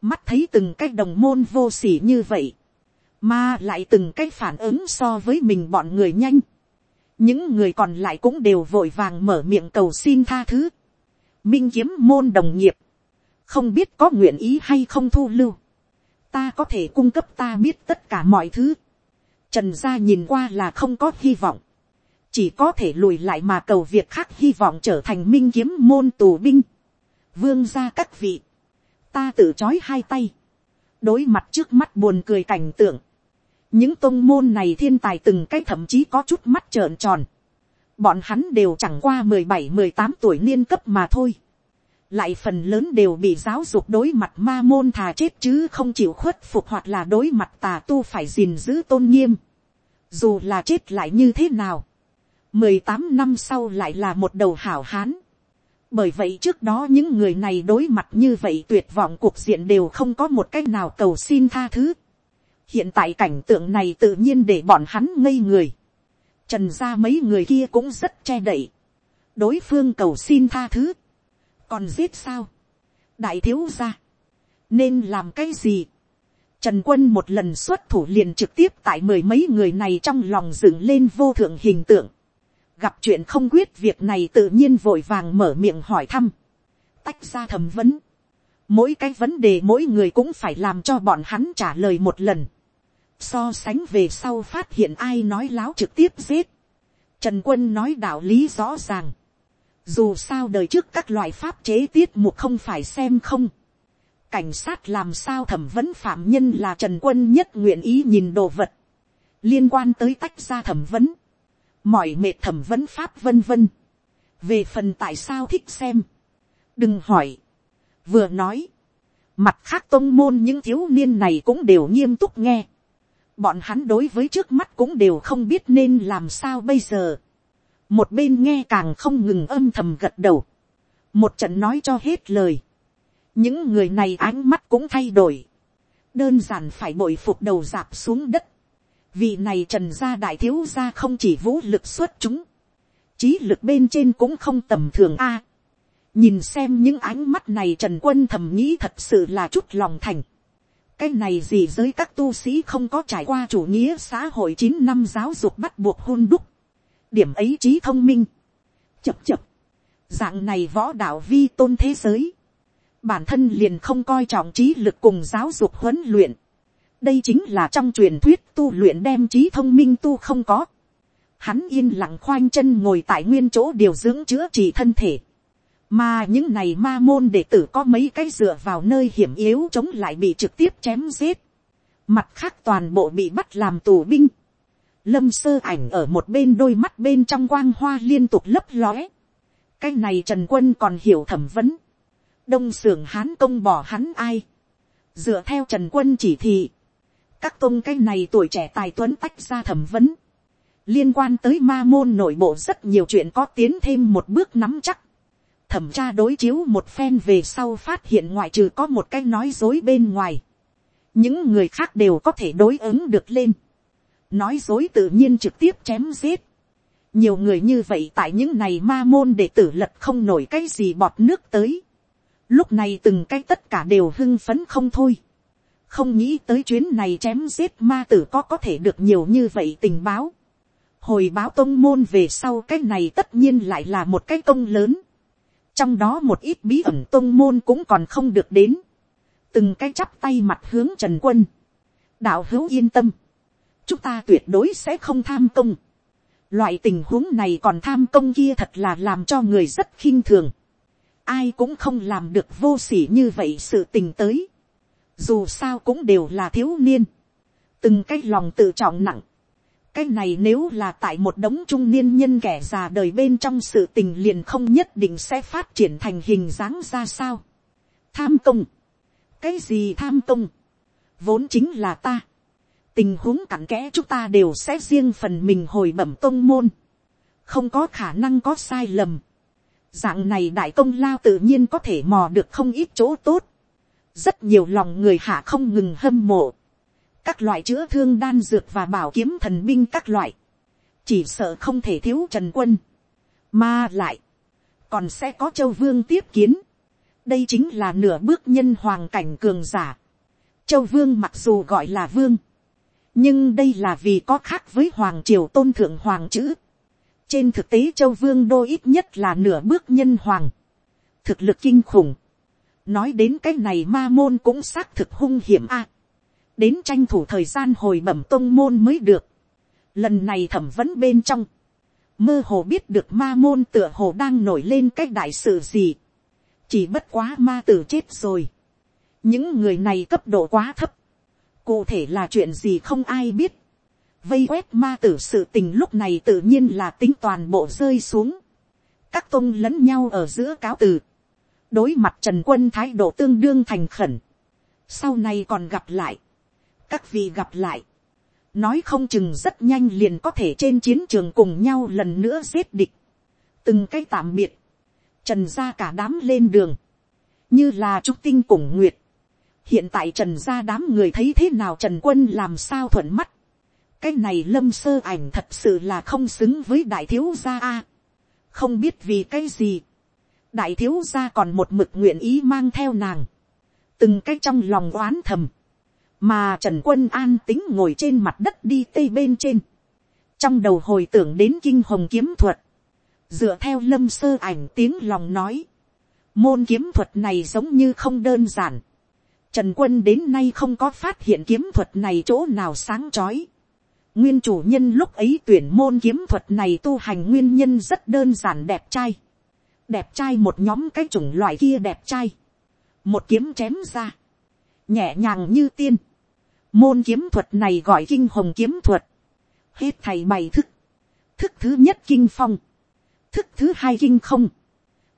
mắt thấy từng cái đồng môn vô s ỉ như vậy, mà lại từng cái phản ứng so với mình bọn người nhanh, những người còn lại cũng đều vội vàng mở miệng cầu xin tha thứ, minh kiếm môn đồng nghiệp, không biết có nguyện ý hay không thu lưu, ta có thể cung cấp ta biết tất cả mọi thứ, trần gia nhìn qua là không có hy vọng, chỉ có thể lùi lại mà cầu việc khác hy vọng trở thành minh kiếm môn tù binh, vương gia các vị, ta tự chói hai tay, đối mặt trước mắt buồn cười cảnh tượng, những tôn môn này thiên tài từng cái thậm chí có chút mắt trợn tròn, bọn hắn đều chẳng qua mười bảy mười tám tuổi niên cấp mà thôi, lại phần lớn đều bị giáo dục đối mặt ma môn thà chết chứ không chịu khuất phục hoặc là đối mặt tà tu phải gìn giữ tôn nghiêm, dù là chết lại như thế nào, mười tám năm sau lại là một đầu hảo hán, bởi vậy trước đó những người này đối mặt như vậy tuyệt vọng cuộc diện đều không có một cách nào cầu xin tha thứ hiện tại cảnh tượng này tự nhiên để bọn hắn ngây người. trần ra mấy người kia cũng rất che đậy. đối phương cầu xin tha thứ. còn giết sao. đại thiếu ra. nên làm cái gì. Trần quân một lần xuất thủ liền trực tiếp tại mười mấy người này trong lòng dựng lên vô thượng hình tượng gặp chuyện không quyết việc này tự nhiên vội vàng mở miệng hỏi thăm, tách ra thẩm vấn, mỗi cái vấn đề mỗi người cũng phải làm cho bọn hắn trả lời một lần, so sánh về sau phát hiện ai nói láo trực tiếp giết, trần quân nói đạo lý rõ ràng, dù sao đời trước các loại pháp chế tiết mục không phải xem không, cảnh sát làm sao thẩm vấn phạm nhân là trần quân nhất nguyện ý nhìn đồ vật, liên quan tới tách ra thẩm vấn, mọi mệt thẩm vấn pháp vân vân. về phần tại sao thích xem, đừng hỏi, vừa nói, mặt khác tôn môn những thiếu niên này cũng đều nghiêm túc nghe, bọn hắn đối với trước mắt cũng đều không biết nên làm sao bây giờ, một bên nghe càng không ngừng âm thầm gật đầu, một trận nói cho hết lời, những người này ánh mắt cũng thay đổi, đơn giản phải bội phục đầu dạp xuống đất, vì này trần gia đại thiếu gia không chỉ vũ lực xuất chúng. Trí lực bên trên cũng không tầm thường a. nhìn xem những ánh mắt này trần quân thầm nghĩ thật sự là chút lòng thành. Cái này gì giới các tu sĩ không có trải qua chủ nghĩa xã hội chín năm giáo dục bắt buộc hôn đúc. Điểm ấy trí thông minh. Chập chập. Dạng này võ đạo vi tôn thế giới. Bản thân liền không coi trọng trí lực cùng giáo dục huấn luyện đây chính là trong truyền thuyết tu luyện đem trí thông minh tu không có. Hắn yên lặng khoanh chân ngồi tại nguyên chỗ điều dưỡng chữa trị thân thể. Mà những này ma môn đệ tử có mấy cái dựa vào nơi hiểm yếu chống lại bị trực tiếp chém giết. Mặt khác toàn bộ bị bắt làm tù binh. Lâm sơ ảnh ở một bên đôi mắt bên trong quang hoa liên tục lấp lóe. Cái này Trần Quân còn hiểu thẩm vấn. Đông sưởng hán công bỏ hắn ai. Dựa theo Trần Quân chỉ thị các công cái này tuổi trẻ tài tuấn tách ra thẩm vấn. Liên quan tới ma môn nội bộ rất nhiều chuyện có tiến thêm một bước nắm chắc. Thẩm tra đối chiếu một phen về sau phát hiện ngoại trừ có một cái nói dối bên ngoài. Những người khác đều có thể đối ứng được lên. Nói dối tự nhiên trực tiếp chém giết. Nhiều người như vậy tại những này ma môn đệ tử lật không nổi cái gì bọt nước tới. Lúc này từng cái tất cả đều hưng phấn không thôi không nghĩ tới chuyến này chém giết ma tử có có thể được nhiều như vậy tình báo. hồi báo tông môn về sau cái này tất nhiên lại là một cái công lớn trong đó một ít bí ẩn tôn môn cũng còn không được đến. từng cái chắp tay mặt hướng trần quân. đạo hữu yên tâm. chúng ta tuyệt đối sẽ không tham công. loại tình huống này còn tham công kia thật là làm cho người rất khinh thường. ai cũng không làm được vô s ỉ như vậy sự tình tới dù sao cũng đều là thiếu niên, từng cái lòng tự trọng nặng, cái này nếu là tại một đống trung niên nhân kẻ già đời bên trong sự tình liền không nhất định sẽ phát triển thành hình dáng ra sao. tham công, cái gì tham công, vốn chính là ta, tình huống cặn kẽ chúng ta đều sẽ riêng phần mình hồi bẩm tôn môn, không có khả năng có sai lầm, dạng này đại công lao tự nhiên có thể mò được không ít chỗ tốt, rất nhiều lòng người hạ không ngừng hâm mộ, các loại chữa thương đan dược và bảo kiếm thần binh các loại, chỉ sợ không thể thiếu trần quân, mà lại, còn sẽ có châu vương tiếp kiến, đây chính là nửa bước nhân hoàng cảnh cường giả. châu vương mặc dù gọi là vương, nhưng đây là vì có khác với hoàng triều tôn thượng hoàng chữ. trên thực tế châu vương đô ít nhất là nửa bước nhân hoàng, thực lực kinh khủng. nói đến cái này ma môn cũng xác thực hung hiểm a đến tranh thủ thời gian hồi bẩm tôn môn mới được. lần này thẩm vấn bên trong, mơ hồ biết được ma môn tựa hồ đang nổi lên cái đại sự gì. chỉ bất quá ma tử chết rồi. những người này cấp độ quá thấp. cụ thể là chuyện gì không ai biết. vây quét ma tử sự tình lúc này tự nhiên là tính toàn bộ rơi xuống. các tôn lẫn nhau ở giữa cáo từ. đối mặt trần quân thái độ tương đương thành khẩn. sau này còn gặp lại các vị gặp lại. Nói không chừng rất nhanh liền có thể trên chiến trường cùng nhau lần nữa giết địch, từng cái tạm biệt, trần gia cả đám lên đường, như là trúc tinh cùng nguyệt, hiện tại trần gia đám người thấy thế nào trần quân làm sao thuận mắt, cái này lâm sơ ảnh thật sự là không xứng với đại thiếu gia a, không biết vì cái gì, đại thiếu gia còn một mực nguyện ý mang theo nàng, từng cái trong lòng oán thầm, mà trần quân an tính ngồi trên mặt đất đi tây bên trên, trong đầu hồi tưởng đến kinh hồng kiếm thuật, dựa theo lâm sơ ảnh tiếng lòng nói, môn kiếm thuật này giống như không đơn giản, trần quân đến nay không có phát hiện kiếm thuật này chỗ nào sáng trói, nguyên chủ nhân lúc ấy tuyển môn kiếm thuật này tu hành nguyên nhân rất đơn giản đẹp trai, đẹp trai một nhóm cái chủng loại kia đẹp trai, một kiếm chém ra, nhẹ nhàng như tiên, Môn kiếm thuật này gọi kinh hồng kiếm thuật. Hết thầy bày thức. Thức thứ nhất kinh phong. Thức thứ hai kinh không.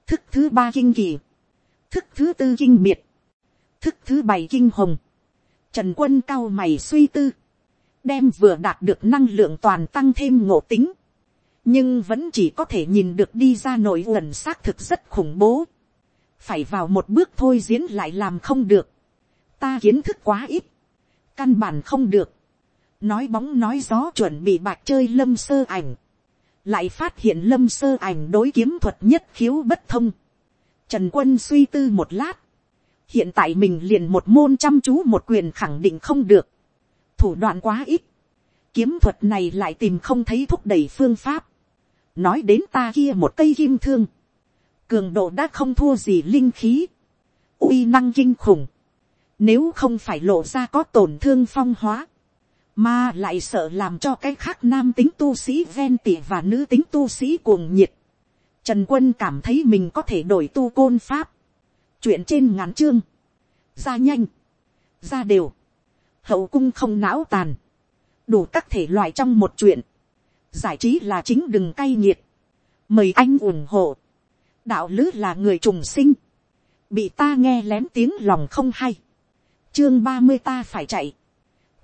Thức thứ ba kinh kỳ. Thức thứ tư kinh biệt. Thức thứ bảy kinh hồng. Trần quân cao mày suy tư. Đem vừa đạt được năng lượng toàn tăng thêm ngộ tính. Nhưng vẫn chỉ có thể nhìn được đi ra nội uẩn xác thực rất khủng bố. Phải vào một bước thôi diễn lại làm không được. Ta kiến thức quá ít. Căn bản không được, nói bóng nói gió chuẩn bị bạc chơi lâm sơ ảnh, lại phát hiện lâm sơ ảnh đối kiếm thuật nhất khiếu bất thông. Trần quân suy tư một lát, hiện tại mình liền một môn chăm chú một quyền khẳng định không được, thủ đoạn quá ít, kiếm thuật này lại tìm không thấy thúc đẩy phương pháp, nói đến ta kia một cây kim thương, cường độ đã không thua gì linh khí, uy năng kinh khủng, nếu không phải lộ ra có tổn thương phong hóa. Mà lại sợ làm cho cái khác nam tính tu sĩ ven tỉ và nữ tính tu sĩ cuồng nhiệt. Trần quân cảm thấy mình có thể đổi tu côn pháp. Chuyện trên ngắn chương. Ra nhanh. Ra đều. Hậu cung không não tàn. Đủ các thể loại trong một chuyện. Giải trí là chính đừng cay nghiệt. Mời anh ủng hộ. Đạo lứ là người trùng sinh. Bị ta nghe lén tiếng lòng không hay chương ba mươi ta phải chạy,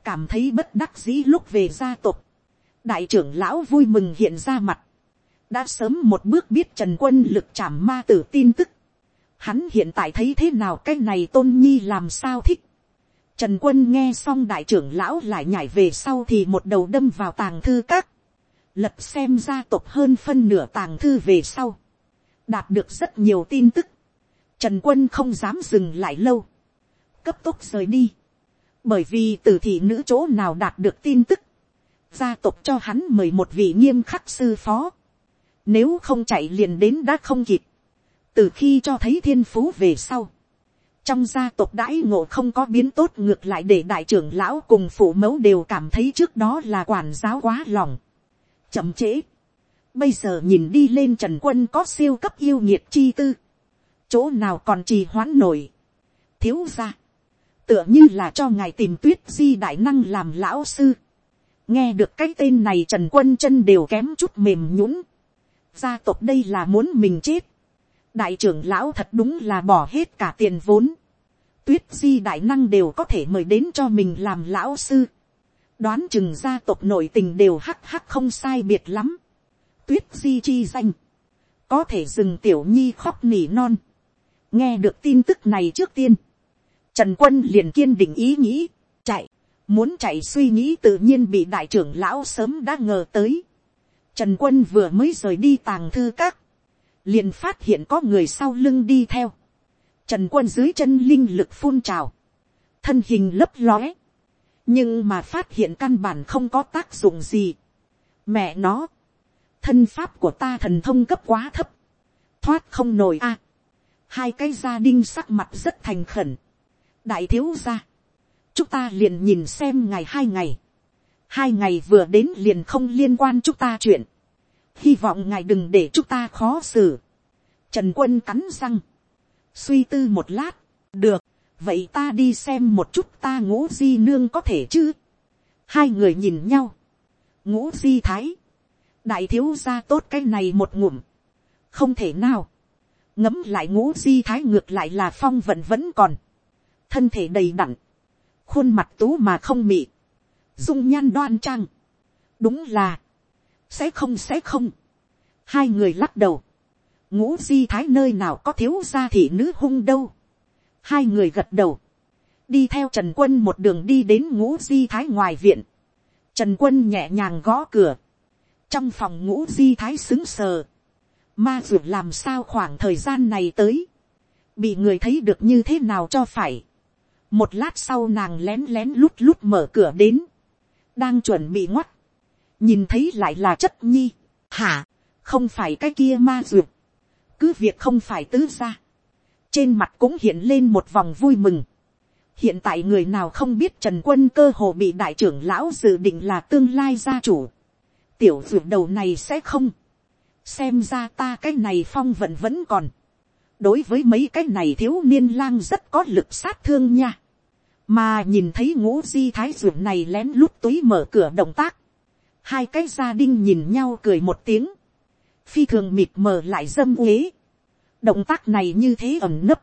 cảm thấy bất đắc dĩ lúc về gia tộc, đại trưởng lão vui mừng hiện ra mặt, đã sớm một bước biết trần quân lực chảm ma tử tin tức, hắn hiện tại thấy thế nào cái này tôn nhi làm sao thích, trần quân nghe xong đại trưởng lão lại nhảy về sau thì một đầu đâm vào tàng thư các, lật xem gia tộc hơn phân nửa tàng thư về sau, đạt được rất nhiều tin tức, trần quân không dám dừng lại lâu, cấp tốc rời đi. Bởi vì từ thị nữ chỗ nào đạt được tin tức. Gia tộc cho hắn mời một vị nghiêm khắc sư phó. Nếu không chạy liền đến đã không kịp. Từ khi cho thấy thiên phú về sau. Trong gia tộc đãi ngộ không có biến tốt ngược lại để đại trưởng lão cùng phụ mẫu đều cảm thấy trước đó là quản giáo quá lòng. Chậm trễ. Bây giờ nhìn đi lên Trần Quân có siêu cấp yêu nhiệt chi tư. Chỗ nào còn trì hoãn nổi. Thiếu ra tựa như là cho ngài tìm tuyết di đại năng làm lão sư. nghe được cái tên này, trần quân chân đều kém chút mềm nhũng. gia tộc đây là muốn mình chết. đại trưởng lão thật đúng là bỏ hết cả tiền vốn. tuyết di đại năng đều có thể mời đến cho mình làm lão sư. đoán chừng gia tộc nội tình đều hắc hắc không sai biệt lắm. tuyết di chi danh. có thể dừng tiểu nhi khóc nỉ non. nghe được tin tức này trước tiên Trần quân liền kiên định ý nghĩ, chạy, muốn chạy suy nghĩ tự nhiên bị đại trưởng lão sớm đã ngờ tới. Trần quân vừa mới rời đi tàng thư các, liền phát hiện có người sau lưng đi theo, trần quân dưới chân linh lực phun trào, thân hình lấp lóe, nhưng mà phát hiện căn bản không có tác dụng gì. mẹ nó, thân pháp của ta thần thông cấp quá thấp, thoát không nổi a. hai cái gia đinh sắc mặt rất thành khẩn, đại thiếu gia, chúng ta liền nhìn xem ngày hai ngày, hai ngày vừa đến liền không liên quan chúng ta chuyện, hy vọng ngài đừng để chúng ta khó xử. Trần quân cắn răng, suy tư một lát, được, vậy ta đi xem một chút ta ngũ di nương có thể chứ. hai người nhìn nhau, ngũ di thái, đại thiếu gia tốt cái này một ngụm, không thể nào, ngấm lại ngũ di thái ngược lại là phong vận vẫn còn, thân thể đầy đặn, khuôn mặt tú mà không mị, dung nhan đoan trang, đúng là, sẽ không sẽ không, hai người lắc đầu, ngũ di thái nơi nào có thiếu gia thị nữ hung đâu, hai người gật đầu, đi theo trần quân một đường đi đến ngũ di thái ngoài viện, trần quân nhẹ nhàng gõ cửa, trong phòng ngũ di thái xứng sờ, ma dược làm sao khoảng thời gian này tới, bị người thấy được như thế nào cho phải, một lát sau nàng lén lén lút lút mở cửa đến, đang chuẩn bị ngoắt, nhìn thấy lại là chất nhi, hả, không phải cái kia ma dược, cứ việc không phải tứ ra, trên mặt cũng hiện lên một vòng vui mừng. hiện tại người nào không biết trần quân cơ hồ bị đại trưởng lão dự định là tương lai gia chủ. tiểu dược đầu này sẽ không. xem ra ta cái này phong vận vẫn còn. đối với mấy cái này thiếu niên lang rất có lực sát thương nha mà nhìn thấy ngũ di thái dược này lén lút túi mở cửa động tác. hai cái gia đình nhìn nhau cười một tiếng. phi thường mịt mờ lại dâm uế. Động tác này như thế ẩm nấp,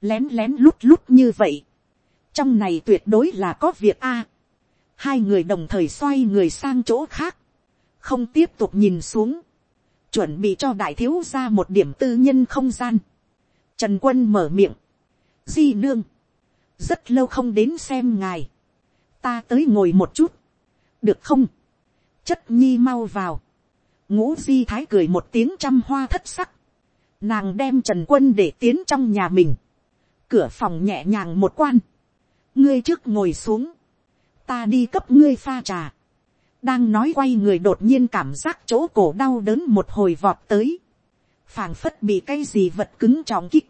lén lén lút lút như vậy, trong này tuyệt đối là có việc a, hai người đồng thời xoay người sang chỗ khác, không tiếp tục nhìn xuống, chuẩn bị cho đại thiếu ra một điểm tư nhân không gian. Trần quân mở miệng, di nương, rất lâu không đến xem ngài, ta tới ngồi một chút, được không, chất nhi mau vào, ngũ di thái cười một tiếng trăm hoa thất sắc, Nàng đem Trần Quân để tiến trong nhà mình. Cửa phòng nhẹ nhàng một quan. Ngươi trước ngồi xuống. Ta đi cấp ngươi pha trà. Đang nói quay người đột nhiên cảm giác chỗ cổ đau đớn một hồi vọt tới. phảng phất bị cái gì vật cứng trọng kích.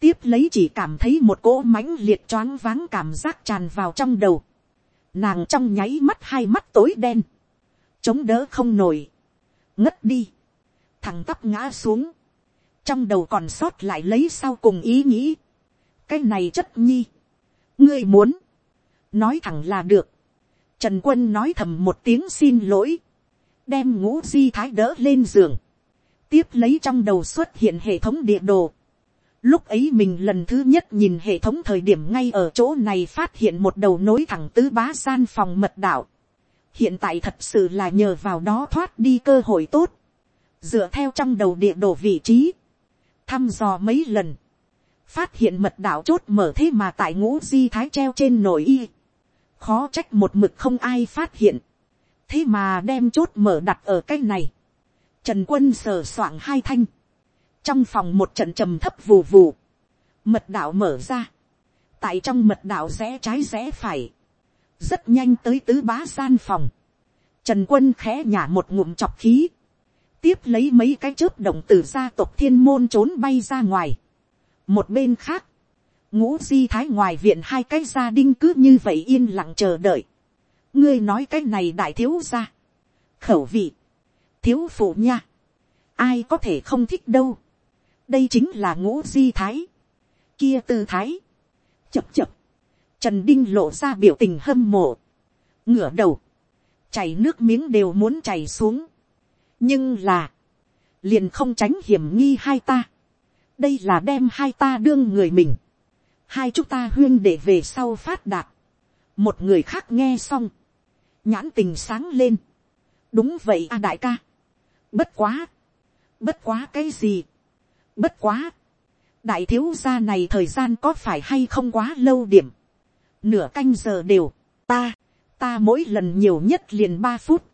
Tiếp lấy chỉ cảm thấy một cỗ mãnh liệt choáng váng cảm giác tràn vào trong đầu. Nàng trong nháy mắt hai mắt tối đen. Chống đỡ không nổi. Ngất đi. Thằng tắp ngã xuống trong đầu còn sót lại lấy sau cùng ý nghĩ, cái này chất nhi, ngươi muốn, nói thẳng là được, trần quân nói thầm một tiếng xin lỗi, đem ngũ di thái đỡ lên giường, tiếp lấy trong đầu xuất hiện hệ thống địa đồ, lúc ấy mình lần thứ nhất nhìn hệ thống thời điểm ngay ở chỗ này phát hiện một đầu nối thẳng tứ bá gian phòng mật đạo, hiện tại thật sự là nhờ vào đó thoát đi cơ hội tốt, dựa theo trong đầu địa đồ vị trí, thăm dò mấy lần, phát hiện mật đạo chốt mở thế mà tại ngũ di thái treo trên nồi y, khó trách một mực không ai phát hiện, thế mà đem chốt mở đặt ở cái này, trần quân sờ soạng hai thanh, trong phòng một trận trầm thấp vù vù, mật đạo mở ra, tại trong mật đạo rẽ trái rẽ phải, rất nhanh tới tứ bá gian phòng, trần quân khẽ nhả một ngụm chọc khí, tiếp lấy mấy cái chớp động từ gia tộc thiên môn trốn bay ra ngoài. một bên khác, ngũ di thái ngoài viện hai cái gia đinh cứ như vậy yên lặng chờ đợi. ngươi nói cái này đại thiếu gia. khẩu vị, thiếu phụ nha. ai có thể không thích đâu đây chính là ngũ di thái. kia tư thái. chập chập. trần đinh lộ ra biểu tình hâm mộ. ngửa đầu. chảy nước miếng đều muốn chảy xuống nhưng là, liền không tránh hiểm nghi hai ta. đây là đem hai ta đương người mình. hai chúng ta huyên để về sau phát đạt. một người khác nghe xong, nhãn tình sáng lên. đúng vậy a đại ca. bất quá, bất quá cái gì bất quá, đại thiếu gia này thời gian có phải hay không quá lâu điểm. nửa canh giờ đều, ta, ta mỗi lần nhiều nhất liền ba phút.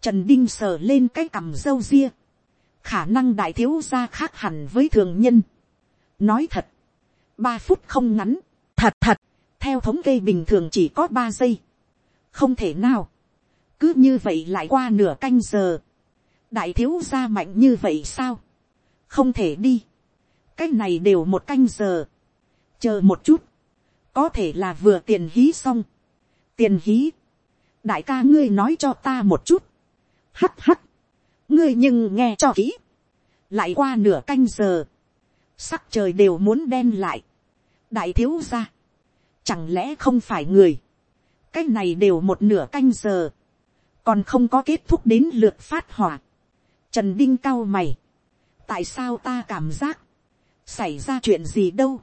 Trần Đinh sờ lên cái cằm râu ria. khả năng đại thiếu gia khác hẳn với thường nhân. nói thật, ba phút không ngắn, thật thật, theo thống kê bình thường chỉ có ba giây, không thể nào, cứ như vậy lại qua nửa canh giờ, đại thiếu gia mạnh như vậy sao, không thể đi, cái này đều một canh giờ, chờ một chút, có thể là vừa tiền hí xong, tiền hí, đại ca ngươi nói cho ta một chút, hắt hắt, ngươi nhưng nghe cho kỹ, lại qua nửa canh giờ, sắc trời đều muốn đen lại, đại thiếu gia, chẳng lẽ không phải người, cái này đều một nửa canh giờ, còn không có kết thúc đến lượt phát hỏa, trần đinh cao mày, tại sao ta cảm giác, xảy ra chuyện gì đâu,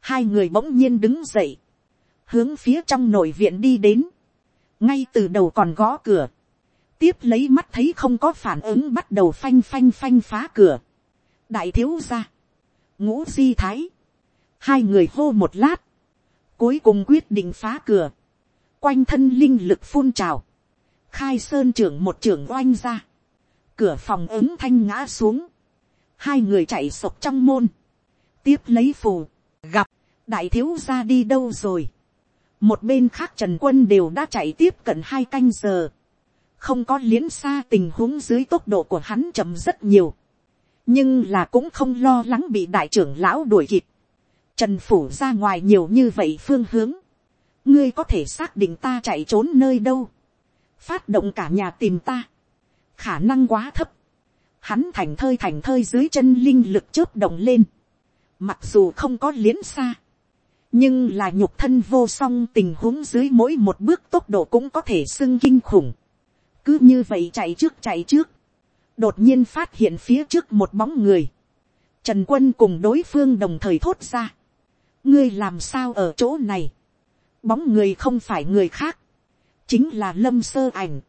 hai người bỗng nhiên đứng dậy, hướng phía trong nội viện đi đến, ngay từ đầu còn gõ cửa, tiếp lấy mắt thấy không có phản ứng bắt đầu phanh phanh phanh phá cửa, đại thiếu ra, ngũ di thái, hai người hô một lát, cuối cùng quyết định phá cửa, quanh thân linh lực phun trào, khai sơn trưởng một trưởng oanh ra, cửa phòng ứng thanh ngã xuống, hai người chạy sộc trong môn, tiếp lấy phù, gặp, đại thiếu ra đi đâu rồi, một bên khác trần quân đều đã chạy tiếp cận hai canh giờ, không có liến xa tình huống dưới tốc độ của hắn chậm rất nhiều, nhưng là cũng không lo lắng bị đại trưởng lão đuổi kịp, trần phủ ra ngoài nhiều như vậy phương hướng, ngươi có thể xác định ta chạy trốn nơi đâu, phát động cả nhà tìm ta, khả năng quá thấp, hắn thành thơi thành thơi dưới chân linh lực chớp động lên, mặc dù không có liến xa, nhưng là nhục thân vô song tình huống dưới mỗi một bước tốc độ cũng có thể xưng kinh khủng. cứ như vậy chạy trước chạy trước, đột nhiên phát hiện phía trước một bóng người, trần quân cùng đối phương đồng thời thốt ra, ngươi làm sao ở chỗ này, bóng người không phải người khác, chính là lâm sơ ảnh.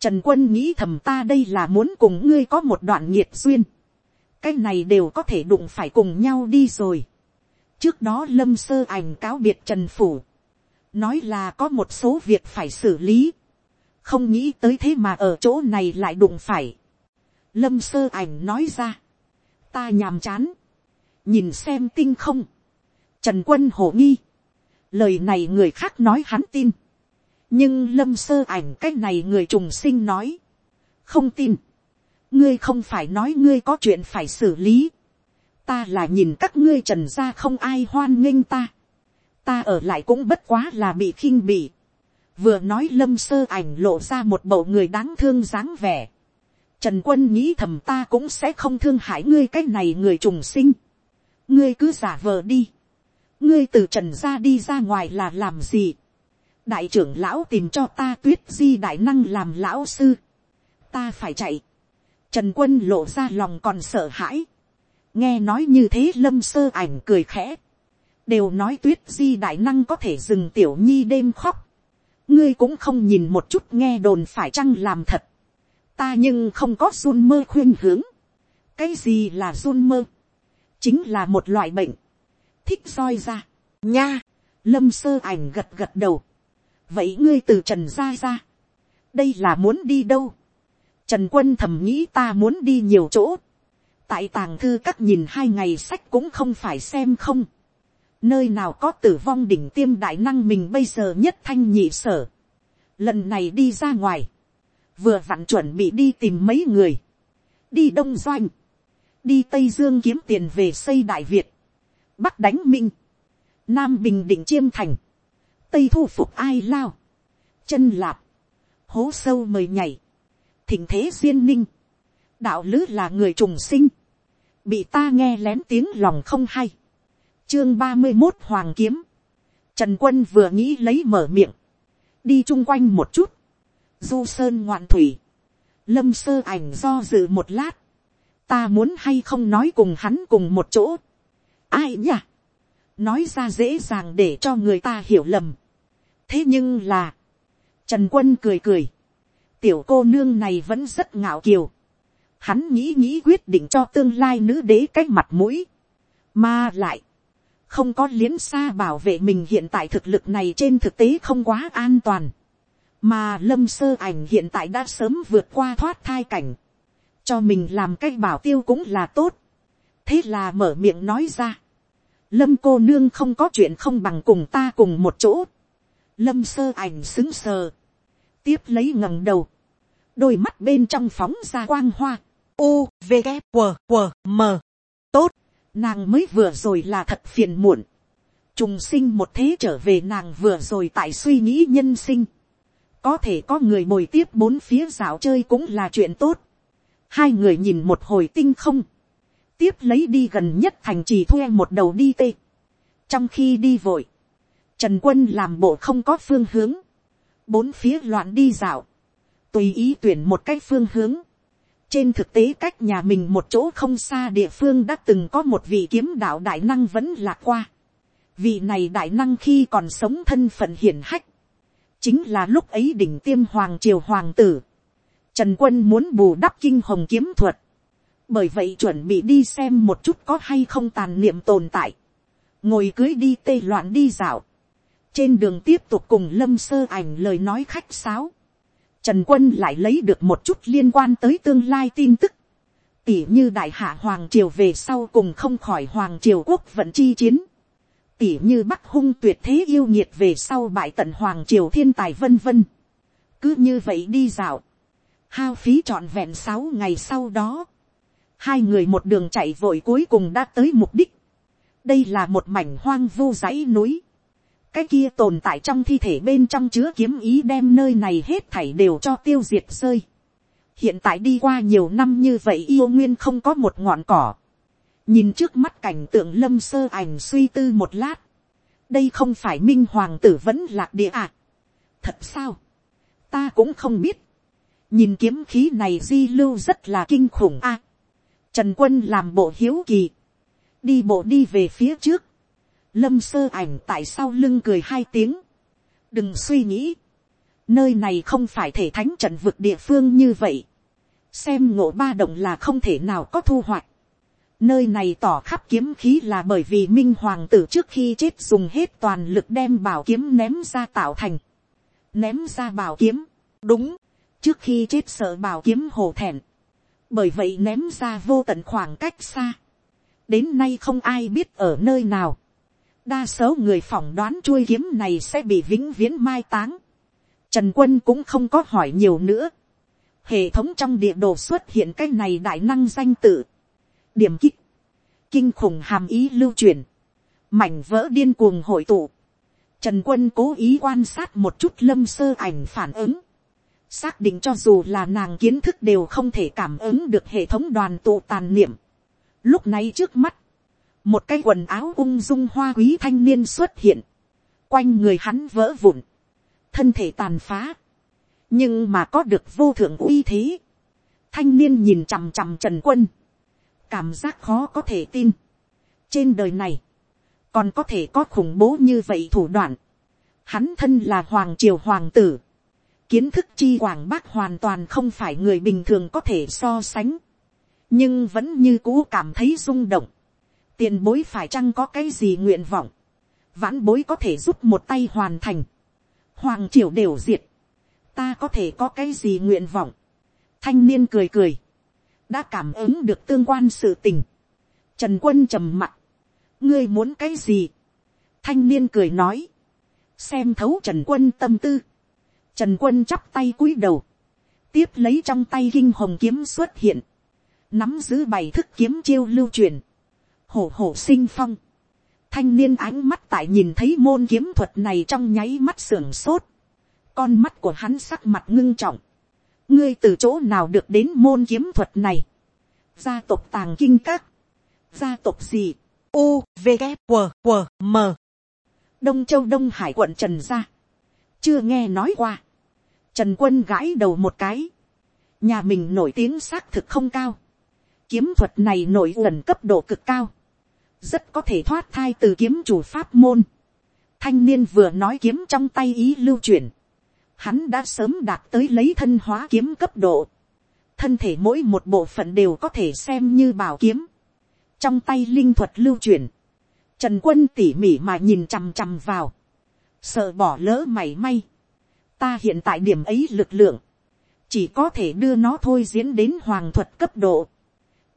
Trần quân nghĩ thầm ta đây là muốn cùng ngươi có một đoạn nhiệt duyên, cái này đều có thể đụng phải cùng nhau đi rồi. Trước đó lâm sơ ảnh cáo biệt trần phủ, nói là có một số việc phải xử lý, không nghĩ tới thế mà ở chỗ này lại đụng phải. lâm sơ ảnh nói ra, ta nhàm chán, nhìn xem tinh không, trần quân hổ nghi, lời này người khác nói hắn tin, nhưng lâm sơ ảnh cái này người trùng sinh nói, không tin, ngươi không phải nói ngươi có chuyện phải xử lý, ta là nhìn các ngươi trần gia không ai hoan nghênh ta. ta ở lại cũng bất quá là bị khinh bỉ. vừa nói lâm sơ ảnh lộ ra một bầu người đáng thương dáng vẻ. trần quân nghĩ thầm ta cũng sẽ không thương hại ngươi cái này người trùng sinh. ngươi cứ giả vờ đi. ngươi từ trần gia đi ra ngoài là làm gì đại trưởng lão tìm cho ta tuyết di đại năng làm lão sư. ta phải chạy. trần quân lộ ra lòng còn sợ hãi. Nghe nói như thế lâm sơ ảnh cười khẽ, đều nói tuyết di đại năng có thể dừng tiểu nhi đêm khóc, ngươi cũng không nhìn một chút nghe đồn phải chăng làm thật, ta nhưng không có run mơ khuyên hướng, cái gì là run mơ, chính là một loại bệnh, thích soi ra, nha, lâm sơ ảnh gật gật đầu, vậy ngươi từ trần ra ra, đây là muốn đi đâu, trần quân thầm nghĩ ta muốn đi nhiều chỗ, tại tàng thư các nhìn hai ngày sách cũng không phải xem không. nơi nào có tử vong đỉnh tiêm đại năng mình bây giờ nhất thanh nhị sở. lần này đi ra ngoài, vừa vặn chuẩn bị đi tìm mấy người, đi đông doanh, đi tây dương kiếm tiền về xây đại việt, bắc đánh minh, nam bình định chiêm thành, tây thu phục ai lao, chân lạp, hố sâu mời nhảy, thỉnh thế duyên ninh, đạo lứ là người trùng sinh, bị ta nghe lén tiếng lòng không hay. chương ba mươi một hoàng kiếm, trần quân vừa nghĩ lấy mở miệng, đi chung quanh một chút, du sơn ngoạn thủy, lâm sơ ảnh do dự một lát, ta muốn hay không nói cùng hắn cùng một chỗ. ai nhỉ, nói ra dễ dàng để cho người ta hiểu lầm thế nhưng là, trần quân cười cười, tiểu cô nương này vẫn rất ngạo kiều, hắn nghĩ nghĩ quyết định cho tương lai nữ đế cái mặt mũi, mà lại, không có liến xa bảo vệ mình hiện tại thực lực này trên thực tế không quá an toàn, mà lâm sơ ảnh hiện tại đã sớm vượt qua thoát thai cảnh, cho mình làm cái bảo tiêu cũng là tốt, thế là mở miệng nói ra, lâm cô nương không có chuyện không bằng cùng ta cùng một chỗ, lâm sơ ảnh xứng sờ, tiếp lấy ngẩng đầu, đôi mắt bên trong phóng ra quang hoa, U, V, K, q, W, M. Tốt, nàng mới vừa rồi là thật phiền muộn, trùng sinh một thế trở về nàng vừa rồi tại suy nghĩ nhân sinh, có thể có người bồi tiếp bốn phía dạo chơi cũng là chuyện tốt, hai người nhìn một hồi tinh không, tiếp lấy đi gần nhất thành trì thuê một đầu đi tê, trong khi đi vội, trần quân làm bộ không có phương hướng, bốn phía loạn đi dạo, tùy ý tuyển một cái phương hướng, trên thực tế cách nhà mình một chỗ không xa địa phương đã từng có một vị kiếm đạo đại năng vẫn lạc qua. Vị này đại năng khi còn sống thân phận hiển hách. Chính là lúc ấy đỉnh tiêm hoàng triều hoàng tử. Trần quân muốn bù đắp kinh hồng kiếm thuật. Bởi vậy chuẩn bị đi xem một chút có hay không tàn niệm tồn tại. Ngồi cưới đi tê loạn đi dạo. Trên đường tiếp tục cùng lâm sơ ảnh lời nói khách sáo Trần quân lại lấy được một chút liên quan tới tương lai tin tức. Tỉ như đại hạ Hoàng Triều về sau cùng không khỏi Hoàng Triều quốc vận chi chiến. Tỉ như bắc hung tuyệt thế yêu nhiệt về sau bại tận Hoàng Triều thiên tài vân vân. Cứ như vậy đi dạo. Hao phí trọn vẹn sáu ngày sau đó. Hai người một đường chạy vội cuối cùng đã tới mục đích. Đây là một mảnh hoang vu dãy núi cái kia tồn tại trong thi thể bên trong chứa kiếm ý đem nơi này hết thảy đều cho tiêu diệt rơi. hiện tại đi qua nhiều năm như vậy yêu nguyên không có một ngọn cỏ. nhìn trước mắt cảnh tượng lâm sơ ảnh suy tư một lát. đây không phải minh hoàng tử vẫn lạc địa à. thật sao. ta cũng không biết. nhìn kiếm khí này di lưu rất là kinh khủng a. À, trần quân làm bộ hiếu kỳ. đi bộ đi về phía trước lâm sơ ảnh tại sau lưng cười hai tiếng. đừng suy nghĩ. nơi này không phải thể thánh trận vực địa phương như vậy. xem ngộ ba động là không thể nào có thu hoạch. nơi này tỏ khắp kiếm khí là bởi vì minh hoàng tử trước khi chết dùng hết toàn lực đem bảo kiếm ném ra tạo thành. ném ra bảo kiếm. đúng. trước khi chết sợ bảo kiếm hồ thẹn. bởi vậy ném ra vô tận khoảng cách xa. đến nay không ai biết ở nơi nào đa số người phỏng đoán chuôi kiếm này sẽ bị vĩnh viễn mai táng. Trần quân cũng không có hỏi nhiều nữa. Hệ thống trong địa đồ xuất hiện cái này đại năng danh tự. Điểm kích. Kinh khủng hàm ý lưu truyền. Mảnh vỡ điên cuồng hội tụ. Trần quân cố ý quan sát một chút lâm sơ ảnh phản ứng. Xác định cho dù là nàng kiến thức đều không thể cảm ứng được hệ thống đoàn tụ tàn niệm. Lúc này trước mắt một cái quần áo ung dung hoa quý thanh niên xuất hiện, quanh người hắn vỡ vụn, thân thể tàn phá, nhưng mà có được vô thượng uy thế. Thanh niên nhìn chằm chằm trần quân, cảm giác khó có thể tin. trên đời này, còn có thể có khủng bố như vậy thủ đoạn. Hắn thân là hoàng triều hoàng tử, kiến thức chi quảng bác hoàn toàn không phải người bình thường có thể so sánh, nhưng vẫn như cũ cảm thấy rung động tiền bối phải chăng có cái gì nguyện vọng, vãn bối có thể giúp một tay hoàn thành, hoàng triều đều diệt, ta có thể có cái gì nguyện vọng, thanh niên cười cười, đã cảm ứng được tương quan sự tình, trần quân trầm mặt, ngươi muốn cái gì, thanh niên cười nói, xem thấu trần quân tâm tư, trần quân chắp tay cúi đầu, tiếp lấy trong tay kinh hồng kiếm xuất hiện, nắm giữ bảy thức kiếm chiêu lưu truyền, hổ hổ sinh phong. Thanh niên ánh mắt tại nhìn thấy môn kiếm thuật này trong nháy mắt sưởng sốt. Con mắt của hắn sắc mặt ngưng trọng. Ngươi từ chỗ nào được đến môn kiếm thuật này? Gia tộc tàng kinh các. Gia tộc gì? U, V, K, W, W, M. Đông Châu Đông Hải quận Trần Gia. Chưa nghe nói qua. Trần Quân gãi đầu một cái. Nhà mình nổi tiếng xác thực không cao. Kiếm thuật này nổi gần cấp độ cực cao rất có thể thoát thai từ kiếm chủ pháp môn. Thanh niên vừa nói kiếm trong tay ý lưu chuyển. Hắn đã sớm đạt tới lấy thân hóa kiếm cấp độ. Thân thể mỗi một bộ phận đều có thể xem như bảo kiếm. Trong tay linh thuật lưu chuyển. Trần quân tỉ mỉ mà nhìn chằm chằm vào. Sợ bỏ lỡ mảy may. Ta hiện tại điểm ấy lực lượng. chỉ có thể đưa nó thôi diễn đến hoàng thuật cấp độ,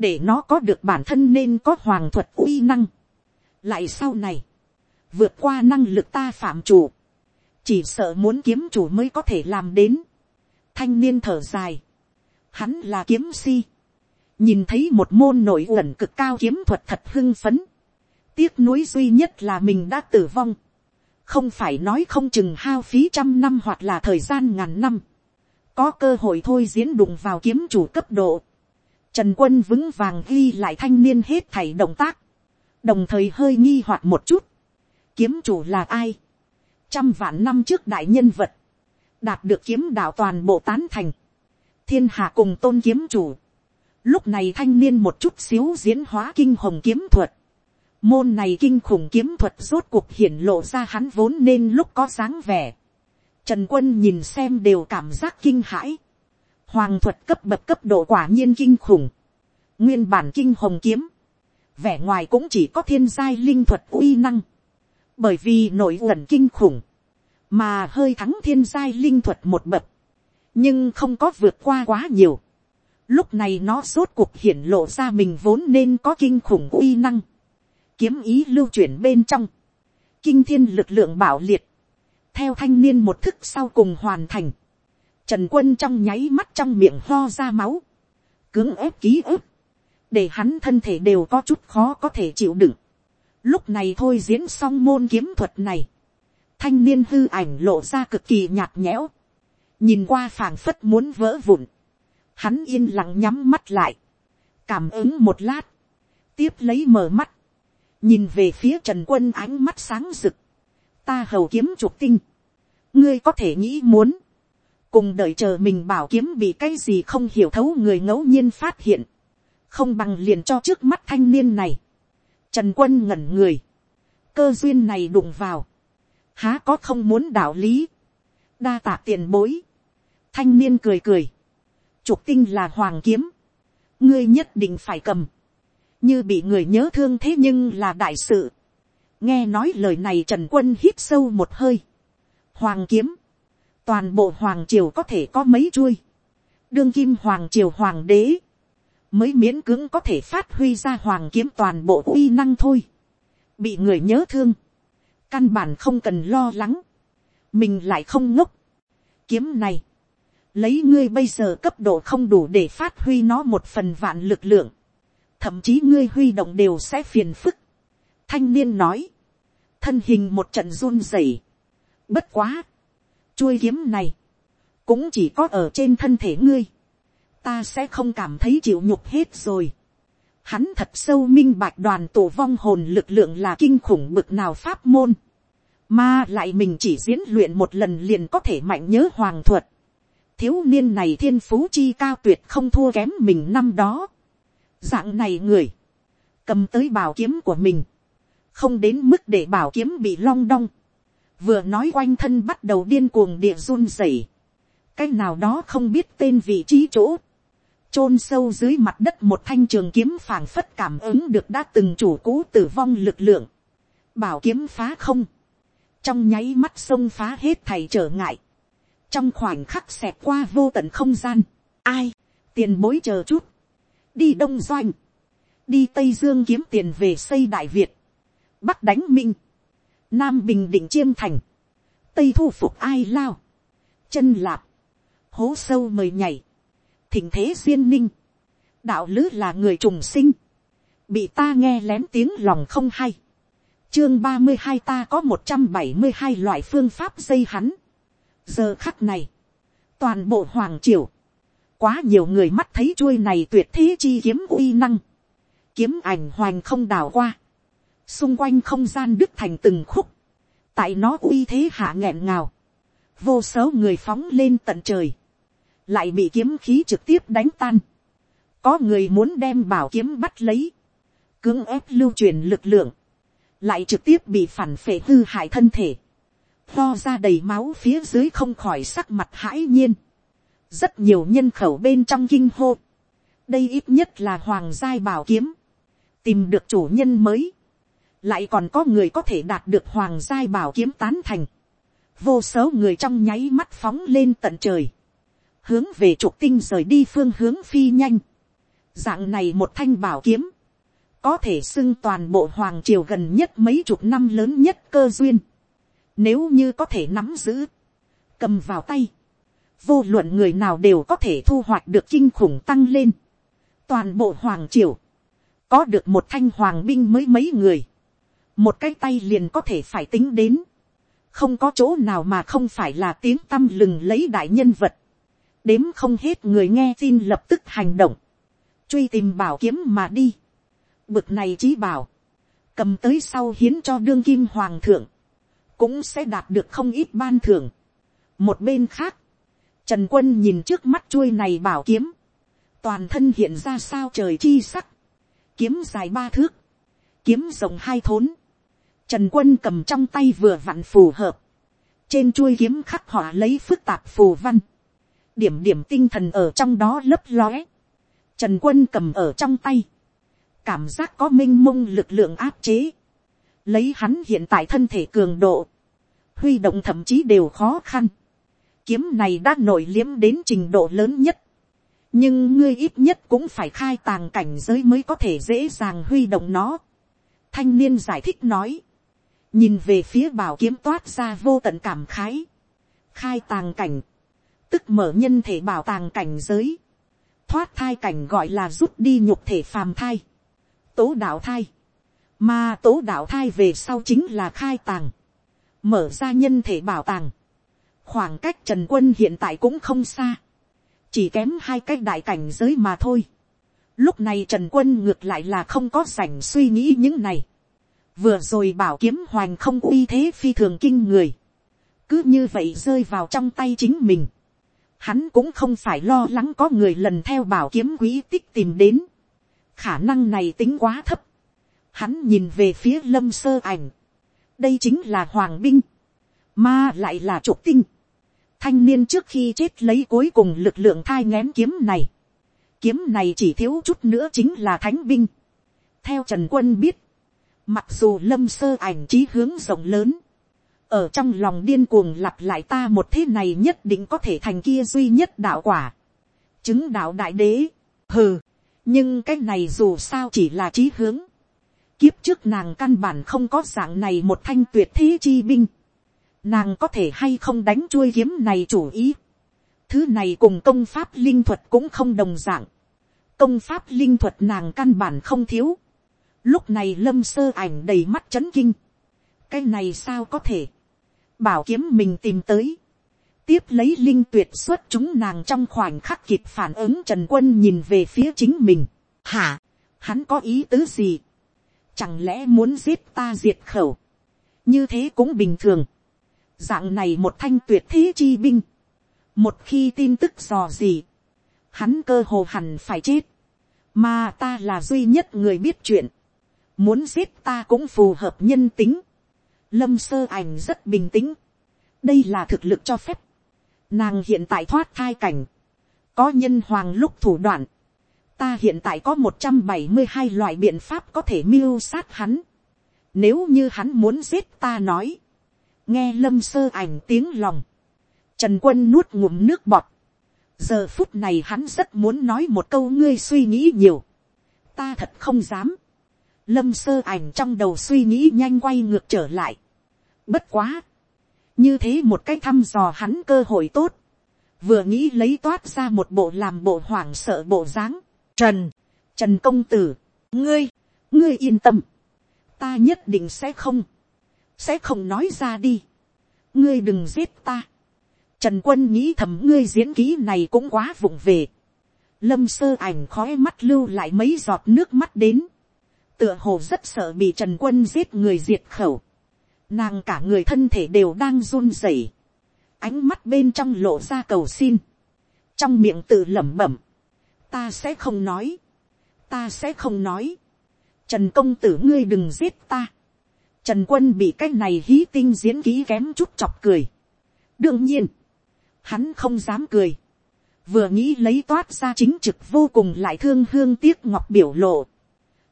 để nó có được bản thân nên có hoàng thuật uy năng. lại sau này, vượt qua năng lực ta phạm chủ, chỉ sợ muốn kiếm chủ mới có thể làm đến. thanh niên thở dài, hắn là kiếm si, nhìn thấy một môn nội uẩn cực cao kiếm thuật thật hưng phấn, tiếc nuối duy nhất là mình đã tử vong, không phải nói không chừng hao phí trăm năm hoặc là thời gian ngàn năm, có cơ hội thôi diễn đụng vào kiếm chủ cấp độ, trần quân vững vàng ghi lại thanh niên hết thảy động tác, đồng thời hơi nghi hoặc một chút, kiếm chủ là ai, trăm vạn năm trước đại nhân vật, đạt được kiếm đạo toàn bộ tán thành, thiên hạ cùng tôn kiếm chủ, lúc này thanh niên một chút xíu diễn hóa kinh hồng kiếm thuật, môn này kinh khủng kiếm thuật rốt cuộc hiển lộ ra hắn vốn nên lúc có dáng vẻ, trần quân nhìn xem đều cảm giác kinh hãi, hoàng thuật cấp bậc cấp độ quả nhiên kinh khủng, nguyên bản kinh hồng kiếm, vẻ ngoài cũng chỉ có thiên giai linh thuật uy năng, bởi vì nổi uẩn kinh khủng, mà hơi thắng thiên giai linh thuật một bậc, nhưng không có vượt qua quá nhiều. Lúc này nó rốt cuộc hiển lộ ra mình vốn nên có kinh khủng uy năng, kiếm ý lưu chuyển bên trong, kinh thiên lực lượng bảo liệt, theo thanh niên một thức sau cùng hoàn thành, trần quân trong nháy mắt trong miệng ho ra máu, cưỡng ép ký ức, để hắn thân thể đều có chút khó có thể chịu đựng. Lúc này thôi diễn xong môn kiếm thuật này. Thanh niên hư ảnh lộ ra cực kỳ nhạt nhẽo. Nhìn qua phảng phất muốn vỡ vụn. Hắn yên lặng nhắm mắt lại. Cảm ứng một lát. Tiếp lấy mở mắt. Nhìn về phía Trần Quân ánh mắt sáng rực. Ta hầu kiếm trục tinh. Ngươi có thể nghĩ muốn. Cùng đợi chờ mình bảo kiếm bị cái gì không hiểu thấu người ngẫu nhiên phát hiện. Không bằng liền cho trước mắt thanh niên này Trần quân ngẩn người. Cơ duyên này đụng vào. Há có không muốn đạo lý. Đa tạ tiền bối. Thanh niên cười cười. Trục tinh là hoàng kiếm. Ngươi nhất định phải cầm. Như bị người nhớ thương thế nhưng là đại sự. Nghe nói lời này Trần Quân hít sâu một hơi. Hoàng kiếm. Toàn bộ hoàng triều có thể có mấy chuôi. Đương kim hoàng triều hoàng đế mới miễn cưỡng có thể phát huy ra hoàng kiếm toàn bộ uy năng thôi. bị người nhớ thương, căn bản không cần lo lắng, mình lại không ngốc. kiếm này, lấy ngươi bây giờ cấp độ không đủ để phát huy nó một phần vạn lực lượng, thậm chí ngươi huy động đều sẽ phiền phức. thanh niên nói, thân hình một trận run rẩy, bất quá, chuôi kiếm này, cũng chỉ có ở trên thân thể ngươi, ta sẽ không cảm thấy chịu nhục hết rồi. Hắn thật sâu minh bạch đoàn tổ vong hồn lực lượng là kinh khủng bực nào pháp môn. Mà lại mình chỉ diễn luyện một lần liền có thể mạnh nhớ hoàng thuật. Thiếu niên này thiên phú chi cao tuyệt không thua kém mình năm đó. Dạng này người. Cầm tới bảo kiếm của mình. Không đến mức để bảo kiếm bị long đong. Vừa nói quanh thân bắt đầu điên cuồng địa run rẩy. Cái nào đó không biết tên vị trí chỗ chôn sâu dưới mặt đất một thanh trường kiếm phảng phất cảm ứng được đã từng chủ cũ tử vong lực lượng. Bảo kiếm phá không. Trong nháy mắt sông phá hết thầy trở ngại. Trong khoảnh khắc xẹt qua vô tận không gian. Ai? Tiền bối chờ chút. Đi Đông Doanh. Đi Tây Dương kiếm tiền về xây Đại Việt. Bắc đánh Minh. Nam Bình Định Chiêm Thành. Tây thu phục ai lao. Chân lạp. Hố sâu mời nhảy. Thỉnh thế duyên ninh, đạo lứ là người trùng sinh, bị ta nghe lén tiếng lòng không hay, chương ba mươi hai ta có một trăm bảy mươi hai loại phương pháp dây hắn, giờ khắc này, toàn bộ hoàng triều, quá nhiều người mắt thấy chuôi này tuyệt thế chi kiếm uy năng, kiếm ảnh hoành không đào qua, xung quanh không gian đứt thành từng khúc, tại nó uy thế hạ nghẹn ngào, vô số người phóng lên tận trời, lại bị kiếm khí trực tiếp đánh tan. có người muốn đem bảo kiếm bắt lấy, cưỡng ép lưu truyền lực lượng, lại trực tiếp bị phản phệ hư hại thân thể, lo ra đầy máu phía dưới không khỏi sắc mặt hãi nhiên, rất nhiều nhân khẩu bên trong kinh hô, đây ít nhất là hoàng giai bảo kiếm, tìm được chủ nhân mới, lại còn có người có thể đạt được hoàng giai bảo kiếm tán thành, vô số người trong nháy mắt phóng lên tận trời, hướng về trục tinh rời đi phương hướng phi nhanh, dạng này một thanh bảo kiếm, có thể xưng toàn bộ hoàng triều gần nhất mấy chục năm lớn nhất cơ duyên, nếu như có thể nắm giữ, cầm vào tay, vô luận người nào đều có thể thu hoạch được kinh khủng tăng lên, toàn bộ hoàng triều, có được một thanh hoàng binh mới mấy người, một cái tay liền có thể phải tính đến, không có chỗ nào mà không phải là tiếng tăm lừng lấy đại nhân vật, đếm không hết người nghe tin lập tức hành động, truy tìm bảo kiếm mà đi, bực này chí bảo, cầm tới sau hiến cho đương kim hoàng thượng, cũng sẽ đạt được không ít ban thưởng. một bên khác, trần quân nhìn trước mắt chuôi này bảo kiếm, toàn thân hiện ra sao trời chi sắc, kiếm dài ba thước, kiếm rộng hai thốn, trần quân cầm trong tay vừa vặn phù hợp, trên chuôi kiếm khắc họa lấy phức tạp phù văn, điểm điểm tinh thần ở trong đó lấp lóe, trần quân cầm ở trong tay, cảm giác có minh mông lực lượng áp chế, lấy hắn hiện tại thân thể cường độ, huy động thậm chí đều khó khăn, kiếm này đã nổi liếm đến trình độ lớn nhất, nhưng ngươi ít nhất cũng phải khai tàng cảnh giới mới có thể dễ dàng huy động nó. thanh niên giải thích nói, nhìn về phía bảo kiếm toát ra vô tận cảm khái, khai tàng cảnh, tức mở nhân thể bảo tàng cảnh giới, thoát thai cảnh gọi là rút đi nhục thể phàm thai, tố đạo thai, mà tố đạo thai về sau chính là khai tàng, mở ra nhân thể bảo tàng, khoảng cách trần quân hiện tại cũng không xa, chỉ kém hai cái đại cảnh giới mà thôi. Lúc này trần quân ngược lại là không có sảnh suy nghĩ những này vừa rồi bảo kiếm hoành không uy thế phi thường kinh người, cứ như vậy rơi vào trong tay chính mình. Hắn cũng không phải lo lắng có người lần theo bảo kiếm quý tích tìm đến khả năng này tính quá thấp. Hắn nhìn về phía lâm sơ ảnh. đây chính là hoàng binh, mà lại là trục tinh. thanh niên trước khi chết lấy cuối cùng lực lượng thai ngén kiếm này. kiếm này chỉ thiếu chút nữa chính là thánh binh. theo trần quân biết, mặc dù lâm sơ ảnh trí hướng rộng lớn, ở trong lòng điên cuồng lặp lại ta một thế này nhất định có thể thành kia duy nhất đạo quả. chứng đạo đại đế, hừ, nhưng cái này dù sao chỉ là trí hướng. kiếp trước nàng căn bản không có dạng này một thanh tuyệt thế chi binh. nàng có thể hay không đánh chuôi kiếm này chủ ý. thứ này cùng công pháp linh thuật cũng không đồng dạng. công pháp linh thuật nàng căn bản không thiếu lúc này lâm sơ ảnh đầy mắt chấn kinh. cái này sao có thể. bảo kiếm mình tìm tới tiếp lấy linh tuyệt xuất chúng nàng trong khoảnh khắc kịp phản ứng trần quân nhìn về phía chính mình. hả, hắn có ý tứ gì. chẳng lẽ muốn giết ta diệt khẩu. như thế cũng bình thường. dạng này một thanh tuyệt thế chi binh. một khi tin tức dò gì, hắn cơ hồ hẳn phải chết. mà ta là duy nhất người biết chuyện muốn giết ta cũng phù hợp nhân tính. lâm sơ ảnh rất bình tĩnh. đây là thực lực cho phép Nàng hiện tại thoát thai cảnh. Có nhân hoàng lúc thủ đoạn. Ta hiện tại có một trăm bảy mươi hai loại biện pháp có thể mưu sát hắn. Nếu như hắn muốn giết ta nói. Nghe lâm sơ ảnh tiếng lòng. Trần quân nuốt ngụm nước bọt. Giờ phút này hắn rất muốn nói một câu ngươi suy nghĩ nhiều. Ta thật không dám. Lâm sơ ảnh trong đầu suy nghĩ nhanh quay ngược trở lại. Bất quá. Như thế một cách thăm dò hắn cơ hội tốt, vừa nghĩ lấy toát ra một bộ làm bộ hoảng sợ bộ dáng, trần, trần công tử, ngươi, ngươi yên tâm, ta nhất định sẽ không, sẽ không nói ra đi, ngươi đừng giết ta, trần quân nghĩ thầm ngươi diễn ký này cũng quá vụng về, lâm sơ ảnh khói mắt lưu lại mấy giọt nước mắt đến, tựa hồ rất sợ bị trần quân giết người diệt khẩu, Nàng cả người thân thể đều đang run rẩy. Ánh mắt bên trong lộ ra cầu xin. Trong miệng tự lẩm bẩm. Ta sẽ không nói. Ta sẽ không nói. Trần công tử ngươi đừng giết ta. Trần quân bị cái này hí tinh diễn ký kém chút chọc cười. Đương nhiên. Hắn không dám cười. Vừa nghĩ lấy toát ra chính trực vô cùng lại thương hương tiếc ngọc biểu lộ.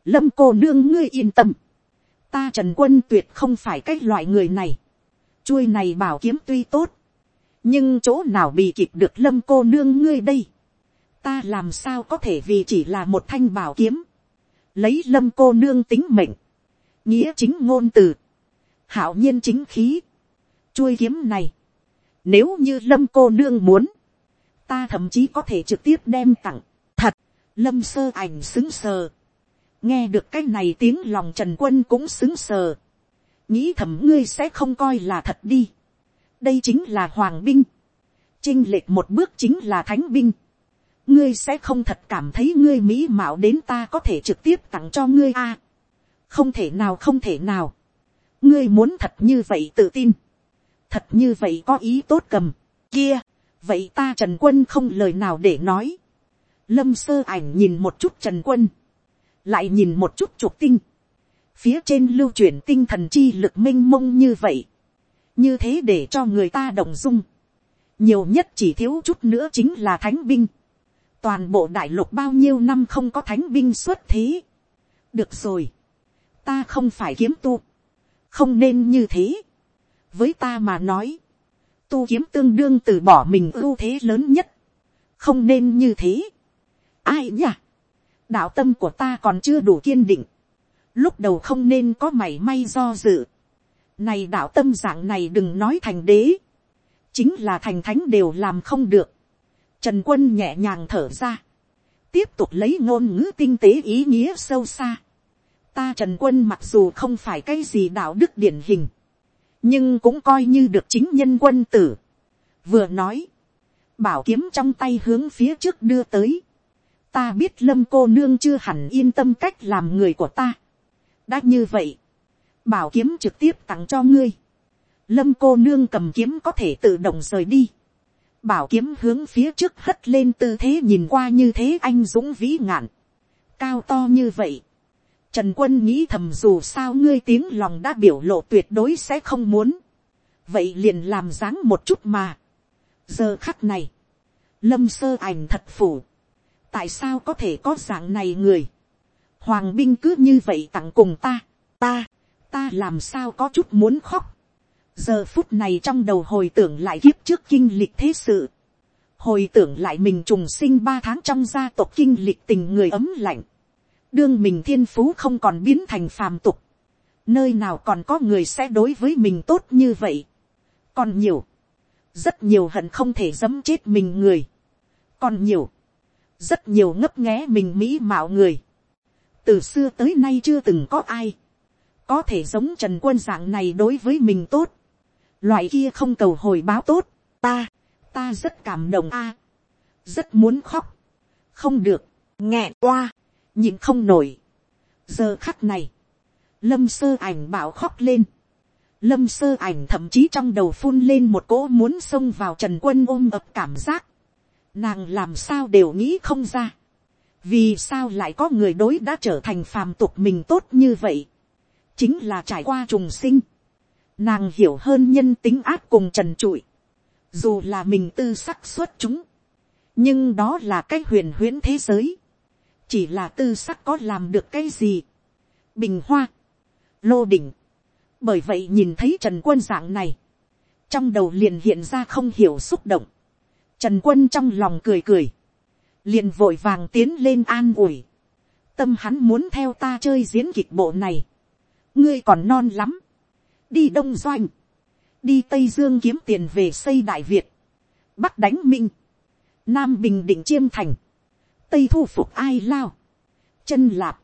Lâm cô nương ngươi yên tâm. Ta trần quân tuyệt không phải cái loại người này. chuôi này bảo kiếm tuy tốt, nhưng chỗ nào bị kịp được lâm cô nương ngươi đây, ta làm sao có thể vì chỉ là một thanh bảo kiếm, lấy lâm cô nương tính mệnh, nghĩa chính ngôn từ, hảo nhiên chính khí, chuôi kiếm này, nếu như lâm cô nương muốn, ta thậm chí có thể trực tiếp đem tặng, thật, lâm sơ ảnh xứng sờ, nghe được cái này tiếng lòng trần quân cũng xứng sờ, nghĩ thầm ngươi sẽ không coi là thật đi, đây chính là hoàng binh, chinh lệch một bước chính là thánh binh, ngươi sẽ không thật cảm thấy ngươi mỹ mạo đến ta có thể trực tiếp tặng cho ngươi a. không thể nào không thể nào. ngươi muốn thật như vậy tự tin. thật như vậy có ý tốt cầm. kia, vậy ta trần quân không lời nào để nói. lâm sơ ảnh nhìn một chút trần quân lại nhìn một chút trục tinh. phía trên lưu chuyển tinh thần chi lực m i n h mông như vậy. như thế để cho người ta động dung. nhiều nhất chỉ thiếu chút nữa chính là thánh binh toàn bộ đại lục bao nhiêu năm không có thánh binh xuất thế. được rồi, ta không phải kiếm tu, không nên như thế. với ta mà nói, tu kiếm tương đương từ bỏ mình ưu thế lớn nhất, không nên như thế. ai nhỉ, đạo tâm của ta còn chưa đủ kiên định, lúc đầu không nên có mảy may do dự. này đạo tâm dạng này đừng nói thành đế, chính là thành thánh đều làm không được Trần quân nhẹ nhàng thở ra. Tiếp tục lấy ngôn ngữ tinh tế ý nghĩa sâu xa. Ta Trần quân mặc dù không phải cái gì đạo đức điển hình. Nhưng cũng coi như được chính nhân quân tử. Vừa nói. Bảo kiếm trong tay hướng phía trước đưa tới. Ta biết lâm cô nương chưa hẳn yên tâm cách làm người của ta. Đã như vậy. Bảo kiếm trực tiếp tặng cho ngươi. Lâm cô nương cầm kiếm có thể tự động rời đi bảo kiếm hướng phía trước hất lên tư thế nhìn qua như thế anh dũng vĩ ngạn, cao to như vậy. Trần quân nghĩ thầm dù sao ngươi tiếng lòng đã biểu lộ tuyệt đối sẽ không muốn. vậy liền làm dáng một chút mà. giờ khắc này, lâm sơ ảnh thật phủ tại sao có thể có dạng này người. hoàng binh cứ như vậy tặng cùng ta, ta, ta làm sao có chút muốn khóc? Giờ phút này trong đầu hồi tưởng lại kiếp trước kinh lịch thế sự, hồi tưởng lại mình trùng sinh ba tháng trong gia tộc kinh lịch tình người ấm lạnh, đương mình thiên phú không còn biến thành phàm tục, nơi nào còn có người sẽ đối với mình tốt như vậy, còn nhiều, rất nhiều hận không thể dấm chết mình người, còn nhiều, rất nhiều ngấp nghé mình mỹ mạo người, từ xưa tới nay chưa từng có ai, có thể giống trần quân dạng này đối với mình tốt, loại kia không cầu hồi báo tốt, ta, ta rất cảm động a, rất muốn khóc, không được, nghẹn qua, nhìn không nổi. giờ khắc này, lâm sơ ảnh bảo khóc lên, lâm sơ ảnh thậm chí trong đầu phun lên một cỗ muốn xông vào trần quân ôm ập cảm giác, nàng làm sao đều nghĩ không ra, vì sao lại có người đối đã trở thành phàm tục mình tốt như vậy, chính là trải qua trùng sinh, Nàng hiểu hơn nhân tính ác cùng trần trụi. Dù là mình tư sắc xuất chúng. Nhưng đó là cái huyền huyễn thế giới. Chỉ là tư sắc có làm được cái gì. Bình hoa. Lô đỉnh. Bởi vậy nhìn thấy Trần Quân dạng này. Trong đầu liền hiện ra không hiểu xúc động. Trần Quân trong lòng cười cười. Liền vội vàng tiến lên an ủi. Tâm hắn muốn theo ta chơi diễn kịch bộ này. Ngươi còn non lắm. Đi đông doanh, đi tây dương kiếm tiền về xây đại việt, bắc đánh minh, nam bình định chiêm thành, tây thu phục ai lao, chân lạp,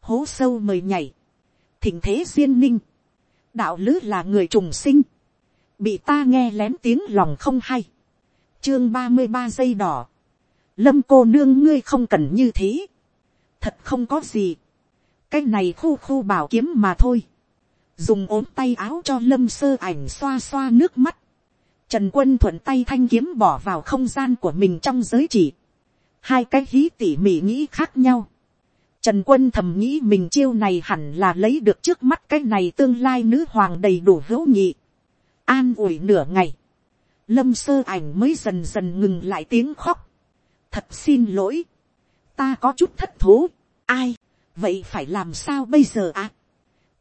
hố sâu mời nhảy, thỉnh thế duyên ninh, đạo lứ là người trùng sinh, bị ta nghe lén tiếng lòng không hay, chương ba mươi ba giây đỏ, lâm cô nương ngươi không cần như thế, thật không có gì, cái này khu khu bảo kiếm mà thôi, dùng ốm tay áo cho lâm sơ ảnh xoa xoa nước mắt, trần quân thuận tay thanh kiếm bỏ vào không gian của mình trong giới chỉ, hai cái hí tỉ mỉ nghĩ khác nhau, trần quân thầm nghĩ mình chiêu này hẳn là lấy được trước mắt cái này tương lai nữ hoàng đầy đủ hữu nhị, an ủi nửa ngày, lâm sơ ảnh mới dần dần ngừng lại tiếng khóc, thật xin lỗi, ta có chút thất thố, ai, vậy phải làm sao bây giờ ạ, à?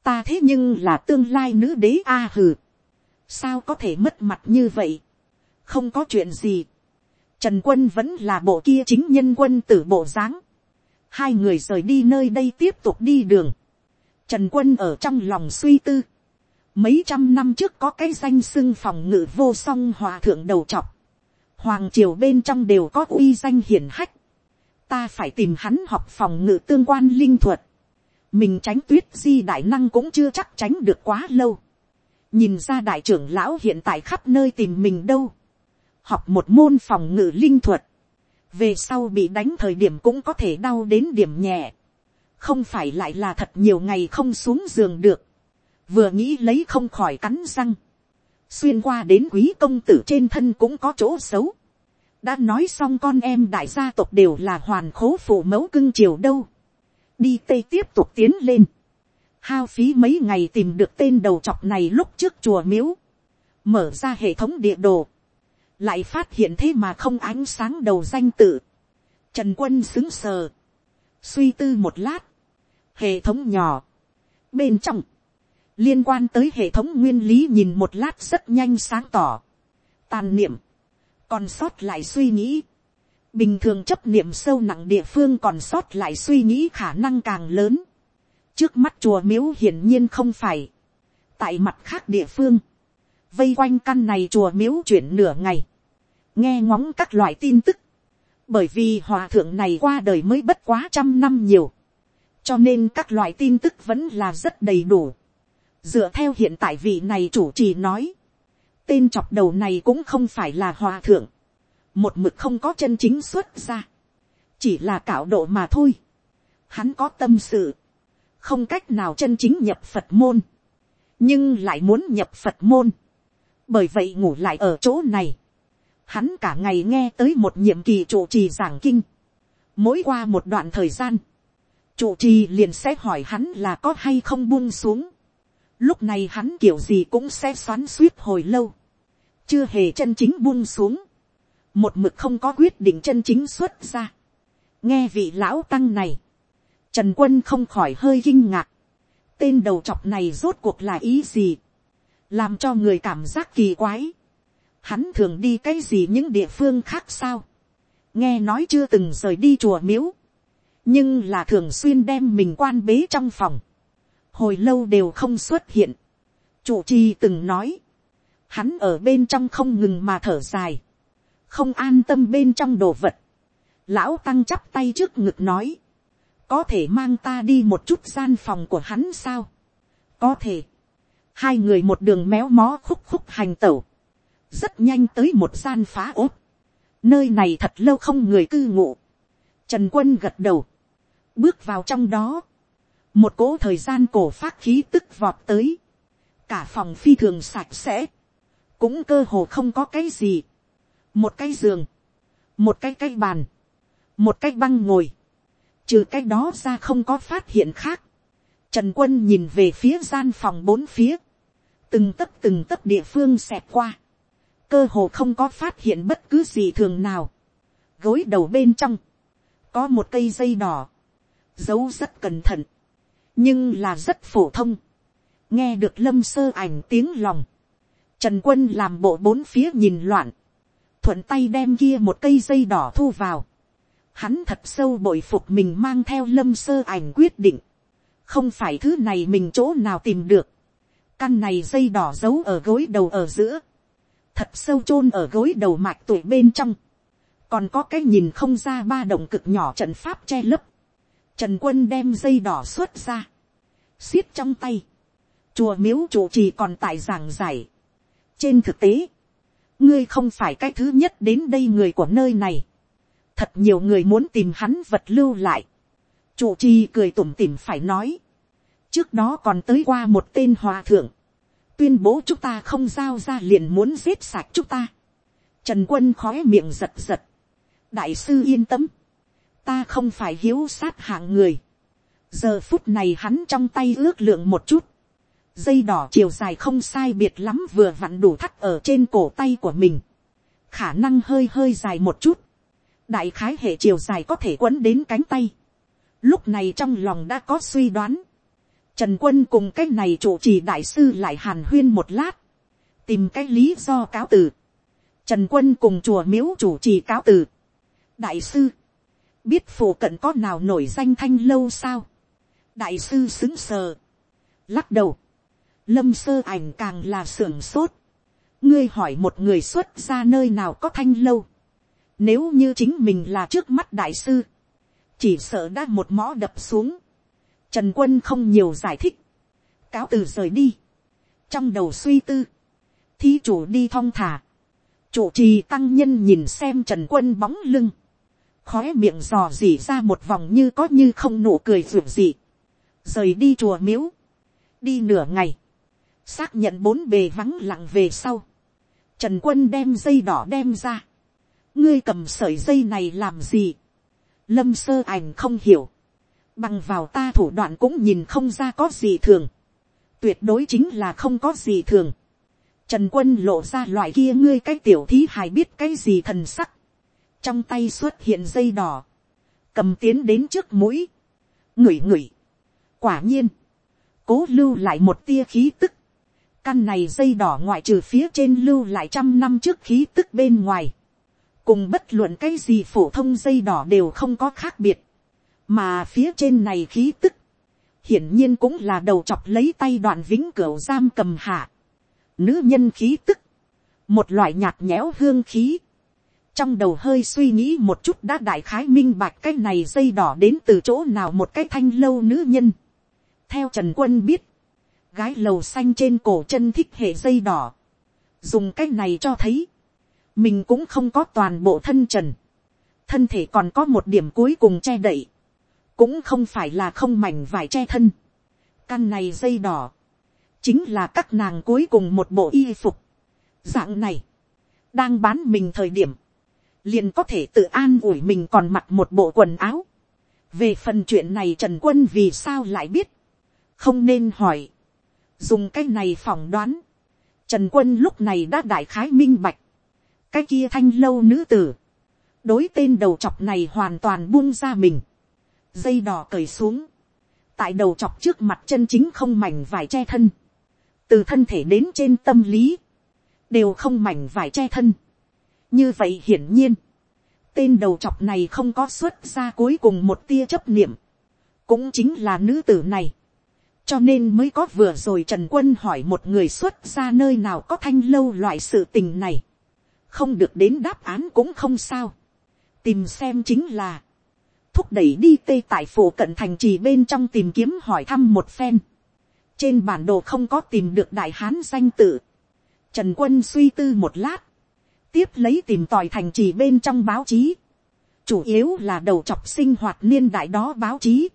ta thế nhưng là tương lai nữ đế a hừ, sao có thể mất mặt như vậy, không có chuyện gì, trần quân vẫn là bộ kia chính nhân quân tử bộ dáng, hai người rời đi nơi đây tiếp tục đi đường, trần quân ở trong lòng suy tư, mấy trăm năm trước có cái danh xưng phòng ngự vô song hòa thượng đầu trọc, hoàng triều bên trong đều có uy danh hiển hách, ta phải tìm hắn học phòng ngự tương quan linh thuật, mình tránh tuyết di đại năng cũng chưa chắc tránh được quá lâu, nhìn ra đại trưởng lão hiện tại khắp nơi tìm mình đâu, học một môn phòng ngự linh thuật, về sau bị đánh thời điểm cũng có thể đau đến điểm nhẹ, không phải lại là thật nhiều ngày không xuống giường được, vừa nghĩ lấy không khỏi cắn răng, xuyên qua đến quý công tử trên thân cũng có chỗ xấu, đã nói xong con em đại gia tộc đều là hoàn khố phụ mẫu cưng chiều đâu, đi tây tiếp tục tiến lên, hao phí mấy ngày tìm được tên đầu chọc này lúc trước chùa miếu, mở ra hệ thống địa đồ, lại phát hiện thế mà không ánh sáng đầu danh tự, trần quân xứng sờ, suy tư một lát, hệ thống nhỏ, bên trong, liên quan tới hệ thống nguyên lý nhìn một lát rất nhanh sáng tỏ, tàn niệm, còn sót lại suy nghĩ, bình thường chấp niệm sâu nặng địa phương còn sót lại suy nghĩ khả năng càng lớn, trước mắt chùa miếu hiển nhiên không phải, tại mặt khác địa phương, vây quanh căn này chùa miếu chuyển nửa ngày, nghe ngóng các loại tin tức, bởi vì hòa thượng này qua đời mới bất quá trăm năm nhiều, cho nên các loại tin tức vẫn là rất đầy đủ dựa theo hiện tại vị này chủ trì nói, tên chọc đầu này cũng không phải là hòa thượng, một mực không có chân chính xuất ra, chỉ là cạo độ mà thôi. Hắn có tâm sự, không cách nào chân chính nhập phật môn, nhưng lại muốn nhập phật môn, bởi vậy ngủ lại ở chỗ này. Hắn cả ngày nghe tới một nhiệm kỳ trụ trì giảng kinh, mỗi qua một đoạn thời gian, trụ trì liền sẽ hỏi hắn là có hay không buông xuống. Lúc này hắn kiểu gì cũng sẽ xoắn suýt hồi lâu, chưa hề chân chính buông xuống, một mực không có quyết định chân chính xuất ra. nghe vị lão tăng này, Trần quân không khỏi hơi kinh ngạc. Tên đầu chọc này rốt cuộc là ý gì? Làm cho người cảm giác kỳ quái. Hắn thường đi cái gì những địa phương khác sao? Nghe nói chưa từng rời đi chùa miếu. Nhưng là thường xuyên đem mình quan bế trong phòng. Hồi lâu đều không xuất hiện. Chủ trì từng nói. Hắn ở bên trong không ngừng mà thở dài. Không an tâm bên trong đồ vật. Lão tăng chắp tay trước ngực nói có thể mang ta đi một chút gian phòng của hắn sao, có thể, hai người một đường méo mó khúc khúc hành tẩu, rất nhanh tới một gian phá ốt, nơi này thật lâu không người cư ngụ, trần quân gật đầu, bước vào trong đó, một cỗ thời gian cổ phát khí tức vọt tới, cả phòng phi thường sạch sẽ, cũng cơ hồ không có cái gì, một cái giường, một cái cái bàn, một cái băng ngồi, trừ cái đó ra không có phát hiện khác. Trần quân nhìn về phía gian phòng bốn phía, từng tấc từng tấc địa phương xẹt qua, cơ hồ không có phát hiện bất cứ gì thường nào. gối đầu bên trong, có một cây dây đỏ, giấu rất cẩn thận, nhưng là rất phổ thông. nghe được lâm sơ ảnh tiếng lòng, trần quân làm bộ bốn phía nhìn loạn, thuận tay đem kia một cây dây đỏ thu vào, hắn thật sâu bội phục mình mang theo lâm sơ ảnh quyết định, không phải thứ này mình chỗ nào tìm được, căn này dây đỏ giấu ở gối đầu ở giữa, thật sâu chôn ở gối đầu mạch tuổi bên trong, còn có cái nhìn không ra ba động cực nhỏ trận pháp che lấp, trần quân đem dây đỏ xuất ra, xiết trong tay, chùa miếu chủ trì còn tại giảng giải. trên thực tế, ngươi không phải cái thứ nhất đến đây người của nơi này, thật nhiều người muốn tìm hắn vật lưu lại. chủ trì cười tủm tỉm phải nói. trước đó còn tới qua một tên hòa thượng. tuyên bố chúng ta không giao ra liền muốn giết sạch chúng ta. trần quân khói miệng giật giật. đại sư yên tâm ta không phải hiếu sát hạng người. giờ phút này hắn trong tay ước lượng một chút. dây đỏ chiều dài không sai biệt lắm vừa vặn đủ thắt ở trên cổ tay của mình. khả năng hơi hơi dài một chút đại khái hệ chiều dài có thể quấn đến cánh tay. Lúc này trong lòng đã có suy đoán. Trần quân cùng cái này chủ trì đại sư lại hàn huyên một lát. Tìm cái lý do cáo từ. trần quân cùng chùa miếu chủ trì cáo từ. đại sư, biết phổ cận có nào nổi danh thanh lâu sao. đại sư xứng sờ, lắc đầu, lâm sơ ảnh càng là sưởng sốt. ngươi hỏi một người xuất ra nơi nào có thanh lâu. nếu như chính mình là trước mắt đại sư, chỉ sợ đã một mõ đập xuống. trần quân không nhiều giải thích, cáo từ rời đi. trong đầu suy tư, thí chủ đi thong thả, chủ trì tăng nhân nhìn xem trần quân bóng lưng, khói miệng dò dỉ ra một vòng như có như không nụ cười ruột dị, rời đi chùa miếu, đi nửa ngày, xác nhận bốn bề vắng lặng về sau, trần quân đem dây đỏ đem ra, ngươi cầm sợi dây này làm gì, lâm sơ ảnh không hiểu, bằng vào ta thủ đoạn cũng nhìn không ra có gì thường, tuyệt đối chính là không có gì thường, Trần quân lộ ra loại kia ngươi cái tiểu thí hài biết cái gì thần sắc. Trong tay xuất hiện dây đỏ. Cầm tiến đến trước mũi. Ngửi ngửi. Quả nhiên. Cố lưu lại một tia khí tức. Căn này dây đỏ ngoại trừ phía trên lưu lại trăm năm trước khí tức bên ngoài. Cùng bất luận cái gì phổ thông dây đỏ đều không có khác biệt. Mà phía trên này khí tức. Hiển nhiên cũng là đầu chọc lấy tay đoạn vĩnh cửu giam cầm hạ nữ nhân khí tức, một loại nhạt nhẽo hương khí, trong đầu hơi suy nghĩ một chút đã đại khái minh bạch cái này dây đỏ đến từ chỗ nào một cái thanh lâu nữ nhân. theo trần quân biết, gái lầu xanh trên cổ chân thích hệ dây đỏ, dùng cái này cho thấy, mình cũng không có toàn bộ thân trần, thân thể còn có một điểm cuối cùng che đậy, cũng không phải là không mảnh vải che thân. căn này dây đỏ, chính là các nàng cuối cùng một bộ y phục. dạng này, đang bán mình thời điểm, liền có thể tự an ủi mình còn mặc một bộ quần áo. về phần chuyện này trần quân vì sao lại biết, không nên hỏi, dùng cái này phỏng đoán, trần quân lúc này đã đại khái minh bạch, cái kia thanh lâu nữ tử, đối tên đầu chọc này hoàn toàn buông ra mình, dây đỏ cởi xuống, tại đầu chọc trước mặt chân chính không mảnh vải che thân, từ thân thể đến trên tâm lý, đều không mảnh vải che thân như vậy hiển nhiên, tên đầu chọc này không có xuất ra cuối cùng một tia chấp niệm, cũng chính là nữ tử này. cho nên mới có vừa rồi trần quân hỏi một người xuất ra nơi nào có thanh lâu loại sự tình này. không được đến đáp án cũng không sao. tìm xem chính là, thúc đẩy đi tê tại phủ cận thành trì bên trong tìm kiếm hỏi thăm một phen trên bản đồ không có tìm được đại hán danh tự. Trần quân suy tư một lát, tiếp lấy tìm tòi thành trì bên trong báo chí, chủ yếu là đầu chọc sinh hoạt niên đại đó báo chí.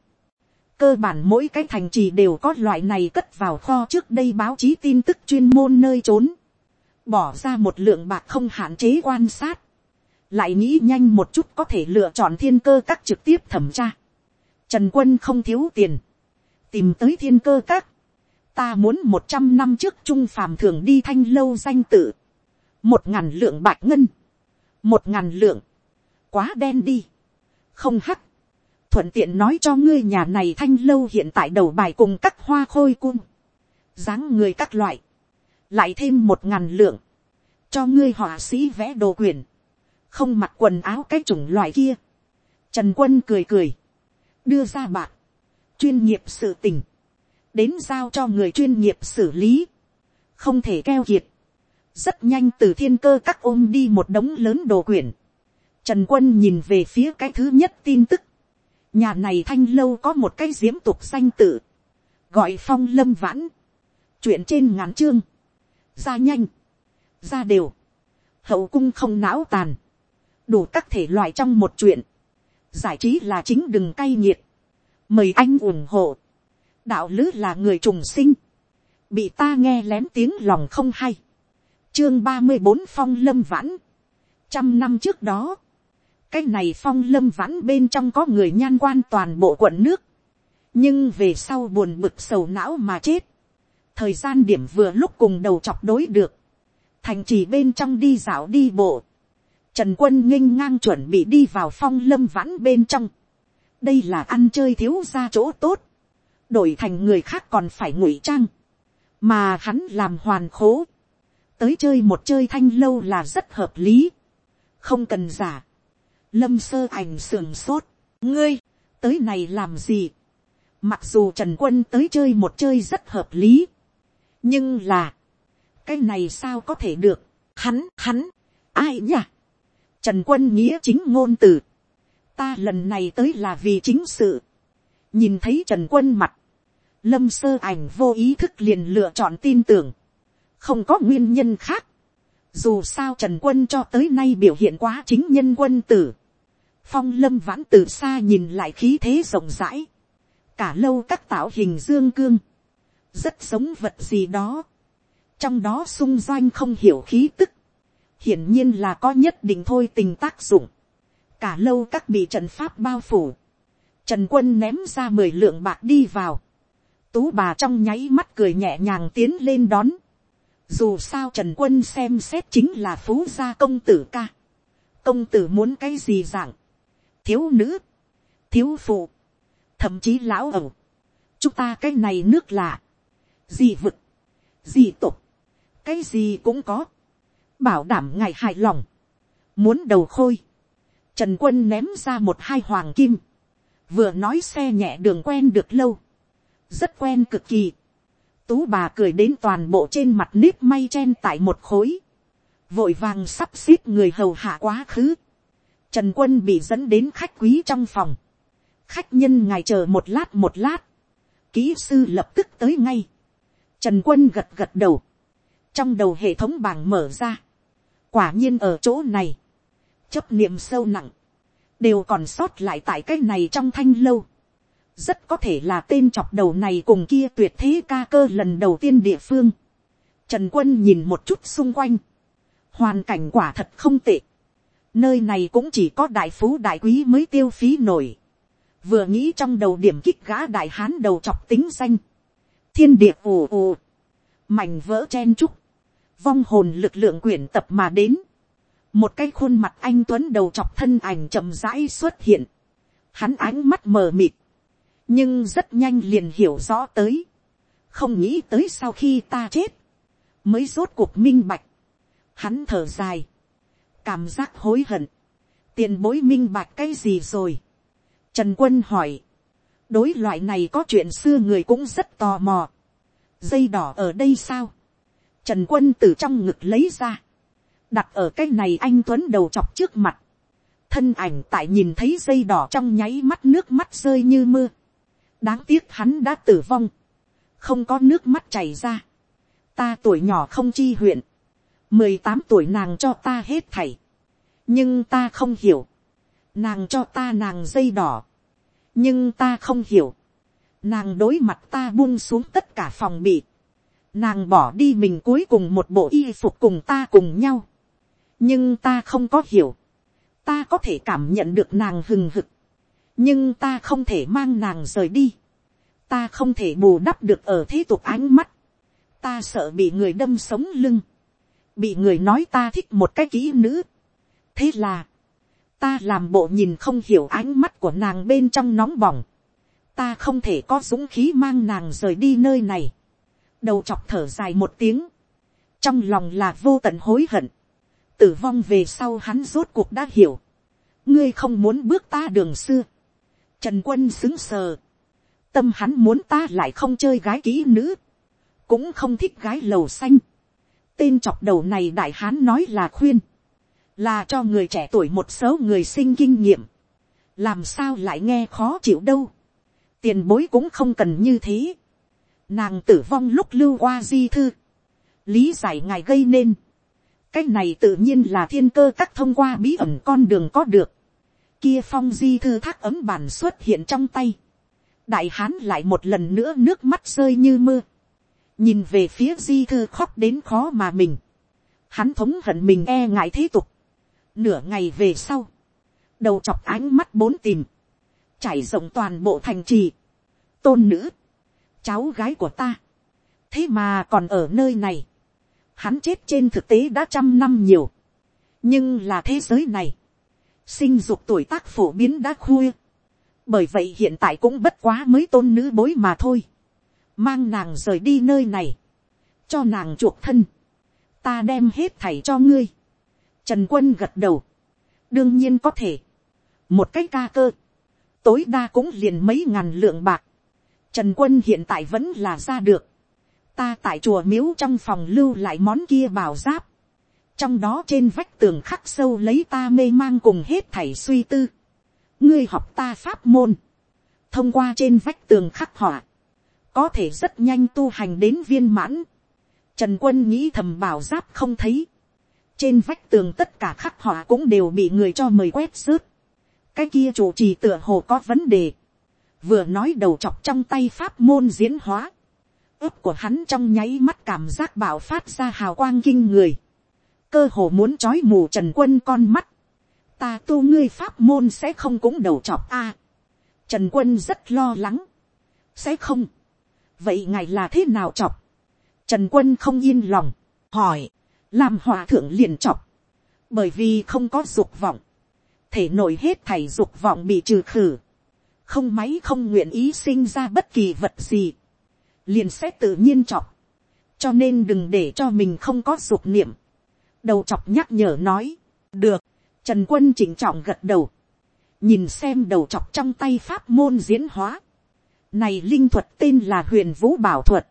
cơ bản mỗi cái thành trì đều có loại này cất vào kho trước đây báo chí tin tức chuyên môn nơi trốn, bỏ ra một lượng bạc không hạn chế quan sát, lại nghĩ nhanh một chút có thể lựa chọn thiên cơ các trực tiếp thẩm tra. Trần quân không thiếu tiền, tìm tới thiên cơ các, ta muốn một trăm năm trước trung phàm thường đi thanh lâu danh tự, một ngàn lượng bạch ngân, một ngàn lượng, quá đen đi, không hắc, thuận tiện nói cho ngươi nhà này thanh lâu hiện tại đầu bài cùng các hoa khôi cung, dáng người các loại, lại thêm một ngàn lượng, cho ngươi họa sĩ vẽ đồ quyền, không mặc quần áo cái chủng loại kia, trần quân cười cười, đưa ra bạc, chuyên nghiệp sự tình, đến giao cho người chuyên nghiệp xử lý, không thể keo kiệt, rất nhanh từ thiên cơ các ôm đi một đống lớn đồ quyển, trần quân nhìn về phía cái thứ nhất tin tức, nhà này thanh lâu có một cái diễm tục danh tự, gọi phong lâm vãn, chuyện trên ngắn chương, ra nhanh, ra đều, hậu cung không não tàn, đủ các thể loại trong một chuyện, giải trí là chính đừng cay nghiệt, mời anh ủng hộ. Đạo lứ là người trùng sinh, bị ta nghe lén tiếng lòng không hay, chương ba mươi bốn phong lâm vãn, trăm năm trước đó, cái này phong lâm vãn bên trong có người nhan quan toàn bộ quận nước, nhưng về sau buồn bực sầu não mà chết, thời gian điểm vừa lúc cùng đầu chọc đối được, thành trì bên trong đi dạo đi bộ, trần quân nghênh ngang chuẩn bị đi vào phong lâm vãn bên trong, đây là ăn chơi thiếu ra chỗ tốt, đổi thành người khác còn phải ngụy trang, mà hắn làm hoàn khố, tới chơi một chơi thanh lâu là rất hợp lý, không cần giả, lâm sơ ảnh sườn sốt, ngươi, tới này làm gì, mặc dù trần quân tới chơi một chơi rất hợp lý, nhưng là, cái này sao có thể được, hắn hắn, ai nhỉ, trần quân nghĩa chính ngôn từ, ta lần này tới là vì chính sự, nhìn thấy trần quân mặt, lâm sơ ảnh vô ý thức liền lựa chọn tin tưởng, không có nguyên nhân khác, dù sao trần quân cho tới nay biểu hiện quá chính nhân quân tử, phong lâm vãn từ xa nhìn lại khí thế rộng rãi, cả lâu các tạo hình dương cương, rất giống vật gì đó, trong đó sung doanh không hiểu khí tức, hiển nhiên là có nhất định thôi tình tác dụng, cả lâu các bị trận pháp bao phủ, trần quân ném ra mười lượng bạc đi vào, tú bà trong nháy mắt cười nhẹ nhàng tiến lên đón, dù sao trần quân xem xét chính là phú gia công tử ca, công tử muốn cái gì dạng, thiếu nữ, thiếu phụ, thậm chí lão ẩu, chúng ta cái này nước lạ, gì vực, gì tục, cái gì cũng có, bảo đảm ngài hài lòng, muốn đầu khôi, trần quân ném ra một hai hoàng kim, vừa nói xe nhẹ đường quen được lâu, rất quen cực kỳ, tú bà cười đến toàn bộ trên mặt nếp may chen tại một khối, vội vàng sắp xếp người hầu hạ quá khứ, trần quân bị dẫn đến khách quý trong phòng, khách nhân ngài chờ một lát một lát, kỹ sư lập tức tới ngay, trần quân gật gật đầu, trong đầu hệ thống bảng mở ra, quả nhiên ở chỗ này, chấp niệm sâu nặng, đều còn sót lại tại cái này trong thanh lâu, rất có thể là tên chọc đầu này cùng kia tuyệt thế ca cơ lần đầu tiên địa phương. Trần quân nhìn một chút xung quanh, hoàn cảnh quả thật không tệ, nơi này cũng chỉ có đại phú đại quý mới tiêu phí nổi, vừa nghĩ trong đầu điểm kích gã đại hán đầu chọc tính danh, thiên địa ù ù, mảnh vỡ chen trúc, vong hồn lực lượng quyển tập mà đến, một cái khuôn mặt anh tuấn đầu chọc thân ảnh chậm rãi xuất hiện, hắn ánh mắt mờ mịt, nhưng rất nhanh liền hiểu rõ tới, không nghĩ tới sau khi ta chết, mới rốt cuộc minh bạch, hắn thở dài, cảm giác hối hận, tiền bối minh bạch cái gì rồi, trần quân hỏi, đối loại này có chuyện xưa người cũng rất tò mò, dây đỏ ở đây sao, trần quân từ trong ngực lấy ra, đặt ở cái này anh tuấn đầu chọc trước mặt, thân ảnh tại nhìn thấy dây đỏ trong nháy mắt nước mắt rơi như mưa, đáng tiếc hắn đã tử vong, không có nước mắt chảy ra, ta tuổi nhỏ không chi huyện, mười tám tuổi nàng cho ta hết thảy, nhưng ta không hiểu, nàng cho ta nàng dây đỏ, nhưng ta không hiểu, nàng đối mặt ta buông xuống tất cả phòng bị, nàng bỏ đi mình cuối cùng một bộ y phục cùng ta cùng nhau, nhưng ta không có hiểu, ta có thể cảm nhận được nàng hừng hực, nhưng ta không thể mang nàng rời đi, ta không thể bù đắp được ở thế tục ánh mắt, ta sợ bị người đâm sống lưng, bị người nói ta thích một cái kỹ nữ. thế là, ta làm bộ nhìn không hiểu ánh mắt của nàng bên trong nóng bỏng, ta không thể có dũng khí mang nàng rời đi nơi này, đầu chọc thở dài một tiếng, trong lòng là vô tận hối hận, tử vong về sau hắn rốt cuộc đã hiểu, ngươi không muốn bước ta đường xưa, trần quân xứng sờ, tâm hắn muốn ta lại không chơi gái kỹ nữ, cũng không thích gái lầu xanh, tên chọc đầu này đại hán nói là khuyên, là cho người trẻ tuổi một số người sinh kinh nghiệm, làm sao lại nghe khó chịu đâu, tiền bối cũng không cần như thế, nàng tử vong lúc lưu qua di thư, lý giải ngài gây nên, cách này tự nhiên là thiên cơ các thông qua bí ẩn con đường có được, kia phong di thư thác ấm bản xuất hiện trong tay, đại hán lại một lần nữa nước mắt rơi như mưa, nhìn về phía di thư khóc đến khó mà mình, hắn thống hận mình e ngại thế tục, nửa ngày về sau, đầu chọc ánh mắt bốn tìm, trải rộng toàn bộ thành trì, tôn nữ, cháu gái của ta, thế mà còn ở nơi này, hắn chết trên thực tế đã trăm năm nhiều, nhưng là thế giới này, sinh dục tuổi tác phổ biến đã khuya, bởi vậy hiện tại cũng bất quá mới tôn nữ bối mà thôi, mang nàng rời đi nơi này, cho nàng chuộc thân, ta đem hết thảy cho ngươi. Trần quân gật đầu, đương nhiên có thể, một cái ca cơ, tối đa cũng liền mấy ngàn lượng bạc. Trần quân hiện tại vẫn là ra được, ta tại chùa miếu trong phòng lưu lại món kia bảo giáp, trong đó trên vách tường khắc sâu lấy ta mê mang cùng hết thảy suy tư. ngươi học ta pháp môn, thông qua trên vách tường khắc họa, có thể rất nhanh tu hành đến viên mãn. Trần quân nghĩ thầm bảo giáp không thấy, trên vách tường tất cả khắc họa cũng đều bị người cho mời quét rớt. cái kia chủ trì tựa hồ có vấn đề, vừa nói đầu chọc trong tay pháp môn diễn hóa, ướp của hắn trong nháy mắt cảm giác bảo phát ra hào quang kinh người cơ hồ muốn trói mù trần quân con mắt, ta tu ngươi pháp môn sẽ không cũng đầu chọc a. trần quân rất lo lắng, sẽ không, vậy ngài là thế nào chọc, trần quân không yên lòng, hỏi, làm hòa thượng liền chọc, bởi vì không có dục vọng, thể nổi hết thảy dục vọng bị trừ khử, không máy không nguyện ý sinh ra bất kỳ vật gì, liền sẽ tự nhiên chọc, cho nên đừng để cho mình không có dục niệm, đầu chọc nhắc nhở nói, được, trần quân chỉnh trọng gật đầu, nhìn xem đầu chọc trong tay pháp môn diễn hóa, này linh thuật tên là huyền vũ bảo thuật,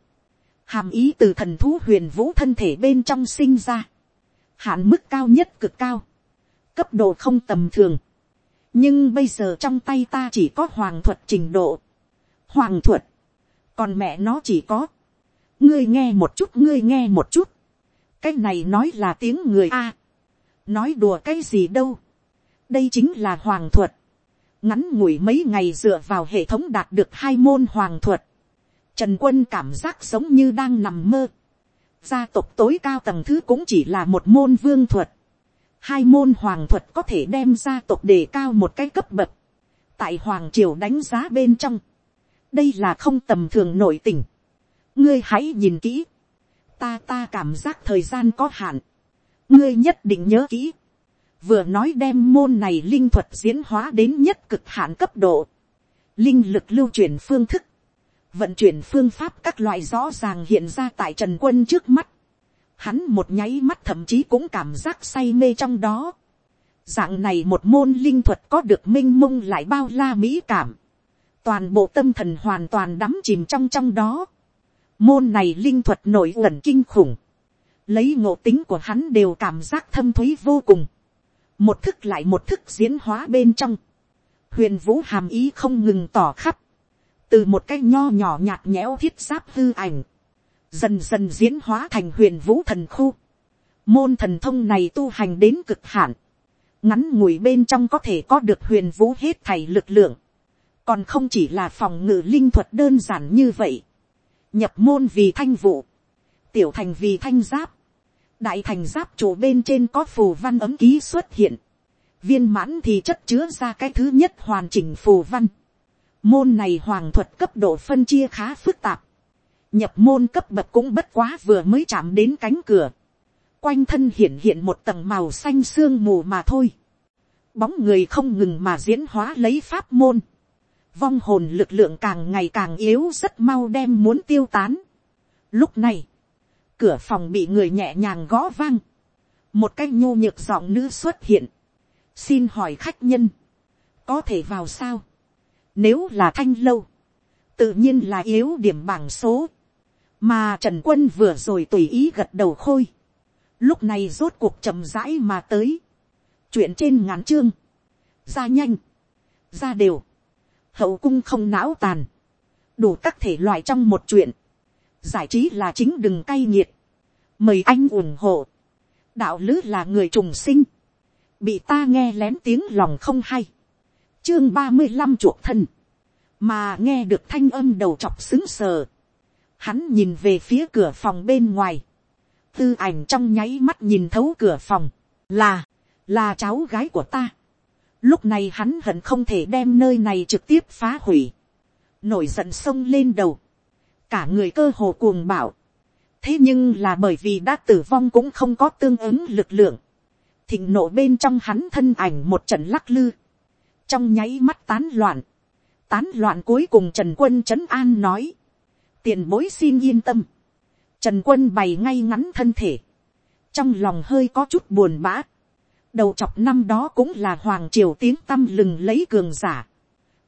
hàm ý từ thần thú huyền vũ thân thể bên trong sinh ra, hạn mức cao nhất cực cao, cấp độ không tầm thường, nhưng bây giờ trong tay ta chỉ có hoàng thuật trình độ, hoàng thuật, còn mẹ nó chỉ có, ngươi nghe một chút ngươi nghe một chút, cái này nói là tiếng người a. nói đùa cái gì đâu. đây chính là hoàng thuật. ngắn ngủi mấy ngày dựa vào hệ thống đạt được hai môn hoàng thuật. trần quân cảm giác giống như đang nằm mơ. gia tộc tối cao tầng thứ cũng chỉ là một môn vương thuật. hai môn hoàng thuật có thể đem gia tộc đề cao một cái cấp bậc. tại hoàng triều đánh giá bên trong. đây là không tầm thường nội tình. ngươi hãy nhìn kỹ ta ta cảm giác thời gian có hạn, ngươi nhất định nhớ kỹ, vừa nói đem môn này linh thuật diễn hóa đến nhất cực hạn cấp độ, linh lực lưu chuyển phương thức, vận chuyển phương pháp các loại rõ ràng hiện ra tại trần quân trước mắt, hắn một nháy mắt thậm chí cũng cảm giác say mê trong đó, dạng này một môn linh thuật có được m i n h mông lại bao la mỹ cảm, toàn bộ tâm thần hoàn toàn đắm chìm trong trong đó, Môn này linh thuật nổi ẩn kinh khủng. Lấy ngộ tính của hắn đều cảm giác thâm thúy vô cùng. Một thức lại một thức diễn hóa bên trong. Huyền vũ hàm ý không ngừng tỏ khắp. Từ một cái nho nhỏ nhạt nhẽo thiết giáp hư ảnh. Dần dần diễn hóa thành huyền vũ thần khu. Môn thần thông này tu hành đến cực hạn. Ngắn ngủi bên trong có thể có được huyền vũ hết thảy lực lượng. Còn không chỉ là phòng ngự linh thuật đơn giản như vậy nhập môn vì thanh vụ, tiểu thành vì thanh giáp, đại thành giáp chủ bên trên có phù văn ấm ký xuất hiện, viên mãn thì chất chứa ra cái thứ nhất hoàn chỉnh phù văn. Môn này hoàng thuật cấp độ phân chia khá phức tạp, nhập môn cấp bậc cũng bất quá vừa mới chạm đến cánh cửa, quanh thân hiện hiện một tầng màu xanh sương mù mà thôi, bóng người không ngừng mà diễn hóa lấy pháp môn, vong hồn lực lượng càng ngày càng yếu rất mau đem muốn tiêu tán. Lúc này, cửa phòng bị người nhẹ nhàng gõ vang. Một cái nhô nhược giọng nữ xuất hiện. Xin hỏi khách nhân, có thể vào sao? Nếu là thanh lâu, tự nhiên là yếu điểm bảng số. Mà Trần Quân vừa rồi tùy ý gật đầu khôi. Lúc này rốt cuộc chậm rãi mà tới. Chuyện trên ngắn chương. Ra nhanh. Ra đều hậu cung không não tàn, đủ các thể loại trong một chuyện, giải trí là chính đừng cay nghiệt, mời anh ủng hộ, đạo lứ là người trùng sinh, bị ta nghe lén tiếng lòng không hay, chương ba mươi năm chuộc thân, mà nghe được thanh âm đầu chọc xứng sờ, hắn nhìn về phía cửa phòng bên ngoài, tư ảnh trong nháy mắt nhìn thấu cửa phòng, là, là cháu gái của ta, Lúc này hắn hận không thể đem nơi này trực tiếp phá hủy. Nổi giận sông lên đầu. Cả người cơ hồ cuồng bảo. Thế nhưng là bởi vì đã tử vong cũng không có tương ứng lực lượng. Thịnh nộ bên trong hắn thân ảnh một trận lắc lư. Trong nháy mắt tán loạn. Tán loạn cuối cùng Trần Quân Trấn An nói. Tiền bối xin yên tâm. Trần Quân bày ngay ngắn thân thể. trong lòng hơi có chút buồn bã đầu chọc năm đó cũng là hoàng triều tiếng tăm lừng lấy cường giả.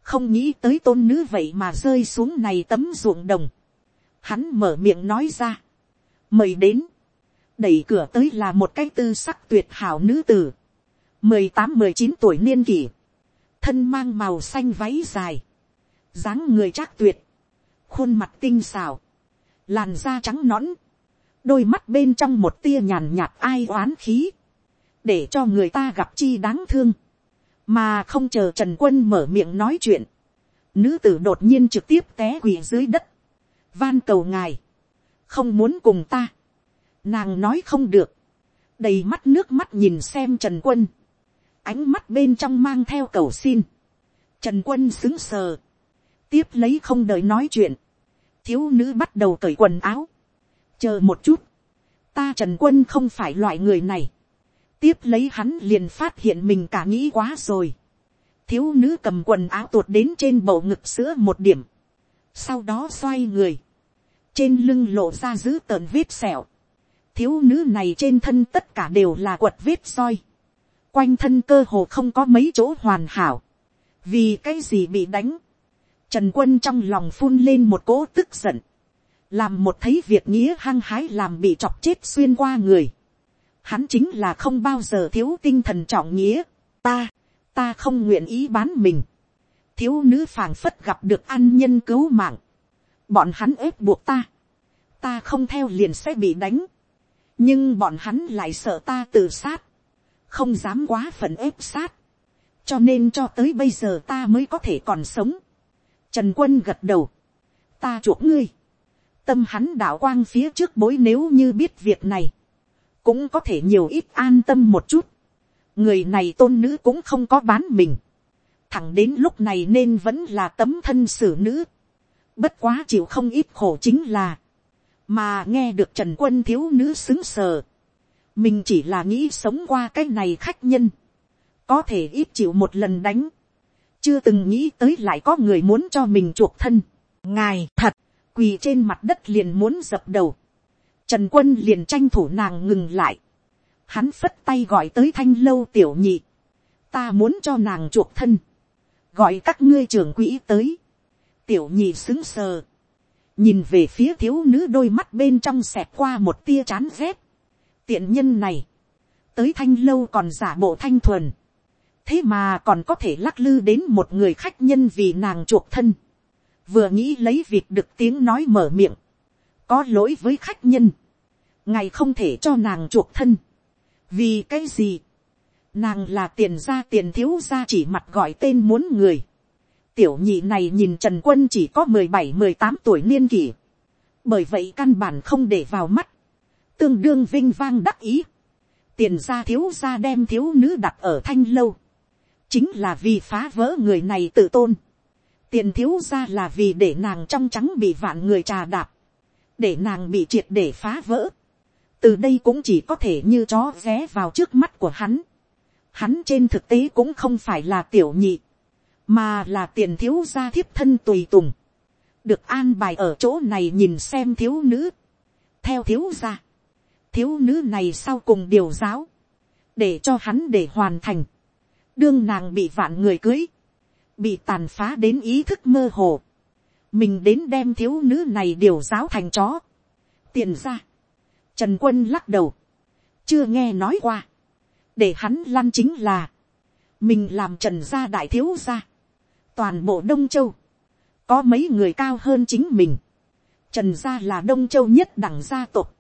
không nghĩ tới tôn nữ vậy mà rơi xuống này tấm ruộng đồng. hắn mở miệng nói ra. mời đến. đẩy cửa tới là một cái tư sắc tuyệt hảo nữ tử. mười tám mười chín tuổi niên kỷ. thân mang màu xanh váy dài. dáng người chắc tuyệt. khuôn mặt tinh xào. làn da trắng nõn đôi mắt bên trong một tia nhàn nhạt ai oán khí, để cho người ta gặp chi đáng thương, mà không chờ trần quân mở miệng nói chuyện, nữ tử đột nhiên trực tiếp té quỳ dưới đất, van cầu ngài, không muốn cùng ta, nàng nói không được, đầy mắt nước mắt nhìn xem trần quân, ánh mắt bên trong mang theo cầu xin, trần quân xứng sờ, tiếp lấy không đợi nói chuyện, thiếu nữ bắt đầu cởi quần áo, chờ một chút, ta trần quân không phải loại người này, tiếp lấy hắn liền phát hiện mình cả nghĩ quá rồi, thiếu nữ cầm quần áo tuột đến trên bầu ngực sữa một điểm, sau đó xoay người, trên lưng lộ ra giữ tợn vết sẹo, thiếu nữ này trên thân tất cả đều là quật vết soi, quanh thân cơ hồ không có mấy chỗ hoàn hảo, vì cái gì bị đánh, trần quân trong lòng phun lên một cỗ tức giận, làm một thấy việc nghĩa hăng hái làm bị chọc chết xuyên qua người. Hắn chính là không bao giờ thiếu tinh thần trọng nghĩa. Ta, ta không nguyện ý bán mình. Thiếu nữ phàng phất gặp được an nhân cứu mạng. Bọn hắn ép buộc ta. Ta không theo liền sẽ bị đánh. Nhưng bọn hắn lại sợ ta tự sát. Không dám quá phận ép sát. Cho nên cho tới bây giờ ta mới có thể còn sống. Trần quân gật đầu. Ta chuộc ngươi tâm hắn đạo quang phía trước bối nếu như biết việc này, cũng có thể nhiều ít an tâm một chút. người này tôn nữ cũng không có bán mình. thẳng đến lúc này nên vẫn là tấm thân xử nữ. bất quá chịu không ít khổ chính là, mà nghe được trần quân thiếu nữ xứng sờ. mình chỉ là nghĩ sống qua cái này khách nhân. có thể ít chịu một lần đánh. chưa từng nghĩ tới lại có người muốn cho mình chuộc thân. ngài thật quỳ trên mặt đất liền muốn dập đầu, trần quân liền tranh thủ nàng ngừng lại, hắn phất tay gọi tới thanh lâu tiểu nhị, ta muốn cho nàng chuộc thân, gọi các ngươi trưởng quỹ tới, tiểu nhị xứng sờ, nhìn về phía thiếu nữ đôi mắt bên trong xẹt qua một tia chán rét, tiện nhân này, tới thanh lâu còn giả bộ thanh thuần, thế mà còn có thể lắc lư đến một người khách nhân vì nàng chuộc thân, vừa nghĩ lấy việc được tiếng nói mở miệng, có lỗi với khách nhân, ngày không thể cho nàng chuộc thân, vì cái gì, nàng là tiền ra tiền thiếu ra chỉ mặt gọi tên muốn người, tiểu nhị này nhìn trần quân chỉ có mười bảy mười tám tuổi niên kỷ, bởi vậy căn bản không để vào mắt, tương đương vinh vang đắc ý, tiền ra thiếu ra đem thiếu nữ đặt ở thanh lâu, chính là vì phá vỡ người này tự tôn, tiền thiếu ra là vì để nàng trong trắng bị vạn người trà đạp, để nàng bị triệt để phá vỡ từ đây cũng chỉ có thể như chó ghé vào trước mắt của hắn. hắn trên thực tế cũng không phải là tiểu nhị, mà là tiền thiếu gia thiếp thân tùy tùng, được an bài ở chỗ này nhìn xem thiếu nữ, theo thiếu gia, thiếu nữ này sau cùng điều giáo, để cho hắn để hoàn thành, đương nàng bị vạn người cưới, bị tàn phá đến ý thức mơ hồ, mình đến đem thiếu nữ này điều giáo thành chó, tiền ra, trần quân lắc đầu, chưa nghe nói qua, để hắn lăn chính là, mình làm trần gia đại thiếu gia, toàn bộ đông châu, có mấy người cao hơn chính mình, trần gia là đông châu nhất đẳng gia tộc,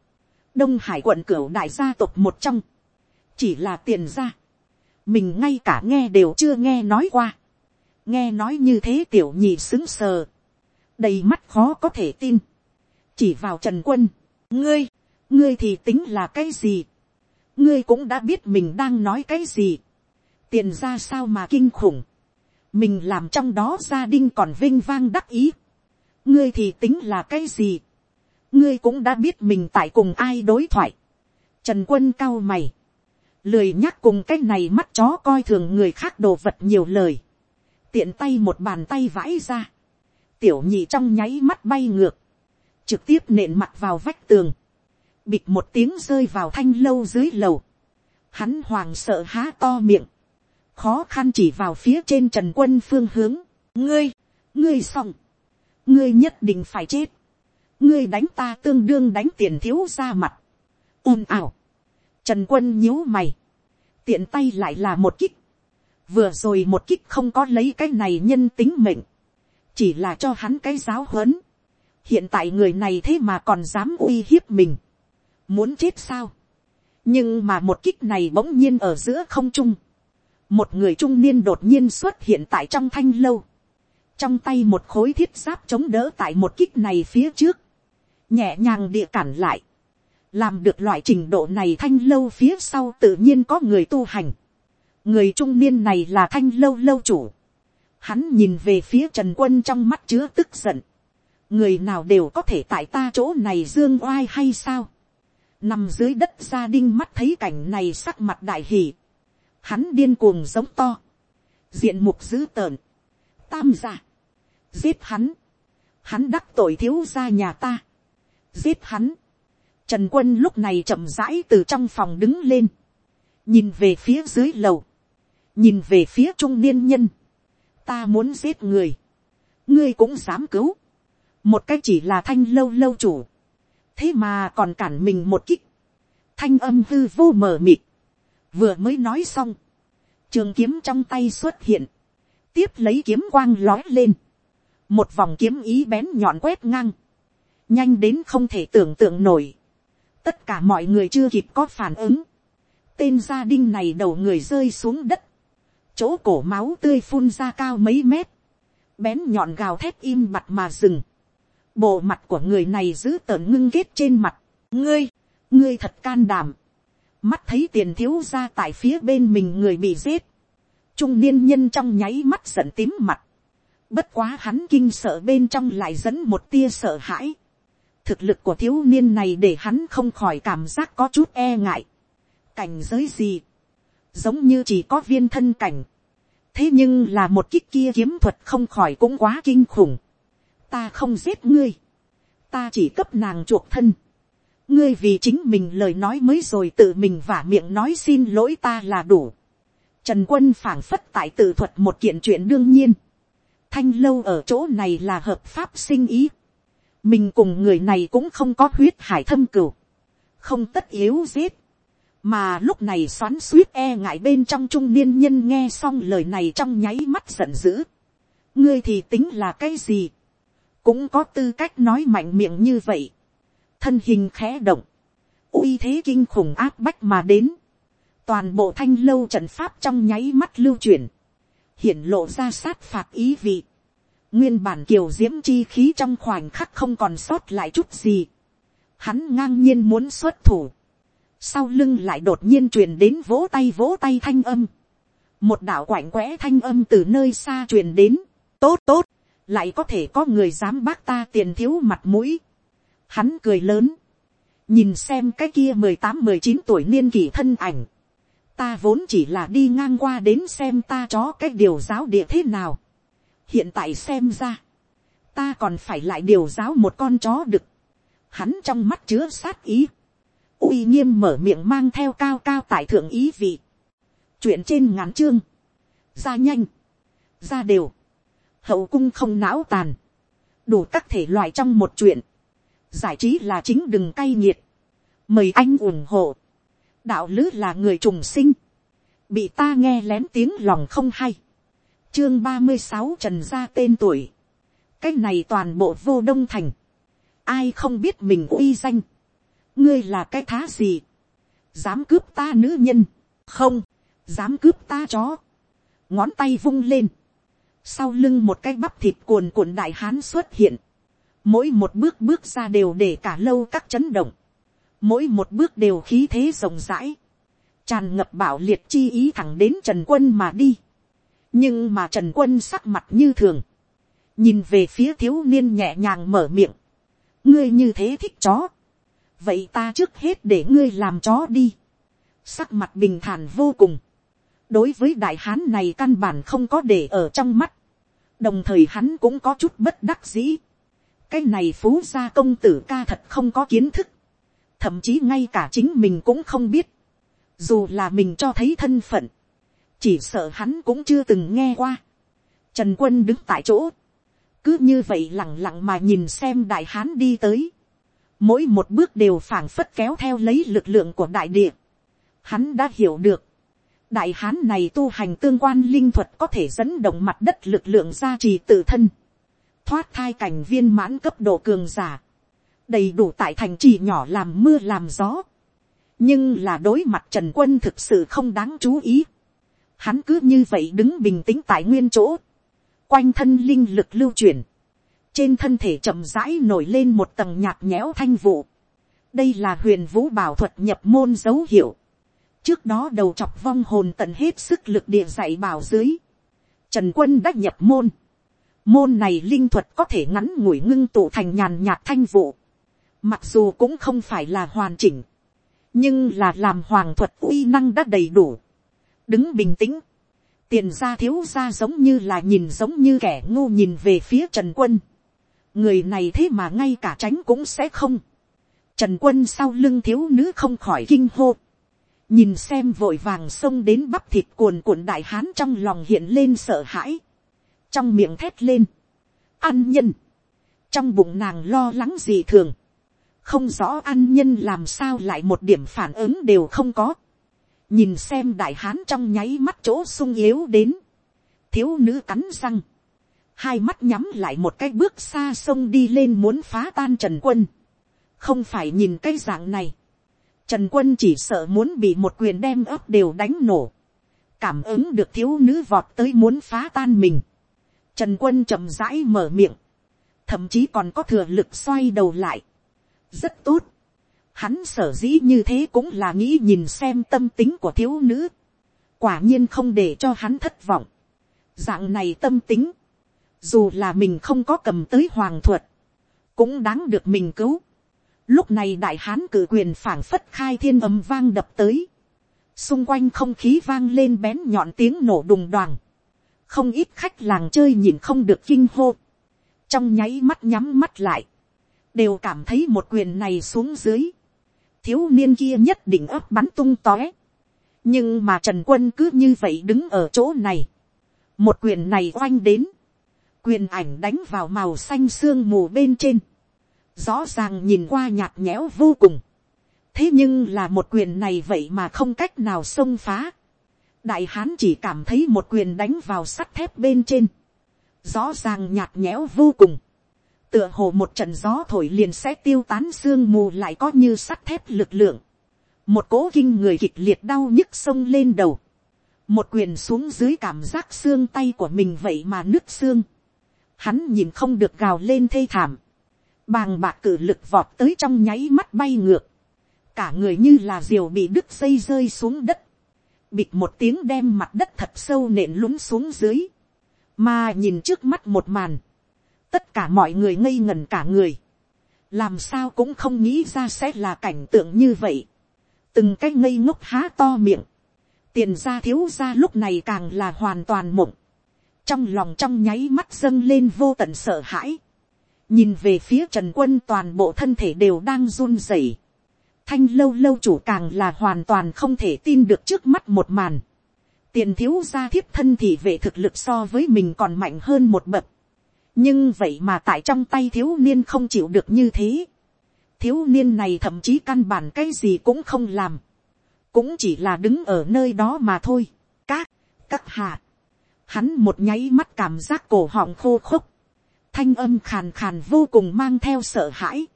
đông hải quận cửu đại gia tộc một trong, chỉ là tiền gia, mình ngay cả nghe đều chưa nghe nói qua, nghe nói như thế tiểu nhị xứng sờ, đầy mắt khó có thể tin, chỉ vào trần quân, ngươi, ngươi thì tính là cái gì, ngươi cũng đã biết mình đang nói cái gì, tiền ra sao mà kinh khủng, mình làm trong đó gia đình còn vinh vang đắc ý, ngươi thì tính là cái gì, ngươi cũng đã biết mình tại cùng ai đối thoại, trần quân cao mày, lười nhắc cùng cái này mắt chó coi thường người khác đồ vật nhiều lời, tiện tay một bàn tay vãi ra, tiểu nhị trong nháy mắt bay ngược, trực tiếp nện mặt vào vách tường, bịt một tiếng rơi vào thanh lâu dưới lầu, hắn hoàng sợ há to miệng, khó khăn chỉ vào phía trên trần quân phương hướng, ngươi, ngươi xong, ngươi nhất định phải chết, ngươi đánh ta tương đương đánh tiền thiếu ra mặt, ồn ào, trần quân nhíu mày, tiện tay lại là một kích, vừa rồi một kích không có lấy cái này nhân tính mệnh, chỉ là cho hắn cái giáo huấn, hiện tại người này thế mà còn dám uy hiếp mình, muốn chết sao, nhưng mà một kích này bỗng nhiên ở giữa không trung, một người trung niên đột nhiên xuất hiện tại trong thanh lâu, trong tay một khối thiết giáp chống đỡ tại một kích này phía trước, nhẹ nhàng địa cản lại, làm được loại trình độ này thanh lâu phía sau tự nhiên có người tu hành, người trung niên này là thanh lâu lâu chủ, hắn nhìn về phía trần quân trong mắt chứa tức giận, người nào đều có thể tại ta chỗ này dương oai hay sao, nằm dưới đất gia đinh mắt thấy cảnh này sắc mặt đại hỉ, hắn điên cuồng giống to, diện mục dữ tợn, tam gia, giết hắn, hắn đắc tội thiếu gia nhà ta, giết hắn, trần quân lúc này chậm rãi từ trong phòng đứng lên, nhìn về phía dưới lầu, nhìn về phía trung niên nhân, ta muốn giết người, ngươi cũng dám cứu, một cái chỉ là thanh lâu lâu chủ, thế mà còn cản mình một kích, thanh âm hư vô mờ mịt, vừa mới nói xong, trường kiếm trong tay xuất hiện, tiếp lấy kiếm quang lói lên, một vòng kiếm ý bén nhọn quét ngang, nhanh đến không thể tưởng tượng nổi, tất cả mọi người chưa kịp có phản ứng, tên gia đình này đầu người rơi xuống đất, chỗ cổ máu tươi phun ra cao mấy mét, bén nhọn gào thét im mặt mà dừng, bộ mặt của người này giữ tợn ngưng ghét trên mặt, ngươi, ngươi thật can đảm, mắt thấy tiền thiếu ra tại phía bên mình người bị giết, trung niên nhân trong nháy mắt giận tím mặt, bất quá hắn kinh sợ bên trong lại dẫn một tia sợ hãi, thực lực của thiếu niên này để hắn không khỏi cảm giác có chút e ngại, cảnh giới gì, giống như chỉ có viên thân cảnh, thế nhưng là một kích kia kiếm thuật không khỏi cũng quá kinh khủng, ta không giết ngươi, ta chỉ cấp nàng chuộc thân, ngươi vì chính mình lời nói mới rồi tự mình vả miệng nói xin lỗi ta là đủ. Trần quân phảng phất tại tự thuật một kiện chuyện đương nhiên. Thanh lâu ở chỗ này là hợp pháp sinh ý. Mình cùng người này cũng không có huyết hải thâm cửu. Không tất yếu giết. Mà lúc này xoắn suýt e ngại bên trong trung niên nhân nghe xong lời này trong nháy mắt giận dữ. Ngươi thì tính là cái gì? Cũng có tư cách nói mạnh miệng như vậy. Thân hình khẽ động, uy thế kinh khủng áp bách mà đến, toàn bộ thanh lâu trận pháp trong nháy mắt lưu chuyển, hiện lộ ra sát phạt ý vị, nguyên bản kiều diễm chi khí trong khoảnh khắc không còn sót lại chút gì, hắn ngang nhiên muốn xuất thủ, sau lưng lại đột nhiên truyền đến vỗ tay vỗ tay thanh âm, một đạo quạnh quẽ thanh âm từ nơi xa truyền đến, tốt tốt, lại có thể có người dám bác ta tiền thiếu mặt mũi, Hắn cười lớn. Nhìn xem cái kia mười tám mười chín tuổi niên kỷ thân ảnh. Ta vốn chỉ là đi ngang qua đến xem ta chó cái điều giáo địa thế nào. Hiện tại xem ra. Ta còn phải lại điều giáo một con chó đực. Hắn trong mắt chứa sát ý. uy nghiêm mở miệng mang theo cao cao tại thượng ý vị. Chuyện trên ngắn chương. Ra nhanh. Ra đều. Hậu cung không não tàn. Đủ các thể loại trong một chuyện. Giải trí là chính đừng cay nghiệt, mời anh ủng hộ, đạo lứ là người trùng sinh, bị ta nghe lén tiếng lòng không hay, chương ba mươi sáu trần gia tên tuổi, cái này toàn bộ vô đông thành, ai không biết mình uy danh, ngươi là cái thá gì, dám cướp ta nữ nhân, không, dám cướp ta chó, ngón tay vung lên, sau lưng một cái bắp thịt cuồn cuộn đại hán xuất hiện, mỗi một bước bước ra đều để cả lâu các chấn động, mỗi một bước đều khí thế rộng rãi, tràn ngập bảo liệt chi ý thẳng đến trần quân mà đi. nhưng mà trần quân sắc mặt như thường, nhìn về phía thiếu niên nhẹ nhàng mở miệng, ngươi như thế thích chó, vậy ta trước hết để ngươi làm chó đi, sắc mặt bình thản vô cùng, đối với đại hán này căn bản không có để ở trong mắt, đồng thời hắn cũng có chút bất đắc dĩ, cái này phú gia công tử ca thật không có kiến thức, thậm chí ngay cả chính mình cũng không biết, dù là mình cho thấy thân phận, chỉ sợ hắn cũng chưa từng nghe qua. Trần quân đứng tại chỗ, cứ như vậy lẳng lặng mà nhìn xem đại hán đi tới, mỗi một bước đều phảng phất kéo theo lấy lực lượng của đại địa. Hắn đã hiểu được, đại hán này tu hành tương quan linh thuật có thể dẫn động mặt đất lực lượng gia trì tự thân, thoát thai cảnh viên mãn cấp độ cường giả, đầy đủ tại thành trì nhỏ làm mưa làm gió, nhưng là đối mặt trần quân thực sự không đáng chú ý, hắn cứ như vậy đứng bình tĩnh tại nguyên chỗ, quanh thân linh lực lưu chuyển, trên thân thể chậm rãi nổi lên một tầng nhạt nhẽo thanh vụ, đây là huyền vũ bảo thuật nhập môn dấu hiệu, trước đó đầu chọc vong hồn tận hết sức lực địa dạy bảo dưới, trần quân đã nhập môn, môn này linh thuật có thể ngắn ngủi ngưng tụ thành nhàn nhạt thanh vụ, mặc dù cũng không phải là hoàn chỉnh, nhưng là làm hoàng thuật uy năng đã đầy đủ, đứng bình tĩnh, tiền ra thiếu ra giống như là nhìn giống như kẻ ngu nhìn về phía trần quân, người này thế mà ngay cả tránh cũng sẽ không, trần quân sau lưng thiếu nữ không khỏi kinh hô, nhìn xem vội vàng xông đến bắp thịt cuồn cuộn đại hán trong lòng hiện lên sợ hãi, trong miệng thét lên, ăn nhân, trong bụng nàng lo lắng gì thường, không rõ ăn nhân làm sao lại một điểm phản ứng đều không có, nhìn xem đại hán trong nháy mắt chỗ sung yếu đến, thiếu nữ cắn răng, hai mắt nhắm lại một cái bước xa sông đi lên muốn phá tan trần quân, không phải nhìn cái dạng này, Trần quân chỉ sợ muốn bị một quyền đem ấp đều đánh nổ. Cảm ứng được thiếu nữ vọt tới muốn phá tan mình. Trần quân chậm rãi mở miệng. Thậm chí còn có thừa lực xoay đầu lại. Rất tốt. Hắn sở dĩ như thế cũng là nghĩ nhìn xem tâm tính của thiếu nữ. Quả nhiên không để cho hắn thất vọng. Dạng này tâm tính. Dù là mình không có cầm tới hoàng thuật. Cũng đáng được mình cứu Lúc này đại hán cử quyền phảng phất khai thiên âm vang đập tới. Xung quanh không khí vang lên bén nhọn tiếng nổ đùng đoàn. Không ít khách làng chơi nhìn không được kinh hô. Trong nháy mắt nhắm mắt lại. Đều cảm thấy một quyền này xuống dưới. Thiếu niên kia nhất định ấp bắn tung tóe. Nhưng mà Trần Quân cứ như vậy đứng ở chỗ này. Một quyền này oanh đến. Quyền ảnh đánh vào màu xanh sương mù bên trên rõ ràng nhìn qua nhạt nhẽo vô cùng. thế nhưng là một quyền này vậy mà không cách nào xông phá. đại hán chỉ cảm thấy một quyền đánh vào sắt thép bên trên. rõ ràng nhạt nhẽo vô cùng. tựa hồ một trận gió thổi liền sẽ tiêu tán sương mù lại có như sắt thép lực lượng. một cố kinh người kịch liệt đau nhức sông lên đầu. một quyền xuống dưới cảm giác xương tay của mình vậy mà nứt xương. hắn nhìn không được gào lên thê thảm bàng bạc cử lực vọt tới trong nháy mắt bay ngược, cả người như là diều bị đứt dây rơi xuống đất, bịt một tiếng đem mặt đất thật sâu nện lún xuống dưới, mà nhìn trước mắt một màn, tất cả mọi người ngây ngần cả người, làm sao cũng không nghĩ ra sẽ là cảnh tượng như vậy, từng cái ngây ngốc há to miệng, tiền ra thiếu ra lúc này càng là hoàn toàn mộng, trong lòng trong nháy mắt dâng lên vô tận sợ hãi, nhìn về phía trần quân toàn bộ thân thể đều đang run rẩy. thanh lâu lâu chủ càng là hoàn toàn không thể tin được trước mắt một màn. tiền thiếu gia thiếp thân thì về thực lực so với mình còn mạnh hơn một bậc. nhưng vậy mà tại trong tay thiếu niên không chịu được như thế. thiếu niên này thậm chí căn bản cái gì cũng không làm. cũng chỉ là đứng ở nơi đó mà thôi. các, các hạ. hắn một nháy mắt cảm giác cổ họng khô khốc thanh âm khàn khàn vô cùng mang theo sợ hãi.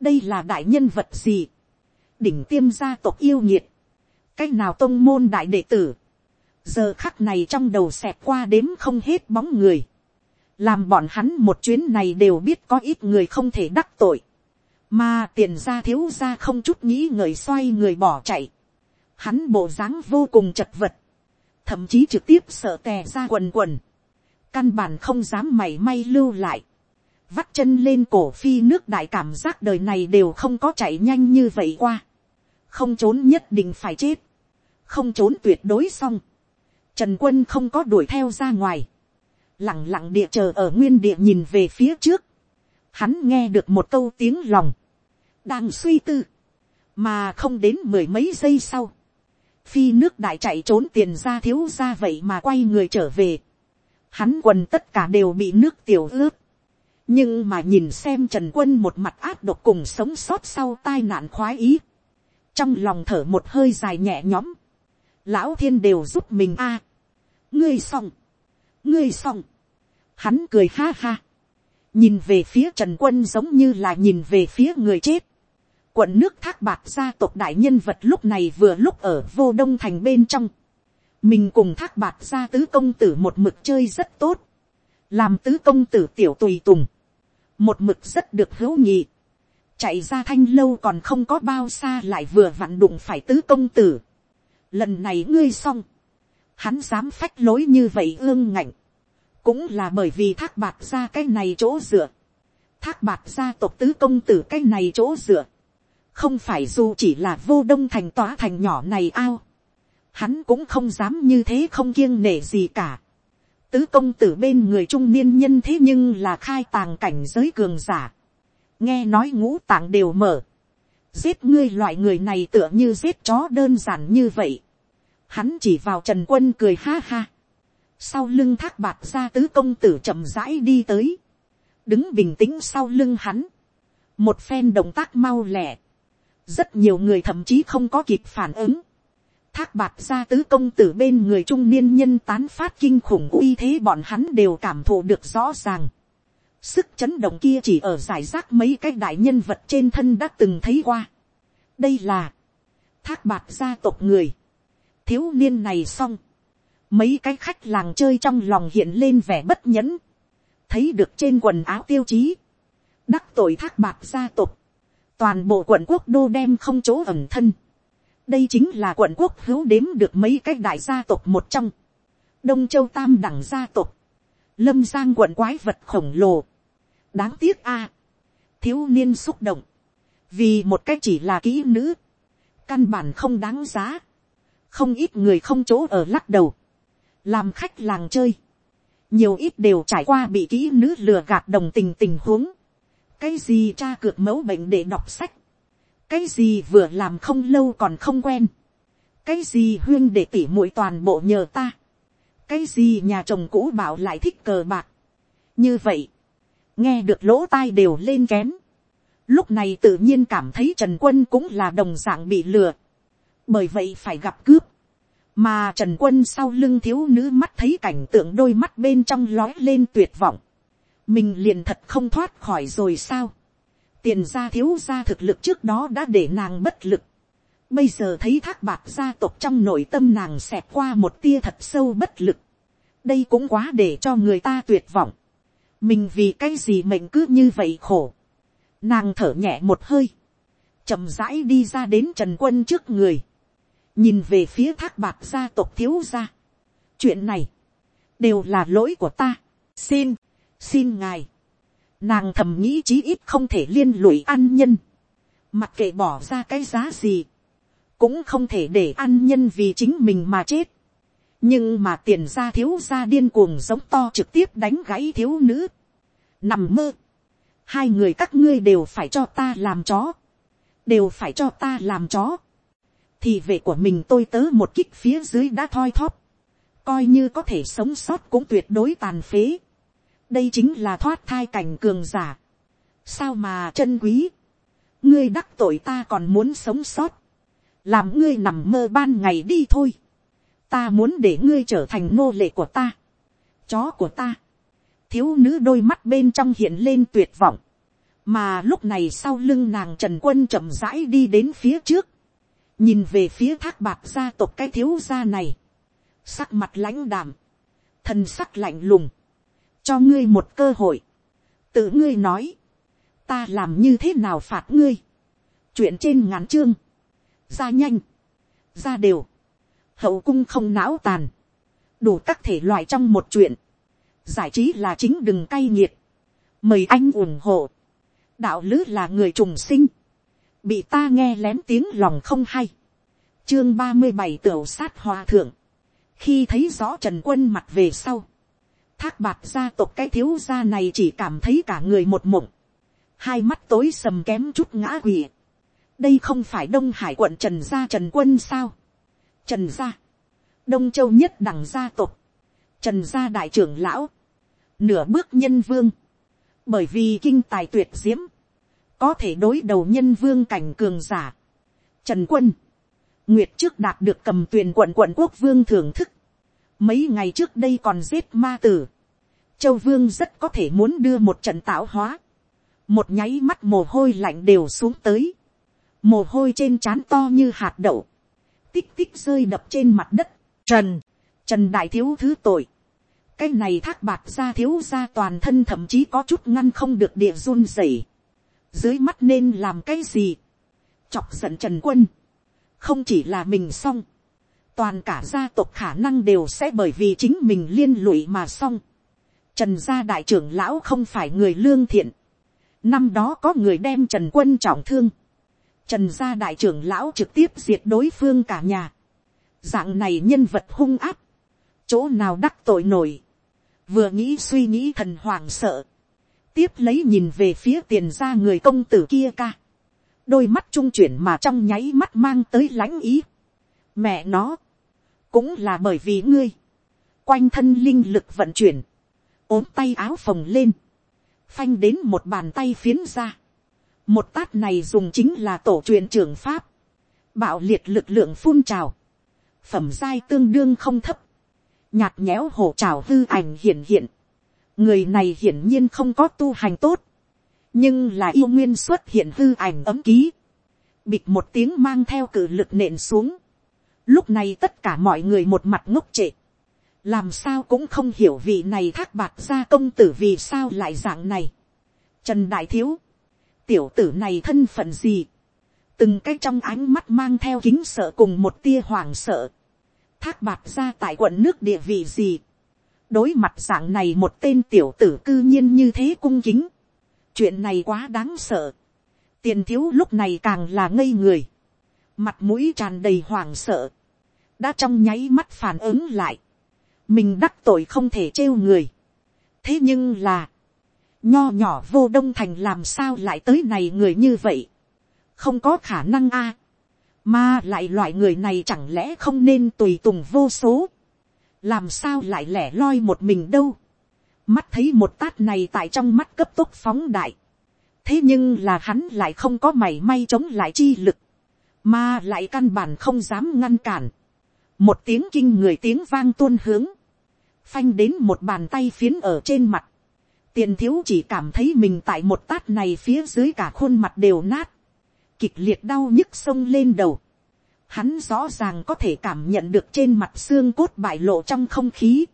đây là đại nhân vật gì, đỉnh tiêm gia tộc yêu nhiệt, Cách nào tôn môn đại đệ tử, giờ khắc này trong đầu xẹp qua đếm không hết bóng người, làm bọn hắn một chuyến này đều biết có ít người không thể đắc tội, mà tiền ra thiếu ra không chút nghĩ người xoay người bỏ chạy, hắn bộ dáng vô cùng chật vật, thậm chí trực tiếp sợ tè ra quần quần, căn bản không dám mảy may lưu lại, vắt chân lên cổ phi nước đại cảm giác đời này đều không có chạy nhanh như vậy qua, không trốn nhất định phải chết, không trốn tuyệt đối xong, trần quân không có đuổi theo ra ngoài, lẳng lặng địa chờ ở nguyên địa nhìn về phía trước, hắn nghe được một câu tiếng lòng, đang suy tư, mà không đến mười mấy giây sau, phi nước đại chạy trốn tiền ra thiếu ra vậy mà quay người trở về, hắn quần tất cả đều bị nước tiểu ướt, nhưng mà nhìn xem trần quân một mặt áp độc cùng sống sót sau tai nạn khoái ý, trong lòng thở một hơi dài nhẹ nhõm, lão thiên đều giúp mình a, ngươi xong, ngươi xong, hắn cười ha ha, nhìn về phía trần quân giống như là nhìn về phía người chết, quận nước thác bạc gia tộc đại nhân vật lúc này vừa lúc ở vô đông thành bên trong, mình cùng thác bạc gia tứ công tử một mực chơi rất tốt, làm tứ công tử tiểu tùy tùng, một mực rất được hữu nhị, chạy ra thanh lâu còn không có bao xa lại vừa vặn đụng phải tứ công tử. lần này ngươi xong, hắn dám phách lối như vậy ương ngạnh, cũng là bởi vì thác bạc ra cái này chỗ dựa, thác bạc gia tộc tứ công tử cái này chỗ dựa, không phải dù chỉ là vô đông thành tỏa thành nhỏ này ao, hắn cũng không dám như thế không kiêng nể gì cả. Tứ công tử bên người trung niên nhân thế nhưng là khai tàng cảnh giới cường giả nghe nói ngũ tạng đều mở, giết ngươi loại người này tựa như giết chó đơn giản như vậy. Hắn chỉ vào trần quân cười ha ha. Sau lưng thác bạc ra tứ công tử chậm rãi đi tới. Đứng bình tĩnh sau lưng hắn. Một phen động tác mau lẹ. Rất nhiều người thậm chí không có kịp phản ứng. Thác bạc ra tứ công tử bên người trung niên nhân tán phát kinh khủng uy thế bọn hắn đều cảm thụ được rõ ràng Sức chấn động kia chỉ ở giải rác mấy cái đại nhân vật trên thân đã từng thấy qua. Đây là thác bạc gia tộc người. Thiếu niên này xong. Mấy cái khách làng chơi trong lòng hiện lên vẻ bất nhẫn. Thấy được trên quần áo tiêu chí. Đắc tội thác bạc gia tộc. Toàn bộ quận quốc đô đem không chỗ ẩn thân. Đây chính là quận quốc hữu đếm được mấy cái đại gia tộc một trong. Đông Châu Tam đẳng gia tộc. Lâm giang quận quái vật khổng lồ. đáng tiếc a, thiếu niên xúc động, vì một cách chỉ là kỹ nữ, căn bản không đáng giá, không ít người không chỗ ở lắc đầu, làm khách làng chơi, nhiều ít đều trải qua bị kỹ nữ lừa gạt đồng tình tình huống, cái gì cha cược mẫu bệnh để đọc sách, cái gì vừa làm không lâu còn không quen, cái gì huyên để tỉ mũi toàn bộ nhờ ta, cái gì nhà chồng cũ bảo lại thích cờ bạc. như vậy, nghe được lỗ tai đều lên kén. lúc này tự nhiên cảm thấy trần quân cũng là đồng d ạ n g bị lừa. bởi vậy phải gặp cướp. mà trần quân sau lưng thiếu nữ mắt thấy cảnh tượng đôi mắt bên trong lói lên tuyệt vọng. mình liền thật không thoát khỏi rồi sao tiền gia thiếu gia thực lực trước đó đã để nàng bất lực Bây giờ thấy thác bạc gia tộc trong nội tâm nàng xẹt qua một tia thật sâu bất lực. Đây cũng quá để cho người ta tuyệt vọng. Mình vì cái gì mệnh cứ như vậy khổ. Nàng thở nhẹ một hơi. chậm rãi đi ra đến Trần Quân trước người. Nhìn về phía thác bạc gia tộc thiếu gia. Chuyện này. Đều là lỗi của ta. Xin. Xin ngài. Nàng thầm nghĩ chí ít không thể liên lụy an nhân. Mặc kệ bỏ ra cái giá gì, cũng không thể để an nhân vì chính mình mà chết. nhưng mà tiền ra thiếu ra điên cuồng giống to trực tiếp đánh gãy thiếu nữ. nằm mơ. hai người các ngươi đều phải cho ta làm chó. đều phải cho ta làm chó. thì vệ của mình tôi tớ một kích phía dưới đã thoi thóp. coi như có thể sống sót cũng tuyệt đối tàn phế đây chính là thoát thai cảnh cường giả. sao mà chân quý. ngươi đắc tội ta còn muốn sống sót. Làm ngươi nằm mơ ban ngày đi thôi, ta muốn để ngươi trở thành nô lệ của ta, chó của ta, thiếu nữ đôi mắt bên trong hiện lên tuyệt vọng, mà lúc này sau lưng nàng trần quân chậm rãi đi đến phía trước, nhìn về phía thác bạc gia tộc cái thiếu gia này, sắc mặt lãnh đạm. Thần sắc lạnh lùng, cho ngươi một cơ hội, tự ngươi nói, ta làm như thế nào phạt ngươi, chuyện trên ngắn chương, ra nhanh, ra đều, hậu cung không não tàn, đủ các thể loại trong một chuyện, giải trí là chính đừng cay nghiệt, mời anh ủng hộ, đạo lứ là người trùng sinh, bị ta nghe lén tiếng lòng không hay, chương ba mươi bảy tiểu sát hòa thượng, khi thấy rõ trần quân mặt về sau, thác bạc gia tộc cái thiếu gia này chỉ cảm thấy cả người một mộng, hai mắt tối sầm kém chút ngã quỵ, đây không phải đông hải quận trần gia trần quân sao. trần gia, đông châu nhất đẳng gia tộc, trần gia đại trưởng lão, nửa bước nhân vương, bởi vì kinh tài tuyệt diễm, có thể đối đầu nhân vương cảnh cường giả. Trần quân, nguyệt trước đạt được cầm tuyền quận quận quốc vương thưởng thức, mấy ngày trước đây còn giết ma tử, châu vương rất có thể muốn đưa một trận tạo hóa, một nháy mắt mồ hôi lạnh đều xuống tới, mồ hôi trên trán to như hạt đậu, tích tích rơi đập trên mặt đất, trần, trần đại thiếu thứ tội, cái này thác bạc ra thiếu ra toàn thân thậm chí có chút ngăn không được địa run rẩy, dưới mắt nên làm cái gì, chọc giận trần quân, không chỉ là mình xong, toàn cả gia tộc khả năng đều sẽ bởi vì chính mình liên lụy mà xong. Trần gia đại trưởng lão không phải người lương thiện. Năm đó có người đem Trần quân trọng thương. Trần gia đại trưởng lão trực tiếp diệt đối phương cả nhà. Dạng này nhân vật hung áp. Chỗ nào đắc tội nổi. Vừa nghĩ suy nghĩ thần hoàng sợ. Tiếp lấy nhìn về phía tiền gia người công tử kia ca. Đôi mắt trung chuyển mà trong nháy mắt mang tới lãnh ý. Mẹ nó. Cũng là bởi vì ngươi. Quanh thân linh lực vận chuyển. ốm tay áo phồng lên. Phanh đến một bàn tay phiến ra. Một tát này dùng chính là tổ truyền trưởng pháp, bạo liệt lực lượng phun trào, phẩm giai tương đương không thấp, nhạt nhẽo hổ trào hư ảnh hiển hiện, người này hiển nhiên không có tu hành tốt, nhưng là yêu nguyên xuất hiện hư ảnh ấm ký, bịt một tiếng mang theo cử lực nện xuống, lúc này tất cả mọi người một mặt ngốc trệ, làm sao cũng không hiểu vị này thác bạc gia công tử vì sao lại dạng này. Trần đại thiếu, tiểu tử này thân phận gì, từng cái trong ánh mắt mang theo kính sợ cùng một tia hoàng sợ, thác bạc gia tại quận nước địa vị gì, đối mặt dạng này một tên tiểu tử cư nhiên như thế cung kính, chuyện này quá đáng sợ, tiền thiếu lúc này càng là ngây người, mặt mũi tràn đầy hoàng sợ, đã trong nháy mắt phản ứng lại, mình đắc tội không thể trêu người, thế nhưng là, nho nhỏ vô đông thành làm sao lại tới này người như vậy, không có khả năng a, mà lại loại người này chẳng lẽ không nên tùy tùng vô số, làm sao lại lẻ loi một mình đâu, mắt thấy một tát này tại trong mắt cấp tốc phóng đại, thế nhưng là hắn lại không có mảy may chống lại chi lực, mà lại căn bản không dám ngăn cản, một tiếng kinh người tiếng vang tuôn hướng, phanh đến một bàn tay phiến ở trên mặt, tiền thiếu chỉ cảm thấy mình tại một tát này phía dưới cả khuôn mặt đều nát, kịch liệt đau nhức sông lên đầu. Hắn rõ ràng có thể cảm nhận được trên mặt xương cốt bại lộ trong không khí.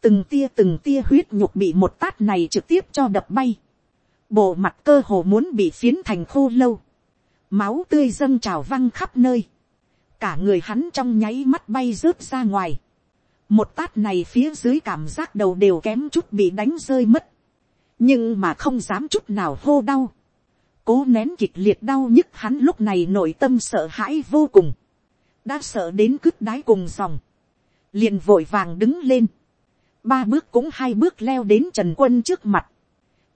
Từng tia từng tia huyết nhục bị một tát này trực tiếp cho đập bay. Bộ mặt cơ hồ muốn bị phiến thành khô lâu. Máu tươi dâng trào văng khắp nơi. Cả người hắn trong nháy mắt bay rớt ra ngoài. Một tát này phía dưới cảm giác đầu đều kém chút bị đánh rơi mất. Nhưng mà không dám chút nào hô đau, cố nén kịch liệt đau nhức hắn lúc này nội tâm sợ hãi vô cùng, đã sợ đến cứt đái cùng dòng, liền vội vàng đứng lên, ba bước cũng hai bước leo đến trần quân trước mặt,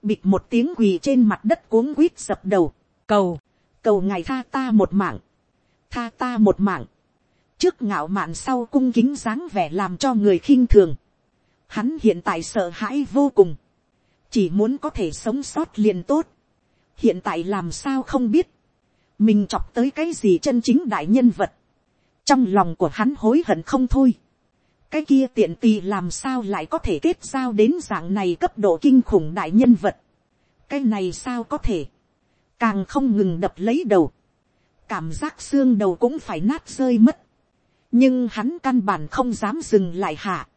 bịt một tiếng quỳ trên mặt đất cuống quýt sập đầu, cầu, cầu ngài tha ta một mạng, tha ta một mạng, trước ngạo mạn sau cung kính dáng vẻ làm cho người khinh thường, hắn hiện tại sợ hãi vô cùng, chỉ muốn có thể sống sót liền tốt, hiện tại làm sao không biết, mình chọc tới cái gì chân chính đại nhân vật, trong lòng của hắn hối hận không thôi, cái kia tiện tì làm sao lại có thể kết giao đến dạng này cấp độ kinh khủng đại nhân vật, cái này sao có thể, càng không ngừng đập lấy đầu, cảm giác xương đầu cũng phải nát rơi mất, nhưng hắn căn bản không dám dừng lại hạ,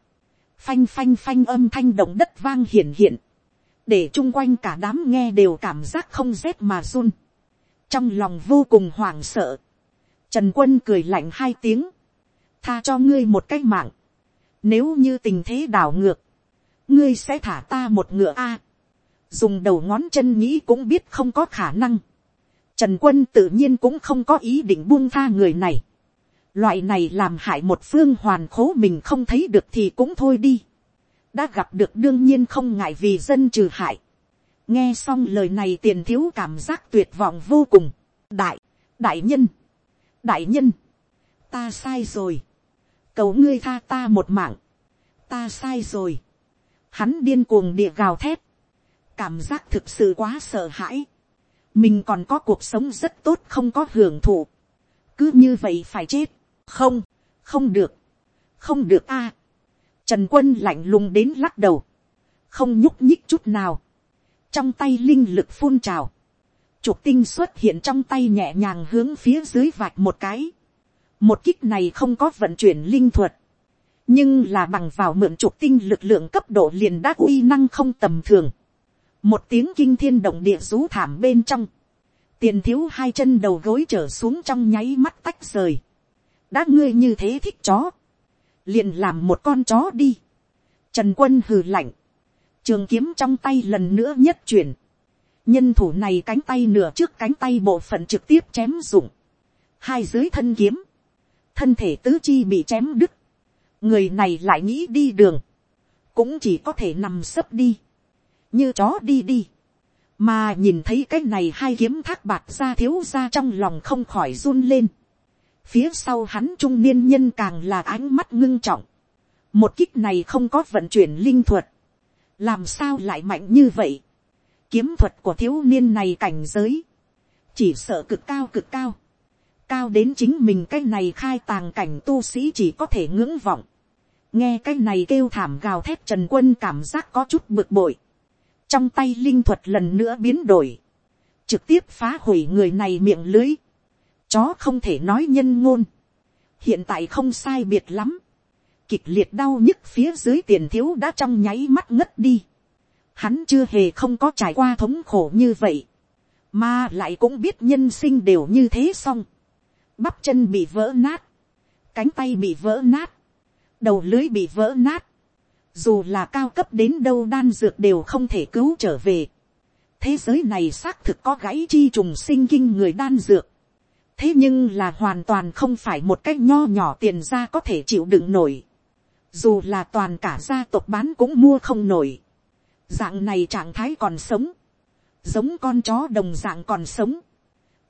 phanh phanh phanh âm thanh động đất vang hiển hiện, để chung quanh cả đám nghe đều cảm giác không rét mà run, trong lòng vô cùng hoảng sợ, trần quân cười lạnh hai tiếng, tha cho ngươi một cái mạng, nếu như tình thế đảo ngược, ngươi sẽ thả ta một ngựa a, dùng đầu ngón chân nghĩ cũng biết không có khả năng, trần quân tự nhiên cũng không có ý định buông tha người này, loại này làm hại một phương hoàn khố mình không thấy được thì cũng thôi đi, đã gặp được đương nhiên không ngại vì dân trừ hại. nghe xong lời này tiền thiếu cảm giác tuyệt vọng vô cùng. đại, đại nhân, đại nhân, ta sai rồi, cầu ngươi tha ta một mạng, ta sai rồi, hắn điên cuồng địa gào thét, cảm giác thực sự quá sợ hãi, mình còn có cuộc sống rất tốt không có hưởng thụ, cứ như vậy phải chết, không, không được, không được a, trần quân lạnh lùng đến lắc đầu, không nhúc nhích chút nào, trong tay linh lực phun trào, trục tinh xuất hiện trong tay nhẹ nhàng hướng phía dưới vạch một cái, một kích này không có vận chuyển linh thuật, nhưng là bằng vào mượn trục tinh lực lượng cấp độ liền đã uy năng không tầm thường, một tiếng kinh thiên động địa rú thảm bên trong, tiền thiếu hai chân đầu gối trở xuống trong nháy mắt tách rời, đã ngươi như thế thích chó, liền làm một con chó đi, trần quân hừ lạnh, trường kiếm trong tay lần nữa nhất chuyển, nhân thủ này cánh tay nửa trước cánh tay bộ phận trực tiếp chém dụng, hai dưới thân kiếm, thân thể tứ chi bị chém đứt, người này lại nghĩ đi đường, cũng chỉ có thể nằm sấp đi, như chó đi đi, mà nhìn thấy cái này hai kiếm thác bạc ra thiếu ra trong lòng không khỏi run lên, phía sau hắn trung niên nhân càng là ánh mắt ngưng trọng, một kích này không có vận chuyển linh thuật, làm sao lại mạnh như vậy, kiếm thuật của thiếu niên này cảnh giới, chỉ sợ cực cao cực cao, cao đến chính mình cái này khai tàng cảnh tu sĩ chỉ có thể ngưỡng vọng, nghe cái này kêu thảm gào thét trần quân cảm giác có chút bực bội, trong tay linh thuật lần nữa biến đổi, trực tiếp phá hủy người này miệng lưới, chó không thể nói nhân ngôn, hiện tại không sai biệt lắm, kịch liệt đau nhức phía dưới tiền thiếu đã trong nháy mắt ngất đi, hắn chưa hề không có trải qua thống khổ như vậy, mà lại cũng biết nhân sinh đều như thế xong, bắp chân bị vỡ nát, cánh tay bị vỡ nát, đầu lưới bị vỡ nát, dù là cao cấp đến đâu đan dược đều không thể cứu trở về. thế giới này xác thực có gãy chi trùng sinh kinh người đan dược. thế nhưng là hoàn toàn không phải một cách nho nhỏ tiền ra có thể chịu đựng nổi. dù là toàn cả gia tộc bán cũng mua không nổi. dạng này trạng thái còn sống. giống con chó đồng dạng còn sống.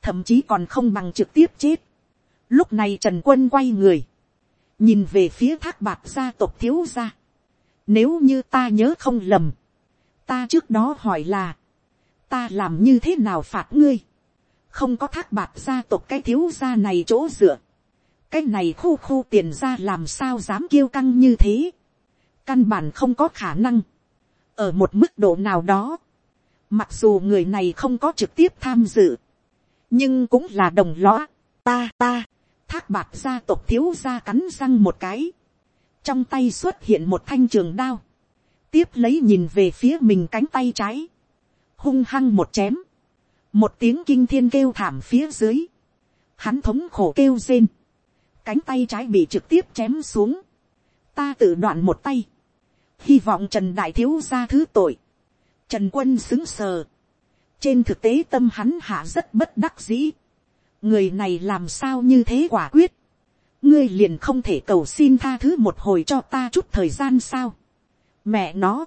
thậm chí còn không bằng trực tiếp chết. lúc này trần quân quay người. nhìn về phía thác bạc gia tộc thiếu gia nếu như ta nhớ không lầm. Ta trước đó hỏi là. Ta làm như thế nào phạt ngươi. Không có thác bạc gia tộc cái thiếu gia này chỗ dựa. Cái này khu khu tiền ra làm sao dám kiêu căng như thế. Căn bản không có khả năng. Ở một mức độ nào đó. Mặc dù người này không có trực tiếp tham dự. Nhưng cũng là đồng lõa. Ta ta. Thác bạc gia tộc thiếu gia cắn răng một cái trong tay xuất hiện một thanh trường đao, tiếp lấy nhìn về phía mình cánh tay trái, hung hăng một chém, một tiếng kinh thiên kêu thảm phía dưới, hắn thống khổ kêu rên, cánh tay trái bị trực tiếp chém xuống, ta tự đoạn một tay, hy vọng trần đại thiếu ra thứ tội, trần quân xứng sờ, trên thực tế tâm hắn hạ rất bất đắc dĩ, người này làm sao như thế quả quyết, ngươi liền không thể cầu xin tha thứ một hồi cho ta chút thời gian sao. mẹ nó,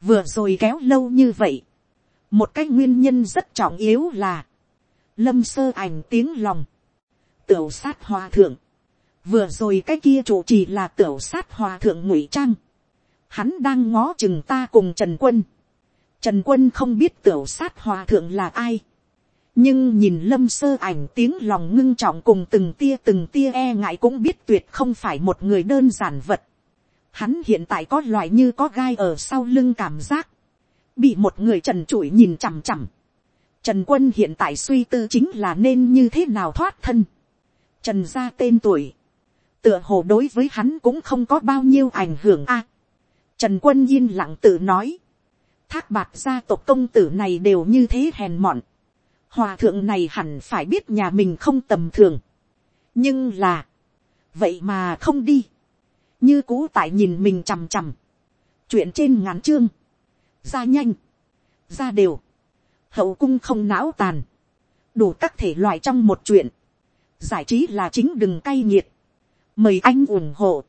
vừa rồi kéo lâu như vậy, một cái nguyên nhân rất trọng yếu là, lâm sơ ảnh tiếng lòng, tiểu sát hòa thượng, vừa rồi cái kia chủ trì là tiểu sát hòa thượng ngụy trang, hắn đang ngó chừng ta cùng trần quân, trần quân không biết tiểu sát hòa thượng là ai, nhưng nhìn lâm sơ ảnh tiếng lòng ngưng trọng cùng từng tia từng tia e ngại cũng biết tuyệt không phải một người đơn giản vật. Hắn hiện tại có loại như có gai ở sau lưng cảm giác. Bị một người trần trụi nhìn chằm chằm. Trần quân hiện tại suy tư chính là nên như thế nào thoát thân. Trần gia tên tuổi. Tựa hồ đối với hắn cũng không có bao nhiêu ảnh hưởng a. Trần quân yên lặng tự nói. Thác bạc gia tộc công tử này đều như thế hèn mọn Hòa thượng này hẳn phải biết nhà mình không tầm thường. Nhưng là. Vậy mà không đi. Như cũ tại nhìn mình chằm chằm. Chuyện trên ngắn chương. Ra nhanh. Ra đều. Hậu cung không não tàn. Đủ các thể loại trong một chuyện. Giải trí là chính đừng cay nghiệt. Mời anh ủng hộ